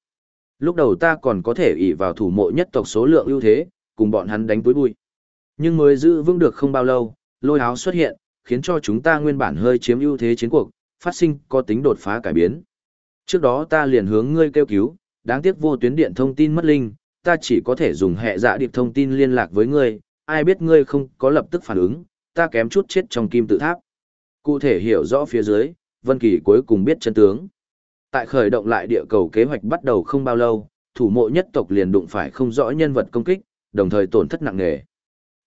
Speaker 1: Lúc đầu ta còn có thể ỷ vào thủ mộ nhất tộc số lượng ưu thế, cùng bọn hắn đánh túi bụi. Nhưng mới giữ vững được không bao lâu, lôi áo xuất hiện, khiến cho chúng ta nguyên bản hơi chiếm ưu thế chiến cuộc, phát sinh có tính đột phá cải biến. Trước đó ta liền hướng ngươi kêu cứu, đáng tiếc vô tuyến điện thông tin mất linh, ta chỉ có thể dùng hệ dạ điệp thông tin liên lạc với ngươi, ai biết ngươi không có lập tức phản ứng, ta kém chút chết trong kim tự tháp. Cụ thể hiểu rõ phía dưới, Vân Kỳ cuối cùng biết chân tướng. Tại khởi động lại địa cầu kế hoạch bắt đầu không bao lâu, thủ mộ nhất tộc liền đụng phải không rõ nhân vật công kích, đồng thời tổn thất nặng nề.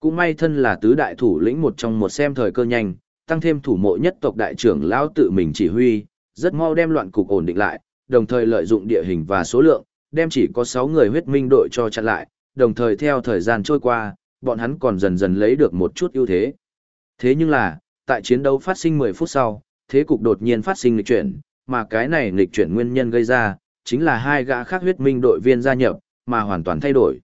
Speaker 1: Cũng may thân là tứ đại thủ lĩnh một trong một xem thời cơ nhanh, tăng thêm thủ mộ nhất tộc đại trưởng lão tự mình chỉ huy, rất mau đem loạn cục ổn định lại, đồng thời lợi dụng địa hình và số lượng, đem chỉ có 6 người huyết minh đội cho chặn lại, đồng thời theo thời gian trôi qua, bọn hắn còn dần dần lấy được một chút ưu thế. Thế nhưng là, tại chiến đấu phát sinh 10 phút sau, thế cục đột nhiên phát sinh nghịch chuyển, mà cái này nghịch chuyển nguyên nhân gây ra, chính là hai gã khác huyết minh đội viên gia nhập, mà hoàn toàn thay đổi.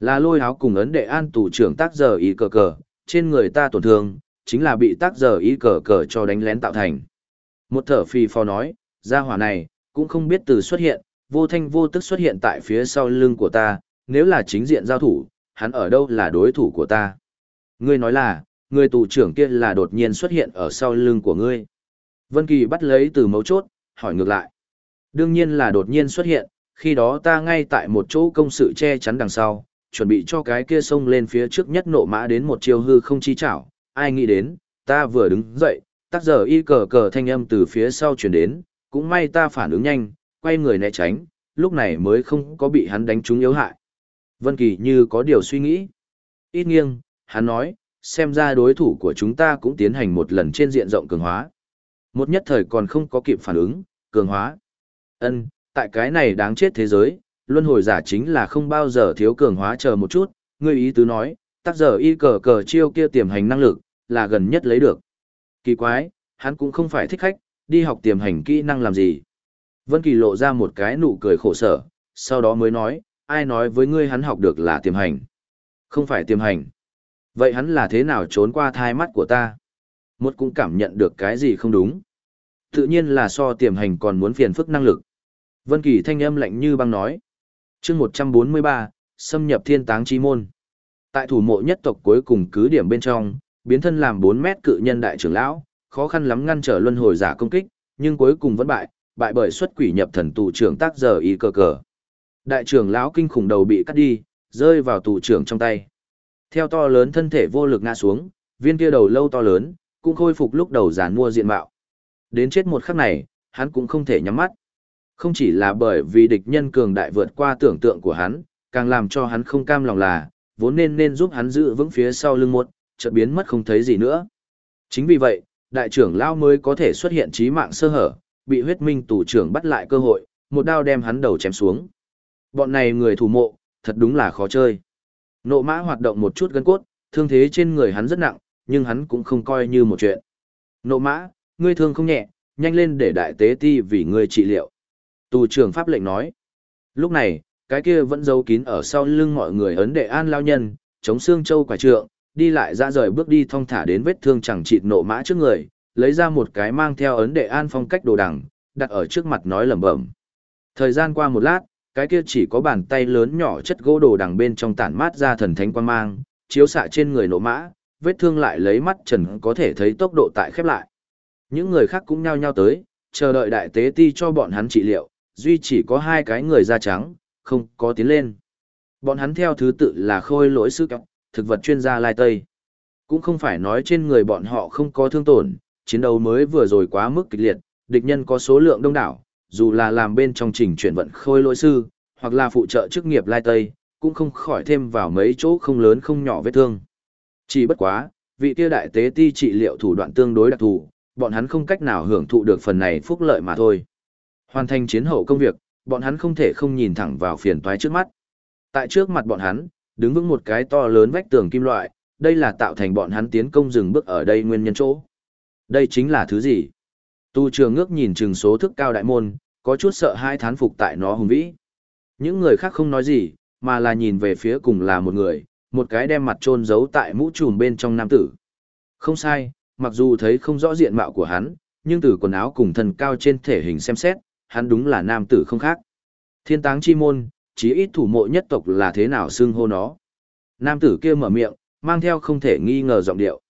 Speaker 1: Là lôi áo cùng ấn đệ an tù trưởng tác giờ ý cờ cờ, trên người ta tổn thương, chính là bị tác giờ ý cờ cờ cho đánh lén tạo thành. Một thở phì phò nói, gia hỏa này, cũng không biết từ xuất hiện, vô thanh vô tức xuất hiện tại phía sau lưng của ta, nếu là chính diện giao thủ, hắn ở đâu là đối thủ của ta. Ngươi nói là, người tù trưởng kia là đột nhiên xuất hiện ở sau lưng của ngươi. Vân Kỳ bắt lấy từ mấu chốt, hỏi ngược lại. Đương nhiên là đột nhiên xuất hiện, khi đó ta ngay tại một chỗ công sự che chắn đằng sau, chuẩn bị cho cái kia xông lên phía trước nhất nộ mã đến một chiêu hư không chi chảo, ai nghĩ đến, ta vừa đứng dậy, tác giờ y cờ cờ thanh âm từ phía sau truyền đến, cũng may ta phản ứng nhanh, quay người né tránh, lúc này mới không có bị hắn đánh trúng yếu hại. Vân Kỳ như có điều suy nghĩ. Ít nghiêng, hắn nói, xem ra đối thủ của chúng ta cũng tiến hành một lần trên diện rộng cường hóa. Một nhất thời còn không có kịp phản ứng, cường hóa. Ân, tại cái này đáng chết thế giới, luân hồi giả chính là không bao giờ thiếu cường hóa chờ một chút, ngươi ý tứ nói, tác giờ y cờ cờ chiêu kia tiềm hành năng lực, là gần nhất lấy được. Kỳ quái, hắn cũng không phải thích khách, đi học tiềm hành kỹ năng làm gì. Vân Kỳ lộ ra một cái nụ cười khổ sở, sau đó mới nói, ai nói với ngươi hắn học được là tiềm hành. Không phải tiềm hành. Vậy hắn là thế nào trốn qua thai mắt của ta? Một cũng cảm nhận được cái gì không đúng. Tự nhiên là so tiềm hành còn muốn phiền phức năng lực. Vân Kỳ thanh âm lạnh như băng nói. Chương 143, xâm nhập thiên táng chi môn. Tại thủ mộ nhất tộc cuối cùng cứ điểm bên trong, biến thân làm 4 mét cự nhân đại trưởng lão, khó khăn lắm ngăn trở luân hồi giả công kích, nhưng cuối cùng vẫn bại, bại bởi xuất quỷ nhập thần tù trưởng tác giờ y cờ cờ. Đại trưởng lão kinh khủng đầu bị cắt đi, rơi vào tù trưởng trong tay. Theo to lớn thân thể vô lực ngã xuống, viên kia đầu lâu to lớn, cũng khôi phục lúc đầu giàn mua diện mạo. Đến chết một khắc này, hắn cũng không thể nhắm mắt. Không chỉ là bởi vì địch nhân cường đại vượt qua tưởng tượng của hắn, càng làm cho hắn không cam lòng là, vốn nên nên giúp hắn giữ vững phía sau lưng một, chợt biến mất không thấy gì nữa. Chính vì vậy, đại trưởng lão mới có thể xuất hiện trí mạng sơ hở, bị huyết minh tù trưởng bắt lại cơ hội, một đao đem hắn đầu chém xuống. Bọn này người thủ mộ, thật đúng là khó chơi. Nộ mã hoạt động một chút gân cốt, thương thế trên người hắn rất nặng, nhưng hắn cũng không coi như một chuyện. Nộ mã, ngươi thương không nhẹ, nhanh lên để đại tế ti vì ngươi trị liệu. Tù trưởng pháp lệnh nói. Lúc này, cái kia vẫn giấu kín ở sau lưng mọi người ấn đệ an lao nhân, chống xương châu quả trượng, đi lại ra rời bước đi thong thả đến vết thương chẳng chịt nộ mã trước người, lấy ra một cái mang theo ấn đệ an phong cách đồ đằng, đặt ở trước mặt nói lẩm bẩm. Thời gian qua một lát, cái kia chỉ có bàn tay lớn nhỏ chất gỗ đồ đằng bên trong tản mát ra thần thánh quan mang, chiếu xạ trên người nổ mã, vết thương lại lấy mắt trần có thể thấy tốc độ tại khép lại. Những người khác cũng nhao nhao tới, chờ đợi đại tế ti cho bọn hắn trị liệu, duy chỉ có hai cái người da trắng, không có tiến lên. Bọn hắn theo thứ tự là khôi lỗi sư thực vật chuyên gia Lai Tây. Cũng không phải nói trên người bọn họ không có thương tổn, chiến đấu mới vừa rồi quá mức kịch liệt, địch nhân có số lượng đông đảo, dù là làm bên trong trình chuyển vận khôi lỗi sư, hoặc là phụ trợ chức nghiệp Lai Tây, cũng không khỏi thêm vào mấy chỗ không lớn không nhỏ vết thương. Chỉ bất quá, vị kia đại tế ti trị liệu thủ đoạn tương đối đặc thù, bọn hắn không cách nào hưởng thụ được phần này phúc lợi mà thôi. Hoàn thành chiến hậu công việc, bọn hắn không thể không nhìn thẳng vào phiền toái trước mắt. Tại trước mặt bọn hắn, đứng vững một cái to lớn vách tường kim loại, đây là tạo thành bọn hắn tiến công dừng bước ở đây nguyên nhân chỗ. Đây chính là thứ gì? Tu trường ngước nhìn chừng số thức cao đại môn, có chút sợ hai thán phục tại nó hùng vĩ. Những người khác không nói gì, mà là nhìn về phía cùng là một người, một cái đem mặt trôn giấu tại mũ trùm bên trong nam tử. Không sai, mặc dù thấy không rõ diện mạo của hắn, nhưng từ quần áo cùng thần cao trên thể hình xem xét, hắn đúng là nam tử không khác. Thiên táng chi môn, chí ít thủ mộ nhất tộc là thế nào xưng hô nó. Nam tử kia mở miệng, mang theo không thể nghi ngờ giọng điệu.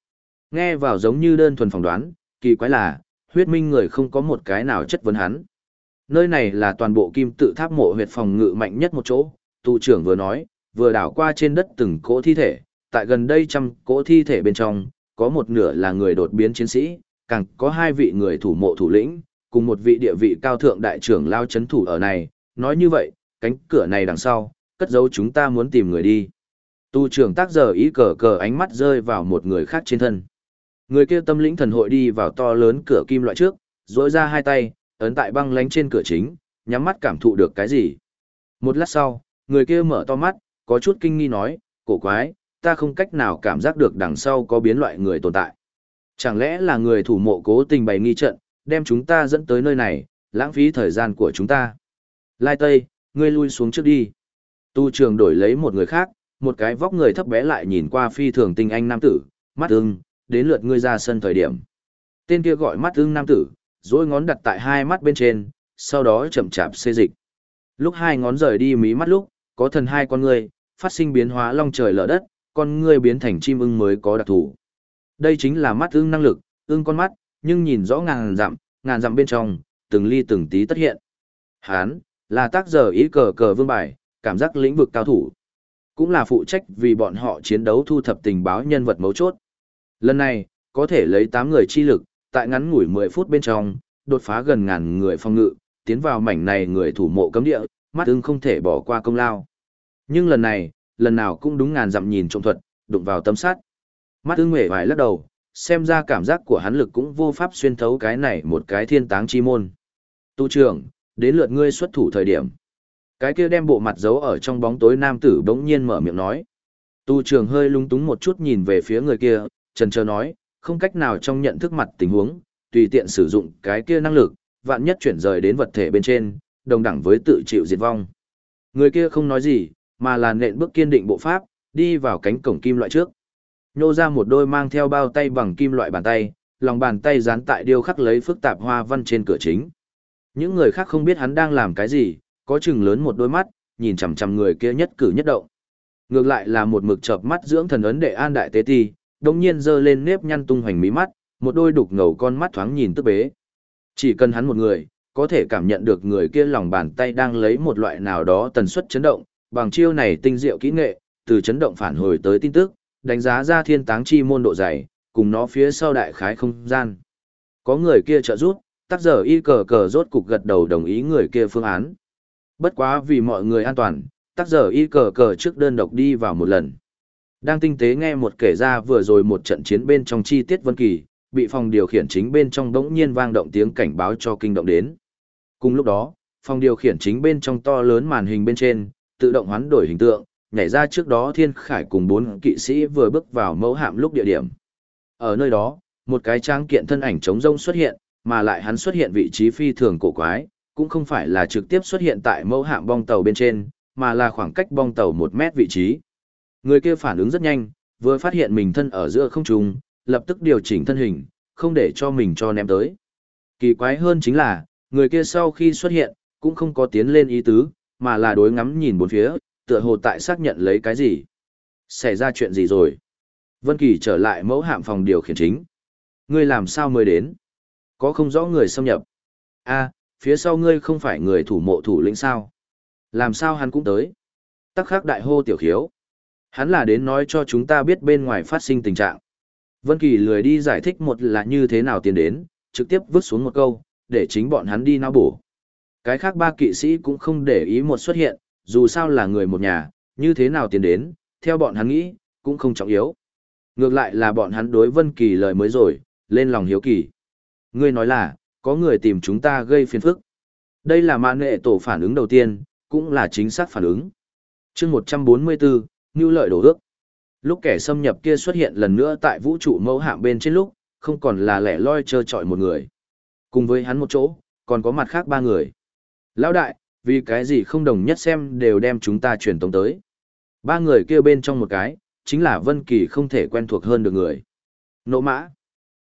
Speaker 1: Nghe vào giống như đơn thuần phỏng đoán, kỳ quái là, huyết minh người không có một cái nào chất vấn hắn. Nơi này là toàn bộ kim tự tháp mộ huyệt phòng ngự mạnh nhất một chỗ, tù trưởng vừa nói, vừa đảo qua trên đất từng cỗ thi thể, tại gần đây trăm cỗ thi thể bên trong, có một nửa là người đột biến chiến sĩ, càng có hai vị người thủ mộ thủ lĩnh, cùng một vị địa vị cao thượng đại trưởng lao chấn thủ ở này, nói như vậy, cánh cửa này đằng sau, cất giấu chúng ta muốn tìm người đi. Tu trưởng tác giờ ý cờ cờ ánh mắt rơi vào một người khác trên thân. Người kia tâm lĩnh thần hội đi vào to lớn cửa kim loại trước, duỗi ra hai tay, ấn tại băng lánh trên cửa chính, nhắm mắt cảm thụ được cái gì. Một lát sau, người kia mở to mắt, có chút kinh nghi nói, cổ quái, ta không cách nào cảm giác được đằng sau có biến loại người tồn tại. Chẳng lẽ là người thủ mộ cố tình bày nghi trận, đem chúng ta dẫn tới nơi này, lãng phí thời gian của chúng ta. Lai Tây, ngươi lui xuống trước đi. Tu trường đổi lấy một người khác, một cái vóc người thấp bé lại nhìn qua phi thường tinh anh nam tử, mắt ưng, đến lượt ngươi ra sân thời điểm. Tên kia gọi mắt ưng nam tử, dối ngón đặt tại hai mắt bên trên, sau đó chậm chạp xê dịch. Lúc hai ngón rời đi mí mắt lúc, có thần hai con ngươi, phát sinh biến hóa long trời lở đất, con ngươi biến thành chim ưng mới có đặc thù. Đây chính là mắt ưng năng lực, ưng con mắt, nhưng nhìn rõ ngàn dặm, ngàn dặm bên trong, từng ly từng tí tất hiện. Hán, là tác giờ ý cờ cờ vương bài, cảm giác lĩnh vực cao thủ. Cũng là phụ trách vì bọn họ chiến đấu thu thập tình báo nhân vật mấu chốt. Lần này, có thể lấy 8 người chi lực, tại ngắn ngủi 10 phút bên trong, đột phá gần ngàn người phòng ngự, tiến vào mảnh này người thủ mộ cấm địa, mắt ưng không thể bỏ qua công lao. Nhưng lần này, lần nào cũng đúng ngàn dặm nhìn trộm thuật, đụng vào tấm sắt. Mắt ưng mể vài lắc đầu, xem ra cảm giác của hắn lực cũng vô pháp xuyên thấu cái này một cái thiên táng chi môn. Tu trưởng, đến lượt ngươi xuất thủ thời điểm. Cái kia đem bộ mặt giấu ở trong bóng tối nam tử bỗng nhiên mở miệng nói. Tu trưởng hơi lung túng một chút nhìn về phía người kia, trần trờ nói, không cách nào trong nhận thức mặt tình huống, tùy tiện sử dụng cái kia năng lực, vạn nhất chuyển rời đến vật thể bên trên, đồng đẳng với tự chịu diệt vong. Người kia không nói gì, mà là nện bước kiên định bộ pháp, đi vào cánh cổng kim loại trước. Nhô ra một đôi mang theo bao tay bằng kim loại bàn tay, lòng bàn tay dán tại điêu khắc lấy phức tạp hoa văn trên cửa chính. Những người khác không biết hắn đang làm cái gì, có chừng lớn một đôi mắt, nhìn chằm chằm người kia nhất cử nhất động. Ngược lại là một mực chợp mắt dưỡng thần ấn đệ an đại tế ti, đồng nhiên dơ lên nếp nhăn tung hoành mí mắt, một đôi đục ngầu con mắt thoáng nhìn tức bế. Chỉ cần hắn một người, có thể cảm nhận được người kia lòng bàn tay đang lấy một loại nào đó tần suất chấn động, bằng chiêu này tinh diệu kỹ nghệ, từ chấn động phản hồi tới tin tức, đánh giá ra thiên táng chi môn độ dày, cùng nó phía sau đại khái không gian. Có người kia trợ giúp, tắc giờ y cờ cờ rốt cục gật đầu đồng ý người kia phương án. Bất quá vì mọi người an toàn, tắc giờ y cờ cờ trước đơn độc đi vào một lần. Đang tinh tế nghe một kể ra vừa rồi một trận chiến bên trong chi tiết vân kỳ, bị phòng điều khiển chính bên trong đống nhiên vang động tiếng cảnh báo cho kinh động đến. Cùng lúc đó, phòng điều khiển chính bên trong to lớn màn hình bên trên, tự động hoán đổi hình tượng, nhảy ra trước đó Thiên Khải cùng bốn kỵ sĩ vừa bước vào mẫu hạm lúc địa điểm. Ở nơi đó, một cái trang kiện thân ảnh trống rông xuất hiện, mà lại hắn xuất hiện vị trí phi thường cổ quái, cũng không phải là trực tiếp xuất hiện tại mẫu hạm bong tàu bên trên, mà là khoảng cách bong tàu một mét vị trí. Người kia phản ứng rất nhanh, vừa phát hiện mình thân ở giữa không trung, lập tức điều chỉnh thân hình, không để cho mình cho ném tới. Kỳ quái hơn chính là, người kia sau khi xuất hiện, cũng không có tiến lên ý tứ, mà là đối ngắm nhìn bốn phía, tựa hồ tại xác nhận lấy cái gì. Xảy ra chuyện gì rồi? Vân Kỳ trở lại mẫu hạm phòng điều khiển chính. Ngươi làm sao mới đến? Có không rõ người xâm nhập? A, phía sau ngươi không phải người thủ mộ thủ lĩnh sao? Làm sao hắn cũng tới? Tắc khắc đại hô tiểu khiếu. Hắn là đến nói cho chúng ta biết bên ngoài phát sinh tình trạng. Vân Kỳ lười đi giải thích một là như thế nào tiến đến, trực tiếp vứt xuống một câu, để chính bọn hắn đi náo bổ. Cái khác ba kỵ sĩ cũng không để ý một xuất hiện, dù sao là người một nhà, như thế nào tiến đến, theo bọn hắn nghĩ, cũng không trọng yếu. Ngược lại là bọn hắn đối Vân Kỳ lời mới rồi, lên lòng hiếu kỳ. Ngươi nói là, có người tìm chúng ta gây phiền phức. Đây là mạng nghệ tổ phản ứng đầu tiên, cũng là chính xác phản ứng. chương 144, Ngưu lợi đổ ước. Lúc kẻ xâm nhập kia xuất hiện lần nữa tại vũ trụ mẫu hạm bên trên lúc, không còn là lẻ loi trơ trọi một người. Cùng với hắn một chỗ, còn có mặt khác ba người. Lão đại, vì cái gì không đồng nhất xem đều đem chúng ta truyền tống tới. Ba người kia bên trong một cái, chính là Vân Kỳ không thể quen thuộc hơn được người. Nỗ mã.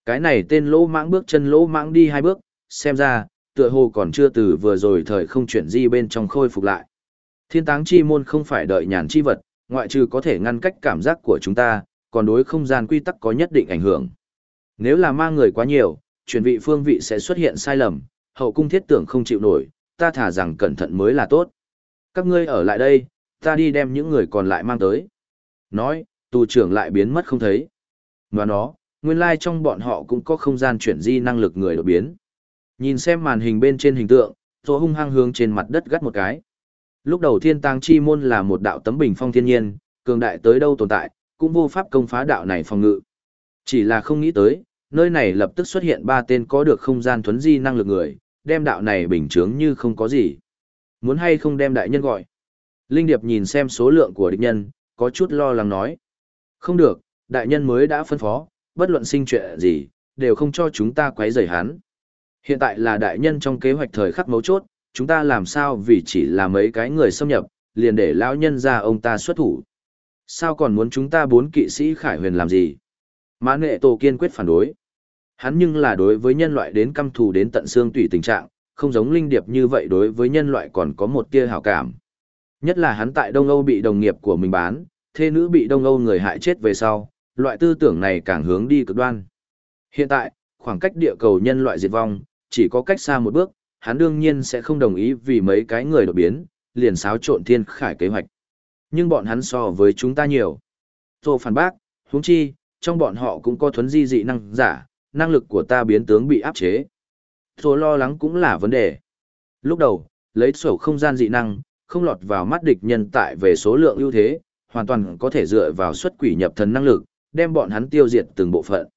Speaker 1: Cái này tên lỗ mãng bước chân lỗ mãng đi hai bước, xem ra, tựa hồ còn chưa từ vừa rồi thời không chuyển di bên trong khôi phục lại. Thiên táng chi môn không phải đợi nhàn chi vật, ngoại trừ có thể ngăn cách cảm giác của chúng ta, còn đối không gian quy tắc có nhất định ảnh hưởng. Nếu là mang người quá nhiều, chuyển vị phương vị sẽ xuất hiện sai lầm, hậu cung thiết tưởng không chịu nổi, ta thả rằng cẩn thận mới là tốt. Các ngươi ở lại đây, ta đi đem những người còn lại mang tới. Nói, tù trưởng lại biến mất không thấy. Và nó, nguyên lai like trong bọn họ cũng có không gian chuyển di năng lực người đột biến. Nhìn xem màn hình bên trên hình tượng, rồi hung hăng hướng trên mặt đất gắt một cái. Lúc đầu thiên tang chi môn là một đạo tấm bình phong thiên nhiên, cường đại tới đâu tồn tại, cũng vô pháp công phá đạo này phòng ngự. Chỉ là không nghĩ tới, nơi này lập tức xuất hiện ba tên có được không gian thuấn di năng lực người, đem đạo này bình chướng như không có gì. Muốn hay không đem đại nhân gọi. Linh Điệp nhìn xem số lượng của địch nhân, có chút lo lắng nói. Không được, đại nhân mới đã phân phó, bất luận sinh chuyện gì, đều không cho chúng ta quấy rầy hắn. Hiện tại là đại nhân trong kế hoạch thời khắc mấu chốt, chúng ta làm sao vì chỉ là mấy cái người xâm nhập, liền để lão nhân ra ông ta xuất thủ. Sao còn muốn chúng ta bốn kỵ sĩ khải huyền làm gì? Mã nghệ tổ kiên quyết phản đối. Hắn nhưng là đối với nhân loại đến căm thù đến tận xương tùy tình trạng, không giống linh điệp như vậy đối với nhân loại còn có một tia hảo cảm. Nhất là hắn tại Đông Âu bị đồng nghiệp của mình bán, thê nữ bị Đông Âu người hại chết về sau, loại tư tưởng này càng hướng đi cực đoan. Hiện tại, khoảng cách địa cầu nhân loại diệt vong, chỉ có cách xa một bước, hắn đương nhiên sẽ không đồng ý vì mấy cái người đột biến, liền xáo trộn thiên khải kế hoạch. Nhưng bọn hắn so với chúng ta nhiều. Tô phản bác, huống chi, trong bọn họ cũng có thuấn di dị năng giả, năng lực của ta biến tướng bị áp chế. Tô lo lắng cũng là vấn đề. Lúc đầu, lấy sổ không gian dị năng, không lọt vào mắt địch nhân tại về số lượng ưu thế, hoàn toàn có thể dựa vào xuất quỷ nhập thần năng lực, đem bọn hắn tiêu diệt từng bộ phận.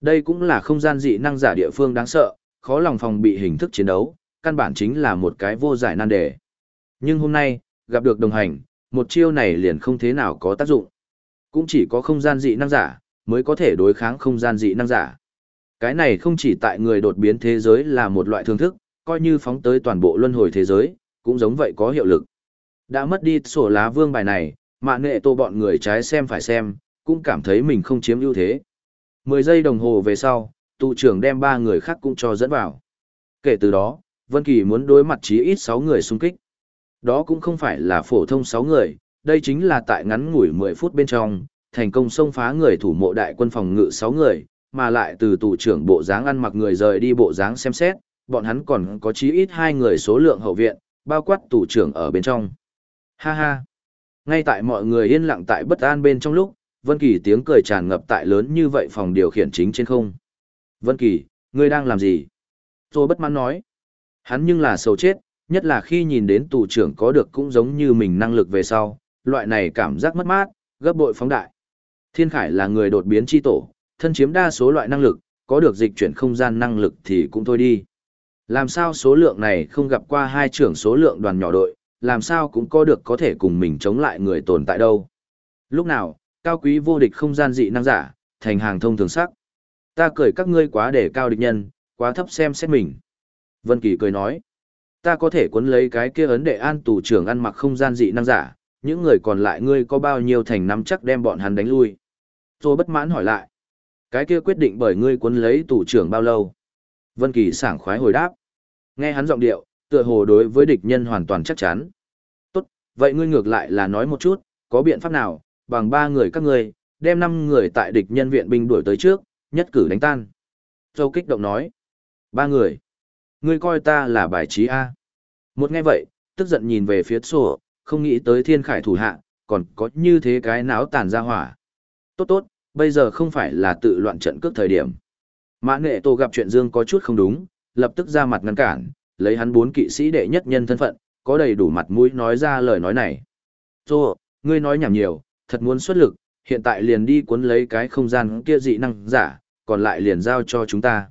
Speaker 1: Đây cũng là không gian dị năng giả địa phương đáng sợ, khó lòng phòng bị hình thức chiến đấu, căn bản chính là một cái vô giải nan đề. Nhưng hôm nay, gặp được đồng hành, một chiêu này liền không thế nào có tác dụng. Cũng chỉ có không gian dị năng giả, mới có thể đối kháng không gian dị năng giả. Cái này không chỉ tại người đột biến thế giới là một loại thương thức, coi như phóng tới toàn bộ luân hồi thế giới, cũng giống vậy có hiệu lực. Đã mất đi sổ lá vương bài này, mạng nghệ tô bọn người trái xem phải xem, cũng cảm thấy mình không chiếm ưu thế. 10 giây đồng hồ về sau, tụ trưởng đem ba người khác cũng cho dẫn vào. Kể từ đó, Vân Kỳ muốn đối mặt chí ít 6 người xung kích. Đó cũng không phải là phổ thông 6 người, đây chính là tại ngắn ngủi 10 phút bên trong, thành công xông phá người thủ mộ đại quân phòng ngự 6 người, mà lại từ tụ trưởng bộ dáng ăn mặc người rời đi bộ dáng xem xét, bọn hắn còn có chí ít 2 người số lượng hậu viện, bao quát tụ trưởng ở bên trong. Ha ha. Ngay tại mọi người yên lặng tại bất an bên trong lúc, Vân Kỳ tiếng cười tràn ngập tại lớn như vậy phòng điều khiển chính trên không. Vân Kỳ, ngươi đang làm gì? Tôi bất mãn nói. Hắn nhưng là sầu chết, nhất là khi nhìn đến tù trưởng có được cũng giống như mình năng lực về sau, loại này cảm giác mất mát, gấp bội phóng đại. Thiên Khải là người đột biến chi tổ, thân chiếm đa số loại năng lực, có được dịch chuyển không gian năng lực thì cũng thôi đi. Làm sao số lượng này không gặp qua hai trưởng số lượng đoàn nhỏ đội, làm sao cũng có được có thể cùng mình chống lại người tồn tại đâu. Lúc nào, cao quý vô địch không gian dị năng giả, thành hàng thông thường sắc. Ta cười các ngươi quá để cao địch nhân, quá thấp xem xét mình. Vân Kỳ cười nói, ta có thể cuốn lấy cái kia ấn đệ an tù trưởng ăn mặc không gian dị năng giả, những người còn lại ngươi có bao nhiêu thành nắm chắc đem bọn hắn đánh lui. Tôi bất mãn hỏi lại, cái kia quyết định bởi ngươi cuốn lấy tù trưởng bao lâu. Vân Kỳ sảng khoái hồi đáp. Nghe hắn giọng điệu, tựa hồ đối với địch nhân hoàn toàn chắc chắn. Tốt, vậy ngươi ngược lại là nói một chút, có biện pháp nào, bằng ba người các ngươi, đem năm người tại địch nhân viện binh đuổi tới trước, nhất cử đánh tan. Châu kích động nói. Ba người. Ngươi coi ta là bài trí A. Một nghe vậy, tức giận nhìn về phía sổ, không nghĩ tới thiên khải thủ hạ, còn có như thế cái náo tàn ra hỏa. Tốt tốt, bây giờ không phải là tự loạn trận cước thời điểm. Mã nghệ tổ gặp chuyện dương có chút không đúng, lập tức ra mặt ngăn cản, lấy hắn bốn kỵ sĩ đệ nhất nhân thân phận, có đầy đủ mặt mũi nói ra lời nói này. Tô, ngươi nói nhảm nhiều, thật muốn xuất lực, hiện tại liền đi cuốn lấy cái không gian kia dị năng giả, còn lại liền giao cho chúng ta.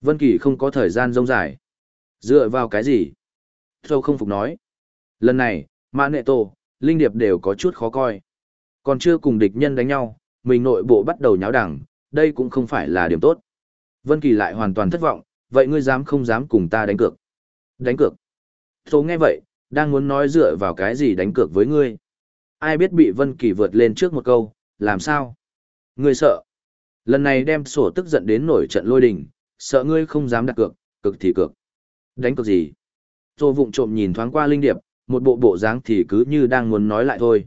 Speaker 1: Vân Kỳ không có thời gian rông dài. Dựa vào cái gì? Châu không phục nói. Lần này, Mã Nệ Tổ, Linh Điệp đều có chút khó coi. Còn chưa cùng địch nhân đánh nhau, mình nội bộ bắt đầu nháo đẳng, đây cũng không phải là điểm tốt. Vân Kỳ lại hoàn toàn thất vọng, vậy ngươi dám không dám cùng ta đánh cược? Đánh cược? Thâu nghe vậy, đang muốn nói dựa vào cái gì đánh cược với ngươi. Ai biết bị Vân Kỳ vượt lên trước một câu, làm sao? Ngươi sợ? Lần này đem sổ tức giận đến nổi trận lôi đình, sợ ngươi không dám đặt cược, cực thì cược. Đánh cược gì? Tô vụng trộm nhìn thoáng qua Linh Điệp, một bộ bộ dáng thì cứ như đang muốn nói lại thôi.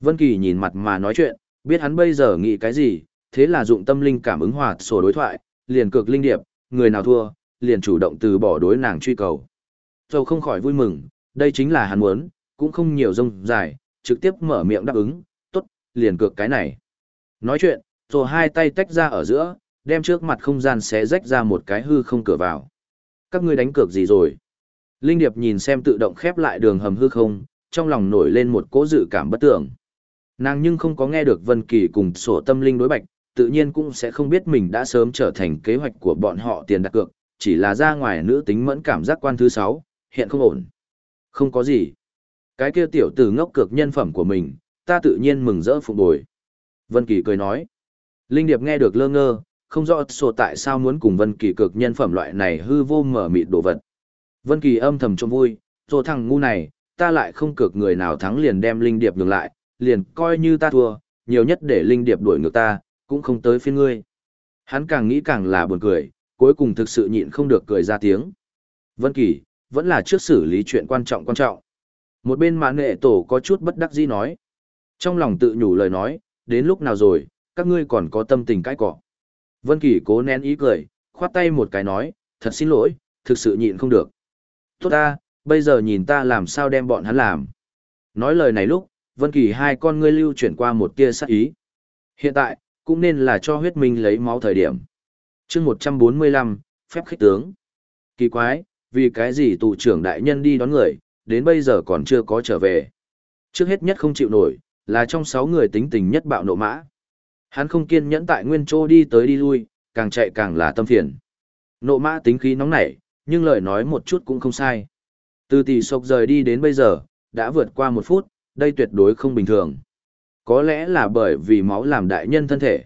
Speaker 1: Vân Kỳ nhìn mặt mà nói chuyện, biết hắn bây giờ nghĩ cái gì, thế là dụng tâm linh cảm ứng hoạt sổ đối thoại, liền cược Linh Điệp, người nào thua, liền chủ động từ bỏ đối nàng truy cầu. Tô không khỏi vui mừng, đây chính là hắn muốn, cũng không nhiều rông dài, trực tiếp mở miệng đáp ứng, liền cược cái này. Nói chuyện, rồi hai tay tách ra ở giữa, đem trước mặt không gian xé rách ra một cái hư không cửa vào. Các ngươi đánh cược gì rồi? Linh Điệp nhìn xem tự động khép lại đường hầm hư không, trong lòng nổi lên một cỗ dự cảm bất tưởng. Nàng nhưng không có nghe được Vân Kỳ cùng sổ tâm linh đối bạch, tự nhiên cũng sẽ không biết mình đã sớm trở thành kế hoạch của bọn họ tiền đặt cược, chỉ là ra ngoài nữ tính mẫn cảm giác quan thứ 6, hiện không ổn. Không có gì. Cái kia tiểu tử ngốc cược nhân phẩm của mình, ta tự nhiên mừng rỡ phục bồi. Vân Kỳ cười nói. Linh Điệp nghe được lơ ngơ, không rõ sổ tại sao muốn cùng Vân Kỳ cực nhân phẩm loại này hư vô mở mịt đồ vật. Vân Kỳ âm thầm trông vui, rồi thằng ngu này, ta lại không cực người nào thắng liền đem Linh Điệp nhường lại, liền coi như ta thua, nhiều nhất để Linh Điệp đuổi ngược ta, cũng không tới phiên ngươi. Hắn càng nghĩ càng là buồn cười, cuối cùng thực sự nhịn không được cười ra tiếng. Vân Kỳ, vẫn là trước xử lý chuyện quan trọng quan trọng. Một bên mã nghệ tổ có chút bất đắc dĩ nói. Trong lòng tự nhủ lời nói, đến lúc nào rồi, các ngươi còn có tâm tình cãi cọ. Vân Kỳ cố nén ý cười, khoát tay một cái nói, thật xin lỗi, thực sự nhịn không được. Tốt ta, bây giờ nhìn ta làm sao đem bọn hắn làm. Nói lời này lúc, Vân Kỳ hai con ngươi lưu chuyển qua một tia sắc ý. Hiện tại, cũng nên là cho huyết minh lấy máu thời điểm. Chương 145, phép khích tướng. Kỳ quái, vì cái gì tù trưởng đại nhân đi đón người, đến bây giờ còn chưa có trở về. Trước hết nhất không chịu nổi, là trong sáu người tính tình nhất bạo nộ mã. Hắn không kiên nhẫn tại nguyên chỗ đi tới đi lui, càng chạy càng là tâm phiền. Nộ mã tính khí nóng nảy, nhưng lời nói một chút cũng không sai. Từ tỷ sộc rời đi đến bây giờ, đã vượt qua một phút, đây tuyệt đối không bình thường. Có lẽ là bởi vì máu làm đại nhân thân thể.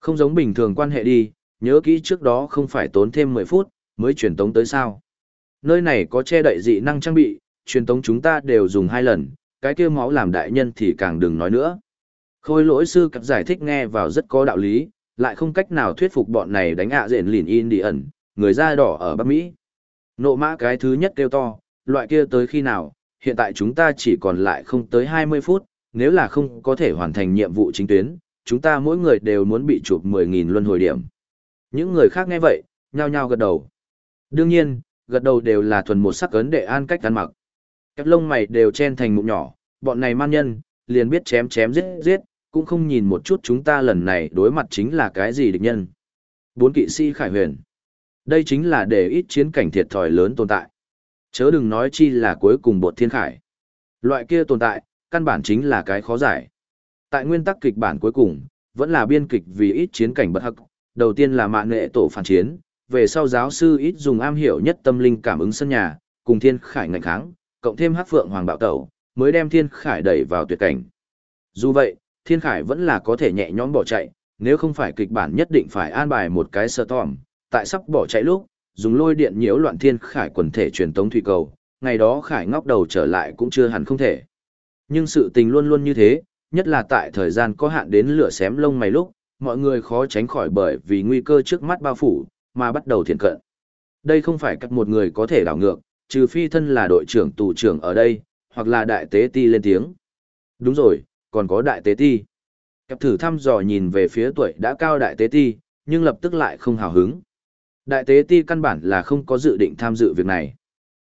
Speaker 1: Không giống bình thường quan hệ đi, nhớ kỹ trước đó không phải tốn thêm 10 phút, mới truyền tống tới sao. Nơi này có che đậy dị năng trang bị, truyền tống chúng ta đều dùng hai lần, cái kia máu làm đại nhân thì càng đừng nói nữa. Khôi lỗi sư cặp giải thích nghe vào rất có đạo lý, lại không cách nào thuyết phục bọn này đánh ạ à lìn in đi ẩn, người da đỏ ở Bắc Mỹ. Nộ mã cái thứ nhất kêu to, loại kia tới khi nào, hiện tại chúng ta chỉ còn lại không tới 20 phút, nếu là không có thể hoàn thành nhiệm vụ chính tuyến, chúng ta mỗi người đều muốn bị chụp 10.000 luân hồi điểm. Những người khác nghe vậy, nhao nhao gật đầu. Đương nhiên, gật đầu đều là thuần một sắc ấn để an cách ăn mặc. Các lông mày đều chen thành mụn nhỏ, bọn này man nhân, liền biết chém chém giết giết, cũng không nhìn một chút chúng ta lần này đối mặt chính là cái gì địch nhân. Bốn kỵ sĩ khải huyền. Đây chính là để ít chiến cảnh thiệt thòi lớn tồn tại. Chớ đừng nói chi là cuối cùng bột thiên khải. Loại kia tồn tại, căn bản chính là cái khó giải. Tại nguyên tắc kịch bản cuối cùng, vẫn là biên kịch vì ít chiến cảnh bất hắc. Đầu tiên là mạng nghệ tổ phản chiến, về sau giáo sư ít dùng am hiểu nhất tâm linh cảm ứng sân nhà, cùng thiên khải ngạnh kháng, cộng thêm hắc phượng hoàng bạo tẩu, mới đem thiên khải đẩy vào tuyệt cảnh. Dù vậy, thiên khải vẫn là có thể nhẹ nhõm bỏ chạy, nếu không phải kịch bản nhất định phải an bài một cái sơ tòm, tại sắp bỏ chạy lúc, dùng lôi điện nhiễu loạn thiên khải quần thể truyền tống thủy cầu, ngày đó khải ngóc đầu trở lại cũng chưa hẳn không thể. Nhưng sự tình luôn luôn như thế, nhất là tại thời gian có hạn đến lửa xém lông mày lúc, mọi người khó tránh khỏi bởi vì nguy cơ trước mắt bao phủ, mà bắt đầu thiện cận. Đây không phải cách một người có thể đảo ngược, trừ phi thân là đội trưởng tù trưởng ở đây, hoặc là đại tế ti lên tiếng. Đúng rồi, còn có đại tế ti. Kẹp thử thăm dò nhìn về phía tuổi đã cao đại tế ti, nhưng lập tức lại không hào hứng. Đại tế ti căn bản là không có dự định tham dự việc này.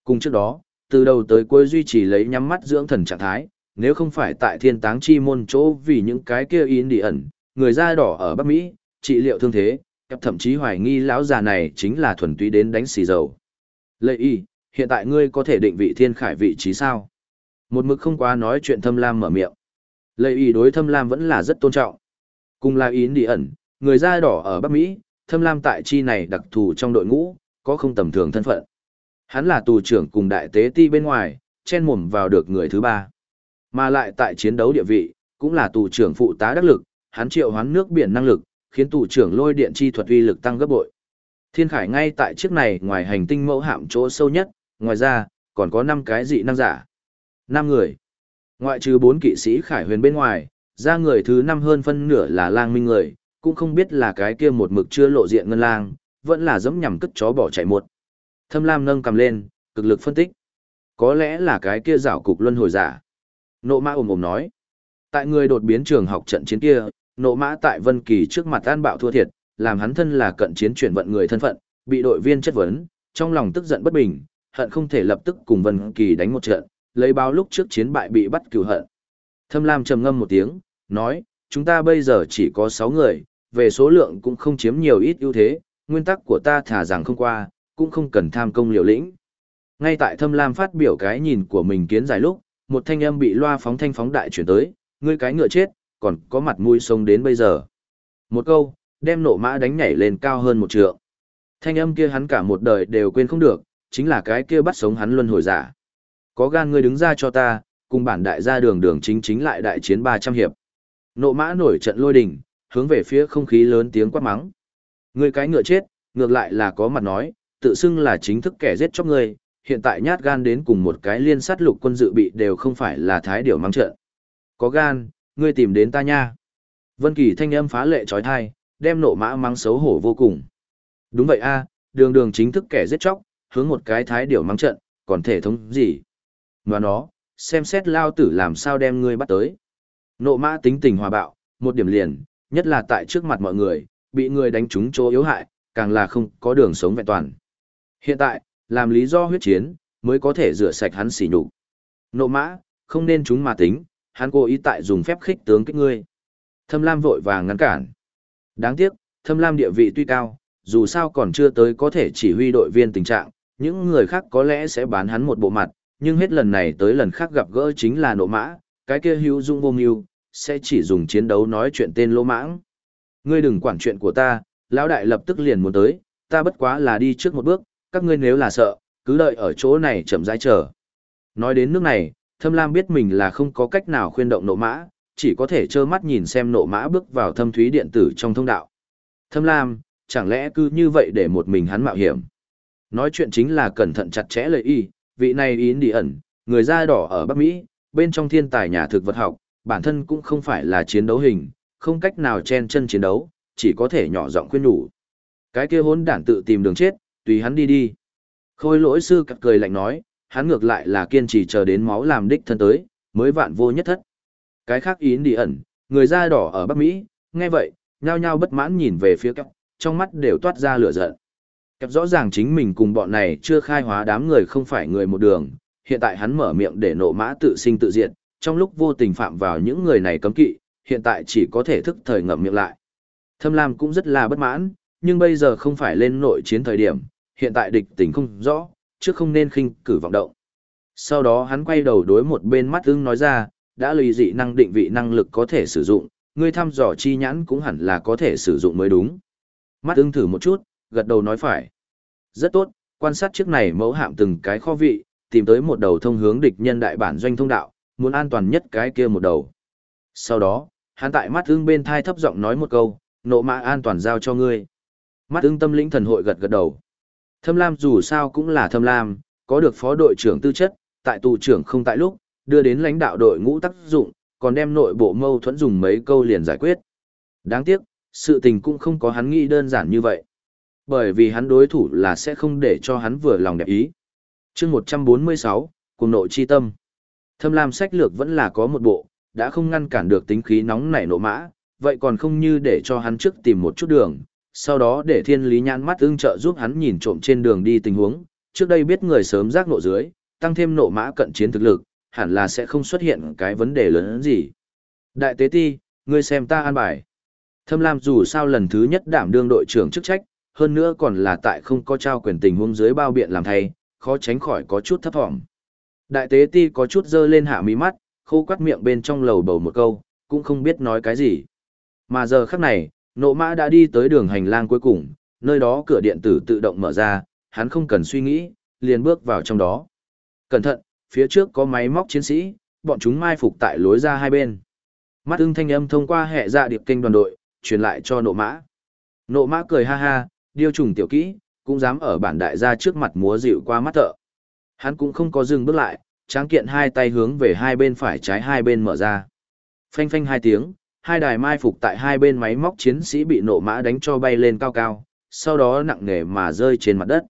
Speaker 1: Cùng trước đó, từ đầu tới cuối duy trì lấy nhắm mắt dưỡng thần trạng thái, nếu không phải tại thiên táng chi môn chỗ vì những cái kia in đi ẩn, người da đỏ ở Bắc Mỹ, trị liệu thương thế, kẹp thậm chí hoài nghi lão già này chính là thuần túy đến đánh xì dầu. Lệ y, hiện tại ngươi có thể định vị thiên khải vị trí sao? Một mực không quá nói chuyện thâm lam mở miệng. Lệ Ý đối thâm lam vẫn là rất tôn trọng. Cùng là Yến đi ẩn, người da đỏ ở Bắc Mỹ, thâm lam tại chi này đặc thù trong đội ngũ, có không tầm thường thân phận. Hắn là tù trưởng cùng đại tế ti bên ngoài, chen mồm vào được người thứ ba. Mà lại tại chiến đấu địa vị, cũng là tù trưởng phụ tá đắc lực, hắn triệu hoán nước biển năng lực, khiến tù trưởng lôi điện chi thuật uy lực tăng gấp bội. Thiên Khải ngay tại chiếc này ngoài hành tinh mẫu hạm chỗ sâu nhất, ngoài ra, còn có 5 cái dị năng giả năm người. Ngoại trừ bốn kỵ sĩ Khải huyền bên ngoài, ra người thứ năm hơn phân nửa là lang minh người, cũng không biết là cái kia một mực chưa lộ diện ngân lang, vẫn là dẫm nhằm cất chó bỏ chạy một. Thâm Lam nâng cầm lên, cực lực phân tích. Có lẽ là cái kia rảo cục luân hồi giả. Nộ mã ồm ồm nói. Tại người đột biến trường học trận chiến kia, nộ mã tại Vân Kỳ trước mặt an bạo thua thiệt, làm hắn thân là cận chiến chuyển vận người thân phận, bị đội viên chất vấn, trong lòng tức giận bất bình, hận không thể lập tức cùng Vân Kỳ đánh một trận, lấy báo lúc trước chiến bại bị bắt cửu hận. Thâm Lam trầm ngâm một tiếng, nói, chúng ta bây giờ chỉ có 6 người, về số lượng cũng không chiếm nhiều ít ưu thế, nguyên tắc của ta thả rằng không qua, cũng không cần tham công liều lĩnh. Ngay tại Thâm Lam phát biểu cái nhìn của mình kiến dài lúc, một thanh âm bị loa phóng thanh phóng đại chuyển tới, ngươi cái ngựa chết, còn có mặt mũi sống đến bây giờ. Một câu, đem nộ mã đánh nhảy lên cao hơn một trượng. Thanh âm kia hắn cả một đời đều quên không được, chính là cái kia bắt sống hắn luân hồi giả. Có gan ngươi đứng ra cho ta, cùng bản đại gia đường đường chính chính lại đại chiến 300 hiệp. Nộ mã nổi trận lôi đình, hướng về phía không khí lớn tiếng quát mắng. Ngươi cái ngựa chết, ngược lại là có mặt nói, tự xưng là chính thức kẻ giết chóc ngươi, hiện tại nhát gan đến cùng một cái liên sát lục quân dự bị đều không phải là thái điều mắng trận. Có gan, ngươi tìm đến ta nha. Vân Kỳ thanh âm phá lệ trói thai, đem nộ mã mang xấu hổ vô cùng. Đúng vậy a, đường đường chính thức kẻ giết chóc, hướng một cái thái điều mắng trận, còn thể thống gì? Mà nó, xem xét lao tử làm sao đem ngươi bắt tới. Nộ mã tính tình hòa bạo, một điểm liền, nhất là tại trước mặt mọi người, bị người đánh trúng chỗ yếu hại, càng là không có đường sống vẹn toàn. Hiện tại, làm lý do huyết chiến, mới có thể rửa sạch hắn xỉ nhục. Nộ mã, không nên chúng mà tính, hắn cố ý tại dùng phép khích tướng kích ngươi. Thâm Lam vội vàng ngăn cản. Đáng tiếc, Thâm Lam địa vị tuy cao, dù sao còn chưa tới có thể chỉ huy đội viên tình trạng, những người khác có lẽ sẽ bán hắn một bộ mặt, nhưng hết lần này tới lần khác gặp gỡ chính là nộ mã, cái kia hữu dung vô mưu, sẽ chỉ dùng chiến đấu nói chuyện tên lỗ mãng. Ngươi đừng quản chuyện của ta, lão đại lập tức liền muốn tới, ta bất quá là đi trước một bước, các ngươi nếu là sợ, cứ đợi ở chỗ này chậm rãi chờ. Nói đến nước này, Thâm Lam biết mình là không có cách nào khuyên động nộ mã, chỉ có thể trơ mắt nhìn xem nộ mã bước vào thâm thúy điện tử trong thông đạo. Thâm Lam, chẳng lẽ cứ như vậy để một mình hắn mạo hiểm? Nói chuyện chính là cẩn thận chặt chẽ lời y, vị này yến đi ẩn, người da đỏ ở Bắc Mỹ, bên trong thiên tài nhà thực vật học, bản thân cũng không phải là chiến đấu hình, không cách nào chen chân chiến đấu, chỉ có thể nhỏ giọng khuyên nhủ. Cái kia hỗn đản tự tìm đường chết, tùy hắn đi đi. Khôi lỗi sư cặp cười lạnh nói, hắn ngược lại là kiên trì chờ đến máu làm đích thân tới, mới vạn vô nhất thất. Cái khác yến đi ẩn, người da đỏ ở Bắc Mỹ, nghe vậy, nhao nhao bất mãn nhìn về phía cặp, trong mắt đều toát ra lửa giận. Kẹp rõ ràng chính mình cùng bọn này chưa khai hóa đám người không phải người một đường, hiện tại hắn mở miệng để nộ mã tự sinh tự diệt, trong lúc vô tình phạm vào những người này cấm kỵ, hiện tại chỉ có thể thức thời ngậm miệng lại. Thâm Lam cũng rất là bất mãn, nhưng bây giờ không phải lên nội chiến thời điểm, hiện tại địch tình không rõ, trước không nên khinh cử vọng động. Sau đó hắn quay đầu đối một bên mắt ưng nói ra, đã lùi dị năng định vị năng lực có thể sử dụng, ngươi thăm dò chi nhãn cũng hẳn là có thể sử dụng mới đúng. Mắt ưng thử một chút, gật đầu nói phải. Rất tốt, quan sát chiếc này mẫu hạm từng cái kho vị, tìm tới một đầu thông hướng địch nhân đại bản doanh thông đạo, muốn an toàn nhất cái kia một đầu. Sau đó, hắn tại mắt ưng bên thai thấp giọng nói một câu, nộ mã an toàn giao cho ngươi. Mắt ưng tâm lĩnh thần hội gật gật đầu. Thâm Lam dù sao cũng là Thâm Lam, có được phó đội trưởng tư chất, tại tù trưởng không tại lúc, đưa đến lãnh đạo đội ngũ tác dụng, còn đem nội bộ mâu thuẫn dùng mấy câu liền giải quyết. Đáng tiếc, sự tình cũng không có hắn nghĩ đơn giản như vậy. Bởi vì hắn đối thủ là sẽ không để cho hắn vừa lòng đẹp ý. chương 146, cùng nội chi tâm. Thâm Lam sách lược vẫn là có một bộ, đã không ngăn cản được tính khí nóng nảy nộ mã, vậy còn không như để cho hắn trước tìm một chút đường, sau đó để thiên lý nhãn mắt ưng trợ giúp hắn nhìn trộm trên đường đi tình huống, trước đây biết người sớm giác nộ dưới, tăng thêm nộ mã cận chiến thực lực, hẳn là sẽ không xuất hiện cái vấn đề lớn gì. Đại tế ti, ngươi xem ta an bài. Thâm Lam dù sao lần thứ nhất đảm đương đội trưởng chức trách, hơn nữa còn là tại không có trao quyền tình huống dưới bao biện làm thay, khó tránh khỏi có chút thấp thỏm. Đại tế ti có chút dơ lên hạ mí mắt, khô quắt miệng bên trong lầu bầu một câu, cũng không biết nói cái gì. Mà giờ khắc này, nộ mã đã đi tới đường hành lang cuối cùng, nơi đó cửa điện tử tự động mở ra, hắn không cần suy nghĩ, liền bước vào trong đó. Cẩn thận, phía trước có máy móc chiến sĩ, bọn chúng mai phục tại lối ra hai bên. Mắt ưng thanh âm thông qua hệ dạ điệp kênh đoàn đội, truyền lại cho nộ mã. Nộ mã cười ha ha, điêu trùng tiểu kỹ, cũng dám ở bản đại gia trước mặt múa dịu qua mắt thợ. Hắn cũng không có dừng bước lại, tráng kiện hai tay hướng về hai bên phải trái hai bên mở ra. Phanh phanh hai tiếng, hai đài mai phục tại hai bên máy móc chiến sĩ bị nổ mã đánh cho bay lên cao cao, sau đó nặng nề mà rơi trên mặt đất.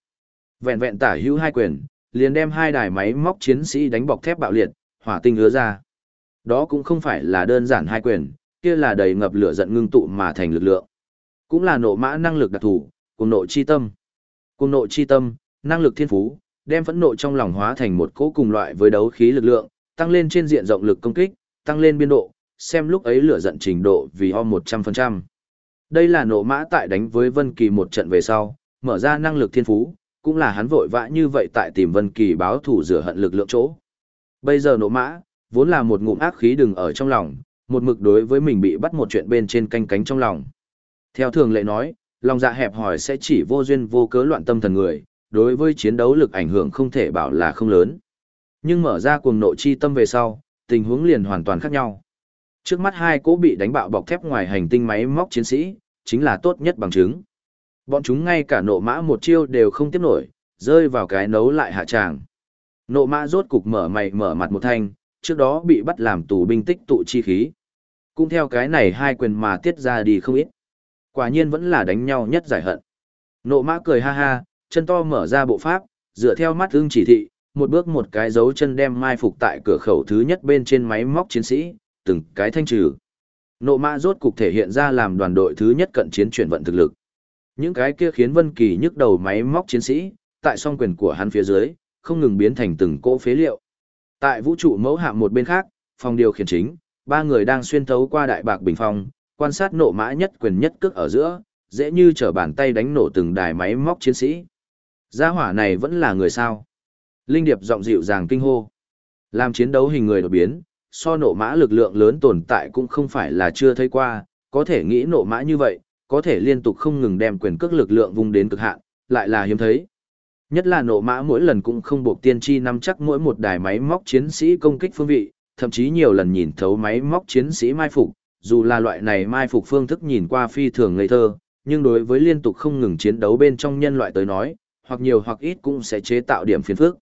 Speaker 1: Vẹn vẹn tả hữu hai quyền, liền đem hai đài máy móc chiến sĩ đánh bọc thép bạo liệt, hỏa tinh hứa ra. Đó cũng không phải là đơn giản hai quyền, kia là đầy ngập lửa giận ngưng tụ mà thành lực lượng. Cũng là nộ mã năng lực đặc thù, cùng nộ chi tâm. Cùng nộ chi tâm, năng lực thiên phú, đem phẫn nộ trong lòng hóa thành một cỗ cùng loại với đấu khí lực lượng, tăng lên trên diện rộng lực công kích, tăng lên biên độ, xem lúc ấy lửa giận trình độ vì ho 100%. Đây là nộ mã tại đánh với Vân Kỳ một trận về sau, mở ra năng lực thiên phú, cũng là hắn vội vã như vậy tại tìm Vân Kỳ báo thủ rửa hận lực lượng chỗ. Bây giờ nộ mã, vốn là một ngụm ác khí đừng ở trong lòng, một mực đối với mình bị bắt một chuyện bên trên canh cánh trong lòng. Theo thường lệ nói, lòng dạ hẹp hòi sẽ chỉ vô duyên vô cớ loạn tâm thần người, đối với chiến đấu lực ảnh hưởng không thể bảo là không lớn. Nhưng mở ra cuồng nộ chi tâm về sau, tình huống liền hoàn toàn khác nhau. Trước mắt hai cố bị đánh bạo bọc thép ngoài hành tinh máy móc chiến sĩ, chính là tốt nhất bằng chứng. Bọn chúng ngay cả nộ mã một chiêu đều không tiếp nổi, rơi vào cái nấu lại hạ tràng. Nộ mã rốt cục mở mày mở mặt một thanh, trước đó bị bắt làm tù binh tích tụ chi khí. Cũng theo cái này hai quyền mà tiết ra đi không ít. Quả nhiên vẫn là đánh nhau nhất giải hận. Nộ mã cười ha ha, chân to mở ra bộ pháp, dựa theo mắt ưng chỉ thị, một bước một cái dấu chân đem mai phục tại cửa khẩu thứ nhất bên trên máy móc chiến sĩ, từng cái thanh trừ. Nộ mã rốt cục thể hiện ra làm đoàn đội thứ nhất cận chiến chuyển vận thực lực. Những cái kia khiến Vân Kỳ nhức đầu máy móc chiến sĩ, tại song quyền của hắn phía dưới, không ngừng biến thành từng cỗ phế liệu. Tại vũ trụ mẫu hạm một bên khác, phòng điều khiển chính, ba người đang xuyên thấu qua đại bạc bình phong, quan sát nộ mã nhất quyền nhất cước ở giữa, dễ như trở bàn tay đánh nổ từng đài máy móc chiến sĩ. Gia hỏa này vẫn là người sao? Linh Điệp giọng dịu dàng kinh hô. Làm chiến đấu hình người đột biến, so nộ mã lực lượng lớn tồn tại cũng không phải là chưa thấy qua, có thể nghĩ nộ mã như vậy, có thể liên tục không ngừng đem quyền cước lực lượng vung đến cực hạn, lại là hiếm thấy. Nhất là nộ mã mỗi lần cũng không buộc tiên tri nắm chắc mỗi một đài máy móc chiến sĩ công kích phương vị, thậm chí nhiều lần nhìn thấu máy móc chiến sĩ mai phục, dù là loại này mai phục phương thức nhìn qua phi thường ngây thơ, nhưng đối với liên tục không ngừng chiến đấu bên trong nhân loại tới nói, hoặc nhiều hoặc ít cũng sẽ chế tạo điểm phiền phức.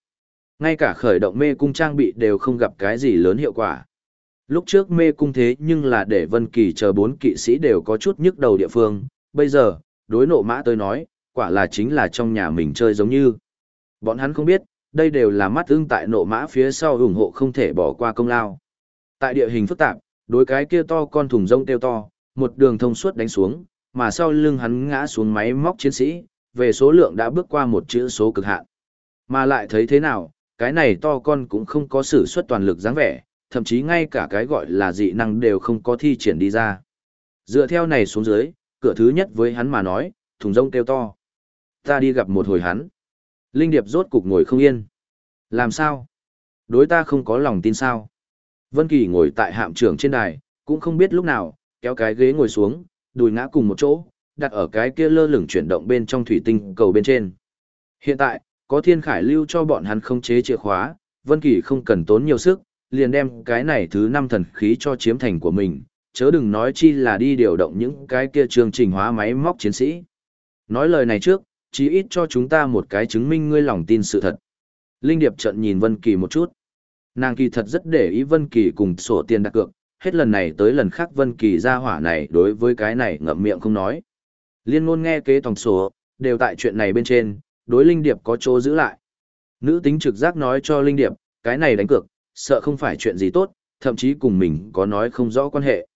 Speaker 1: Ngay cả khởi động mê cung trang bị đều không gặp cái gì lớn hiệu quả. Lúc trước mê cung thế nhưng là để Vân Kỳ chờ bốn kỵ sĩ đều có chút nhức đầu địa phương, bây giờ, đối nộ mã tới nói, quả là chính là trong nhà mình chơi giống như. Bọn hắn không biết, đây đều là mắt ưng tại nộ mã phía sau ủng hộ không thể bỏ qua công lao. Tại địa hình phức tạp, đối cái kia to con thùng rông tiêu to, một đường thông suốt đánh xuống, mà sau lưng hắn ngã xuống máy móc chiến sĩ, về số lượng đã bước qua một chữ số cực hạn. Mà lại thấy thế nào, cái này to con cũng không có sử xuất toàn lực dáng vẻ, thậm chí ngay cả cái gọi là dị năng đều không có thi triển đi ra. Dựa theo này xuống dưới, cửa thứ nhất với hắn mà nói, thùng rông kêu to. Ta đi gặp một hồi hắn. Linh Điệp rốt cục ngồi không yên. Làm sao? Đối ta không có lòng tin sao? Vân Kỳ ngồi tại hạm trưởng trên đài, cũng không biết lúc nào, kéo cái ghế ngồi xuống, đùi ngã cùng một chỗ, đặt ở cái kia lơ lửng chuyển động bên trong thủy tinh cầu bên trên. Hiện tại, có thiên khải lưu cho bọn hắn không chế chìa khóa, Vân Kỳ không cần tốn nhiều sức, liền đem cái này thứ năm thần khí cho chiếm thành của mình, chớ đừng nói chi là đi điều động những cái kia chương trình hóa máy móc chiến sĩ. Nói lời này trước, chí ít cho chúng ta một cái chứng minh ngươi lòng tin sự thật. Linh Điệp trận nhìn Vân Kỳ một chút. Nàng kỳ thật rất để ý Vân Kỳ cùng sổ tiền đặt cược, hết lần này tới lần khác Vân Kỳ ra hỏa này đối với cái này ngậm miệng không nói. Liên ngôn nghe kế tổng sổ, đều tại chuyện này bên trên, đối Linh Điệp có chỗ giữ lại. Nữ tính trực giác nói cho Linh Điệp, cái này đánh cược, sợ không phải chuyện gì tốt, thậm chí cùng mình có nói không rõ quan hệ.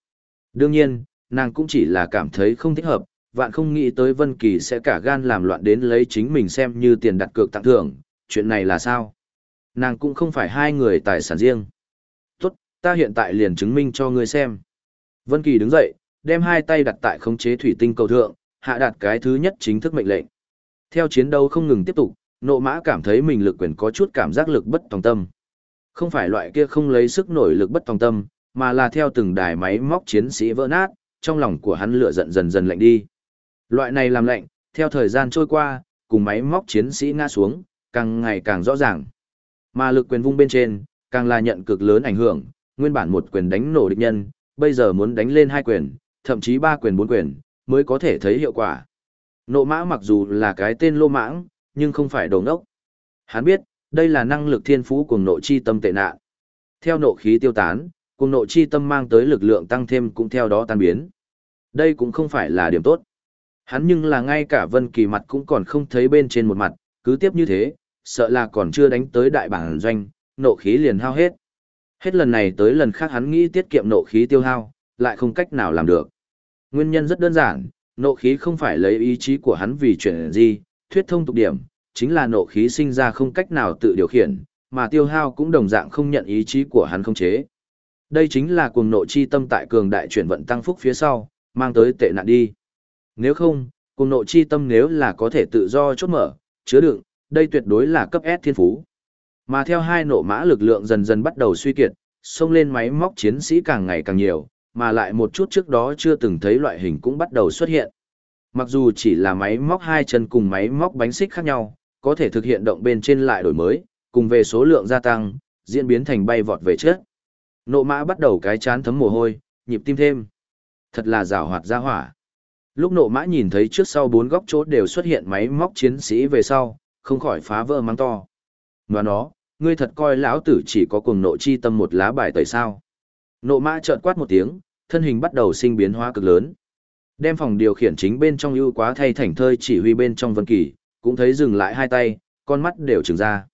Speaker 1: Đương nhiên, nàng cũng chỉ là cảm thấy không thích hợp, vạn không nghĩ tới Vân Kỳ sẽ cả gan làm loạn đến lấy chính mình xem như tiền đặt cược tặng thưởng, chuyện này là sao? Nàng cũng không phải hai người tài sản riêng. Tốt, ta hiện tại liền chứng minh cho ngươi xem. Vân Kỳ đứng dậy, đem hai tay đặt tại khống chế thủy tinh cầu thượng, hạ đạt cái thứ nhất chính thức mệnh lệnh. Theo chiến đấu không ngừng tiếp tục, nộ mã cảm thấy mình lực quyền có chút cảm giác lực bất tòng tâm. Không phải loại kia không lấy sức nổi lực bất tòng tâm, mà là theo từng đài máy móc chiến sĩ vỡ nát, trong lòng của hắn lửa giận dần dần lạnh đi. Loại này làm lạnh, theo thời gian trôi qua, cùng máy móc chiến sĩ ngã xuống, càng ngày càng rõ ràng. Mà lực quyền vung bên trên, càng là nhận cực lớn ảnh hưởng, nguyên bản một quyền đánh nổ địch nhân, bây giờ muốn đánh lên hai quyền, thậm chí ba quyền bốn quyền, mới có thể thấy hiệu quả. Nộ mã mặc dù là cái tên lô mãng, nhưng không phải đồ ngốc. Hắn biết, đây là năng lực thiên phú của nộ chi tâm tệ nạn. Theo nộ khí tiêu tán, cùng nộ chi tâm mang tới lực lượng tăng thêm cũng theo đó tan biến. Đây cũng không phải là điểm tốt. Hắn nhưng là ngay cả Vân Kỳ mặt cũng còn không thấy bên trên một mặt, cứ tiếp như thế, sợ là còn chưa đánh tới đại bản doanh, nộ khí liền hao hết. Hết lần này tới lần khác hắn nghĩ tiết kiệm nộ khí tiêu hao, lại không cách nào làm được. Nguyên nhân rất đơn giản, nộ khí không phải lấy ý chí của hắn vì chuyện gì, thuyết thông tục điểm, chính là nộ khí sinh ra không cách nào tự điều khiển, mà tiêu hao cũng đồng dạng không nhận ý chí của hắn không chế. Đây chính là cuồng nộ chi tâm tại cường đại chuyển vận tăng phúc phía sau, mang tới tệ nạn đi. Nếu không, cuồng nộ chi tâm nếu là có thể tự do chốt mở, chứa đựng, đây tuyệt đối là cấp S thiên phú. Mà theo hai nộ mã lực lượng dần dần bắt đầu suy kiệt, xông lên máy móc chiến sĩ càng ngày càng nhiều, mà lại một chút trước đó chưa từng thấy loại hình cũng bắt đầu xuất hiện. Mặc dù chỉ là máy móc hai chân cùng máy móc bánh xích khác nhau, có thể thực hiện động bên trên lại đổi mới, cùng về số lượng gia tăng, diễn biến thành bay vọt về trước. Nộ mã bắt đầu cái chán thấm mồ hôi, nhịp tim thêm. Thật là rào hoạt ra hỏa. Lúc nộ mã nhìn thấy trước sau bốn góc chỗ đều xuất hiện máy móc chiến sĩ về sau, không khỏi phá vỡ mắng to. Nói nó, ngươi thật coi lão tử chỉ có cuồng nộ chi tâm một lá bài tẩy sao. Nộ mã trợn quát một tiếng, thân hình bắt đầu sinh biến hóa cực lớn. Đem phòng điều khiển chính bên trong ưu quá thay thành thơi chỉ huy bên trong vân kỳ, cũng thấy dừng lại hai tay, con mắt đều trừng ra.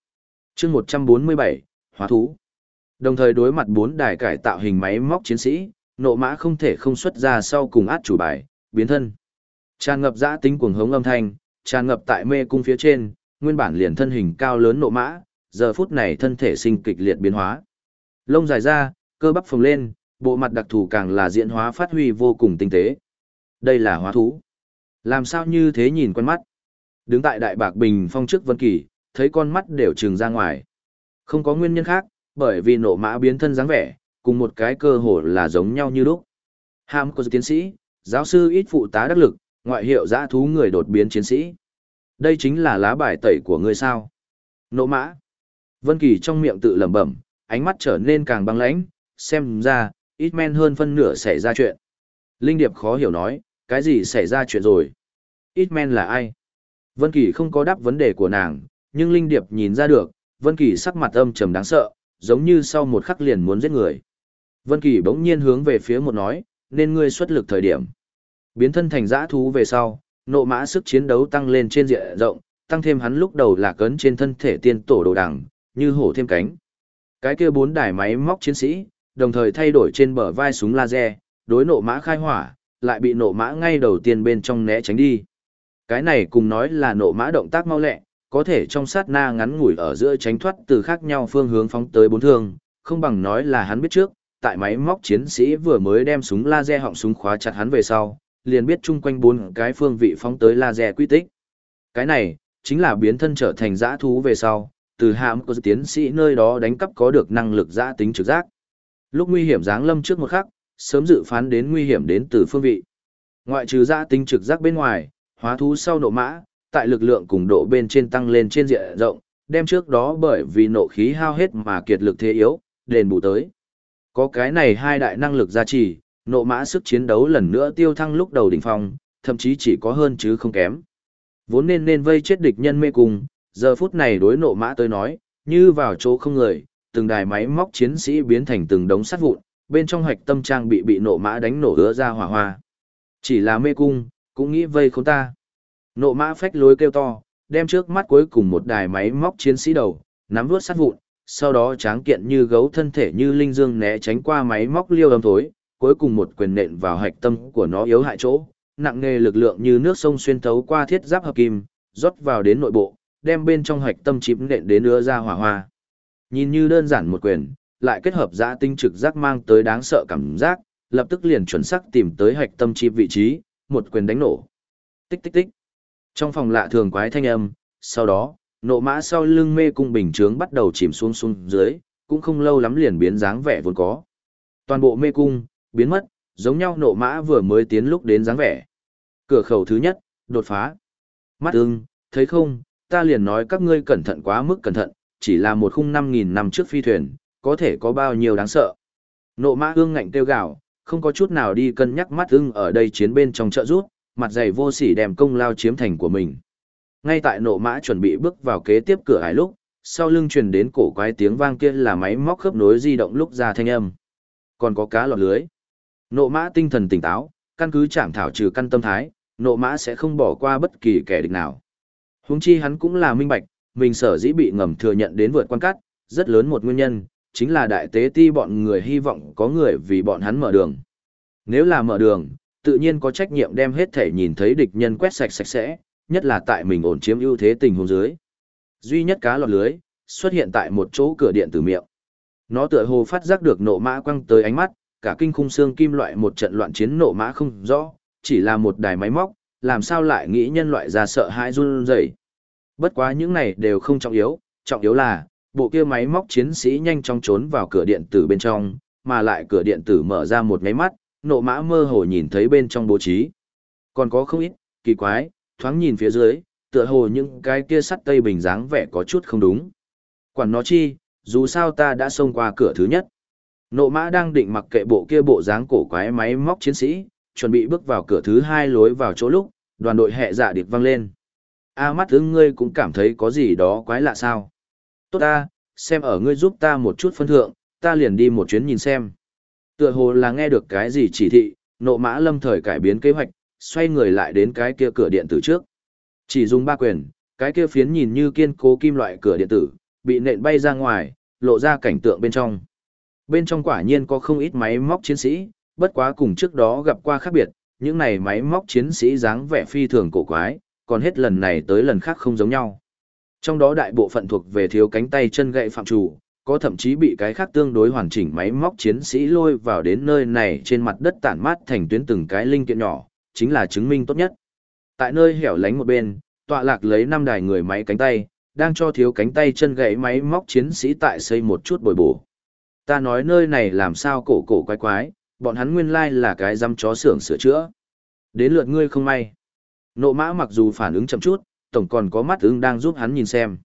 Speaker 1: chương 147, hóa thú. Đồng thời đối mặt bốn đài cải tạo hình máy móc chiến sĩ, nộ mã không thể không xuất ra sau cùng át chủ bài, biến thân. Tràn ngập dã tính cuồng hống âm thanh, tràn ngập tại mê cung phía trên, nguyên bản liền thân hình cao lớn nộ mã, giờ phút này thân thể sinh kịch liệt biến hóa. Lông dài ra, cơ bắp phồng lên, bộ mặt đặc thù càng là diễn hóa phát huy vô cùng tinh tế. Đây là hóa thú. Làm sao như thế nhìn con mắt? Đứng tại đại bạc bình phong trước Vân Kỳ, thấy con mắt đều trừng ra ngoài. Không có nguyên nhân khác, bởi vì nộ mã biến thân dáng vẻ, cùng một cái cơ hồ là giống nhau như lúc. Ham của tiến sĩ, giáo sư ít phụ tá đắc lực, ngoại hiệu giã thú người đột biến chiến sĩ. Đây chính là lá bài tẩy của ngươi sao. Nộ mã. Vân Kỳ trong miệng tự lẩm bẩm, ánh mắt trở nên càng băng lãnh, xem ra, ít men hơn phân nửa xảy ra chuyện. Linh Điệp khó hiểu nói, cái gì xảy ra chuyện rồi? Ít men là ai? Vân Kỳ không có đáp vấn đề của nàng, nhưng Linh Điệp nhìn ra được, Vân Kỳ sắc mặt âm trầm đáng sợ, giống như sau một khắc liền muốn giết người. Vân Kỳ bỗng nhiên hướng về phía một nói, nên ngươi xuất lực thời điểm. Biến thân thành dã thú về sau, nộ mã sức chiến đấu tăng lên trên diện rộng, tăng thêm hắn lúc đầu là cấn trên thân thể tiên tổ đồ đằng, như hổ thêm cánh. Cái kia bốn đài máy móc chiến sĩ, đồng thời thay đổi trên bờ vai súng laser, đối nộ mã khai hỏa, lại bị nộ mã ngay đầu tiên bên trong né tránh đi. Cái này cùng nói là nộ mã động tác mau lẹ, có thể trong sát na ngắn ngủi ở giữa tránh thoát từ khác nhau phương hướng phóng tới bốn thương, không bằng nói là hắn biết trước, tại máy móc chiến sĩ vừa mới đem súng laser họng súng khóa chặt hắn về sau, liền biết chung quanh bốn cái phương vị phóng tới laser quy tích. Cái này, chính là biến thân trở thành dã thú về sau, từ hàm của tiến sĩ nơi đó đánh cắp có được năng lực dã tính trực giác. Lúc nguy hiểm giáng lâm trước một khắc, sớm dự phán đến nguy hiểm đến từ phương vị. Ngoại trừ dã tính trực giác bên ngoài, hóa thú sau nộ mã, tại lực lượng cùng độ bên trên tăng lên trên diện rộng, đem trước đó bởi vì nộ khí hao hết mà kiệt lực thế yếu, đền bù tới. Có cái này hai đại năng lực gia trì, nộ mã sức chiến đấu lần nữa tiêu thăng lúc đầu đỉnh phong, thậm chí chỉ có hơn chứ không kém. Vốn nên nên vây chết địch nhân mê cùng, giờ phút này đối nộ mã tới nói, như vào chỗ không người, từng đài máy móc chiến sĩ biến thành từng đống sắt vụn, bên trong hoạch tâm trang bị bị nộ mã đánh nổ ứa ra hỏa hoa. Chỉ là mê cung, cũng nghĩ vây không ta. Nộ mã phách lối kêu to, đem trước mắt cuối cùng một đài máy móc chiến sĩ đầu, nắm vuốt sắt vụn, sau đó tráng kiện như gấu thân thể như linh dương né tránh qua máy móc liêu âm thối, cuối cùng một quyền nện vào hạch tâm của nó yếu hại chỗ, nặng nề lực lượng như nước sông xuyên thấu qua thiết giáp hợp kim, rót vào đến nội bộ, đem bên trong hạch tâm chìm nện đến nữa ra hỏa hoa. Nhìn như đơn giản một quyền, lại kết hợp giã tinh trực giác mang tới đáng sợ cảm giác, lập tức liền chuẩn xác tìm tới hạch tâm chìm vị trí, một quyền đánh nổ. Tích tích tích. Trong phòng lạ thường quái thanh âm, sau đó, nộ mã sau lưng mê cung bình chướng bắt đầu chìm xuống xuống dưới, cũng không lâu lắm liền biến dáng vẻ vốn có. Toàn bộ mê cung, biến mất, giống nhau nộ mã vừa mới tiến lúc đến dáng vẻ. Cửa khẩu thứ nhất, đột phá. Mắt ưng, thấy không, ta liền nói các ngươi cẩn thận quá mức cẩn thận, chỉ là một khung 5.000 năm trước phi thuyền, có thể có bao nhiêu đáng sợ. Nộ mã ương ngạnh tiêu gạo, không có chút nào đi cân nhắc mắt ưng ở đây chiến bên trong trợ rút, mặt dày vô sỉ đem công lao chiếm thành của mình. Ngay tại nộ mã chuẩn bị bước vào kế tiếp cửa hải lúc, sau lưng truyền đến cổ quái tiếng vang kia là máy móc khớp nối di động lúc ra thanh âm. Còn có cá lọt lưới. Nộ mã tinh thần tỉnh táo, căn cứ chạm thảo trừ căn tâm thái, nộ mã sẽ không bỏ qua bất kỳ kẻ địch nào. Huống chi hắn cũng là minh bạch, mình sở dĩ bị ngầm thừa nhận đến vượt quan cắt, rất lớn một nguyên nhân, chính là đại tế ti bọn người hy vọng có người vì bọn hắn mở đường. Nếu là mở đường, tự nhiên có trách nhiệm đem hết thể nhìn thấy địch nhân quét sạch sạch sẽ, nhất là tại mình ổn chiếm ưu thế tình huống dưới. Duy nhất cá lọt lưới, xuất hiện tại một chỗ cửa điện tử miệng. Nó tựa hồ phát giác được nộ mã quăng tới ánh mắt, cả kinh khung xương kim loại một trận loạn chiến nổ mã không rõ, chỉ là một đài máy móc, làm sao lại nghĩ nhân loại ra sợ hãi run rẩy. Bất quá những này đều không trọng yếu, trọng yếu là, bộ kia máy móc chiến sĩ nhanh chóng trốn vào cửa điện tử bên trong, mà lại cửa điện tử mở ra một máy mắt, nộ mã mơ hồ nhìn thấy bên trong bố trí. Còn có không ít, kỳ quái, thoáng nhìn phía dưới, tựa hồ những cái kia sắt tây bình dáng vẻ có chút không đúng. Quản nó chi, dù sao ta đã xông qua cửa thứ nhất. Nộ mã đang định mặc kệ bộ kia bộ dáng cổ quái máy móc chiến sĩ, chuẩn bị bước vào cửa thứ hai lối vào chỗ lúc, đoàn đội hệ dạ điệp văng lên. A mắt ứng ngươi cũng cảm thấy có gì đó quái lạ sao. Tốt ta, xem ở ngươi giúp ta một chút phân thượng, ta liền đi một chuyến nhìn xem. Tựa hồ là nghe được cái gì chỉ thị, nộ mã lâm thời cải biến kế hoạch, xoay người lại đến cái kia cửa điện tử trước. Chỉ dùng ba quyền, cái kia phiến nhìn như kiên cố kim loại cửa điện tử, bị nện bay ra ngoài, lộ ra cảnh tượng bên trong. Bên trong quả nhiên có không ít máy móc chiến sĩ, bất quá cùng trước đó gặp qua khác biệt, những này máy móc chiến sĩ dáng vẻ phi thường cổ quái, còn hết lần này tới lần khác không giống nhau. Trong đó đại bộ phận thuộc về thiếu cánh tay chân gậy phạm chủ, có thậm chí bị cái khác tương đối hoàn chỉnh máy móc chiến sĩ lôi vào đến nơi này trên mặt đất tản mát thành tuyến từng cái linh kiện nhỏ, chính là chứng minh tốt nhất. Tại nơi hẻo lánh một bên, tọa lạc lấy năm đài người máy cánh tay, đang cho thiếu cánh tay chân gãy máy móc chiến sĩ tại xây một chút bồi bổ. Ta nói nơi này làm sao cổ cổ quái quái, bọn hắn nguyên lai là cái dăm chó xưởng sửa chữa. Đến lượt ngươi không may. Nộ mã mặc dù phản ứng chậm chút, tổng còn có mắt ưng đang giúp hắn nhìn xem.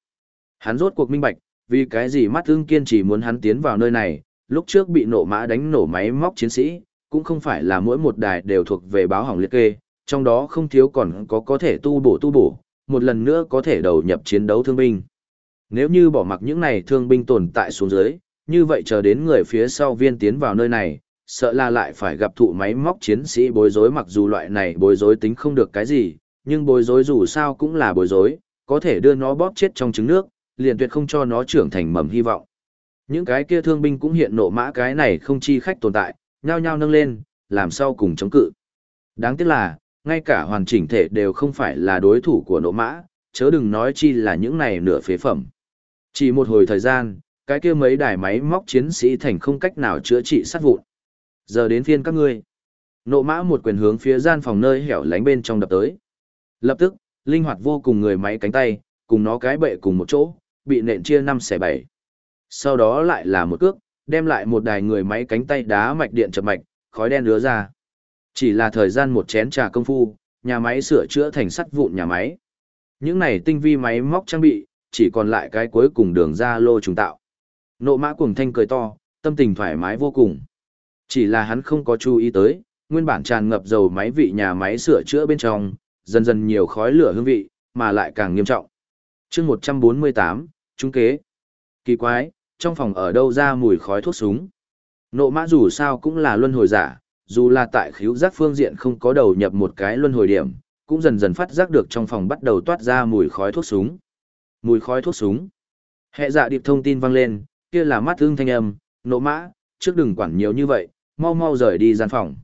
Speaker 1: Hắn rốt cuộc minh bạch, vì cái gì mắt ưng kiên trì muốn hắn tiến vào nơi này, lúc trước bị nộ mã đánh nổ máy móc chiến sĩ, cũng không phải là mỗi một đài đều thuộc về báo hỏng liệt kê, trong đó không thiếu còn có có thể tu bổ tu bổ, một lần nữa có thể đầu nhập chiến đấu thương binh. Nếu như bỏ mặc những này thương binh tồn tại xuống dưới, như vậy chờ đến người phía sau viên tiến vào nơi này, sợ là lại phải gặp thụ máy móc chiến sĩ bối rối mặc dù loại này bối rối tính không được cái gì, nhưng bối rối dù sao cũng là bối rối, có thể đưa nó bóp chết trong trứng nước, liền tuyệt không cho nó trưởng thành mầm hy vọng. Những cái kia thương binh cũng hiện nộ mã cái này không chi khách tồn tại, nhao nhao nâng lên, làm sao cùng chống cự. Đáng tiếc là, ngay cả hoàn chỉnh thể đều không phải là đối thủ của nộ mã, chớ đừng nói chi là những này nửa phế phẩm. Chỉ một hồi thời gian, cái kia mấy đài máy móc chiến sĩ thành không cách nào chữa trị sát vụn. Giờ đến phiên các ngươi. Nộ mã một quyền hướng phía gian phòng nơi hẻo lánh bên trong đập tới. Lập tức, linh hoạt vô cùng người máy cánh tay, cùng nó cái bệ cùng một chỗ, bị nện chia năm xẻ bảy. Sau đó lại là một cước, đem lại một đài người máy cánh tay đá mạch điện chập mạch, khói đen đứa ra. Chỉ là thời gian một chén trà công phu, nhà máy sửa chữa thành sắt vụn nhà máy. Những này tinh vi máy móc trang bị, chỉ còn lại cái cuối cùng đường ra lô trùng tạo. Nộ mã cuồng thanh cười to, tâm tình thoải mái vô cùng. Chỉ là hắn không có chú ý tới, nguyên bản tràn ngập dầu máy vị nhà máy sửa chữa bên trong, dần dần nhiều khói lửa hương vị, mà lại càng nghiêm trọng. chương 148, trung kế. Kỳ quái, trong phòng ở đâu ra mùi khói thuốc súng. Nộ mã dù sao cũng là luân hồi giả, dù là tại khíu giác phương diện không có đầu nhập một cái luân hồi điểm, cũng dần dần phát giác được trong phòng bắt đầu toát ra mùi khói thuốc súng. Mùi khói thuốc súng. Hệ dạ điệp thông tin vang lên, kia là mắt thương thanh âm, nộ mã, trước đừng quản nhiều như vậy, mau mau rời đi gian phòng.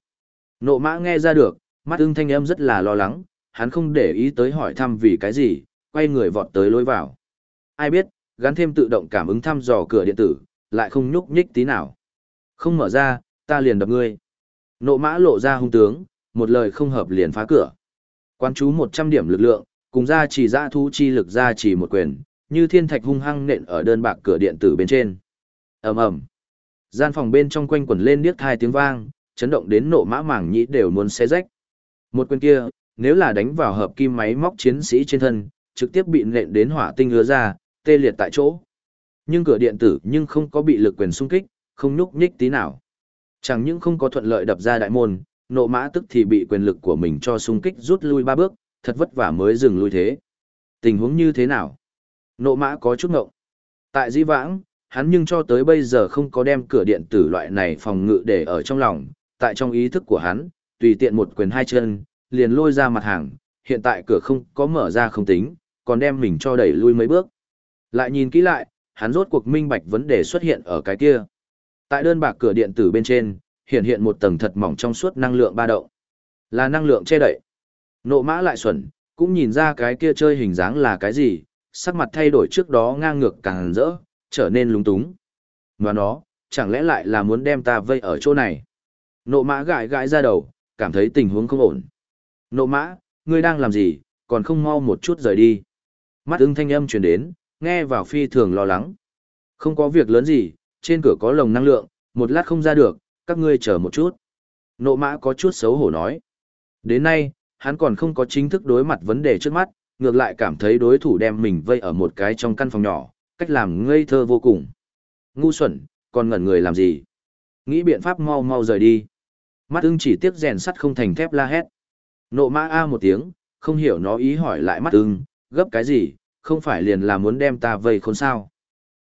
Speaker 1: Nộ mã nghe ra được, mắt thương thanh âm rất là lo lắng, hắn không để ý tới hỏi thăm vì cái gì, quay người vọt tới lối vào. Ai biết, gắn thêm tự động cảm ứng thăm dò cửa điện tử, lại không nhúc nhích tí nào. Không mở ra, ta liền đập ngươi. Nộ mã lộ ra hung tướng, một lời không hợp liền phá cửa. quán chú 100 điểm lực lượng, cùng ra chỉ ra thu chi lực ra chỉ một quyền, như thiên thạch hung hăng nện ở đơn bạc cửa điện tử bên trên. ầm ầm, Gian phòng bên trong quanh quẩn lên điếc hai tiếng vang, chấn động đến nộ mã mảng nhĩ đều muốn xé rách. Một quyền kia, nếu là đánh vào hợp kim máy móc chiến sĩ trên thân, trực tiếp bị nện đến hỏa tinh hứa ra, tê liệt tại chỗ. Nhưng cửa điện tử nhưng không có bị lực quyền xung kích, không nhúc nhích tí nào. Chẳng những không có thuận lợi đập ra đại môn, nộ mã tức thì bị quyền lực của mình cho xung kích rút lui ba bước, thật vất vả mới dừng lui thế. Tình huống như thế nào? Nộ mã có chút ngộng. Tại di vãng, hắn nhưng cho tới bây giờ không có đem cửa điện tử loại này phòng ngự để ở trong lòng, tại trong ý thức của hắn, tùy tiện một quyền hai chân, liền lôi ra mặt hàng, hiện tại cửa không có mở ra không tính, còn đem mình cho đẩy lui mấy bước. Lại nhìn kỹ lại, hắn rốt cuộc minh bạch vấn đề xuất hiện ở cái kia. Tại đơn bạc cửa điện tử bên trên, hiện hiện một tầng thật mỏng trong suốt năng lượng ba động. Là năng lượng che đậy. Nộ mã lại xuẩn, cũng nhìn ra cái kia chơi hình dáng là cái gì, sắc mặt thay đổi trước đó ngang ngược càng rỡ, trở nên lúng túng. Và nó, chẳng lẽ lại là muốn đem ta vây ở chỗ này? Nộ mã gãi gãi ra đầu, cảm thấy tình huống không ổn. Nộ mã, ngươi đang làm gì, còn không mau một chút rời đi. Mắt ưng thanh âm truyền đến, nghe vào phi thường lo lắng. Không có việc lớn gì, trên cửa có lồng năng lượng, một lát không ra được, các ngươi chờ một chút. Nộ mã có chút xấu hổ nói. Đến nay, hắn còn không có chính thức đối mặt vấn đề trước mắt, ngược lại cảm thấy đối thủ đem mình vây ở một cái trong căn phòng nhỏ, cách làm ngây thơ vô cùng. Ngu xuẩn, còn ngẩn người làm gì? Nghĩ biện pháp mau mau rời đi. Mắt ưng chỉ tiếc rèn sắt không thành thép la hét. Nộ mã A một tiếng, không hiểu nó ý hỏi lại mắt ưng, gấp cái gì, không phải liền là muốn đem ta vây khốn sao.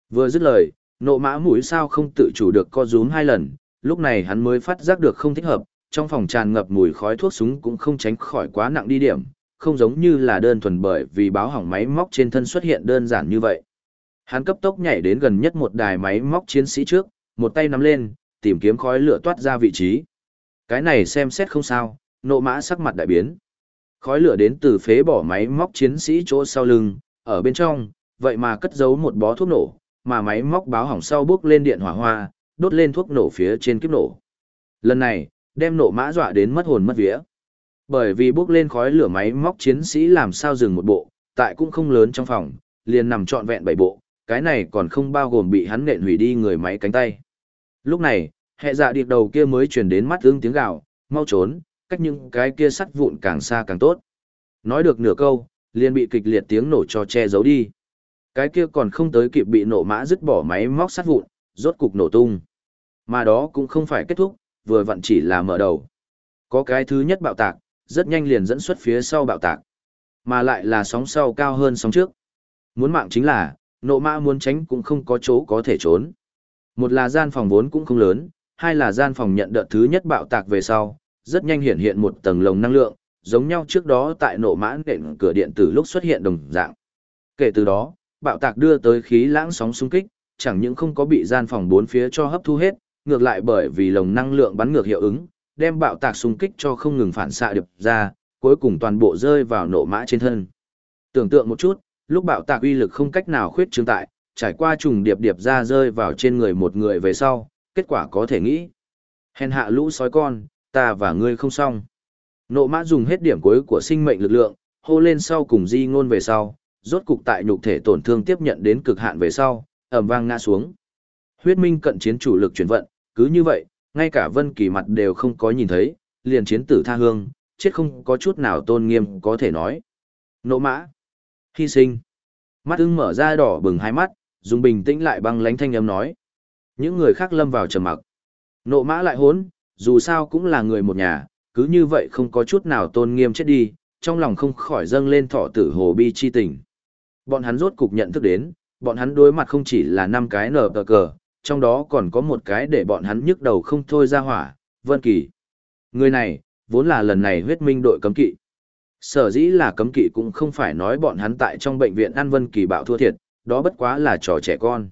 Speaker 1: Vừa dứt lời, nộ mã mũi sao không tự chủ được co rúm hai lần, lúc này hắn mới phát giác được không thích hợp, trong phòng tràn ngập mùi khói thuốc súng cũng không tránh khỏi quá nặng đi điểm, không giống như là đơn thuần bởi vì báo hỏng máy móc trên thân xuất hiện đơn giản như vậy. Hắn cấp tốc nhảy đến gần nhất một đài máy móc chiến sĩ trước, một tay nắm lên, tìm kiếm khói lửa toát ra vị trí. Cái này xem xét không sao, nộ mã sắc mặt đại biến. Khói lửa đến từ phế bỏ máy móc chiến sĩ chỗ sau lưng, ở bên trong, vậy mà cất giấu một bó thuốc nổ, mà máy móc báo hỏng sau bước lên điện hỏa hoa, đốt lên thuốc nổ phía trên kiếp nổ. Lần này, đem nổ mã dọa đến mất hồn mất vía. Bởi vì bước lên khói lửa máy móc chiến sĩ làm sao dừng một bộ, tại cũng không lớn trong phòng, liền nằm trọn vẹn bảy bộ, cái này còn không bao gồm bị hắn nện hủy đi người máy cánh tay. Lúc này, hệ dạ điệp đầu kia mới truyền đến mắt ương tiếng gạo, mau trốn, cách những cái kia sắt vụn càng xa càng tốt. Nói được nửa câu, liền bị kịch liệt tiếng nổ cho che giấu đi. Cái kia còn không tới kịp bị nổ mã dứt bỏ máy móc sắt vụn, rốt cục nổ tung. Mà đó cũng không phải kết thúc, vừa vặn chỉ là mở đầu. Có cái thứ nhất bạo tạc, rất nhanh liền dẫn xuất phía sau bạo tạc. Mà lại là sóng sau cao hơn sóng trước. Muốn mạng chính là, nộ mã muốn tránh cũng không có chỗ có thể trốn. Một là gian phòng vốn cũng không lớn, hai là gian phòng nhận đợt thứ nhất bạo tạc về sau, rất nhanh hiện hiện một tầng lồng năng lượng, giống nhau trước đó tại nộ mã nện cửa điện tử lúc xuất hiện đồng dạng. Kể từ đó, bạo tạc đưa tới khí lãng sóng xung kích, chẳng những không có bị gian phòng bốn phía cho hấp thu hết, ngược lại bởi vì lồng năng lượng bắn ngược hiệu ứng, đem bạo tạc xung kích cho không ngừng phản xạ điệp ra, cuối cùng toàn bộ rơi vào nổ mã trên thân. Tưởng tượng một chút, lúc bạo tạc uy lực không cách nào khuyết trương tại, trải qua trùng điệp điệp ra rơi vào trên người một người về sau, kết quả có thể nghĩ. Hèn hạ lũ sói con, ta và ngươi không xong. Nộ mã dùng hết điểm cuối của sinh mệnh lực lượng, hô lên sau cùng di ngôn về sau, rốt cục tại nhục thể tổn thương tiếp nhận đến cực hạn về sau, ẩm vang ngã xuống. Huyết minh cận chiến chủ lực chuyển vận, cứ như vậy, ngay cả vân kỳ mặt đều không có nhìn thấy, liền chiến tử tha hương, chết không có chút nào tôn nghiêm có thể nói. Nộ mã. Hy sinh. Mắt ưng mở ra đỏ bừng hai mắt, dùng bình tĩnh lại băng lánh thanh âm nói. Những người khác lâm vào trầm mặc. Nộ mã lại hốn, dù sao cũng là người một nhà, cứ như vậy không có chút nào tôn nghiêm chết đi, trong lòng không khỏi dâng lên thọ tử hồ bi chi tình. Bọn hắn rốt cục nhận thức đến, bọn hắn đối mặt không chỉ là năm cái nở cờ cờ, trong đó còn có một cái để bọn hắn nhức đầu không thôi ra hỏa, Vân Kỳ. Người này, vốn là lần này huyết minh đội cấm kỵ. Sở dĩ là cấm kỵ cũng không phải nói bọn hắn tại trong bệnh viện ăn Vân Kỳ bạo thua thiệt, đó bất quá là trò trẻ con.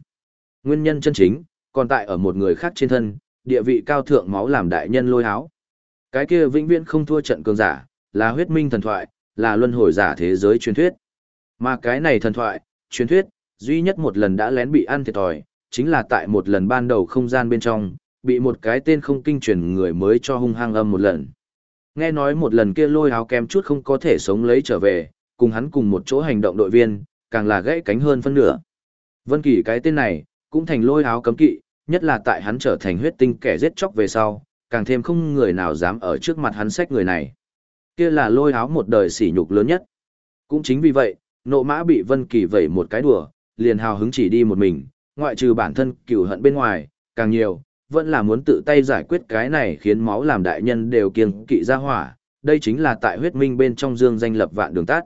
Speaker 1: Nguyên nhân chân chính, còn tại ở một người khác trên thân, địa vị cao thượng máu làm đại nhân lôi háo. Cái kia vĩnh viễn không thua trận cường giả, là huyết minh thần thoại, là luân hồi giả thế giới truyền thuyết. Mà cái này thần thoại, truyền thuyết, duy nhất một lần đã lén bị ăn thiệt thòi, chính là tại một lần ban đầu không gian bên trong, bị một cái tên không kinh truyền người mới cho hung hăng âm một lần. Nghe nói một lần kia lôi áo kem chút không có thể sống lấy trở về, cùng hắn cùng một chỗ hành động đội viên, càng là gãy cánh hơn phân nửa. Vân Kỳ cái tên này, cũng thành lôi áo cấm kỵ, nhất là tại hắn trở thành huyết tinh kẻ giết chóc về sau, càng thêm không người nào dám ở trước mặt hắn xách người này. Kia là lôi áo một đời sỉ nhục lớn nhất. Cũng chính vì vậy, nộ mã bị Vân Kỳ vẩy một cái đùa, liền hào hứng chỉ đi một mình, ngoại trừ bản thân cừu hận bên ngoài, càng nhiều, vẫn là muốn tự tay giải quyết cái này khiến máu làm đại nhân đều kiêng kỵ ra hỏa, đây chính là tại huyết minh bên trong dương danh lập vạn đường tắt.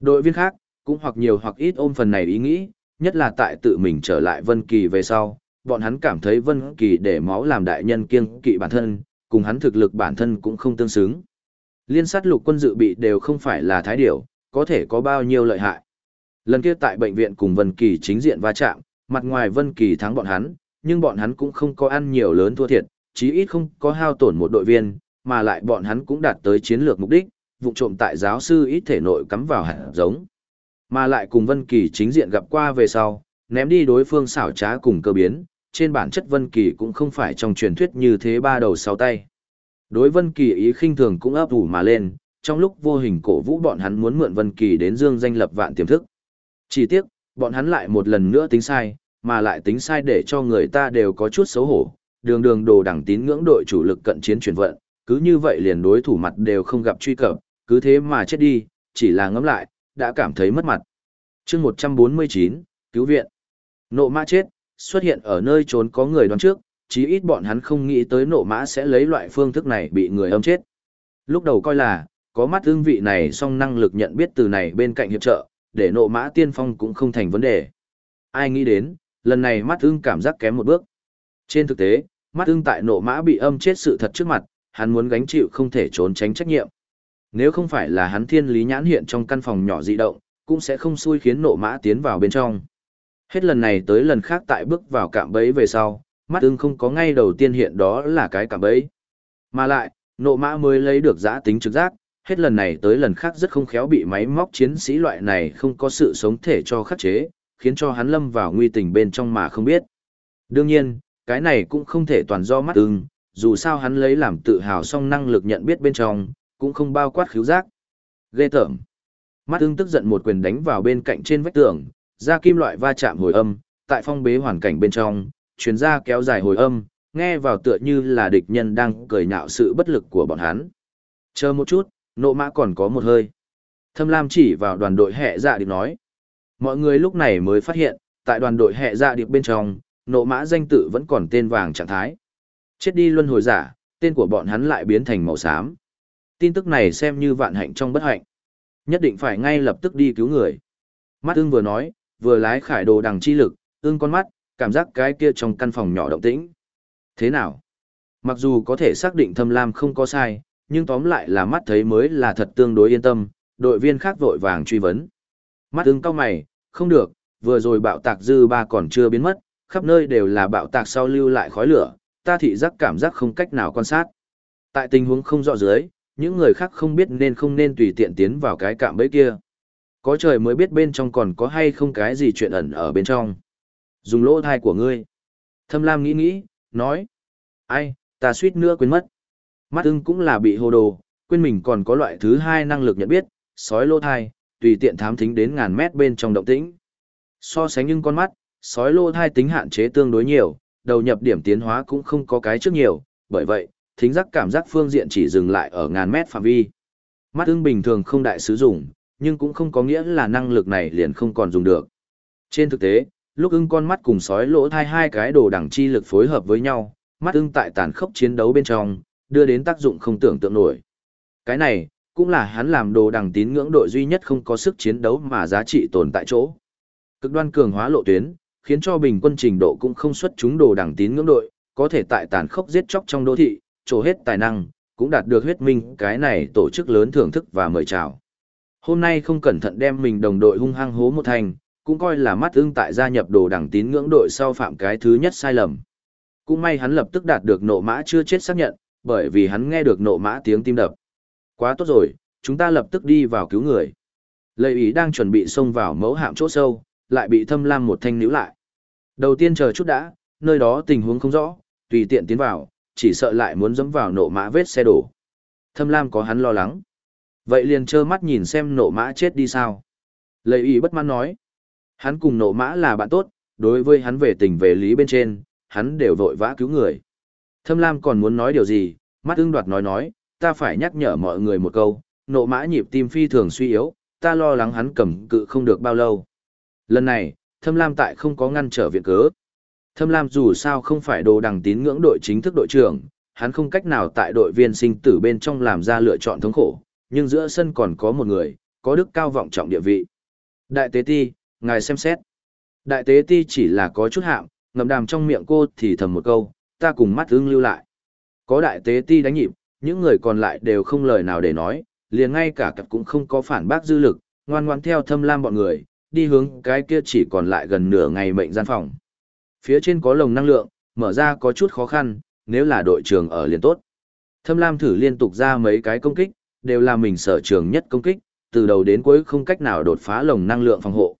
Speaker 1: Đội viên khác, cũng hoặc nhiều hoặc ít ôm phần này ý nghĩ, nhất là tại tự mình trở lại Vân Kỳ về sau, bọn hắn cảm thấy Vân Kỳ để máu làm đại nhân kiêng kỵ bản thân, cùng hắn thực lực bản thân cũng không tương xứng. Liên sát lục quân dự bị đều không phải là thái điểu, có thể có bao nhiêu lợi hại. Lần kia tại bệnh viện cùng Vân Kỳ chính diện va chạm, mặt ngoài Vân Kỳ thắng bọn hắn, nhưng bọn hắn cũng không có ăn nhiều lớn thua thiệt, chí ít không có hao tổn một đội viên, mà lại bọn hắn cũng đạt tới chiến lược mục đích, vụ trộm tại giáo sư ít thể nội cắm vào hạt giống. Mà lại cùng Vân Kỳ chính diện gặp qua về sau, ném đi đối phương xảo trá cùng cơ biến, trên bản chất Vân Kỳ cũng không phải trong truyền thuyết như thế ba đầu sáu tay. Đối Vân Kỳ ý khinh thường cũng ấp ủ mà lên, trong lúc vô hình cổ vũ bọn hắn muốn mượn Vân Kỳ đến dương danh lập vạn tiềm thức. Chỉ tiếc, bọn hắn lại một lần nữa tính sai, mà lại tính sai để cho người ta đều có chút xấu hổ, đường đường đồ đẳng tín ngưỡng đội chủ lực cận chiến chuyển vận, cứ như vậy liền đối thủ mặt đều không gặp truy cập, cứ thế mà chết đi, chỉ là ngẫm lại, đã cảm thấy mất mặt. chương 149, cứu viện. Nộ mã chết, xuất hiện ở nơi trốn có người đoán trước, chí ít bọn hắn không nghĩ tới nộ mã sẽ lấy loại phương thức này bị người âm chết. Lúc đầu coi là, có mắt ương vị này song năng lực nhận biết từ này bên cạnh hiệp trợ, để nộ mã tiên phong cũng không thành vấn đề. Ai nghĩ đến, lần này mắt ưng cảm giác kém một bước. Trên thực tế, mắt ưng tại nộ mã bị âm chết sự thật trước mặt, hắn muốn gánh chịu không thể trốn tránh trách nhiệm. Nếu không phải là hắn thiên lý nhãn hiện trong căn phòng nhỏ dị động, cũng sẽ không xui khiến nộ mã tiến vào bên trong. Hết lần này tới lần khác tại bước vào cạm bẫy về sau, mắt ưng không có ngay đầu tiên hiện đó là cái cạm bẫy. Mà lại, nộ mã mới lấy được giã tính trực giác, hết lần này tới lần khác rất không khéo bị máy móc chiến sĩ loại này không có sự sống thể cho khắc chế, khiến cho hắn lâm vào nguy tình bên trong mà không biết. Đương nhiên, cái này cũng không thể toàn do mắt ưng, dù sao hắn lấy làm tự hào song năng lực nhận biết bên trong, cũng không bao quát khiếu giác. Ghê tởm. Mắt ưng tức giận một quyền đánh vào bên cạnh trên vách tường, ra kim loại va chạm hồi âm, tại phong bế hoàn cảnh bên trong, chuyến ra kéo dài hồi âm, nghe vào tựa như là địch nhân đang cười nhạo sự bất lực của bọn hắn. Chờ một chút, nộ mã còn có một hơi. Thâm Lam chỉ vào đoàn đội hệ dạ điệp nói. Mọi người lúc này mới phát hiện, tại đoàn đội hệ dạ điệp bên trong, nộ mã danh tự vẫn còn tên vàng trạng thái. Chết đi luân hồi giả, tên của bọn hắn lại biến thành màu xám. Tin tức này xem như vạn hạnh trong bất hạnh. Nhất định phải ngay lập tức đi cứu người. Mắt ưng vừa nói, vừa lái khải đồ đằng chi lực, ưng con mắt, cảm giác cái kia trong căn phòng nhỏ động tĩnh. Thế nào? Mặc dù có thể xác định thâm lam không có sai, nhưng tóm lại là mắt thấy mới là thật tương đối yên tâm, đội viên khác vội vàng truy vấn. Mắt tương cao mày, không được, vừa rồi bạo tạc dư ba còn chưa biến mất, khắp nơi đều là bạo tạc sau lưu lại khói lửa, ta thị giác cảm giác không cách nào quan sát. Tại tình huống không rõ dưới, những người khác không biết nên không nên tùy tiện tiến vào cái cạm bẫy kia. Có trời mới biết bên trong còn có hay không cái gì chuyện ẩn ở bên trong. Dùng lỗ thai của ngươi. Thâm Lam nghĩ nghĩ, nói. Ai, ta suýt nữa quên mất. Mắt ưng cũng là bị hồ đồ, quên mình còn có loại thứ hai năng lực nhận biết, sói lô thai, tùy tiện thám thính đến ngàn mét bên trong động tĩnh. So sánh những con mắt, sói lô thai tính hạn chế tương đối nhiều, đầu nhập điểm tiến hóa cũng không có cái trước nhiều, bởi vậy, thính giác cảm giác phương diện chỉ dừng lại ở ngàn mét phạm vi. Mắt ưng bình thường không đại sử dụng, nhưng cũng không có nghĩa là năng lực này liền không còn dùng được. Trên thực tế, lúc ưng con mắt cùng sói lỗ thai hai cái đồ đẳng chi lực phối hợp với nhau, mắt ưng tại tàn khốc chiến đấu bên trong, đưa đến tác dụng không tưởng tượng nổi. Cái này, cũng là hắn làm đồ đằng tín ngưỡng đội duy nhất không có sức chiến đấu mà giá trị tồn tại chỗ. Cực đoan cường hóa lộ tuyến, khiến cho bình quân trình độ cũng không xuất chúng đồ đằng tín ngưỡng đội, có thể tại tàn khốc giết chóc trong đô thị, trổ hết tài năng, cũng đạt được huyết minh cái này tổ chức lớn thưởng thức và mời chào. Hôm nay không cẩn thận đem mình đồng đội hung hăng hố một thành, cũng coi là mắt ưng tại gia nhập đồ đẳng tín ngưỡng đội sau phạm cái thứ nhất sai lầm. Cũng may hắn lập tức đạt được nộ mã chưa chết xác nhận, bởi vì hắn nghe được nộ mã tiếng tim đập. Quá tốt rồi, chúng ta lập tức đi vào cứu người. Lệ ý đang chuẩn bị xông vào mẫu hạm chỗ sâu, lại bị thâm lam một thanh níu lại. Đầu tiên chờ chút đã, nơi đó tình huống không rõ, tùy tiện tiến vào, chỉ sợ lại muốn dẫm vào nộ mã vết xe đổ. Thâm lam có hắn lo lắng. Vậy liền trơ mắt nhìn xem nộ mã chết đi sao. Lệ ý bất mãn nói. Hắn cùng nộ mã là bạn tốt, đối với hắn về tình về lý bên trên, hắn đều vội vã cứu người. Thâm lam còn muốn nói điều gì, mắt ưng đoạt nói nói, ta phải nhắc nhở mọi người một câu, nộ mã nhịp tim phi thường suy yếu, ta lo lắng hắn cầm cự không được bao lâu. Lần này, Thâm Lam tại không có ngăn trở viện cớ. Thâm Lam dù sao không phải đồ đằng tín ngưỡng đội chính thức đội trưởng, hắn không cách nào tại đội viên sinh tử bên trong làm ra lựa chọn thống khổ, nhưng giữa sân còn có một người, có đức cao vọng trọng địa vị. Đại tế ti, ngài xem xét. Đại tế ti chỉ là có chút hạm, ngầm đàm trong miệng cô thì thầm một câu, ta cùng mắt ưng lưu lại. Có đại tế ti đánh nhịp, những người còn lại đều không lời nào để nói, liền ngay cả cặp cũng không có phản bác dư lực, ngoan ngoan theo thâm lam bọn người, đi hướng cái kia chỉ còn lại gần nửa ngày mệnh gian phòng. Phía trên có lồng năng lượng, mở ra có chút khó khăn, nếu là đội trưởng ở liền tốt. Thâm lam thử liên tục ra mấy cái công kích, đều là mình sở trường nhất công kích, từ đầu đến cuối không cách nào đột phá lồng năng lượng phòng hộ.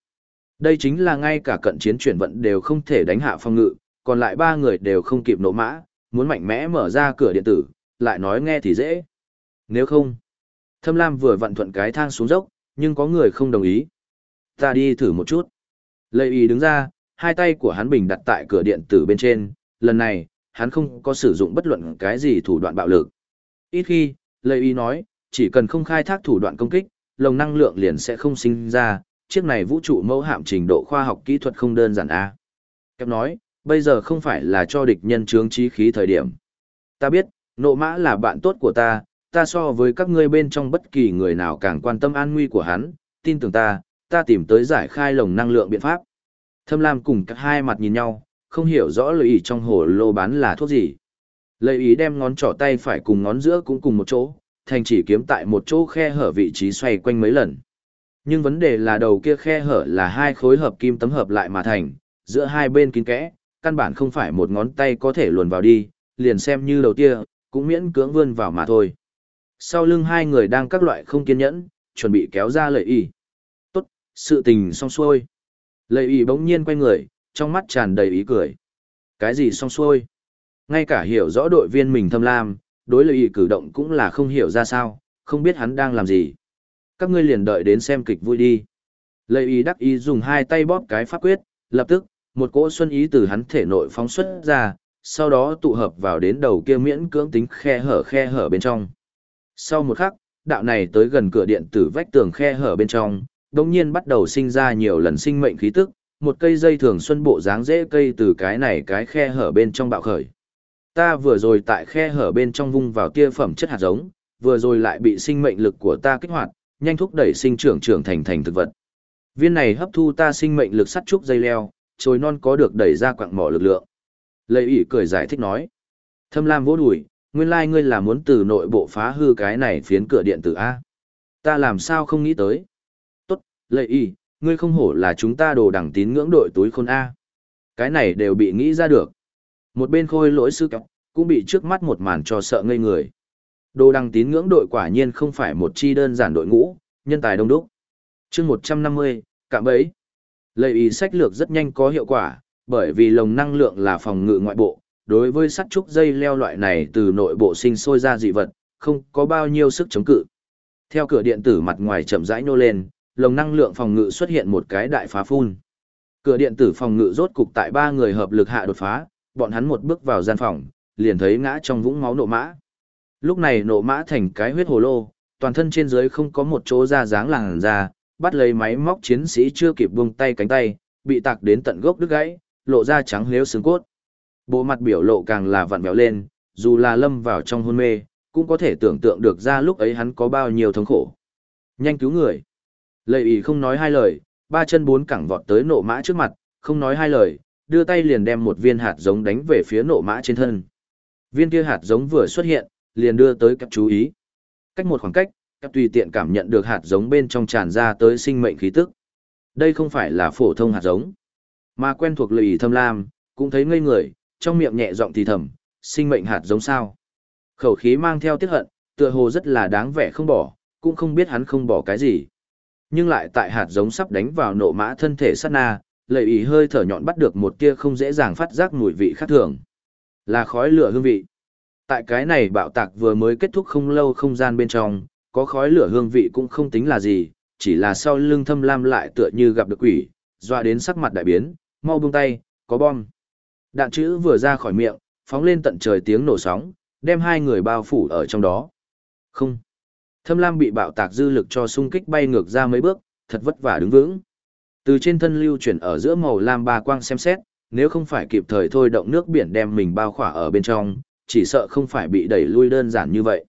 Speaker 1: Đây chính là ngay cả cận chiến chuyển vận đều không thể đánh hạ phòng ngự, còn lại ba người đều không kịp nổ mã, muốn mạnh mẽ mở ra cửa điện tử, lại nói nghe thì dễ. Nếu không, Thâm Lam vừa vặn thuận cái thang xuống dốc, nhưng có người không đồng ý. Ta đi thử một chút. Lệ ý đứng ra, hai tay của hắn bình đặt tại cửa điện tử bên trên, lần này, hắn không có sử dụng bất luận cái gì thủ đoạn bạo lực. Ít khi, Lệ ý nói, chỉ cần không khai thác thủ đoạn công kích, lồng năng lượng liền sẽ không sinh ra, chiếc này vũ trụ mẫu hạm trình độ khoa học kỹ thuật không đơn giản a. À. Kép nói, bây giờ không phải là cho địch nhân trướng trí khí thời điểm. Ta biết, nộ mã là bạn tốt của ta, ta so với các ngươi bên trong bất kỳ người nào càng quan tâm an nguy của hắn, tin tưởng ta, ta tìm tới giải khai lồng năng lượng biện pháp. Thâm Lam cùng các hai mặt nhìn nhau, không hiểu rõ lời ý trong hồ lô bán là thuốc gì. Lời ý đem ngón trỏ tay phải cùng ngón giữa cũng cùng một chỗ, thành chỉ kiếm tại một chỗ khe hở vị trí xoay quanh mấy lần. Nhưng vấn đề là đầu kia khe hở là hai khối hợp kim tấm hợp lại mà thành, giữa hai bên kín kẽ, căn bản không phải một ngón tay có thể luồn vào đi, liền xem như đầu tia, cũng miễn cưỡng vươn vào mà thôi. Sau lưng hai người đang các loại không kiên nhẫn, chuẩn bị kéo ra lợi y. Tốt, sự tình xong xuôi. Lợi y bỗng nhiên quay người, trong mắt tràn đầy ý cười. Cái gì xong xuôi? Ngay cả hiểu rõ đội viên mình thâm lam, đối lợi y cử động cũng là không hiểu ra sao, không biết hắn đang làm gì. Các ngươi liền đợi đến xem kịch vui đi. Lợi y đắc ý dùng hai tay bóp cái pháp quyết, lập tức, một cỗ xuân ý từ hắn thể nội phóng xuất ra, sau đó tụ hợp vào đến đầu kia miễn cưỡng tính khe hở khe hở bên trong. Sau một khắc, đạo này tới gần cửa điện tử vách tường khe hở bên trong, đồng nhiên bắt đầu sinh ra nhiều lần sinh mệnh khí tức, một cây dây thường xuân bộ dáng dễ cây từ cái này cái khe hở bên trong bạo khởi. Ta vừa rồi tại khe hở bên trong vung vào tia phẩm chất hạt giống, vừa rồi lại bị sinh mệnh lực của ta kích hoạt, nhanh thúc đẩy sinh trưởng trưởng thành thành thực vật. Viên này hấp thu ta sinh mệnh lực sắt trúc dây leo, trồi non có được đẩy ra quặng mỏ lực lượng. Lệ ỷ cười giải thích nói. Thâm lam vỗ đùi, nguyên lai like ngươi là muốn từ nội bộ phá hư cái này phiến cửa điện tử A. Ta làm sao không nghĩ tới. Tốt, lệ ỷ, ngươi không hổ là chúng ta đồ đẳng tín ngưỡng đội túi khôn A. Cái này đều bị nghĩ ra được. Một bên khôi lỗi sư cọc, cũng bị trước mắt một màn cho sợ ngây người. Đồ đăng tín ngưỡng đội quả nhiên không phải một chi đơn giản đội ngũ, nhân tài đông đúc. chương 150, cạm bẫy. Lây ý sách lược rất nhanh có hiệu quả, bởi vì lồng năng lượng là phòng ngự ngoại bộ, đối với sắt trúc dây leo loại này từ nội bộ sinh sôi ra dị vật, không có bao nhiêu sức chống cự. Theo cửa điện tử mặt ngoài chậm rãi nô lên, lồng năng lượng phòng ngự xuất hiện một cái đại phá phun. Cửa điện tử phòng ngự rốt cục tại ba người hợp lực hạ đột phá, bọn hắn một bước vào gian phòng, liền thấy ngã trong vũng máu nộ mã. Lúc này nộ mã thành cái huyết hồ lô, toàn thân trên dưới không có một chỗ da dáng làng ra, bắt lấy máy móc chiến sĩ chưa kịp buông tay cánh tay, bị tạc đến tận gốc đứt gãy, lộ ra trắng liếu xương cốt. Bộ mặt biểu lộ càng là vặn vẹo lên, dù là lâm vào trong hôn mê, cũng có thể tưởng tượng được ra lúc ấy hắn có bao nhiêu thống khổ. Nhanh cứu người. Lệ ý không nói hai lời, ba chân bốn cẳng vọt tới nộ mã trước mặt, không nói hai lời, đưa tay liền đem một viên hạt giống đánh về phía nộ mã trên thân. Viên kia hạt giống vừa xuất hiện, liền đưa tới các chú ý. Cách một khoảng cách, tùy tiện cảm nhận được hạt giống bên trong tràn ra tới sinh mệnh khí tức. Đây không phải là phổ thông hạt giống, mà quen thuộc lì thâm lam, cũng thấy ngây người, trong miệng nhẹ giọng thì thầm, sinh mệnh hạt giống sao. Khẩu khí mang theo tiếc hận, tựa hồ rất là đáng vẻ không bỏ, cũng không biết hắn không bỏ cái gì. Nhưng lại tại hạt giống sắp đánh vào nộ mã thân thể sát na, lệ ý hơi thở nhọn bắt được một tia không dễ dàng phát giác mùi vị khác thường. Là khói lửa hương vị. Tại cái này bạo tạc vừa mới kết thúc không lâu không gian bên trong, có khói lửa hương vị cũng không tính là gì, chỉ là sau lưng thâm lam lại tựa như gặp được quỷ, doa đến sắc mặt đại biến, mau buông tay, có bom. Đạn chữ vừa ra khỏi miệng, phóng lên tận trời tiếng nổ sóng, đem hai người bao phủ ở trong đó. Không. Thâm lam bị bạo tạc dư lực cho xung kích bay ngược ra mấy bước, thật vất vả đứng vững. Từ trên thân lưu chuyển ở giữa màu lam ba quang xem xét, nếu không phải kịp thời thôi động nước biển đem mình bao khỏa ở bên trong, chỉ sợ không phải bị đẩy lui đơn giản như vậy.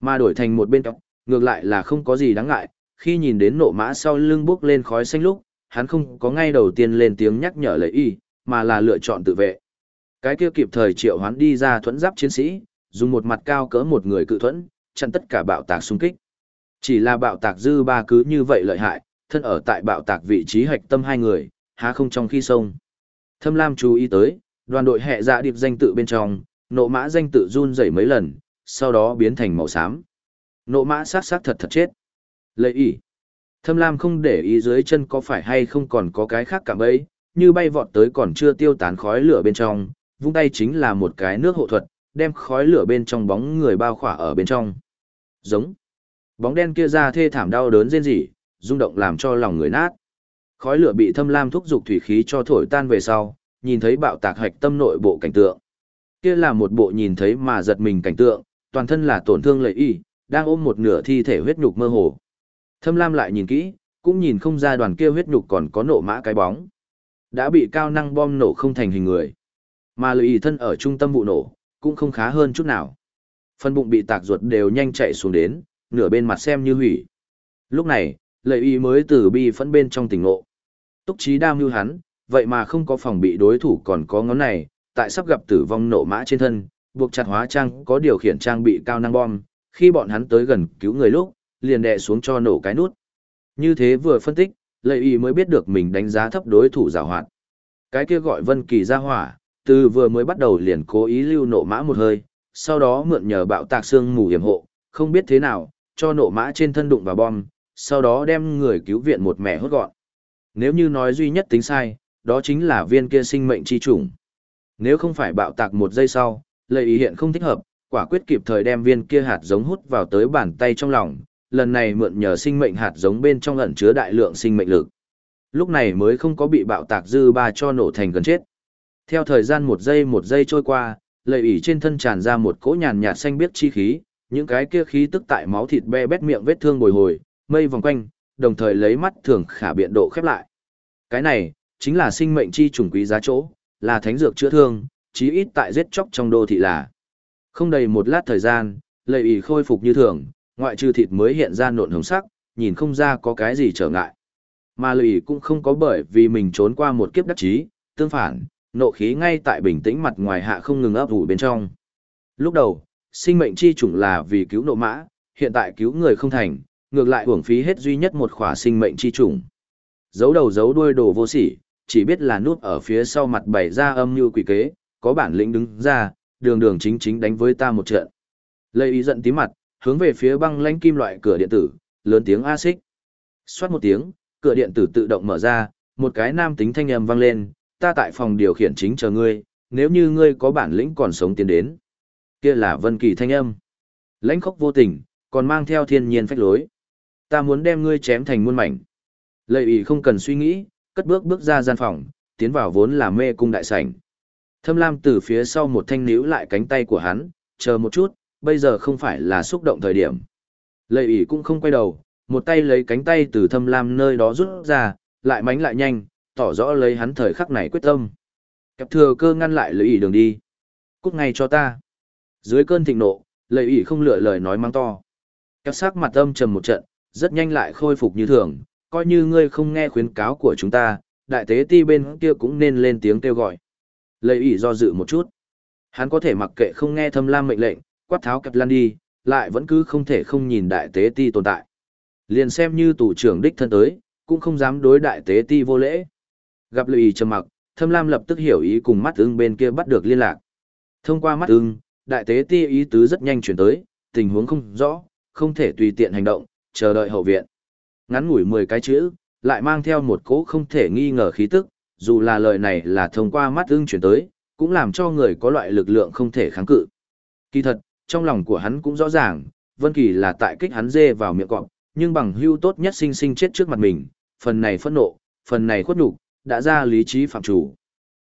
Speaker 1: Mà đổi thành một bên trọng ngược lại là không có gì đáng ngại, khi nhìn đến nộ mã sau lưng bước lên khói xanh lúc, hắn không có ngay đầu tiên lên tiếng nhắc nhở lấy y, mà là lựa chọn tự vệ. Cái kia kịp thời triệu hoán đi ra thuẫn giáp chiến sĩ, dùng một mặt cao cỡ một người cự thuẫn, chặn tất cả bạo tạc xung kích. Chỉ là bạo tạc dư ba cứ như vậy lợi hại, thân ở tại bạo tạc vị trí hạch tâm hai người, há không trong khi sông. Thâm Lam chú ý tới, đoàn đội hệ dạ điệp danh tự bên trong, nộ mã danh tự run rẩy mấy lần, sau đó biến thành màu xám. Nộ mã sát sát thật thật chết. Lợi ý. Thâm Lam không để ý dưới chân có phải hay không còn có cái khác cả ấy, như bay vọt tới còn chưa tiêu tán khói lửa bên trong, vung tay chính là một cái nước hộ thuật, đem khói lửa bên trong bóng người bao khỏa ở bên trong. Giống. Bóng đen kia ra thê thảm đau đớn rên rỉ, rung động làm cho lòng người nát. Khói lửa bị thâm lam thúc dục thủy khí cho thổi tan về sau, nhìn thấy bạo tạc hạch tâm nội bộ cảnh tượng. Kia là một bộ nhìn thấy mà giật mình cảnh tượng, toàn thân là tổn thương lợi y, đang ôm một nửa thi thể huyết nhục mơ hồ. Thâm lam lại nhìn kỹ, cũng nhìn không ra đoàn kia huyết nhục còn có nổ mã cái bóng. Đã bị cao năng bom nổ không thành hình người. Mà lợi y thân ở trung tâm vụ nổ, cũng không khá hơn chút nào. phần bụng bị tạc ruột đều nhanh chạy xuống đến, nửa bên mặt xem như hủy. Lúc này, lợi y mới từ bi phẫn bên trong tỉnh ngộ. Túc trí đam như hắn, vậy mà không có phòng bị đối thủ còn có ngón này, tại sắp gặp tử vong nổ mã trên thân, buộc chặt hóa trang có điều khiển trang bị cao năng bom, khi bọn hắn tới gần cứu người lúc, liền đè xuống cho nổ cái nút. Như thế vừa phân tích, Lệ y mới biết được mình đánh giá thấp đối thủ giảo hoạt. Cái kia gọi Vân Kỳ ra hỏa, từ vừa mới bắt đầu liền cố ý lưu nổ mã một hơi, sau đó mượn nhờ bạo tạc xương mù hiểm hộ, không biết thế nào, cho nổ mã trên thân đụng vào bom, sau đó đem người cứu viện một mẻ hốt gọn. Nếu như nói duy nhất tính sai, đó chính là viên kia sinh mệnh chi trùng. Nếu không phải bạo tạc một giây sau, Lệ ý hiện không thích hợp, quả quyết kịp thời đem viên kia hạt giống hút vào tới bàn tay trong lòng, lần này mượn nhờ sinh mệnh hạt giống bên trong ẩn chứa đại lượng sinh mệnh lực. Lúc này mới không có bị bạo tạc dư ba cho nổ thành gần chết. Theo thời gian một giây một giây trôi qua, lợi ỉ trên thân tràn ra một cỗ nhàn nhạt xanh biếc chi khí, những cái kia khí tức tại máu thịt be bét miệng vết thương bồi hồi, mây vòng quanh, đồng thời lấy mắt thường khả biện độ khép lại. Cái này, chính là sinh mệnh chi trùng quý giá chỗ, là thánh dược chữa thương, chí ít tại giết chóc trong đô thị là. Không đầy một lát thời gian, lệ ỉ khôi phục như thường, ngoại trừ thịt mới hiện ra nộn hồng sắc, nhìn không ra có cái gì trở ngại. Mà lệ ỉ cũng không có bởi vì mình trốn qua một kiếp đắc chí, tương phản, nộ khí ngay tại bình tĩnh mặt ngoài hạ không ngừng ấp ủ bên trong. Lúc đầu, sinh mệnh chi chủng là vì cứu nộ mã, hiện tại cứu người không thành, ngược lại hưởng phí hết duy nhất một khỏa sinh mệnh chi chủng. Giấu đầu giấu đuôi đồ vô sỉ, chỉ biết là nút ở phía sau mặt bày ra âm như quỷ kế, có bản lĩnh đứng ra, đường đường chính chính đánh với ta một trận. Lây ý giận tí mặt, hướng về phía băng lãnh kim loại cửa điện tử, lớn tiếng a xích. Xoát một tiếng, cửa điện tử tự động mở ra, một cái nam tính thanh âm vang lên, ta tại phòng điều khiển chính chờ ngươi, nếu như ngươi có bản lĩnh còn sống tiến đến. Kia là Vân Kỳ thanh âm. Lãnh khốc vô tình, còn mang theo thiên nhiên phách lối. Ta muốn đem ngươi chém thành muôn mảnh. Lệ ý không cần suy nghĩ, cất bước bước ra gian phòng, tiến vào vốn là mê cung đại sảnh. Thâm Lam từ phía sau một thanh níu lại cánh tay của hắn, chờ một chút, bây giờ không phải là xúc động thời điểm. Lệ ủy cũng không quay đầu, một tay lấy cánh tay từ Thâm Lam nơi đó rút ra, lại mánh lại nhanh, tỏ rõ lấy hắn thời khắc này quyết tâm. Cặp thừa cơ ngăn lại Lệ ủy đường đi. Cút ngay cho ta. Dưới cơn thịnh nộ, Lệ ủy không lựa lời nói mang to. Cặp sắc mặt âm trầm một trận, rất nhanh lại khôi phục như thường, coi như ngươi không nghe khuyến cáo của chúng ta, đại tế ti bên kia cũng nên lên tiếng kêu gọi. Lệ ủy do dự một chút. Hắn có thể mặc kệ không nghe thâm lam mệnh lệnh, quát tháo kẹp lan đi, lại vẫn cứ không thể không nhìn đại tế ti tồn tại. Liền xem như tù trưởng đích thân tới, cũng không dám đối đại tế ti vô lễ. Gặp Lệ ủy trầm mặc, thâm lam lập tức hiểu ý cùng mắt ưng bên kia bắt được liên lạc. Thông qua mắt ưng, đại tế ti ý tứ rất nhanh chuyển tới, tình huống không rõ, không thể tùy tiện hành động, chờ đợi hậu viện. Ngắn ngủi 10 cái chữ, lại mang theo một cỗ không thể nghi ngờ khí tức, dù là lời này là thông qua mắt ưng chuyển tới, cũng làm cho người có loại lực lượng không thể kháng cự. Kỳ thật, trong lòng của hắn cũng rõ ràng, Vân Kỳ là tại kích hắn dê vào miệng cọp, nhưng bằng hưu tốt nhất sinh sinh chết trước mặt mình, phần này phẫn nộ, phần này khuất nhục, đã ra lý trí phạm chủ.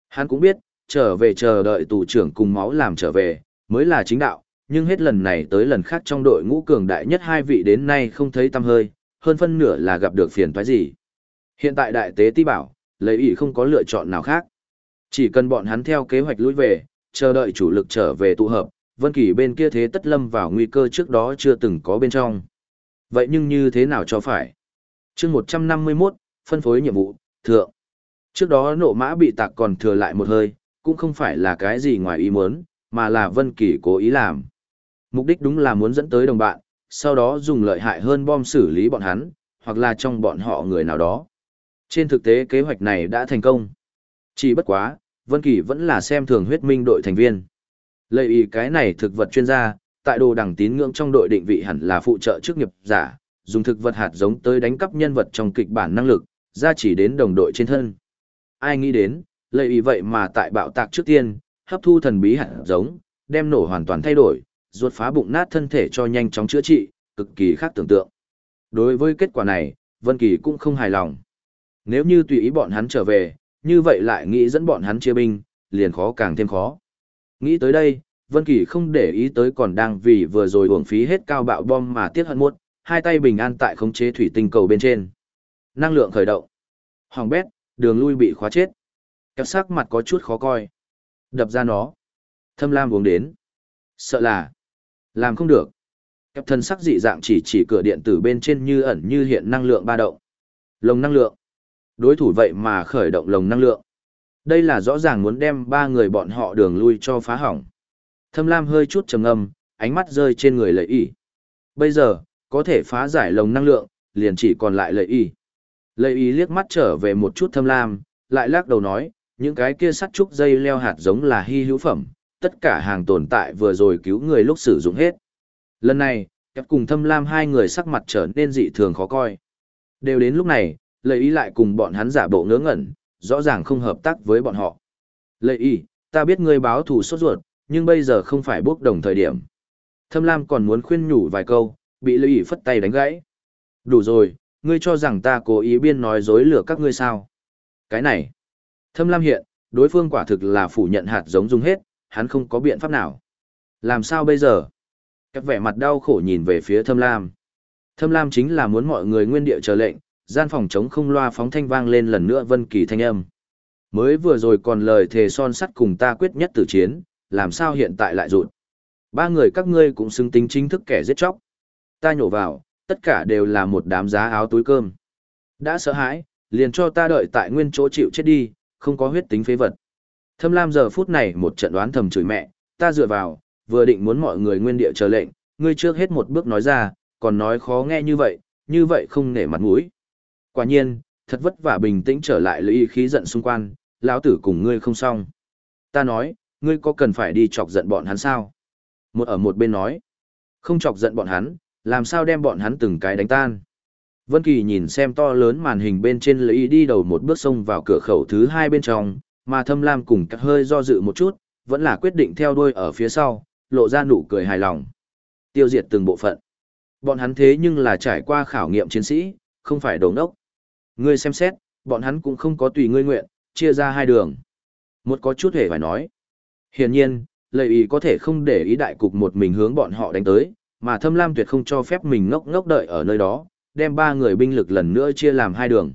Speaker 1: Hắn cũng biết, trở về chờ đợi tù trưởng cùng máu làm trở về, mới là chính đạo, nhưng hết lần này tới lần khác trong đội ngũ cường đại nhất hai vị đến nay không thấy tăm hơi, hơn phân nửa là gặp được phiền toái gì. Hiện tại đại tế ti bảo, lấy ý không có lựa chọn nào khác. Chỉ cần bọn hắn theo kế hoạch lũi về, chờ đợi chủ lực trở về tụ hợp, Vân Kỳ bên kia thế tất lâm vào nguy cơ trước đó chưa từng có bên trong. Vậy nhưng như thế nào cho phải? Chương 151, phân phối nhiệm vụ, thượng. Trước đó nộ mã bị tạc còn thừa lại một hơi, cũng không phải là cái gì ngoài ý muốn, mà là Vân Kỳ cố ý làm. Mục đích đúng là muốn dẫn tới đồng bạn, sau đó dùng lợi hại hơn bom xử lý bọn hắn, hoặc là trong bọn họ người nào đó. Trên thực tế kế hoạch này đã thành công. Chỉ bất quá, Vân Kỳ vẫn là xem thường huyết minh đội thành viên. Lợi ý cái này thực vật chuyên gia, tại đồ đẳng tín ngưỡng trong đội định vị hẳn là phụ trợ chức nghiệp giả, dùng thực vật hạt giống tới đánh cắp nhân vật trong kịch bản năng lực, ra chỉ đến đồng đội trên thân. Ai nghĩ đến, lợi ý vậy mà tại bạo tạc trước tiên, hấp thu thần bí hạt giống, đem nổ hoàn toàn thay đổi, ruột phá bụng nát thân thể cho nhanh chóng chữa trị, cực kỳ khác tưởng tượng. Đối với kết quả này, Vân Kỳ cũng không hài lòng. Nếu như tùy ý bọn hắn trở về, như vậy lại nghĩ dẫn bọn hắn chia binh, liền khó càng thêm khó. Nghĩ tới đây, Vân Kỳ không để ý tới còn đang vì vừa rồi uổng phí hết cao bạo bom mà tiếc hận muốt, hai tay bình an tại khống chế thủy tinh cầu bên trên. Năng lượng khởi động. Hoàng bét, đường lui bị khóa chết. Kẹp sắc mặt có chút khó coi. Đập ra nó. Thâm Lam uống đến. Sợ là. Làm không được. Kẹp thân sắc dị dạng chỉ chỉ cửa điện tử bên trên như ẩn như hiện năng lượng ba động. Lồng năng lượng. Đối thủ vậy mà khởi động lồng năng lượng. Đây là rõ ràng muốn đem ba người bọn họ đường lui cho phá hỏng. Thâm Lam hơi chút trầm ngâm, ánh mắt rơi trên người lợi y. Bây giờ, có thể phá giải lồng năng lượng, liền chỉ còn lại lợi y. Lợi y liếc mắt trở về một chút Thâm Lam, lại lắc đầu nói, những cái kia sắt trúc dây leo hạt giống là hy hữu phẩm, tất cả hàng tồn tại vừa rồi cứu người lúc sử dụng hết. Lần này, kẹp cùng Thâm Lam hai người sắc mặt trở nên dị thường khó coi. Đều đến lúc này, lợi ý lại cùng bọn hắn giả bộ ngớ ngẩn, rõ ràng không hợp tác với bọn họ. Lợi ý, ta biết ngươi báo thù sốt ruột, nhưng bây giờ không phải bước đồng thời điểm. Thâm Lam còn muốn khuyên nhủ vài câu, bị lợi ý phất tay đánh gãy. Đủ rồi, ngươi cho rằng ta cố ý biên nói dối lừa các ngươi sao. Cái này, Thâm Lam hiện, đối phương quả thực là phủ nhận hạt giống dùng hết, hắn không có biện pháp nào. Làm sao bây giờ? Các vẻ mặt đau khổ nhìn về phía Thâm Lam. Thâm Lam chính là muốn mọi người nguyên địa chờ lệnh, gian phòng chống không loa phóng thanh vang lên lần nữa vân kỳ thanh âm. Mới vừa rồi còn lời thề son sắt cùng ta quyết nhất tử chiến, làm sao hiện tại lại rụt. Ba người các ngươi cũng xứng tính chính thức kẻ giết chóc. Ta nhổ vào, tất cả đều là một đám giá áo túi cơm. Đã sợ hãi, liền cho ta đợi tại nguyên chỗ chịu chết đi, không có huyết tính phế vật. Thâm Lam giờ phút này một trận đoán thầm chửi mẹ, ta dựa vào, vừa định muốn mọi người nguyên địa chờ lệnh, ngươi trước hết một bước nói ra, còn nói khó nghe như vậy, như vậy không nể mặt mũi. Quả nhiên, thật vất vả bình tĩnh trở lại lưỡi khí giận xung quanh, lão tử cùng ngươi không xong. Ta nói, ngươi có cần phải đi chọc giận bọn hắn sao? Một ở một bên nói, không chọc giận bọn hắn, làm sao đem bọn hắn từng cái đánh tan. Vân Kỳ nhìn xem to lớn màn hình bên trên lưỡi đi đầu một bước xông vào cửa khẩu thứ hai bên trong, Mà thâm lam cùng các hơi do dự một chút, vẫn là quyết định theo đuôi ở phía sau, lộ ra nụ cười hài lòng. Tiêu diệt từng bộ phận. Bọn hắn thế nhưng là trải qua khảo nghiệm chiến sĩ, không phải đồ ngốc. Ngươi xem xét, bọn hắn cũng không có tùy ngươi nguyện, chia ra hai đường. Một có chút hề phải nói. Hiển nhiên, lệ ý có thể không để ý đại cục một mình hướng bọn họ đánh tới, mà thâm lam tuyệt không cho phép mình ngốc ngốc đợi ở nơi đó, đem ba người binh lực lần nữa chia làm hai đường.